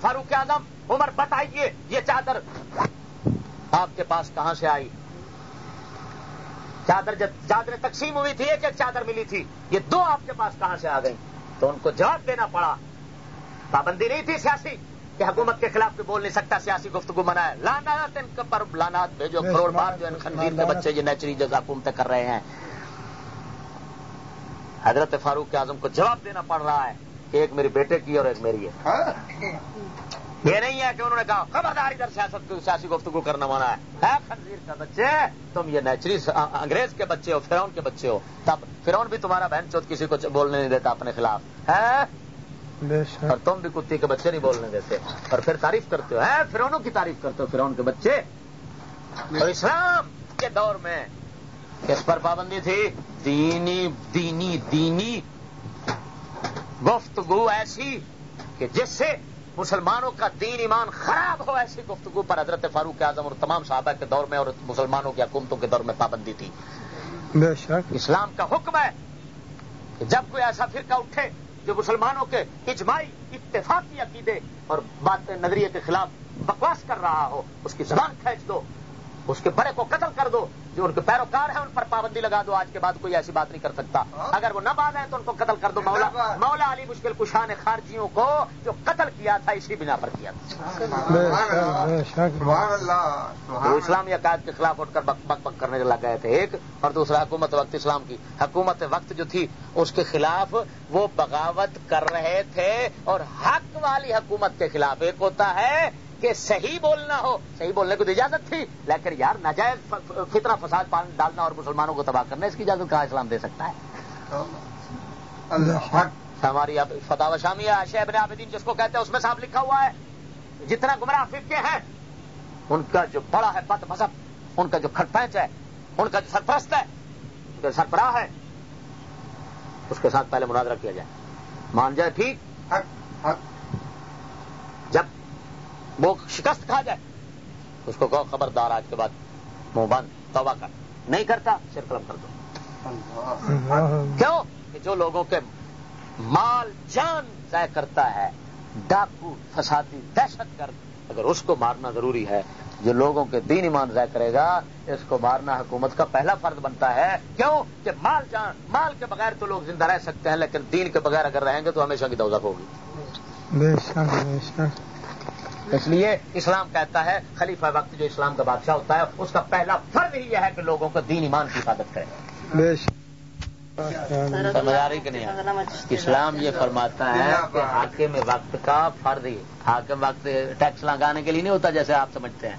فاروق اعظم عمر بتائیے یہ چادر آپ کے پاس کہاں سے آئی؟ چادر جب چادر تقسیم ہوئی تھی ایک ایک چادر ملی تھی یہ دو آپ کے پاس کہاں سے آ گئی تو ان کو جواب دینا پڑا۔ پابندی نہیں تھی سیاسی۔ کہ حکومت کے خلاف بھی بول نہیں سکتا سیاسی گفتگو منائے لانات ان پر لانات بھیجو کروڑ بار جو ان خنزیر کے بچے یہ نیچری جگہ حکومتیں کر رہے ہیں۔ حضرت فاروق اعظم کو جواب دینا پڑ رہا ہے کہ ایک میرے بیٹے کی اور ایک میری ہے۔ یہ نہیں ہے کہ انہوں نے کہا خبردار ادھر سیاست سیاسی گفتگو کرنا منع ہے۔ خنزیر کا بچے تم یہ نیچری انگریز کے بچے ہو فرون کے بچے ہو تب فرون بھی تمہارا بہن چوت کسی کو بولنے نہیں دیتا اپنے خلاف۔ ہے؟ اور تم بھی کتی کے بچے نہیں بولنے دیتے۔ اور پھر تعریف کرتے ہو۔ ہے فرونوں کی تعریف کرتے ہو فرون کے بچے۔ اور اسلام کے دور میں کس پر پابندی تھی؟ دینی دینی دینی۔ گفتگو ایسی کہ جس سے مسلمانوں کا دین ایمان خراب ہو ایسی گفتگو پر حضرت فاروق اعظم اور تمام صحابہ کے دور میں اور مسلمانوں کی حکومتوں کے دور میں پابندی تھی۔ بے شک۔ اسلام کا حکم ہے کہ جب کوئی ایسا فرقہ اٹھے جو مسلمانوں کے اجماعی اتفاقی عقیدے اور بات نظریے کے خلاف بکواس کر رہا ہو، اس کی زبان کھینچ دو۔ اس کے بڑے کو قتل کر دو جو ان کے پیروکار ہیں ان پر پابندی لگا دو آج کے بعد کوئی ایسی بات نہیں کر سکتا۔ اگر وہ نہ باز ہیں تو ان کو قتل کر دو۔ مولا مولا علی مشکل کشاہ نے خارجیوں کو جو قتل کیا تھا اسی بنا پر کیا تھا۔ اسلامی عقائد کے خلاف اٹھ کر بک بک بک کرنے لگ گئے تھے ایک اور دوسرا حکومت وقت اسلام کی۔ حکومت وقت جو تھی اس کے خلاف وہ بغاوت کر رہے تھے اور حق والی حکومت کے خلاف ایک ہوتا ہے۔ کہ صحیح بولنا ہو۔ صحیح بولنے کو تو اجازت تھی لیکن یار ناجائز فتنہ فساد پان ڈالنا اور مسلمانوں کو تباہ کرنا اس کی اجازت کہاں اسلام دے سکتا ہے؟ ہماری اب فتح شامیہ شیب عابدین جس کو کہتے ہیں اس میں صاحب لکھا ہوا ہے جتنا گمراہ فرقے ہیں ان کا جو بڑا ہے بد مذہب ان کا جو کھٹ پینچ ہے ان کا جو سرپرست ہے ان کا سربراہ ہے اس کے ساتھ پہلے مناظرہ کیا جائے۔ مان جائے ٹھیک؟ حق حق۔ جب وہ شکست کھا جائے۔ اس کو کہو خبردار آج کے بعد منہ بند، توبہ کر۔ نہیں کرتا، سر قلم کر دو۔ کیوں؟ کہ جو لوگوں کے مال جان ضائع کرتا ہے، ڈاکو، فسادی، دہشت گرد، اگر اس کو مارنا ضروری ہے، جو لوگوں کے دین ایمان ضائع کرے گا، اس کو مارنا حکومت کا پہلا فرض بنتا ہے۔ کیوں؟ کہ مال جان، مال کے بغیر تو لوگ زندہ رہ سکتے ہیں، لیکن دین کے بغیر اگر رہیں گے تو ہمیشہ کی دوزخ ہوگی۔ بے شک بے شک۔ اس لیے اسلام کہتا ہے خلیفہ وقت جو اسلام کا بادشاہ ہوتا ہے اس کا پہلا فرض ہی یہ ہے کہ لوگوں کو دین ایمان کی حفاظت کرے۔ کہ نہیں؟ اسلام یہ فرماتا ہے کہ حاکم وقت کا فرض ہی۔ حاکم وقت ٹیکس لگانے کے لیے نہیں ہوتا جیسے آپ سمجھتے ہیں۔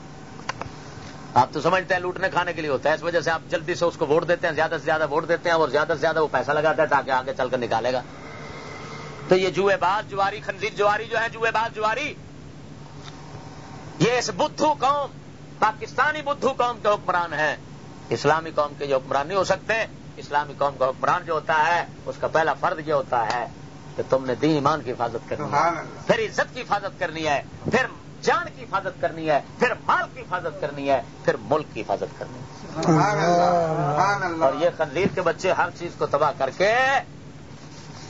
آپ تو سمجھتے ہیں لوٹنے کھانے کے لیے ہوتا ہے اس وجہ سے آپ جلدی سے اس کو ووٹ دیتے ہیں زیادہ سے زیادہ ووٹ دیتے ہیں اور زیادہ سے زیادہ وہ پیسہ لگاتا ہے تاکہ آگے چل کر نکالے گا۔ تو یہ جوئے باز جواری خنزیر جواری جو ہے جوئے باز جواری۔ یہ اس بدھو قوم پاکستانی بدھو قوم کے حکمران ہیں۔ اسلامی قوم کے جو حکمران نہیں ہو سکتے اسلامی قوم کا حکمران جو ہوتا ہے اس کا پہلا فرض یہ ہوتا ہے کہ تم نے دین ایمان کی حفاظت کرنی ہے۔ پھر عزت کی حفاظت کرنی ہے پھر جان کی حفاظت کرنی ہے پھر مال کی حفاظت کرنی ہے پھر ملک کی حفاظت کرنی ہے۔ اور یہ خنزیر کے بچے ہر چیز کو تباہ کر کے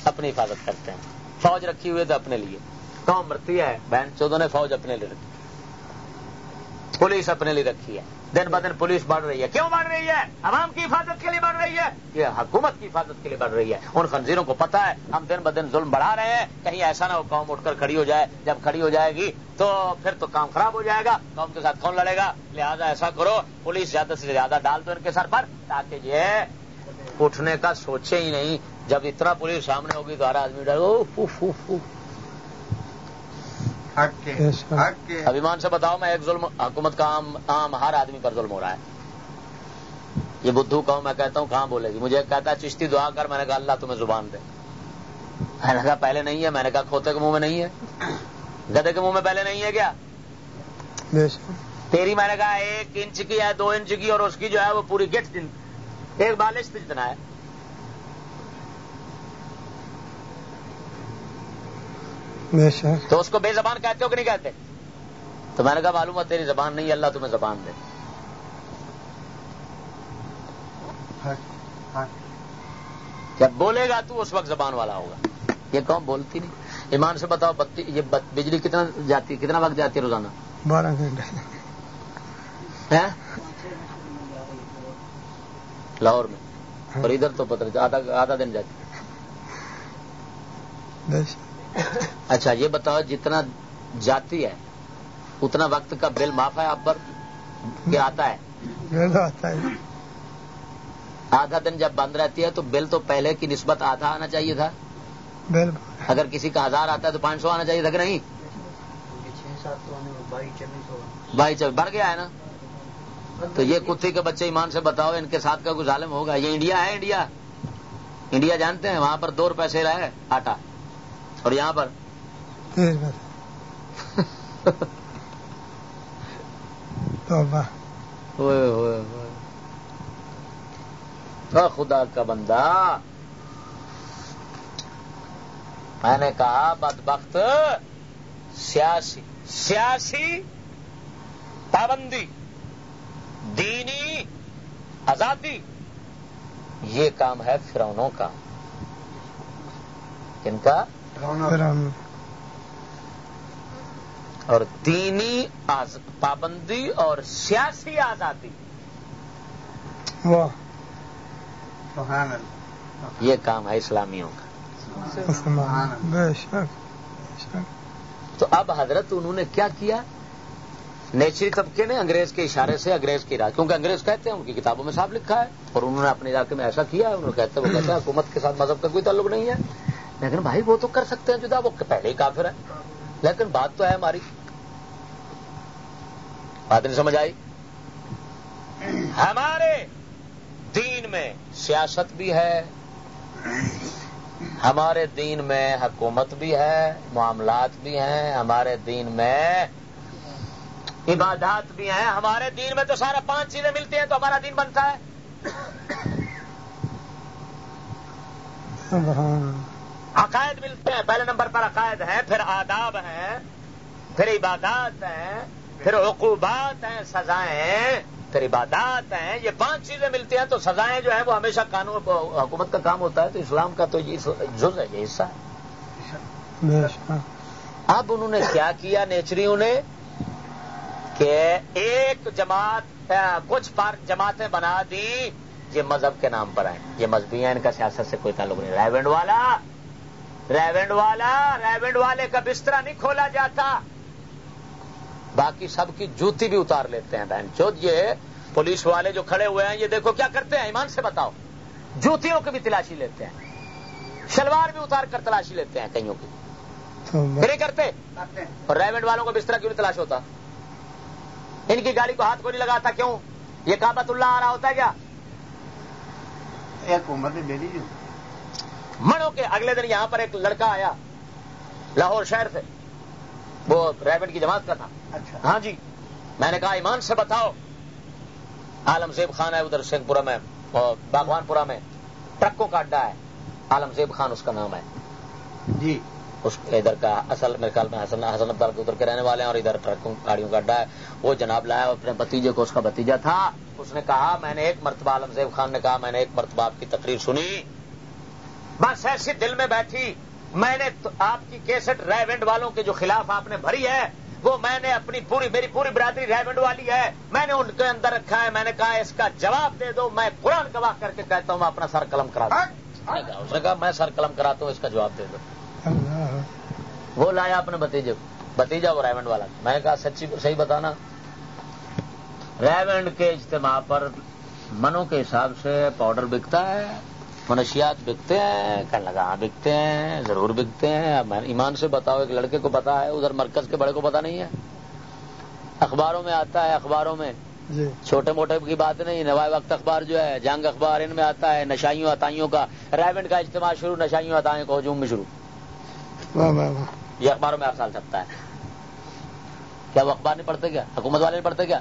اپنی حفاظت کرتے ہیں۔ فوج رکھی ہوئی ہے تو اپنے لیے۔ قوم مرتی ہے بہن چودوں نے فوج اپنے لیے رکھی۔ پولیس اپنے لیے رکھی ہے۔ دن ب دن پولیس بڑھ رہی ہے۔ کیوں بڑھ رہی ہے؟ عوام کی حفاظت کے لیے بڑھ رہی ہے۔ یہ حکومت کی حفاظت کے لیے بڑھ رہی ہے۔ ان خنزیروں کو پتا ہے، ہم دن ب دن ظلم بڑھا رہے ہیں۔ کہیں ایسا نہ ہو قوم اٹھ کر کھڑی ہو جائے۔ جب کھڑی ہو جائے گی تو پھر تو کام خراب ہو جائے گا۔ قوم کے ساتھ کون لڑے گا؟ لہذا ایسا کرو، پولیس زیادہ سے زیادہ ڈال دو ان کے سر پر تاکہ یہ اٹھنے کا سوچے ہی نہیں۔ جب اتنا پولیس سامنے ہوگی تو ہر آدمی ڈر اوف اوف اوف اوف حق کے Yes, sir. حق کے۔ ابھیمان سے بتاؤ میں ایک ظلم حکومت کا عام عام ہر آدمی پر ظلم ہو رہا ہے۔ یہ بدھو کہوں میں کہتا ہوں کہاں بولے گی مجھے ایک کہتا ہے چشتی دعا کر میں نے کہا اللہ تمہیں زبان دے۔ میں نے کہا پہلے نہیں ہے میں نے کہا کھوتے کے منہ میں نہیں ہے۔ گدے کے منہ میں پہلے نہیں ہے کیا؟ بے شک تیری میں نے کہا ایک انچ کی ہے دو انچ کی اور اس کی جو ہے وہ پوری گٹ ایک بالش جتنا ہے۔ بے شک۔ تو اس کو بے زبان کہتے ہو کہ نہیں کہتے؟ تو میں نے کہا معلوم ہے تیری زبان نہیں اللہ تمہیں زبان دے۔ جب بولے گا تو اس وقت زبان والا ہوگا۔ یہ قوم بولتی نہیں۔ ایمان سے بتاؤ بتی یہ بت- بجلی کتنا جاتی کتنا وقت جاتی ہے روزانہ؟ بارہ گھنٹے؟ لاہور میں۔ اور ادھر تو پتہ آدھا آدھا دن جاتی۔ اچھا یہ بتاؤ جتنا جاتی ہے اتنا وقت کا بل معاف ہے آپ پر؟ کیا آتا ہے؟ آتا ہے۔ آدھا دن جب بند رہتی ہے تو بل تو پہلے کی نسبت آدھا آنا چاہیے تھا؟ بل۔ اگر کسی کا ہزار آتا ہے تو پانچ سو آنا چاہیے تھا کہ نہیں؟ بھائی چل بڑھ گیا ہے نا؟ تو یہ کتے کے بچے ایمان سے بتاؤ ان کے ساتھ کا کوئی ظالم ہوگا؟ یہ انڈیا ہے انڈیا۔ انڈیا جانتے ہیں وہاں پر دو روپے سے رہا ہے آٹا۔ اور یہاں پر؟ خدا کا بندہ میں نے کہا بدبخت سیاسی سیاسی پابندی دینی آزادی یہ کام ہے فرونوں کا۔ کن کا؟ اور دینی آز... پابندی اور سیاسی آزادی. واہ یہ کام ہے اسلامیوں کا. تو اب حضرت انہوں نے کیا کیا؟ نیچری طبقے نے انگریز کے اشارے سے انگریز کی راہ کیونکہ انگریز کہتے ہیں ان کی کتابوں میں صاف لکھا ہے اور انہوں نے اپنے علاقے میں ایسا کیا ہے انہوں نے کہتے ہیں وہ کہتے ہیں حکومت کے ساتھ مذہب کا کوئی تعلق نہیں ہے۔ لیکن بھائی وہ تو کر سکتے ہیں جدا، وہ پہلے ہی کافر ہے لیکن بات تو ہے ہماری۔ بات نہیں سمجھ آئی؟ ہمارے دین میں سیاست بھی ہے، ہمارے دین میں حکومت بھی ہے، معاملات بھی ہیں، ہمارے دین میں عبادات بھی ہیں۔ ہمارے دین میں تو سارا پانچ چیزیں ملتی ہیں تو ہمارا دین بنتا ہے۔ عقائد ملتے ہیں، پہلے نمبر پر عقائد ہیں، پھر آداب ہیں، پھر عبادات ہیں، پھر عقوبات ہیں، سزائیں پھر عبادات ہیں، یہ پانچ چیزیں ملتی ہیں، تو سزائیں جو ہیں وہ ہمیشہ قانون حکومت کا کام ہوتا ہے، تو اسلام کا تو یہ جز ہے، یہ حصہ ہے۔ اب انہوں نے کیا کیا؟ نیچریوں نے کہ ایک جماعت، کچھ جماعتیں بنا دی یہ مذہب کے نام پر ہیں یہ مذہبی ہیں ان کا سیاست سے کوئی تعلق نہیں ریونڈ والا ریونڈ والا ریونڈ والے کا بسترا نہیں کھولا جاتا۔ باقی سب کی جوتی بھی اتار لیتے ہیں بہن چود۔ یہ پولیس والے جو کھڑے ہوئے ہیں یہ دیکھو کیا کرتے ہیں؟ ایمان سے بتاؤ۔ جوتیوں کی بھی تلاشی لیتے ہیں۔ شلوار بھی اتار کر تلاشی لیتے ہیں کئیوں کی؟ پھر کرتے؟ اور ریونڈ والوں کو بستر کیوں نہیں تلاش ہوتا؟ ان کی گاڑی کو ہاتھ کو نہیں لگاتا کیوں؟ یہ کابت اللہ آ رہا ہوتا ہے کیا؟ ایک عمر دے دیجیے منو کے اگلے دن یہاں پر ایک لڑکا آیا لاہور شہر سے وہ ریونڈ کی جماعت کا تھا۔ اچھا۔ ہاں جی میں نے کہا ایمان سے بتاؤ۔ عالم زیب خان ہے ادھر سنگھ پورا میں اور باغوان پورا میں ٹرکوں کا اڈا ہے۔ عالم زیب خان اس کا نام ہے۔ جی۔ اس ادھر کا اصل میرے خیال میں حسن حسن عبدال کے ادھر کے رہنے والے ہیں اور ادھر ٹرکوں گاڑیوں کا اڈا ہے۔ وہ جناب لایا اپنے بتیجے کو اس کا بتیجا تھا۔ اس نے کہا میں نے ایک مرتبہ عالم زیب خان نے کہا میں نے ایک مرتبہ آپ کی تقریر سنی۔ بس ایسی دل میں بیٹھی میں نے آپ کی کیسٹ ریونڈ والوں کے جو خلاف آپ نے بھری ہے وہ میں نے اپنی پوری میری پوری برادری ریونڈ والی ہے میں نے ان کے اندر رکھا ہے میں نے کہا اس کا جواب دے دو میں قرآن گواہ کر کے کہتا ہوں میں اپنا سر قلم کرا دوں۔ اس نے کہا- میں سر قلم کراتا ہوں اس کا جواب دے دو۔ وہ لایا اپنے بتیجے بتیجا وہ ریونڈ والا۔ میں نے کہا سچی صحیح بتانا۔ ریونڈ کے اجتماع پر منوں کے حساب سے پاؤڈر بکتا ہے منشیات بکتے ہیں کہنے لگا ہاں بکتے ہیں ضرور بکتے ہیں۔ اب ایمان سے بتاؤ ایک لڑکے کو پتا ہے ادھر مرکز کے بڑے کو پتا نہیں ہے۔ اخباروں میں آتا ہے اخباروں میں۔ جی۔ چھوٹے موٹے کی بات نہیں نوائے وقت اخبار جو ہے جنگ اخبار ان میں آتا ہے نشائیوں عطائیوں کا۔ ریونڈ کا اجتماع شروع نشائیوں عطائیوں کا ہجوم میں شروع۔ یہ اخباروں میں ہر سال چھپتا ہے۔ کیا وہ اخبار نہیں پڑھتے کیا؟ حکومت والے نہیں پڑھتے کیا؟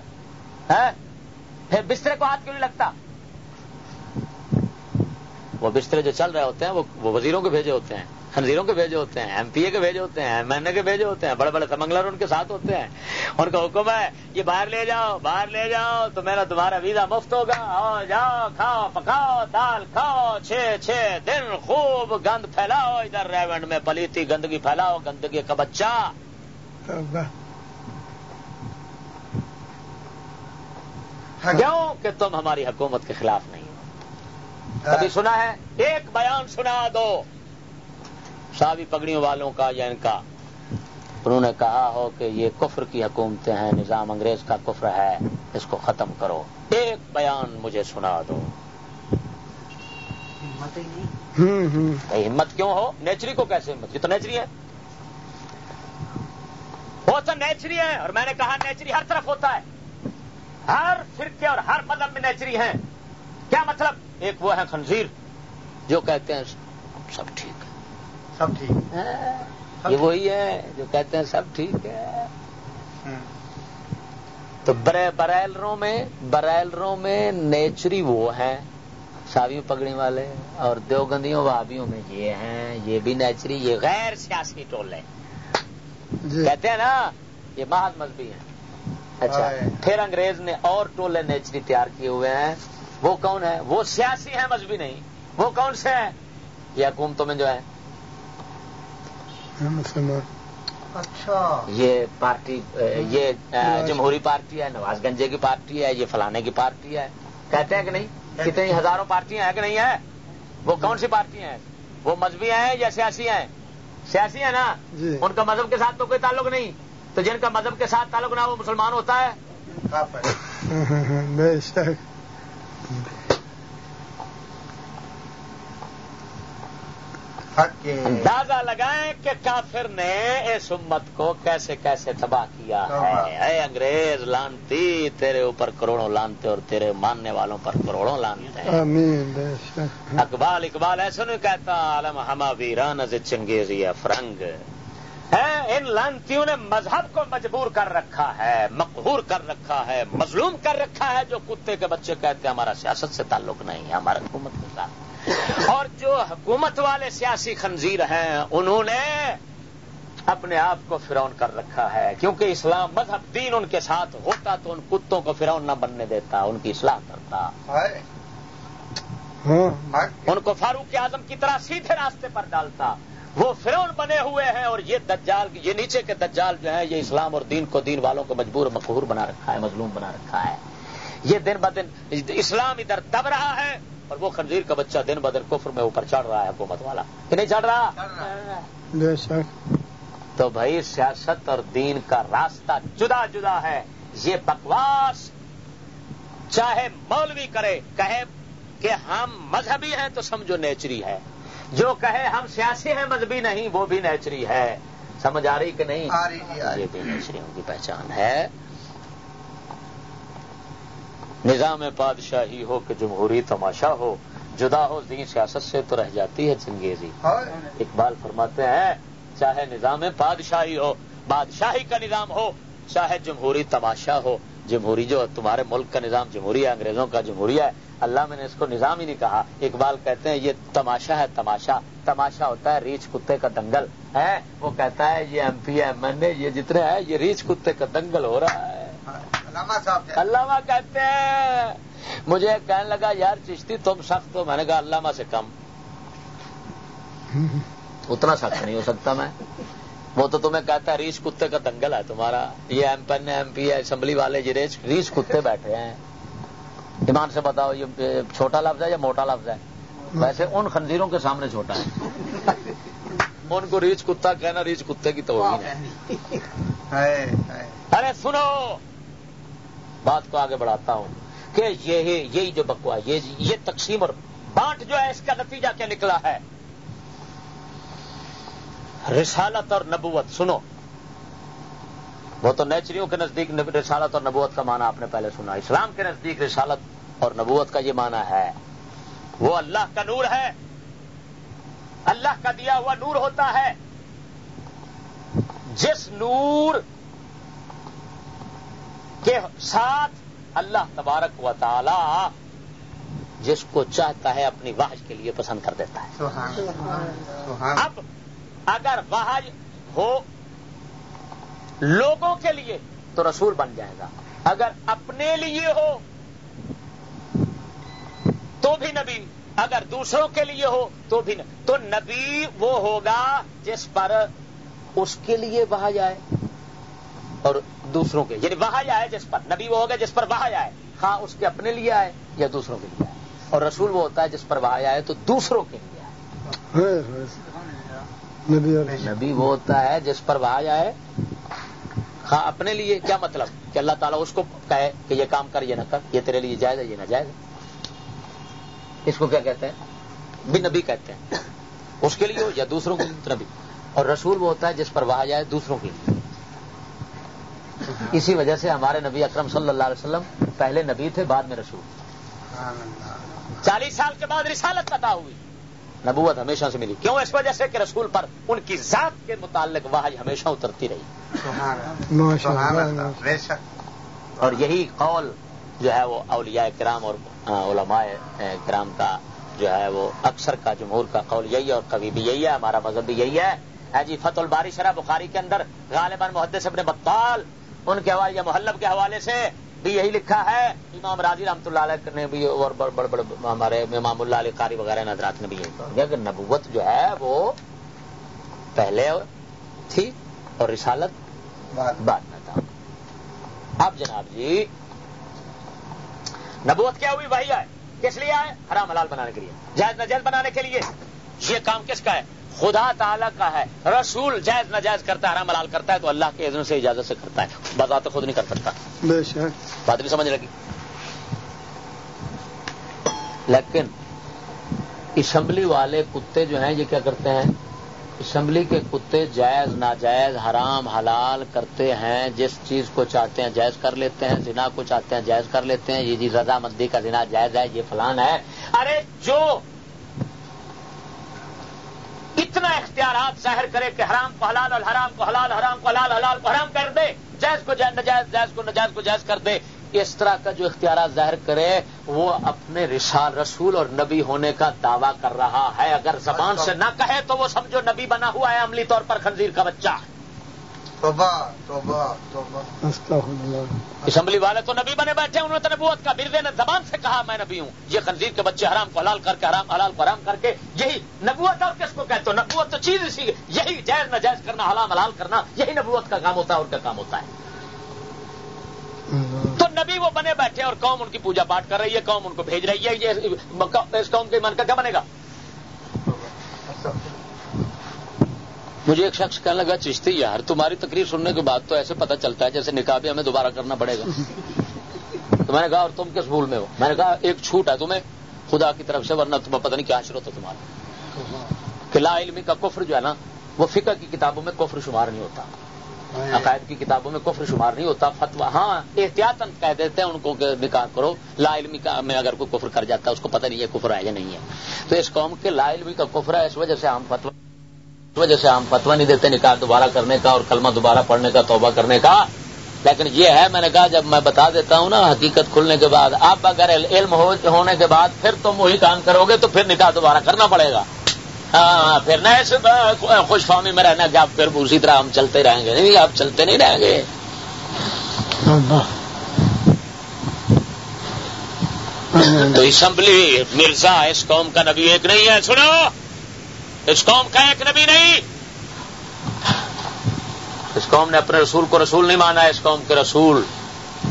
بسترے کو ہاتھ کیوں نہیں لگتا؟ وہ بسترے جو چل رہے ہوتے ہیں وہ وزیروں کے بھیجے ہوتے ہیں خنزیروں کے بھیجے ہوتے ہیں ایم پی اے کے بھیجے ہوتے ہیں ایم این اے کے بھیجے ہوتے ہیں بڑے بڑے سمنگلر ان کے ساتھ ہوتے ہیں۔ ان کا حکم ہے یہ باہر لے جاؤ باہر لے جاؤ تو میرا تمہارا ویزا مفت ہوگا۔ آؤ جاؤ کھاؤ پکاؤ دال کھاؤ چھ چھ دن خوب گند پھیلاؤ۔ ادھر ریونڈ میں پلیتی گندگی پھیلاؤ گندگی کا بچہ۔ کیوں کہ تم ہماری حکومت کے خلاف نہیں؟ کبھی سنا ہے؟ ایک بیان سنا دو۔ سابی پگڑیوں والوں کا یا ان کا۔ انہوں نے کہا ہو کہ یہ کفر کی حکومتیں ہیں نظام انگریز کا کفر ہے اس کو ختم کرو۔ ایک بیان مجھے سنا دو۔ ہمت کیوں ہو؟ نیچری کو کیسے ہمت؟ یہ تو نیچری ہے۔ وہ تو نیچری ہے اور میں نے کہا نیچری ہر طرف ہوتا ہے۔ ہر فرقے اور ہر مذہب میں نیچری ہیں۔ کیا مطلب؟ ایک وہ ہے خنزیر جو کہتے ہیں سب ٹھیک سب ٹھیک۔ ہے یہ وہی ہے جو کہتے ہیں سب ٹھیک ہے۔ تو برے- برائلروں میں برائلروں میں نیچری وہ ہیں۔ ساویوں پگڑی والے اور دیوگندیوں وابیوں میں یہ ہیں یہ بھی نیچری یہ غیر سیاسی ٹولے جی۔ کہتے ہیں نا یہ محض مذہبی ہیں۔ اچھا۔ پھر انگریز نے اور ٹولے نیچری تیار کیے ہوئے ہیں۔ وہ کون ہے؟ وہ سیاسی ہیں مذہبی نہیں۔ وہ کون سے ہیں؟ یہ حکومتوں میں جو ہے اچھا۔ یہ پارٹی یہ جمہوری پارٹی ہے نواز گنجے کی پارٹی ہے یہ فلانے کی پارٹی ہے۔ کہتے ہیں کہ نہیں؟ کتنی ہزاروں پارٹیاں ہیں کہ نہیں ہے وہ کون سی پارٹی ہیں؟ وہ مذہبی ہیں یا سیاسی ہیں؟ سیاسی ہیں نا؟ جی۔ ان کا مذہب کے ساتھ تو کوئی تعلق نہیں۔ تو جن کا مذہب کے ساتھ تعلق نہ وہ مسلمان ہوتا ہے۔ کافر۔ ہاں ہاں ہاں بے شک کے اندازہ لگائیں کہ کافر نے اس امت کو کیسے کیسے تباہ کیا ہے۔ اے انگریز لانتی تیرے اوپر کروڑوں لانتے اور تیرے ماننے والوں پر کروڑوں لانتے ہیں۔ اقبال اقبال ایسا نہیں کہتا عالم ہما ویران از چنگیزی فرنگ ان لانتیوں نے مذہب کو مجبور کر رکھا ہے مقہور کر رکھا ہے مظلوم کر رکھا ہے جو کتے کے بچے کہتے ہیں ہمارا سیاست سے تعلق نہیں ہے ہمارا حکومت کے ساتھ اور جو حکومت والے سیاسی خنزیر ہیں انہوں نے اپنے آپ کو فرون کر رکھا ہے۔ کیونکہ اسلام مذہب دین ان کے ساتھ ہوتا تو ان کتوں کو فرون نہ بننے دیتا ان کی اصلاح کرتا۔ ان کو فاروق اعظم کی طرح سیدھے راستے پر ڈالتا۔ وہ فرون بنے ہوئے ہیں اور یہ دجال یہ نیچے کے دجال جو ہیں یہ اسلام اور دین کو دین والوں کو مجبور مقہور بنا رکھا ہے مظلوم بنا رکھا ہے۔ یہ دن بدن اسلام ادھر دب رہا ہے اور وہ خنزیر کا بچہ دن بدن کفر میں اوپر چڑھ رہا ہے حکومت والا۔ کہ نہیں چڑھ رہا؟ تو بھائی سیاست اور دین کا راستہ جدا جدا ہے۔ یہ بکواس چاہے مولوی کرے کہے کہ ہم مذہبی ہیں تو سمجھو نیچری ہے۔ جو کہے ہم سیاسی ہیں مذہبی نہیں وہ بھی نیچری ہے۔ سمجھ آ رہی کہ نہیں؟ آ رہی جی یہ بھی نیچریوں کی پہچان ہے۔ نظام پادشاہی ہو کہ جمہوری تماشا ہو جدا ہو دین سیاست سے تو رہ جاتی ہے چنگیزی اقبال فرماتے ہیں چاہے نظام پادشاہی ہو بادشاہی کا نظام ہو چاہے جمہوری تماشا ہو جمہوری جو تمہارے ملک کا نظام جمہوری ہے انگریزوں کا جمہوریہ ہے اللہ میں نے اس کو نظام ہی نہیں کہا۔ اقبال کہتے ہیں یہ تماشا ہے تماشا۔ تماشا ہوتا ہے ریچھ کتے کا دنگل۔ ہے وہ کہتا ہے یہ M P M N A یہ جتنے ہیں یہ ریچھ کتے کا دنگل ہو رہا ہے۔ علامہ صاحب۔ علامہ کہتے ہیں مجھے کہنے لگا یار چشتی تم سخت ہو۔ میں نے کہا علامہ سے کم۔ اتنا سخت نہیں ہو سکتا میں۔ وہ تو تمہیں کہتا ہے ریچھ کتے کا دنگل ہے تمہارا یہ ایم پین ایم پی اسمبلی والے یہ ریچھ ریچھ کتے بیٹھے ہیں۔ ایمان سے بتاؤ یہ چھوٹا لفظ ہے یا موٹا لفظ ہے؟ ویسے ان خنزیروں کے سامنے چھوٹا ہے۔ ان کو ریچھ کتا کہنا ریچھ کتے کی ہے۔ ہائے ارے سنو! بات کو آگے بڑھاتا ہوں کہ یہ یہی جو بکوا یہ تقسیم اور بانٹ جو ہے اس کا نتیجہ کیا نکلا ہے؟ رسالت اور نبوت سنو۔ وہ تو نیچریوں کے نزدیک رسالت اور نبوت کا معنی آپ نے پہلے سنا۔ اسلام کے نزدیک رسالت اور نبوت کا یہ معنی ہے وہ اللہ کا نور ہے۔ اللہ کا دیا ہوا نور ہوتا ہے۔ جس نور کے ساتھ اللہ تبارک و تعالی جس کو چاہتا ہے اپنی واحج کے لیے پسند کر دیتا ہے۔ سبحان سبحان اب اگر واحج ہو لوگوں کے لیے تو رسول بن جائے گا۔ اگر اپنے لیے ہو تو بھی نبی، اگر دوسروں کے لیے ہو تو بھی نبی۔ تو نبی وہ ہوگا جس پر اس کے لیے بہا جائے اور دوسروں کے یعنی وہاں آئے جس پر۔ نبی وہ ہوگا جس پر وہاں آئے۔ ہاں اس کے اپنے لیے آئے یا دوسروں کے لیے آئے۔ اور رسول وہ ہوتا ہے جس پر وہاں آئے تو دوسروں کے لیے آئے۔ ہاں، ہاں، ہاں۔ نبی نبی وہ ہوتا ہے جس پر وہاں آئے ہاں اپنے لیے کیا مطلب؟ کہ اللہ تعالیٰ اس کو کہے کہ یہ کام کر یہ نہ کر یہ تیرے لیے جائز ہے یہ نہ جائز ہے۔ اس کو کیا کہتے ہیں؟ بھی نبی کہتے ہیں۔ اس کے لیے ہو یا دوسروں کے لیے؟ نبی۔ اور رسول وہ ہوتا ہے جس پر وہاں جائے دوسروں کے لیے۔ اسی وجہ سے ہمارے نبی اکرم صلی اللہ علیہ وسلم پہلے نبی تھے بعد میں رسول۔ چالیس سال کے بعد رسالت عطا ہوئی۔ نبوت ہمیشہ سے ملی۔ کیوں؟ اس وجہ سے کہ رسول پر ان کی ذات کے متعلق وحی ہمیشہ اترتی رہی۔ سبحان سبحان اور یہی قول جو ہے وہ اولیاء کرام اور علماء کرام کا جو ہے وہ اکثر کا جمہور کا قول یہی ہے اور کبھی بھی یہی ہے ہمارا مذہب بھی یہی ہے۔ جی فت الباری شرح بخاری کے اندر غالباً محدث ابن بطال ان کے حوالے یا محلب کے حوالے سے بھی یہی لکھا ہے۔ امام راضی رحمۃ اللہ علیہ نے بھی اور بڑے بڑے بڑے ہمارے امام اللہ علیہ قاری وغیرہ نظرات نے بھی یہی کہا۔ کہ نبوت جو ہے وہ پہلے تھی اور رسالت بعد میں۔ تھا۔ اب جناب جی نبوت کیا ہوئی؟ بھائی آئے۔ کس لیے آئے؟ حرام حلال بنانے کے لیے۔ جائز نجائز بنانے کے لیے۔ یہ کام کس کا ہے؟ خدا تعالی کا ہے رسول جائز نجائز کرتا ہے حرام حلال کرتا ہے تو اللہ کے اذن سے اجازت سے کرتا ہے۔ بذات خود نہیں کر سکتا۔ بات نہیں سمجھ لگی؟ لیکن اسمبلی والے کتے جو ہیں یہ کیا کرتے ہیں؟ اسمبلی کے کتے جائز ناجائز حرام حلال کرتے ہیں۔ جس چیز کو چاہتے ہیں جائز کر لیتے ہیں۔ زنا کو چاہتے ہیں جائز کر لیتے ہیں۔ یہ جی رضامندی کا زنا جائز ہے یہ فلان ہے۔ ارے جو اتنا اختیارات ظاہر کرے کہ حرام کو حلال اور حرام کو حلال، حرام کو حلال حلال کو حرام کر دے۔ جائز کو نجائز جائز کو نجائز کو جائز کر دے۔ اس طرح کا جو اختیارات ظاہر کرے، وہ اپنے رسال رسول اور نبی ہونے کا دعویٰ کر رہا ہے۔ اگر زبان سے نہ کہے تو وہ سمجھو نبی بنا ہوا ہے عملی طور پر، خنزیر کا بچہ۔ اسمبلی والے تو نبی بنے بیٹھے انہوں نے نبوت کا بردے نے زبان سے کہا میں نبی ہوں۔ یہ خنزیر کے بچے حرام کو حلال کر کے حرام حلال کو حرام کر کے یہی نبوت اور کس کو کہتے ہو؟ نبوت تو چیز اسی یہی جائز نجائز کرنا حلام حلال کرنا یہی نبوت کا کام ہوتا ہے اور کیا کام ہوتا ہے؟ تو نبی وہ بنے بیٹھے اور قوم ان کی پوجا پاٹ کر رہی ہے قوم ان کو بھیج رہی ہے اس قوم کے من کا کیا بنے گا؟ مجھے ایک شخص کہنے لگا چشتی یار تمہاری تقریر سننے کے بعد تو ایسے پتہ چلتا ہے جیسے نکاح بھی ہمیں دوبارہ کرنا پڑے گا۔ تو میں نے کہا اور تم کس بھول میں ہو؟ میں نے کہا ایک چھوٹ ہے تمہیں خدا کی طرف سے ورنہ تمہیں پتہ نہیں کیا شروع ہو تمہارا۔ کہ لا علمی کا کفر جو ہے نا وہ فقہ کی کتابوں میں کفر شمار نہیں ہوتا۔ عقائد کی کتابوں میں کفر شمار نہیں ہوتا۔ فتوا ہاں احتیاط کہہ دیتے ہیں ان کو نکاح کرو۔ لا علمی کا میں اگر کوئی کفر کر جاتا ہے اس کو پتہ نہیں ہے کفر ہے یا نہیں ہے۔ تو اس قوم کے لا علمی کا کفر ہے اس وجہ سے ہم فتوا وجہ سے ہم فتوا نہیں دیتے نکاح دوبارہ کرنے کا اور کلمہ دوبارہ پڑھنے کا توبہ کرنے کا۔ لیکن یہ ہے میں نے کہا جب میں بتا دیتا ہوں نا حقیقت کھلنے کے بعد اب اگر علم ہونے کے بعد پھر تم وہی کام کرو گے تو پھر نکاح دوبارہ کرنا پڑے گا۔ ہاں پھر نہ خوش فہمی میں رہنا کہ آپ پھر اسی طرح ہم چلتے رہیں گے۔ نہیں آپ چلتے نہیں رہیں گے۔ تو اسمبلی مرزا اس قوم کا نبی ایک نہیں ہے سنو۔ اس قوم کا ایک نبی نہیں۔ اس قوم نے اپنے رسول کو رسول نہیں مانا ہے اس قوم کے رسول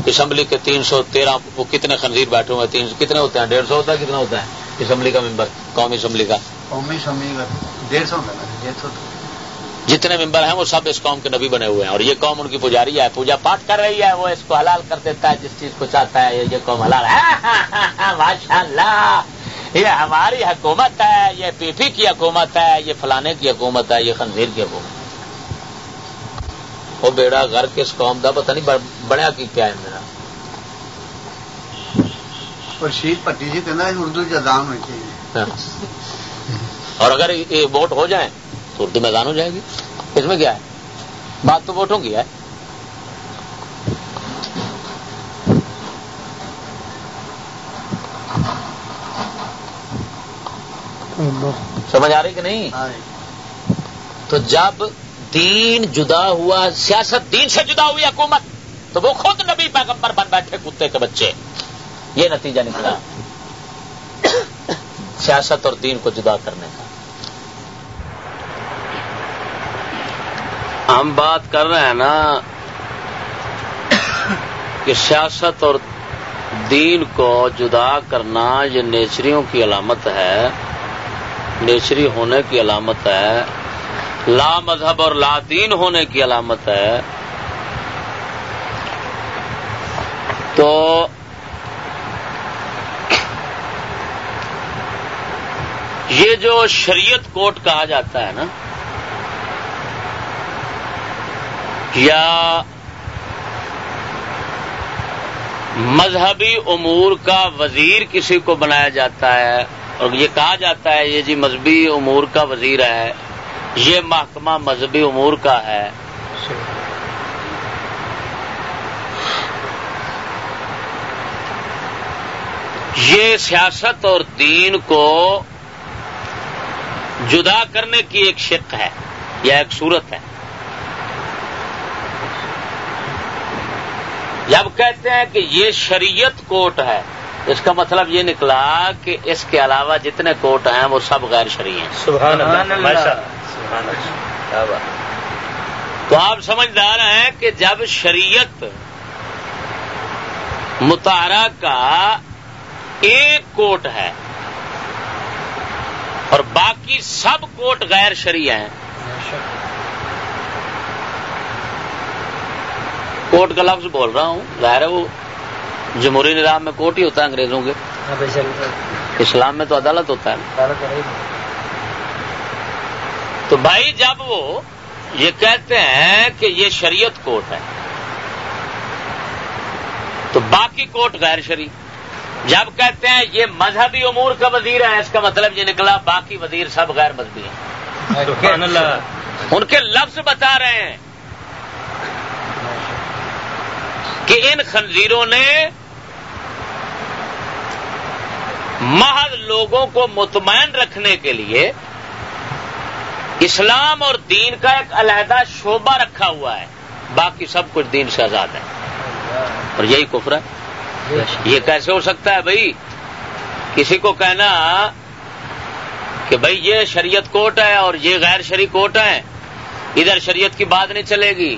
اسمبلی کے تین سو تیرہ وہ کتنے خنزیر بیٹھے ہوئے تین کتنے ہوتے ہیں؟ ڈیڑھ سو ہوتا ہے کتنا ہوتا ہے؟ اسمبلی کا ممبر قومی اسمبلی کا۔ قومی اسمبلی کا۔ ڈیڑھ سو جتنے ممبر ہیں وہ سب اس قوم کے نبی بنے ہوئے ہیں۔ اور یہ قوم ان کی پجاری ہے پوجا پاٹ کر رہی ہے وہ اس کو حلال کر دیتا ہے جس چیز کو چاہتا ہے یہ قوم حلال ہے۔ *laughs* ماشاء اللہ یہ ہماری حکومت ہے یہ پی پی کی حکومت ہے یہ فلانے کی حکومت ہے یہ خنزیر کی حکومت وہ بیڑا گھر کس قوم کا پتہ نہیں بڑا کی کیا ہے میرا۔ پٹی جی کہنا اردو ہونی چاہیے۔ اور اگر یہ ووٹ ہو جائیں تو اردو میدان ہو جائے گی۔ اس میں کیا ہے؟ بات تو ووٹوں کی ہے۔ سمجھ آ رہی کہ نہیں؟ تو جب دین جدا ہوا سیاست دین سے جدا ہوئی حکومت تو وہ خود نبی پیغمبر بن بیٹھے کتے کے بچے۔ یہ نتیجہ نکلا۔ سیاست اور دین کو جدا کرنے کا۔ ہم بات کر رہے ہیں نا کہ سیاست اور دین کو جدا کرنا یہ نیچریوں کی علامت ہے۔ نیچری ہونے کی علامت ہے، لا مذہب اور لا دین ہونے کی علامت ہے۔ تو یہ جو شریعت کوٹ کہا جاتا ہے نا، یا مذہبی امور کا وزیر کسی کو بنایا جاتا ہے اور یہ کہا جاتا ہے، یہ جی مذہبی امور کا وزیر ہے، یہ محکمہ مذہبی امور کا ہے۔ یہ سیاست اور دین کو جدا کرنے کی ایک شک ہے، یا ایک صورت ہے۔ جب کہتے ہیں کہ یہ شریعت کوٹ ہے اس کا مطلب یہ نکلا کہ اس کے علاوہ جتنے کوٹ ہیں وہ سب غیر شرعی ہیں۔ سبحان اللہ سبحان اللہ۔ تو آپ سمجھدار ہیں کہ جب شریعت متارا کا ایک کوٹ ہے اور باقی سب کوٹ غیر شرعی ہیں کوٹ کا لفظ بول رہا ہوں ظاہر ہے وہ جمہوری نظام میں کوٹ ہی ہوتا ہے انگریزوں کے۔ اسلام میں تو عدالت ہوتا ہے۔ تو بھائی جب وہ یہ کہتے ہیں کہ یہ شریعت کوٹ ہے تو باقی کوٹ غیر شریع جب کہتے ہیں یہ مذہبی امور کا وزیر ہے اس کا مطلب یہ نکلا باقی وزیر سب غیر مذہبی ہیں۔ ان کے لفظ بتا رہے ہیں کہ ان خنزیروں نے محض لوگوں کو مطمئن رکھنے کے لیے اسلام اور دین کا ایک علیحدہ شعبہ رکھا ہوا ہے۔ باقی سب کچھ دین سے آزاد ہے۔ اور یہی کفر ہے۔ یہ کیسے ہو سکتا ہے بھائی؟ کسی کو کہنا کہ بھائی یہ شریعت کوٹ ہے اور یہ غیر شریع کوٹ ہے ادھر شریعت کی بات نہیں چلے گی۔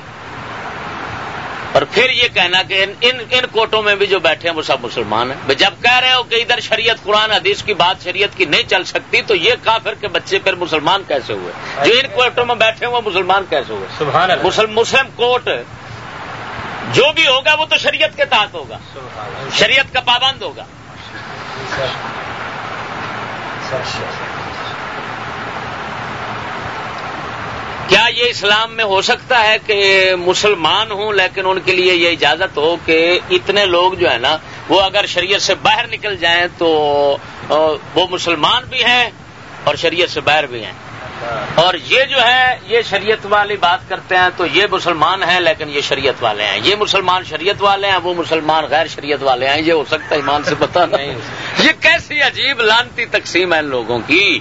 اور پھر یہ کہنا کہ ان ان, ان کوٹوں میں بھی جو بیٹھے ہیں وہ سب مسلمان ہیں۔ جب کہہ رہے ہو کہ ادھر شریعت قرآن حدیث کی بات شریعت کی نہیں چل سکتی تو یہ کافر کے بچے پھر مسلمان کیسے ہوئے؟ جو ان کوٹوں میں بیٹھے ہیں وہ مسلمان کیسے ہوئے؟ سبحان اللہ۔ مسلم مسلم کوٹ جو بھی ہوگا وہ تو شریعت کے تحت ہوگا۔ شریعت کا پابند ہوگا۔ کیا یہ اسلام میں ہو سکتا ہے کہ مسلمان ہوں لیکن ان کے لیے یہ اجازت ہو کہ اتنے لوگ جو ہے نا وہ اگر شریعت سے باہر نکل جائیں تو وہ مسلمان بھی ہیں اور شریعت سے باہر بھی ہیں۔ اور یہ جو ہے یہ شریعت والی بات کرتے ہیں تو یہ مسلمان ہیں لیکن یہ شریعت والے ہیں۔ یہ مسلمان شریعت والے ہیں وہ مسلمان غیر شریعت والے ہیں۔ یہ ہو سکتا ہے ایمان سے پتا نہیں۔ یہ کیسی عجیب لانتی تقسیم ہے ان لوگوں کی۔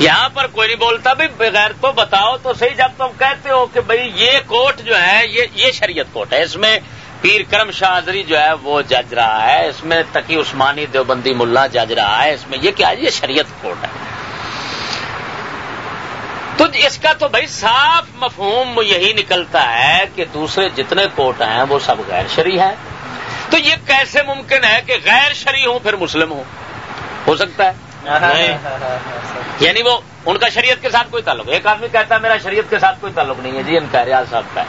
یہاں پر کوئی نہیں بولتا بھائی بغیر تو بتاؤ تو صحیح، جب تم کہتے ہو کہ بھائی یہ کوٹ جو ہے، یہ یہ شریعت کوٹ ہے۔ اس میں پیر کرم شاہری جو ہے، وہ جج رہا ہے۔ اس میں تقی عثمانی دیوبندی ملا جج رہا ہے۔ اس میں یہ کیا یہ شریعت کوٹ ہے۔ تو اس کا تو بھائی صاف مفہوم یہی نکلتا ہے کہ دوسرے جتنے کوٹ ہیں، وہ سب غیر شرعی ہیں۔ تو یہ کیسے ممکن ہے کہ غیر شرعی ہوں پھر مسلم ہوں؟ ہو سکتا ہے۔ یعنی وہ ان کا شریعت کے ساتھ کوئی تعلق. ایک آدمی کہتا ہے میرا شریعت کے ساتھ کوئی تعلق نہیں ہے. جی ان کا ریاض صاحب کا ہے.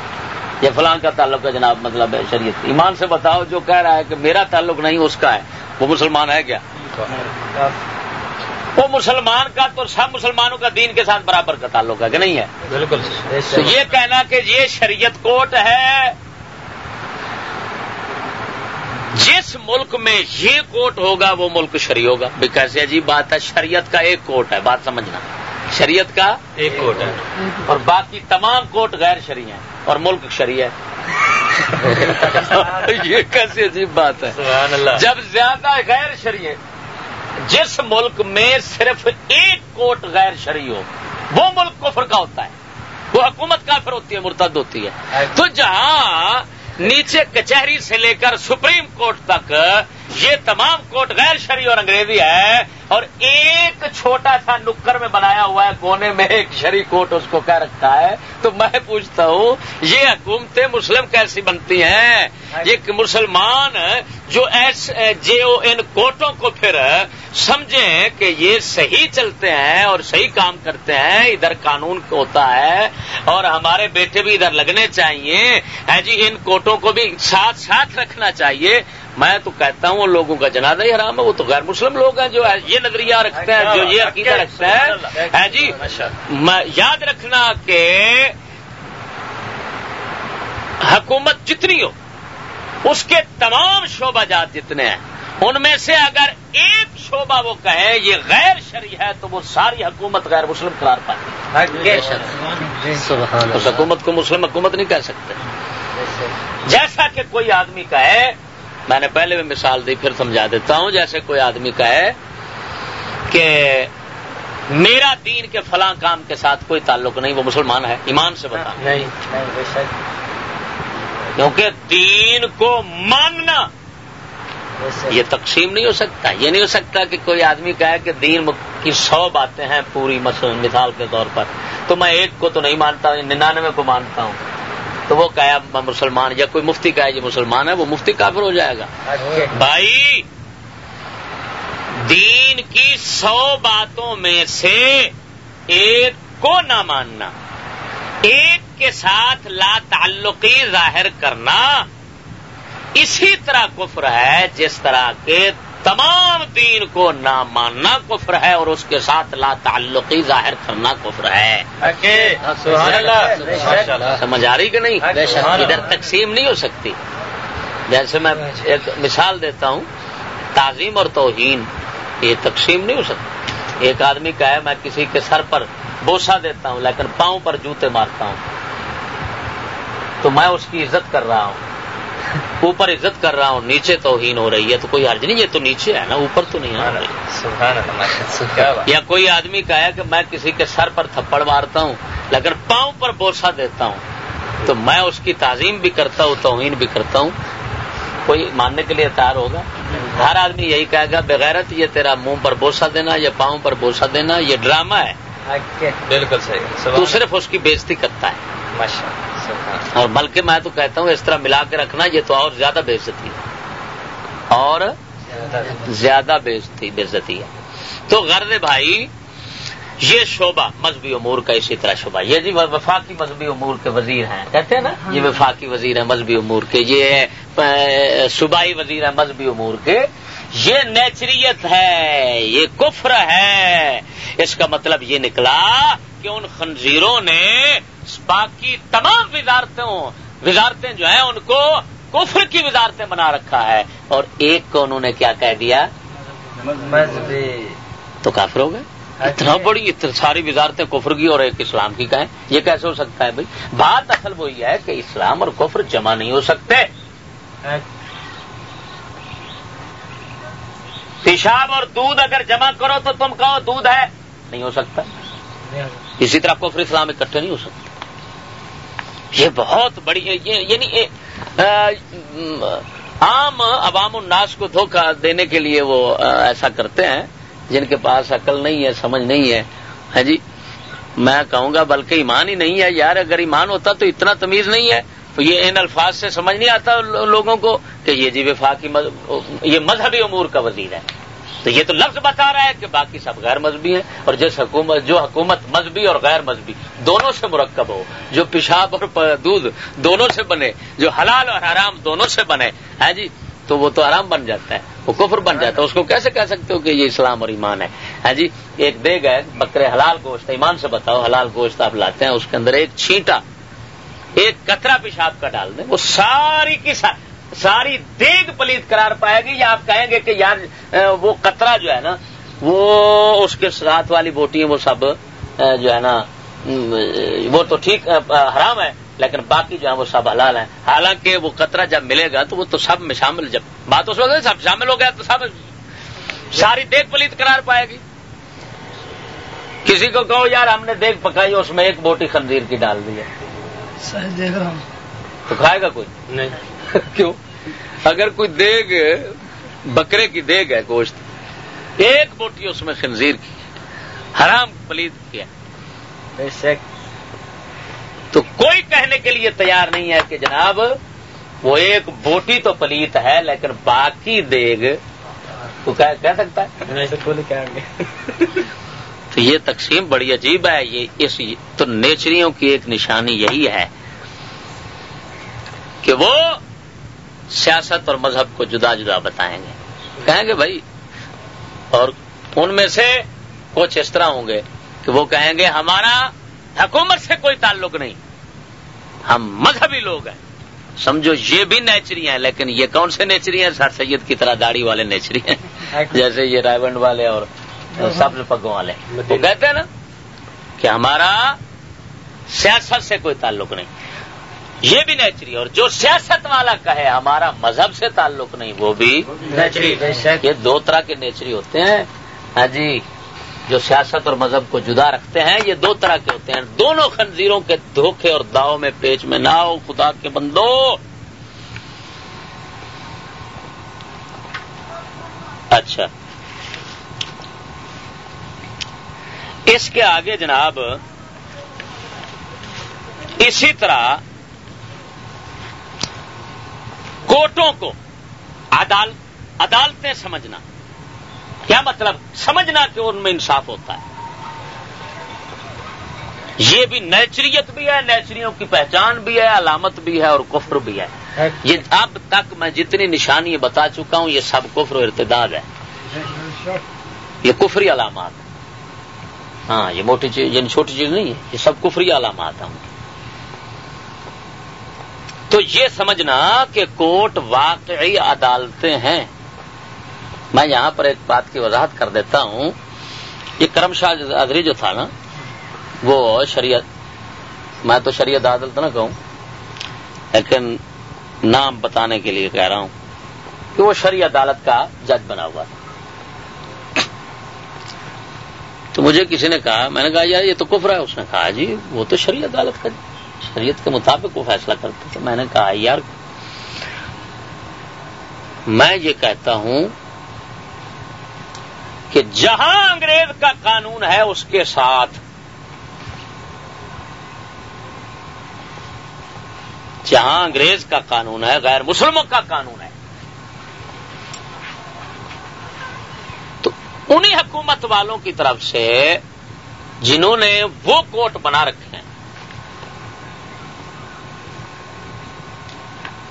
یہ فلان کا تعلق ہے جناب مطلب ہے شریعت. ایمان سے بتاؤ جو کہہ رہا ہے کہ میرا تعلق نہیں اس کا ہے. وہ مسلمان ہے کیا؟ وہ مسلمان کا تو سب مسلمانوں کا دین کے ساتھ برابر کا تعلق ہے کہ نہیں ہے؟ بالکل. یہ کہنا کہ یہ شریعت کوٹ ہے جس ملک میں یہ کوٹ ہوگا وہ ملک شریع ہوگا۔ کیسے عجیب بات ہے شریعت کا ایک کوٹ ہے بات سمجھنا۔ شریعت کا ایک کوٹ ہے۔ اور باقی تمام کوٹ غیر شریع ہیں اور ملک شریع ہے۔ *laughs* یہ کیسی عجیب بات ہے۔ سبحان اللہ۔ جب زیادہ غیر شریع جس ملک میں صرف ایک کوٹ غیر شریع ہو وہ ملک کفر کا ہوتا ہے۔ وہ حکومت کافر ہوتی ہے مرتد ہوتی ہے۔ تو جہاں نیچے کچہری سے لے کر سپریم کورٹ تک یہ تمام کوٹ غیر شرعی اور انگریزی ہے اور ایک چھوٹا سا نکر میں بنایا ہوا ہے کونے میں ایک شری کوٹ اس کو کہہ رکھا ہے۔ تو میں پوچھتا ہوں، یہ حکومتیں مسلم کیسی بنتی ہیں؟ یہ مسلمان جو ایس جو ان کوٹوں کو پھر سمجھیں کہ یہ صحیح چلتے ہیں اور صحیح کام کرتے ہیں، ادھر قانون ہوتا ہے اور ہمارے بیٹے بھی ادھر لگنے چاہیے۔ ہے جی ان کوٹوں کو بھی ساتھ ساتھ رکھنا چاہیے۔ میں تو کہتا ہوں لوگوں کا جنازہ ہی حرام ہے وہ تو غیر مسلم لوگ ہیں جو یہ نظریہ رکھتے ہیں جو یہ عقیدہ رکھتے ہیں۔ جی؟ یاد رکھنا کہ حکومت جتنی ہو اس کے تمام شعبہ جات جتنے ہیں ان میں سے اگر ایک شعبہ وہ کہے یہ غیر شرعی ہے تو وہ ساری حکومت غیر مسلم قرار پاتی ہے۔ اس حکومت کو مسلم حکومت نہیں کہہ سکتے۔ جیسا کہ کوئی آدمی کہے میں نے پہلے بھی مثال دی پھر سمجھا دیتا ہوں جیسے کوئی آدمی کہے کہ میرا دین کے فلاں کام کے ساتھ کوئی تعلق نہیں وہ مسلمان ہے ایمان سے بتا۔ نہیں کیونکہ دین کو ماننا یہ تقسیم نہیں ہو سکتا۔ یہ نہیں ہو سکتا کہ کوئی آدمی کہے کہ دین کی سو باتیں ہیں پوری مثال کے طور پر۔ تو میں ایک کو تو نہیں مانتا ہوں ننانوے کو مانتا ہوں۔ تو وہ کہا میں مسلمان یا کوئی مفتی کہا یہ مسلمان ہے وہ مفتی کافر ہو جائے گا۔ بھائی دین کی سو باتوں میں سے ایک کو نہ ماننا ایک کے ساتھ لا تعلقی ظاہر کرنا اسی طرح کفر ہے جس طرح کے تمام دین کو نہ ماننا کفر ہے اور اس کے ساتھ لا تعلقی ظاہر کرنا کفر ہے۔ سمجھ آ رہی کہ نہیں۔ ادھر تقسیم نہیں ہو سکتی۔ جیسے میں ایک مثال دیتا ہوں تعظیم اور توہین یہ تقسیم نہیں ہو سکتی۔ ایک آدمی کا ہے میں کسی کے سر پر بوسا دیتا ہوں لیکن پاؤں پر جوتے مارتا ہوں۔ تو میں اس کی عزت کر رہا ہوں۔ اوپر عزت کر رہا ہوں نیچے توہین ہو رہی ہے تو کوئی حرج نہیں یہ تو نیچے ہے نا اوپر تو نہیں ہے یا کوئی آدمی کہا کہ میں کسی کے سر پر تھپڑ مارتا ہوں لیکن پاؤں پر بوسا دیتا ہوں تو میں اس کی تعظیم بھی کرتا ہوں توہین بھی کرتا ہوں۔ کوئی ماننے کے لیے تیار ہوگا؟ ہر آدمی یہی کہے گا بغیرت یہ تیرا منہ پر بوسا دینا یا پاؤں پر بوسا دینا یہ ڈرامہ ہے۔ بالکل صحیح تو صرف اس کی بےزتی کرتا ہے۔ اور بلکہ میں تو کہتا ہوں اس طرح ملا کے رکھنا یہ تو اور زیادہ بےزتی ہے۔ اور زیادہ بےزتی بےزتی ہے۔ تو غرض بھائی یہ شعبہ مذہبی امور کا اسی طرح شعبہ۔ یہ جی وفاقی مذہبی امور کے وزیر ہیں۔ کہتے ہیں نا یہ وفاقی وزیر ہیں مذہبی امور کے۔ یہ صوبائی وزیر ہیں مذہبی امور کے۔ یہ نیچریت ہے یہ کفر ہے۔ اس کا مطلب یہ نکلا کہ ان خنزیروں نے باقی تمام وزارتوں وزارتیں جو ہیں ان کو کفر کی وزارتیں بنا رکھا ہے۔ اور ایک کو انہوں نے کیا کہہ دیا؟ تو کافر ہو گئے۔ اتنا بڑی اتنا ساری وزارتیں کفر کی اور ایک اسلام کی کہیں۔ یہ کیسے ہو سکتا ہے بھائی؟ بات اصل وہی ہے کہ اسلام اور کفر جمع نہیں ہو سکتے۔ پیشاب اور دودھ اگر جمع کرو تو تم کہو دودھ ہے، نہیں ہو سکتا۔ اسی طرح کفر اسلام اکٹھے نہیں ہو سکتے۔ یہ بہت بڑی یہ یعنی عام عوام الناس کو دھوکہ دینے کے لیے وہ ایسا کرتے ہیں، جن کے پاس عقل نہیں ہے، سمجھ نہیں ہے۔ ہاں جی میں کہوں گا بلکہ ایمان ہی نہیں ہے۔ یار، اگر ایمان ہوتا تو اتنا تمیز نہیں ہے۔ تو یہ ان الفاظ سے سمجھ نہیں آتا لوگوں کو کہ یہ جی وفاقی مذہب- یہ مذہبی امور کا وزیر ہے۔ تو یہ تو لفظ بتا رہا ہے کہ باقی سب غیر مذہبی ہیں اور جس حکومت جو حکومت مذہبی اور غیر مذہبی، دونوں سے مرکب ہو۔ جو پیشاب اور دودھ دونوں سے بنے، جو حلال اور حرام دونوں سے بنے ہے جی؟ تو وہ تو آرام بن جاتا ہے۔ وہ کفر بن جاتا ہے۔ اس کو کیسے کہہ سکتے ہو کہ یہ اسلام اور ایمان ہے؟ جی؟ ایک دیگ ہے، بکرے حلال گوشت ایمان سے بتاؤ، حلال گوشت آپ لاتے ہیں، اس کے اندر ایک چھینٹا ایک کترا پیشاب کا ڈال دیں، وہ ساری کی سا- ساری دیگ پلیت قرار پائے گی یا آپ کہیں گے کہ یار وہ کترا جو ہے نا، وہ اس کے ساتھ والی بوٹی وہ سب جو ہے نا وہ تو ٹھیک حرام ہے، لیکن باقی جو ہے وہ سب حلال ہیں۔ حالانکہ وہ کترا جب ملے گا تو وہ تو سب میں شامل، جب بات اس وقت سب شامل ہو گیا تو سب ساری دیگ پلیت قرار پائے گی۔ کسی کو کہو، یار ہم نے دیگ پکائی، اس میں ایک بوٹی خنزیر کی ڈال دی ہے۔ دیکھ رہا ہوں۔ تو کھائے گا کوئی؟ نہیں۔ *laughs* کیوں؟ اگر کوئی دیگ بکرے کی دیگ ہے گوشت۔ ایک بوٹی اس میں خنزیر کی حرام پلید کیا تو کوئی کہنے کے لیے تیار نہیں ہے کہ جناب وہ ایک بوٹی تو پلیت ہے لیکن باقی دیگ تو کہہ کہہ سکتا ہے؟ نہیں *laughs* تو یہ تقسیم بڑی عجیب ہے یہ اس تو نیچریوں کی ایک نشانی یہی ہے کہ وہ سیاست اور مذہب کو جدا جدا بتائیں گے۔ کہیں گے بھائی اور ان میں سے کچھ اس طرح ہوں گے کہ وہ کہیں گے ہمارا حکومت سے کوئی تعلق نہیں ہم مذہبی لوگ ہیں۔ سمجھو یہ بھی نیچری ہیں لیکن یہ کون سے نیچری ہیں؟ سر سید کی طرح داڑھی والے نیچری ہیں جیسے یہ رائبنڈ والے اور سبز پگوں والے۔ وہ کہتے ہیں نا کہ ہمارا سیاست سے کوئی تعلق نہیں۔ یہ بھی نیچری اور جو سیاست والا کہے ہمارا مذہب سے تعلق نہیں وہ بھی یہ دو طرح کے نیچری ہوتے ہیں۔ ہاں جی جو سیاست اور مذہب کو جدا رکھتے ہیں یہ دو طرح کے ہوتے ہیں۔ دونوں خنزیروں کے دھوکے اور داؤ میں پیچ میں نہ ہو خدا کے بندو۔ اچھا۔ اس کے آگے جناب، اسی طرح کوٹوں کو عدال، عدالتیں سمجھنا۔ کیا مطلب؟ سمجھنا کہ ان میں انصاف ہوتا ہے۔ یہ بھی نیچریت بھی ہے، نیچریوں کی پہچان بھی ہے، علامت بھی ہے اور کفر بھی ہے۔ یہ اب تک میں جتنی نشانی بتا چکا ہوں، یہ سب کفر و ارتداد ہے۔ یہ کفری علامات ہاں یہ موٹی چیز یعنی چھوٹی چیز نہیں ہے، یہ سب کفری علامات ہیں۔ تو یہ سمجھنا کہ کوٹ واقعی عدالتیں ہیں۔ میں یہاں پر ایک بات کی وضاحت کر دیتا ہوں۔ یہ کرم شاہ ادری جو تھا نا، وہ شریعت، میں تو شریعت عدالت نہ کہوں، لیکن نام بتانے کے لیے کہہ رہا ہوں کہ وہ شریع عدالت کا جج بنا ہوا تھا۔ تو مجھے کسی نے کہا، میں نے کہا، یار، یہ تو کفر ہے. اس نے کہا جی وہ تو شریع عدالت کا شریعت کے مطابق وہ فیصلہ کرتے تھے۔ میں نے کہا یار، میں یہ کہتا ہوں کہ جہاں انگریز کا قانون ہے، اس کے ساتھ جہاں انگریز کا قانون ہے، غیر مسلموں کا قانون ہے تو انہی حکومت والوں کی طرف سے جنہوں نے وہ کوٹ بنا رکھے ہیں۔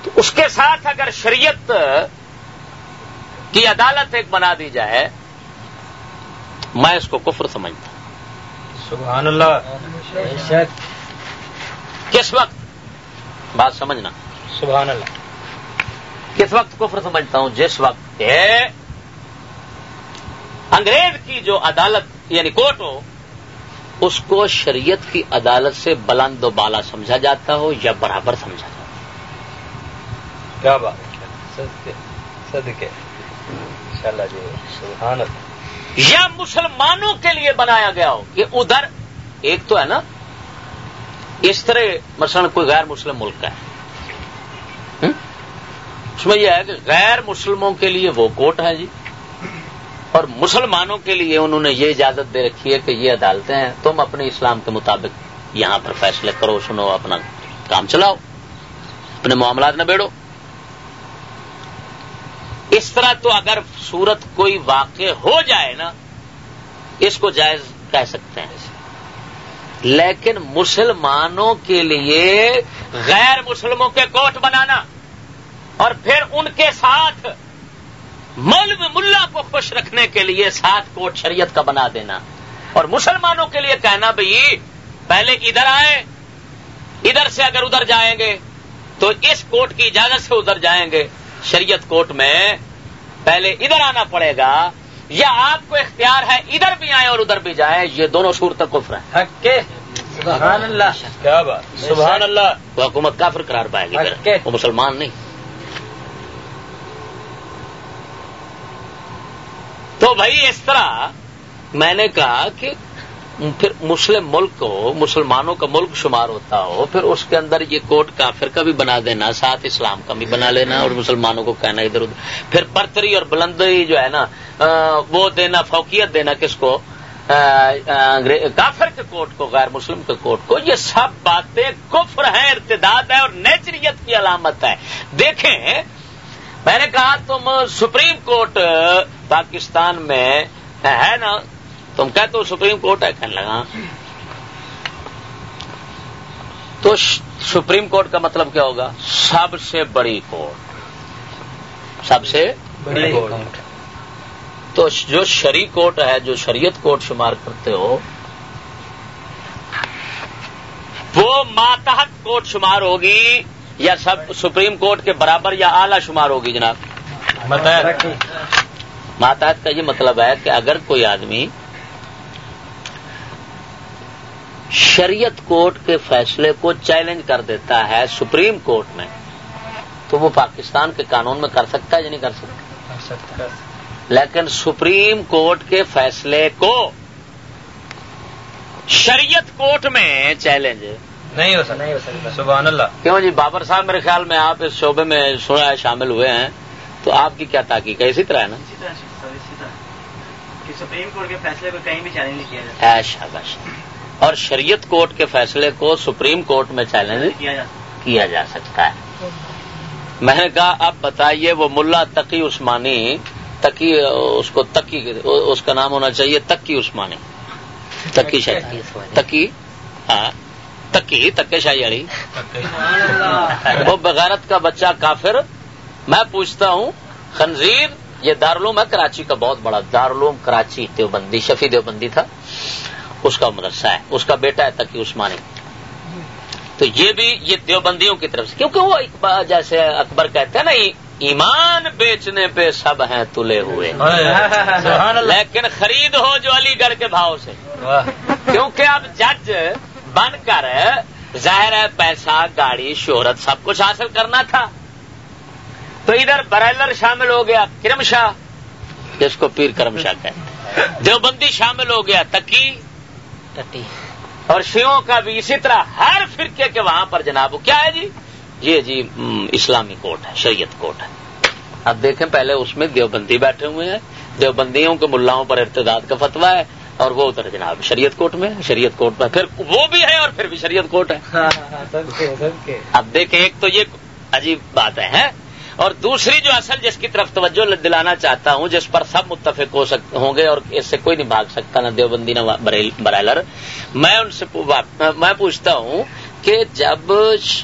تو اس کے ساتھ اگر شریعت کی عدالت ایک بنا دی جائے میں اس کو کفر سمجھتا ہوں۔ سبحان اللہ۔ کس وقت؟ بات سمجھنا۔ سبحان اللہ۔ کس وقت کفر سمجھتا ہوں؟ جس وقت کہ انگریز کی جو عدالت یعنی کوٹ ہو اس کو شریعت کی عدالت سے بلند و بالا سمجھا جاتا ہو یا برابر سمجھا جاتا ہو؟ کیا بات صدقے انشاءاللہ جی سبحان اللہ۔ یا مسلمانوں کے لیے بنایا گیا ہو۔ کہ ادھر ایک تو ہے نا اس طرح مثلا کوئی غیر مسلم ملک ہے۔ اس میں یہ ہے کہ غیر مسلموں کے لیے وہ کوٹ ہے جی۔ اور مسلمانوں کے لیے انہوں نے یہ اجازت دے رکھی ہے کہ یہ عدالتیں ہیں، تم اپنے اسلام کے مطابق یہاں پر فیصلے کرو، سنو اپنا کام چلاؤ، اپنے معاملات نہ بیڑو اس طرح تو اگر صورت کوئی واقع ہو جائے نا، اس کو جائز کہہ سکتے ہیں۔ لیکن مسلمانوں کے لیے غیر مسلموں کے کوٹ بنانا اور پھر ان کے ساتھ مولو ملا کو خوش رکھنے کے لیے ساتھ کوٹ شریعت کا بنا دینا اور مسلمانوں کے لیے کہنا بھائی پہلے ادھر آئے ادھر سے اگر ادھر جائیں گے تو اس کوٹ کی اجازت سے ادھر جائیں گے۔ شریعت کوٹ میں پہلے ادھر آنا پڑے گا یا آپ کو اختیار ہے ادھر بھی آئیں اور ادھر بھی جائیں یہ دونوں صورت کفر ہیں۔ سبحان اللہ۔ کیا بات۔ سبحان اللہ۔ وہ حکومت کافر قرار پائے گی۔ وہ مسلمان نہیں۔ تو بھائی اس طرح میں نے کہا کہ پھر مسلم ملک ہو مسلمانوں کا ملک شمار ہوتا ہو، پھر اس کے اندر یہ کوٹ کافر کا بھی بنا دینا، ساتھ اسلام کا بھی بنا لینا اور مسلمانوں کو کہنا ادھر ادھر۔ پھر برتری اور بلندی جو ہے نا وہ دینا، فوقیت دینا کس کو؟ کافر کے کوٹ کو، غیر مسلم کے کوٹ کو۔ یہ سب باتیں کفر ہیں ارتداد ہے اور نیچریت کی علامت ہے۔ دیکھیں میں نے کہا تم سپریم کورٹ پاکستان میں ہے نا؟ تم کہتے ہو سپریم کورٹ ہے کہنے لگا۔ تو سپریم کورٹ کا مطلب کیا ہوگا؟ سب سے بڑی کورٹ۔ سب سے بڑی کورٹ۔ تو جو شری کوٹ ہے جو شریعت کوٹ شمار کرتے ہو وہ ماتحت کوٹ شمار ہوگی۔ یا سب سپریم کورٹ کے برابر یا اعلی شمار ہوگی جناب؟ ماتحت کا یہ مطلب ہے کہ اگر کوئی آدمی شریعت کورٹ کے فیصلے کو چیلنج کر دیتا ہے سپریم کورٹ میں، تو وہ پاکستان کے قانون میں کر سکتا ہے یا نہیں کر سکتا؟ لیکن سپریم کورٹ کے فیصلے کو شریعت کورٹ میں چیلنج نہیں ہو سکتا۔ سبحان اللہ۔ کیوں جی بابر صاحب میرے خیال میں آپ اس شعبے میں سنا ہے شامل ہوئے ہیں تو آپ کی کیا تحقیق ہے؟ اسی طرح ہے نا؟ سپریم کورٹ کے فیصلے کو کہیں بھی چیلنج نہیں کیا جاتا۔ شاباش۔ اور شریعت کورٹ کے فیصلے کو سپریم کورٹ میں چیلنج کیا جا سکتا ہے۔ میں نے کہا اب بتائیے وہ ملا تقی عثمانی تقی اس کو تقی اس کا نام ہونا چاہیے تقی عثمانی۔ تقی شاہی تقی ہاں۔ تقی تکے شاہی علی۔ وہ بغیرت کا بچہ کافر میں پوچھتا ہوں خنزیر یہ دارالعلوم ہے کراچی کا بہت بڑا دارالعلوم کراچی دیوبندی شفی دیوبندی تھا۔ اس کا مدرسہ ہے اس کا بیٹا ہے تقی عثمانی۔ تو یہ بھی یہ دیوبندیوں کی طرف سے کیونکہ وہ جیسے اکبر کہتے ہیں نا ایمان بیچنے پہ سب ہیں تلے ہوئے۔ لیکن خرید ہو جو علی گڑھ کے بھاؤ سے۔ کیونکہ اب جج بن کر ظاہر ہے پیسہ گاڑی شہرت سب کچھ حاصل کرنا تھا۔ تو ادھر برائلر شامل ہو گیا کرم شاہ۔ جس کو پیر کرم شاہ کہتے دیوبندی شامل ہو گیا تکی۔ اور شیوں کا بھی اسی طرح ہر فرقے کے وہاں پر جناب کیا ہے جی؟ یہ جی اسلامی کوٹ ہے شریعت کوٹ ہے۔ اب دیکھیں پہلے اس میں دیوبندی بیٹھے ہوئے ہیں۔ دیوبندیوں کے ملاؤں پر ارتداد کا فتوا ہے۔ اور وہ ادھر جناب شریعت کوٹ میں شریعت کوٹ میں پھر وہ بھی ہے اور پھر بھی شریعت کوٹ ہے۔ اب دیکھیں ایک تو یہ عجیب بات ہے اور دوسری جو اصل جس کی طرف توجہ دلانا چاہتا ہوں جس پر سب متفق ہو سکتے ہوں گے اور اس سے کوئی نہیں بھاگ سکتا نہ دیوبندی نہ برائلر میں ان سے میں پوچھتا ہوں کہ جب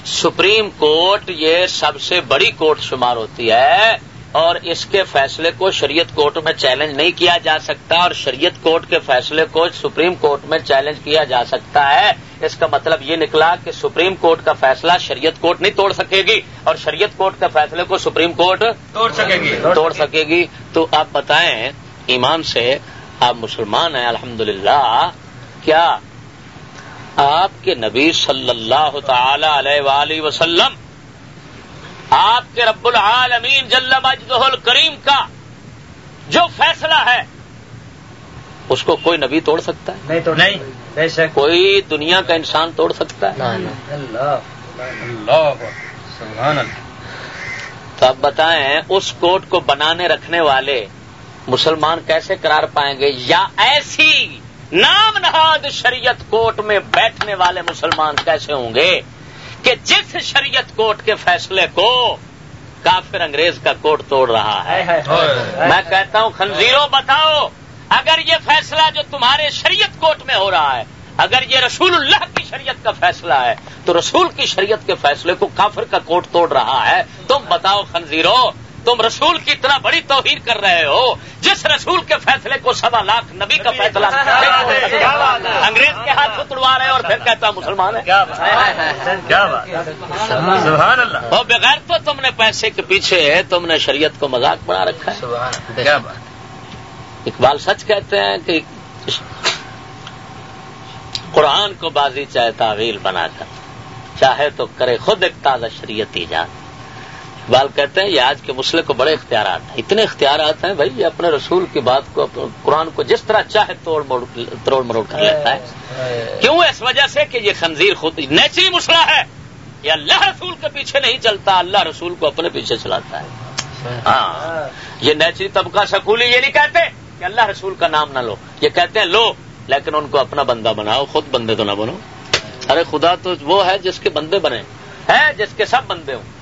سپریم کورٹ یہ سب سے بڑی کورٹ شمار ہوتی ہے اور اس کے فیصلے کو شریعت کورٹ میں چیلنج نہیں کیا جا سکتا اور شریعت کورٹ کے فیصلے کو سپریم کورٹ میں چیلنج کیا جا سکتا ہے۔ اس کا مطلب یہ نکلا کہ سپریم کورٹ کا فیصلہ شریعت کورٹ نہیں توڑ سکے گی اور شریعت کورٹ کے فیصلے کو سپریم کورٹ توڑ سکے گی۔ توڑ سکے گی۔ تو آپ بتائیں ایمان سے آپ مسلمان ہیں الحمد کیا آپ کے نبی صلی اللہ تعالی علیہ وآلہ وسلم آپ کے رب العالمین جل مجدہ الکریم کا جو فیصلہ ہے اس کو کوئی نبی توڑ سکتا ہے؟ نہیں تو نہیں کوئی دنیا کا انسان توڑ سکتا ہے؟ تو اب بتائیں اس کوٹ کو بنانے رکھنے والے مسلمان کیسے قرار پائیں گے؟ یا ایسی نام نہاد شریعت کوٹ میں بیٹھنے والے مسلمان کیسے ہوں گے؟ کہ جس شریعت کوٹ کے فیصلے کو کافر انگریز کا کوٹ توڑ رہا ہے میں کہتا ہوں خنزیروں بتاؤ اگر یہ فیصلہ جو تمہارے شریعت کوٹ میں ہو رہا ہے اگر یہ رسول اللہ کی شریعت کا فیصلہ ہے تو رسول کی شریعت کے فیصلے کو کافر کا کوٹ توڑ رہا ہے تم بتاؤ خنزیروں تم رسول کی اتنا بڑی توہیر کر رہے ہو جس رسول کے فیصلے کو سوا لاکھ نبی کا فیصلہ انگریز کے ہاتھ کو توڑوا رہے اور پھر کہتا مسلمان ہے؟ اور بغیر تو تم نے پیسے کے پیچھے تم نے شریعت کو مذاق بنا رکھا ہے۔ اقبال سچ کہتے ہیں کہ قرآن کو بازی چاہے تعویل بنا کر چاہے تو کرے خود ایک تازہ شریعت ایجاد اقبال کہتے ہیں، یہ آج کے مسئلے کو بڑے اختیارات ہیں۔ اتنے اختیارات ہیں بھائی، یہ اپنے رسول کی بات کو قرآن کو جس طرح چاہے توڑ تروڑ مروڑ کر لیتا ہے۔ کیوں؟ اس وجہ سے کہ یہ خنزیر خود نیچری مسئلہ ہے۔ یہ اللہ رسول کے پیچھے نہیں چلتا، اللہ رسول کو اپنے پیچھے چلاتا ہے۔ ہاں یہ نیچری طبقہ سکولی یہ نہیں کہتے کہ اللہ رسول کا نام نہ لو۔ یہ کہتے ہیں لو، لیکن ان کو اپنا بندہ بناؤ، خود بندے تو نہ بنو۔ ارے خدا تو وہ ہے جس کے بندے بنے، ہے جس کے سب بندے ہوں۔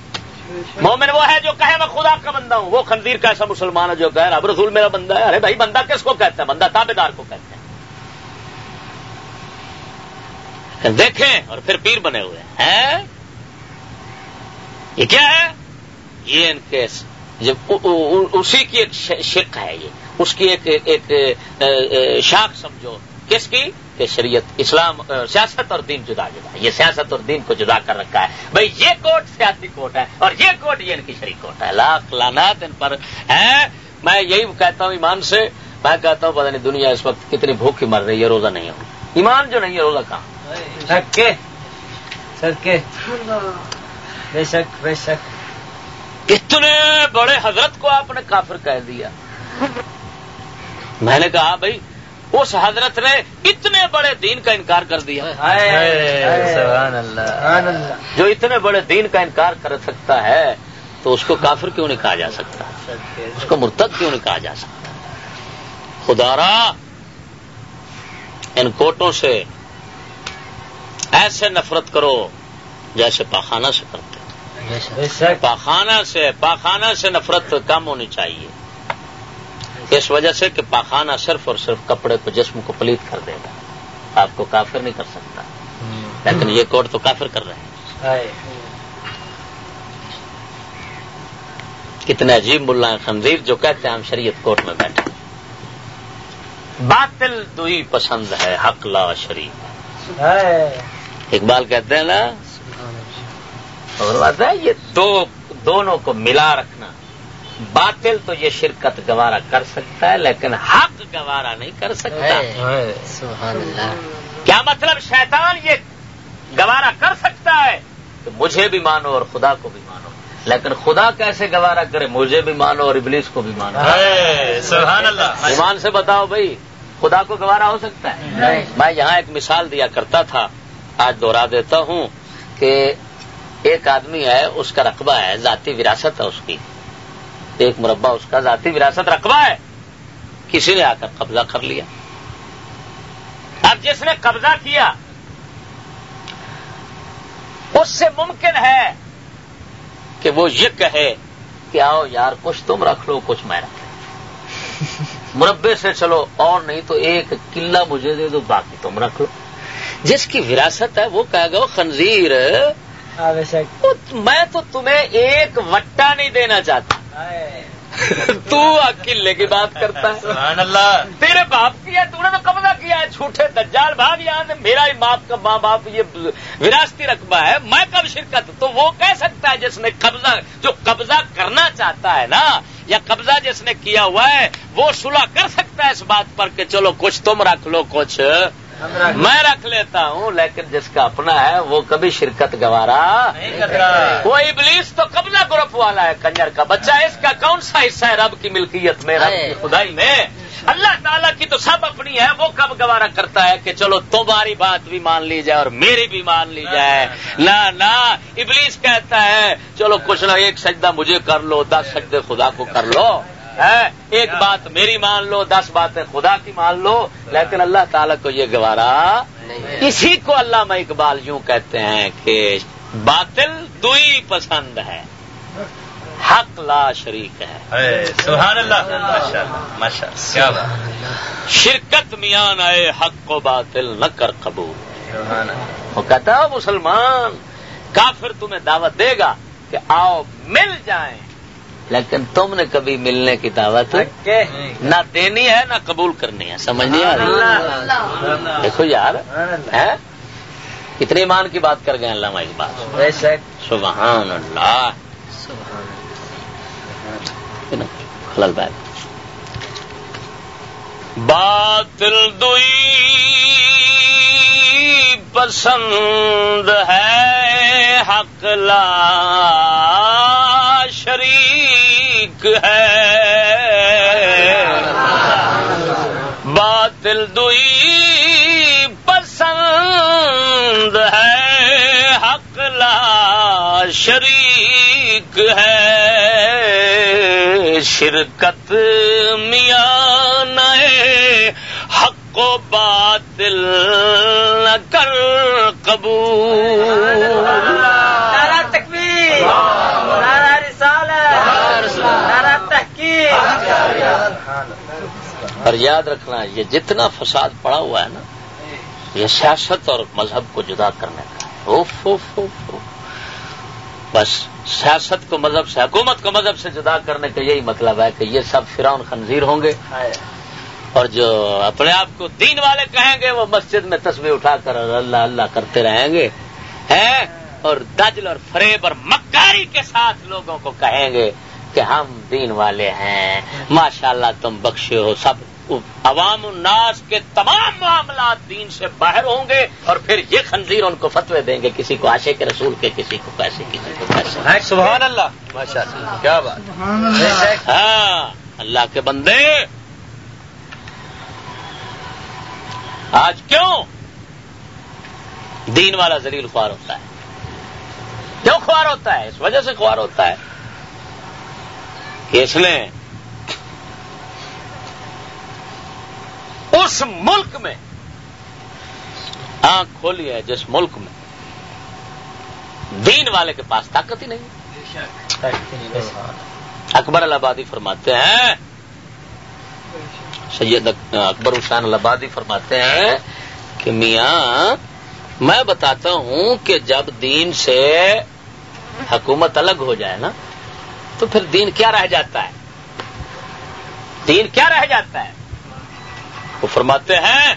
مومن وہ ہے جو کہے میں خدا کا بندہ ہوں، وہ خنزیر کا ایسا مسلمان ہے جو کہہ رہا رسول میرا بندہ ہے، ارے بھائی بندہ کس کو کہتا ہے؟ بندہ تابے دار کو کہتے ہیں دیکھیں، اور پھر پیر بنے ہوئے ہیں۔ یہ کیا ہے؟ یہ ان کے اسی کی ایک شک ہے یہ۔ اس کی ایک ایک شاخ سمجھو۔ کس کی؟ کہ شریعت اسلام سیاست اور دین جدا جدا یہ سیاست اور دین کو جدا کر رکھا ہے۔ بھائی یہ کوٹ سیاسی کوٹ ہے اور یہ کوٹ یہ ان کی شریک کوٹ ہے۔ لاکھ لانات ان پر ہے میں یہی کہتا ہوں ایمان سے۔ میں کہتا ہوں پتہ نہیں دنیا اس وقت کتنی بھوک مر رہی ہے روزہ نہیں ہو۔ ایمان جو نہیں ہے روزہ کہاں؟ بے شک بے شک۔ اتنے بڑے حضرت کو آپ نے کافر کہہ دیا۔ میں نے کہا بھائی اس حضرت نے اتنے بڑے دین کا انکار کر دیا۔ سبحان اللہ۔ جو اتنے بڑے دین کا انکار کر سکتا ہے تو اس کو کافر کیوں نہیں کہا جا سکتا؟ اس کو مرتد کیوں نہیں کہا جا سکتا؟ خدا را ان کوٹوں سے ایسے نفرت کرو جیسے پاخانہ سے کرتے پاخانہ سے پاخانہ سے نفرت کم ہونی چاہیے۔ اس وجہ سے کہ پاخانہ صرف اور صرف کپڑے کو جسم کو پلیت کر دے گا۔ آپ کو کافر نہیں کر سکتا۔ لیکن یہ کوٹ تو کافر کر رہے ہیں۔ کتنے عجیب ملا ہیں خنزیر جو کہتے ہیں ہم شریعت کوٹ میں بیٹھے باطل دوئی پسند ہے حق لا شریف اقبال کہتے ہیں نا اور بات ہے یہ دو دونوں کو ملا رکھنا۔ باطل تو یہ شرکت گوارا کر سکتا ہے لیکن حق گوارا نہیں کر سکتا۔ سبحان اللہ۔ کیا مطلب شیطان یہ گوارا کر سکتا ہے؟ کہ مجھے بھی مانو اور خدا کو بھی مانو۔ لیکن خدا کیسے گوارا کرے؟ مجھے بھی مانو اور ابلیس کو بھی مانو۔ سبحان اللہ۔ ایمان سے بتاؤ بھائی خدا کو گوارا ہو سکتا ہے؟ میں یہاں ایک مثال دیا کرتا تھا۔ آج دوہرا دیتا ہوں کہ ایک آدمی ہے اس کا رقبہ ہے ذاتی وراثت ہے اس کی۔ ایک مربع اس کا ذاتی وراثت رقبہ ہے۔ کسی نے آ کر قبضہ کر لیا۔ اب جس نے قبضہ کیا اس سے ممکن ہے کہ وہ یہ کہے کہ آؤ یار کچھ تم رکھ لو کچھ میں رکھ لوں۔ *laughs* مربے سے چلو اور نہیں تو ایک قلعہ مجھے دے دو باقی تم رکھ لو۔ جس کی وراثت ہے وہ کہے گا خنزیر میں تو تمہیں ایک وٹا نہیں دینا چاہتا۔ *laughs* تو قلعے کی بات کرتا ہے۔ سبحان اللہ۔ تیرے باپ کی ہے تو نے تو قبضہ کیا ہے چھوٹے دجال بھاگ یہاں سے میرا ہی باپ کا ماں باپ یہ وراثتی رقبہ ہے۔ میں کب شرکت تو وہ کہہ سکتا ہے جس نے قبضہ جو قبضہ کرنا چاہتا ہے نا یا قبضہ جس نے کیا ہوا ہے وہ صلح کر سکتا ہے اس بات پر کہ چلو کچھ تم رکھ لو کچھ میں رکھ لیتا ہوں لیکن جس کا اپنا ہے وہ کبھی شرکت گوارا وہ ابلیس تو قبضہ گروپ والا ہے کنجر کا بچہ۔ اس کا کون سا حصہ ہے رب کی ملکیت میں رب کی خدائی میں؟ اللہ تعالیٰ کی تو سب اپنی ہے وہ کب گوارا کرتا ہے کہ چلو تمہاری بات بھی مان لی جائے اور میری بھی مان لی جائے۔ نہ نہ ابلیس کہتا ہے چلو کچھ نہ ایک سجدہ مجھے کر لو دس سجدے خدا کو کر لو۔ ایک بات میری مان لو دس باتیں خدا کی مان لو لیکن اللہ تعالیٰ کو یہ گوارا اسی کو اللہ اقبال یوں کہتے ہیں کہ باطل دوئی پسند ہے حق لا شریک ہے۔ سبحان اللہ شرکت میان آئے حق و باطل نہ کر قبول۔ وہ کہتا ہے مسلمان کافر تمہیں دعوت دے گا کہ آؤ مل جائیں۔ لیکن تم نے کبھی ملنے کی دعوت نہ دینی ہے نہ قبول کرنی ہے سمجھ نہیں آ رہی دیکھو یار کتنے ایمان کی بات کر گئے اللہ اقبال۔ سبحان اللہ۔ خلل بیت باطل دوئی پسند ہے حق لا شریک ہے۔ باطل دوئی پسند ہے حق لا شریک ہے۔ شرکت میاں نئے حق و باطل نہ کر قبول۔ نارا تکبیر رسالت تحقیق۔ اور یاد رکھنا یہ جتنا فساد پڑا ہوا ہے نا یہ سیاست اور مذہب کو جدا کرنے کا۔ اوف اوف اوف بس سیاست کو مذہب سے حکومت کو مذہب سے جدا کرنے کا یہی مطلب ہے کہ یہ سب فرعون خنزیر ہوں گے۔ اور جو اپنے آپ کو دین والے کہیں گے وہ مسجد میں تصویر اٹھا کر اللہ اللہ کرتے رہیں گے۔ ہیں؟ اور دجل اور فریب اور مکاری کے ساتھ لوگوں کو کہیں گے کہ ہم دین والے ہیں۔ ماشاء اللہ تم بخشے ہو سب عوام الناس کے تمام معاملات دین سے باہر ہوں گے اور پھر یہ خنزیر ان کو فتوے دیں گے کسی کو آشے کے رسول کے کسی کو پیسے کسی کو پیسے۔ سبحان اللہ۔ ماشاء اللہ کیا بات۔ ہاں اللہ کے بندے۔ آج کیوں؟ دین والا زلیل خوار ہوتا ہے۔ کیوں خوار ہوتا ہے؟ اس وجہ سے خوار ہوتا ہے کہ اس نے اس ملک میں۔ آنکھ کھولی ہے جس ملک میں۔ دین والے کے پاس طاقت ہی نہیں۔ اکبر الہبادی فرماتے ہیں۔ سید اکبر حسین الہبادی فرماتے ہیں کہ میاں، میں بتاتا ہوں کہ جب دین سے حکومت الگ ہو جائے نا، تو پھر دین کیا رہ جاتا ہے؟ دین کیا رہ جاتا ہے؟ وہ فرماتے ہیں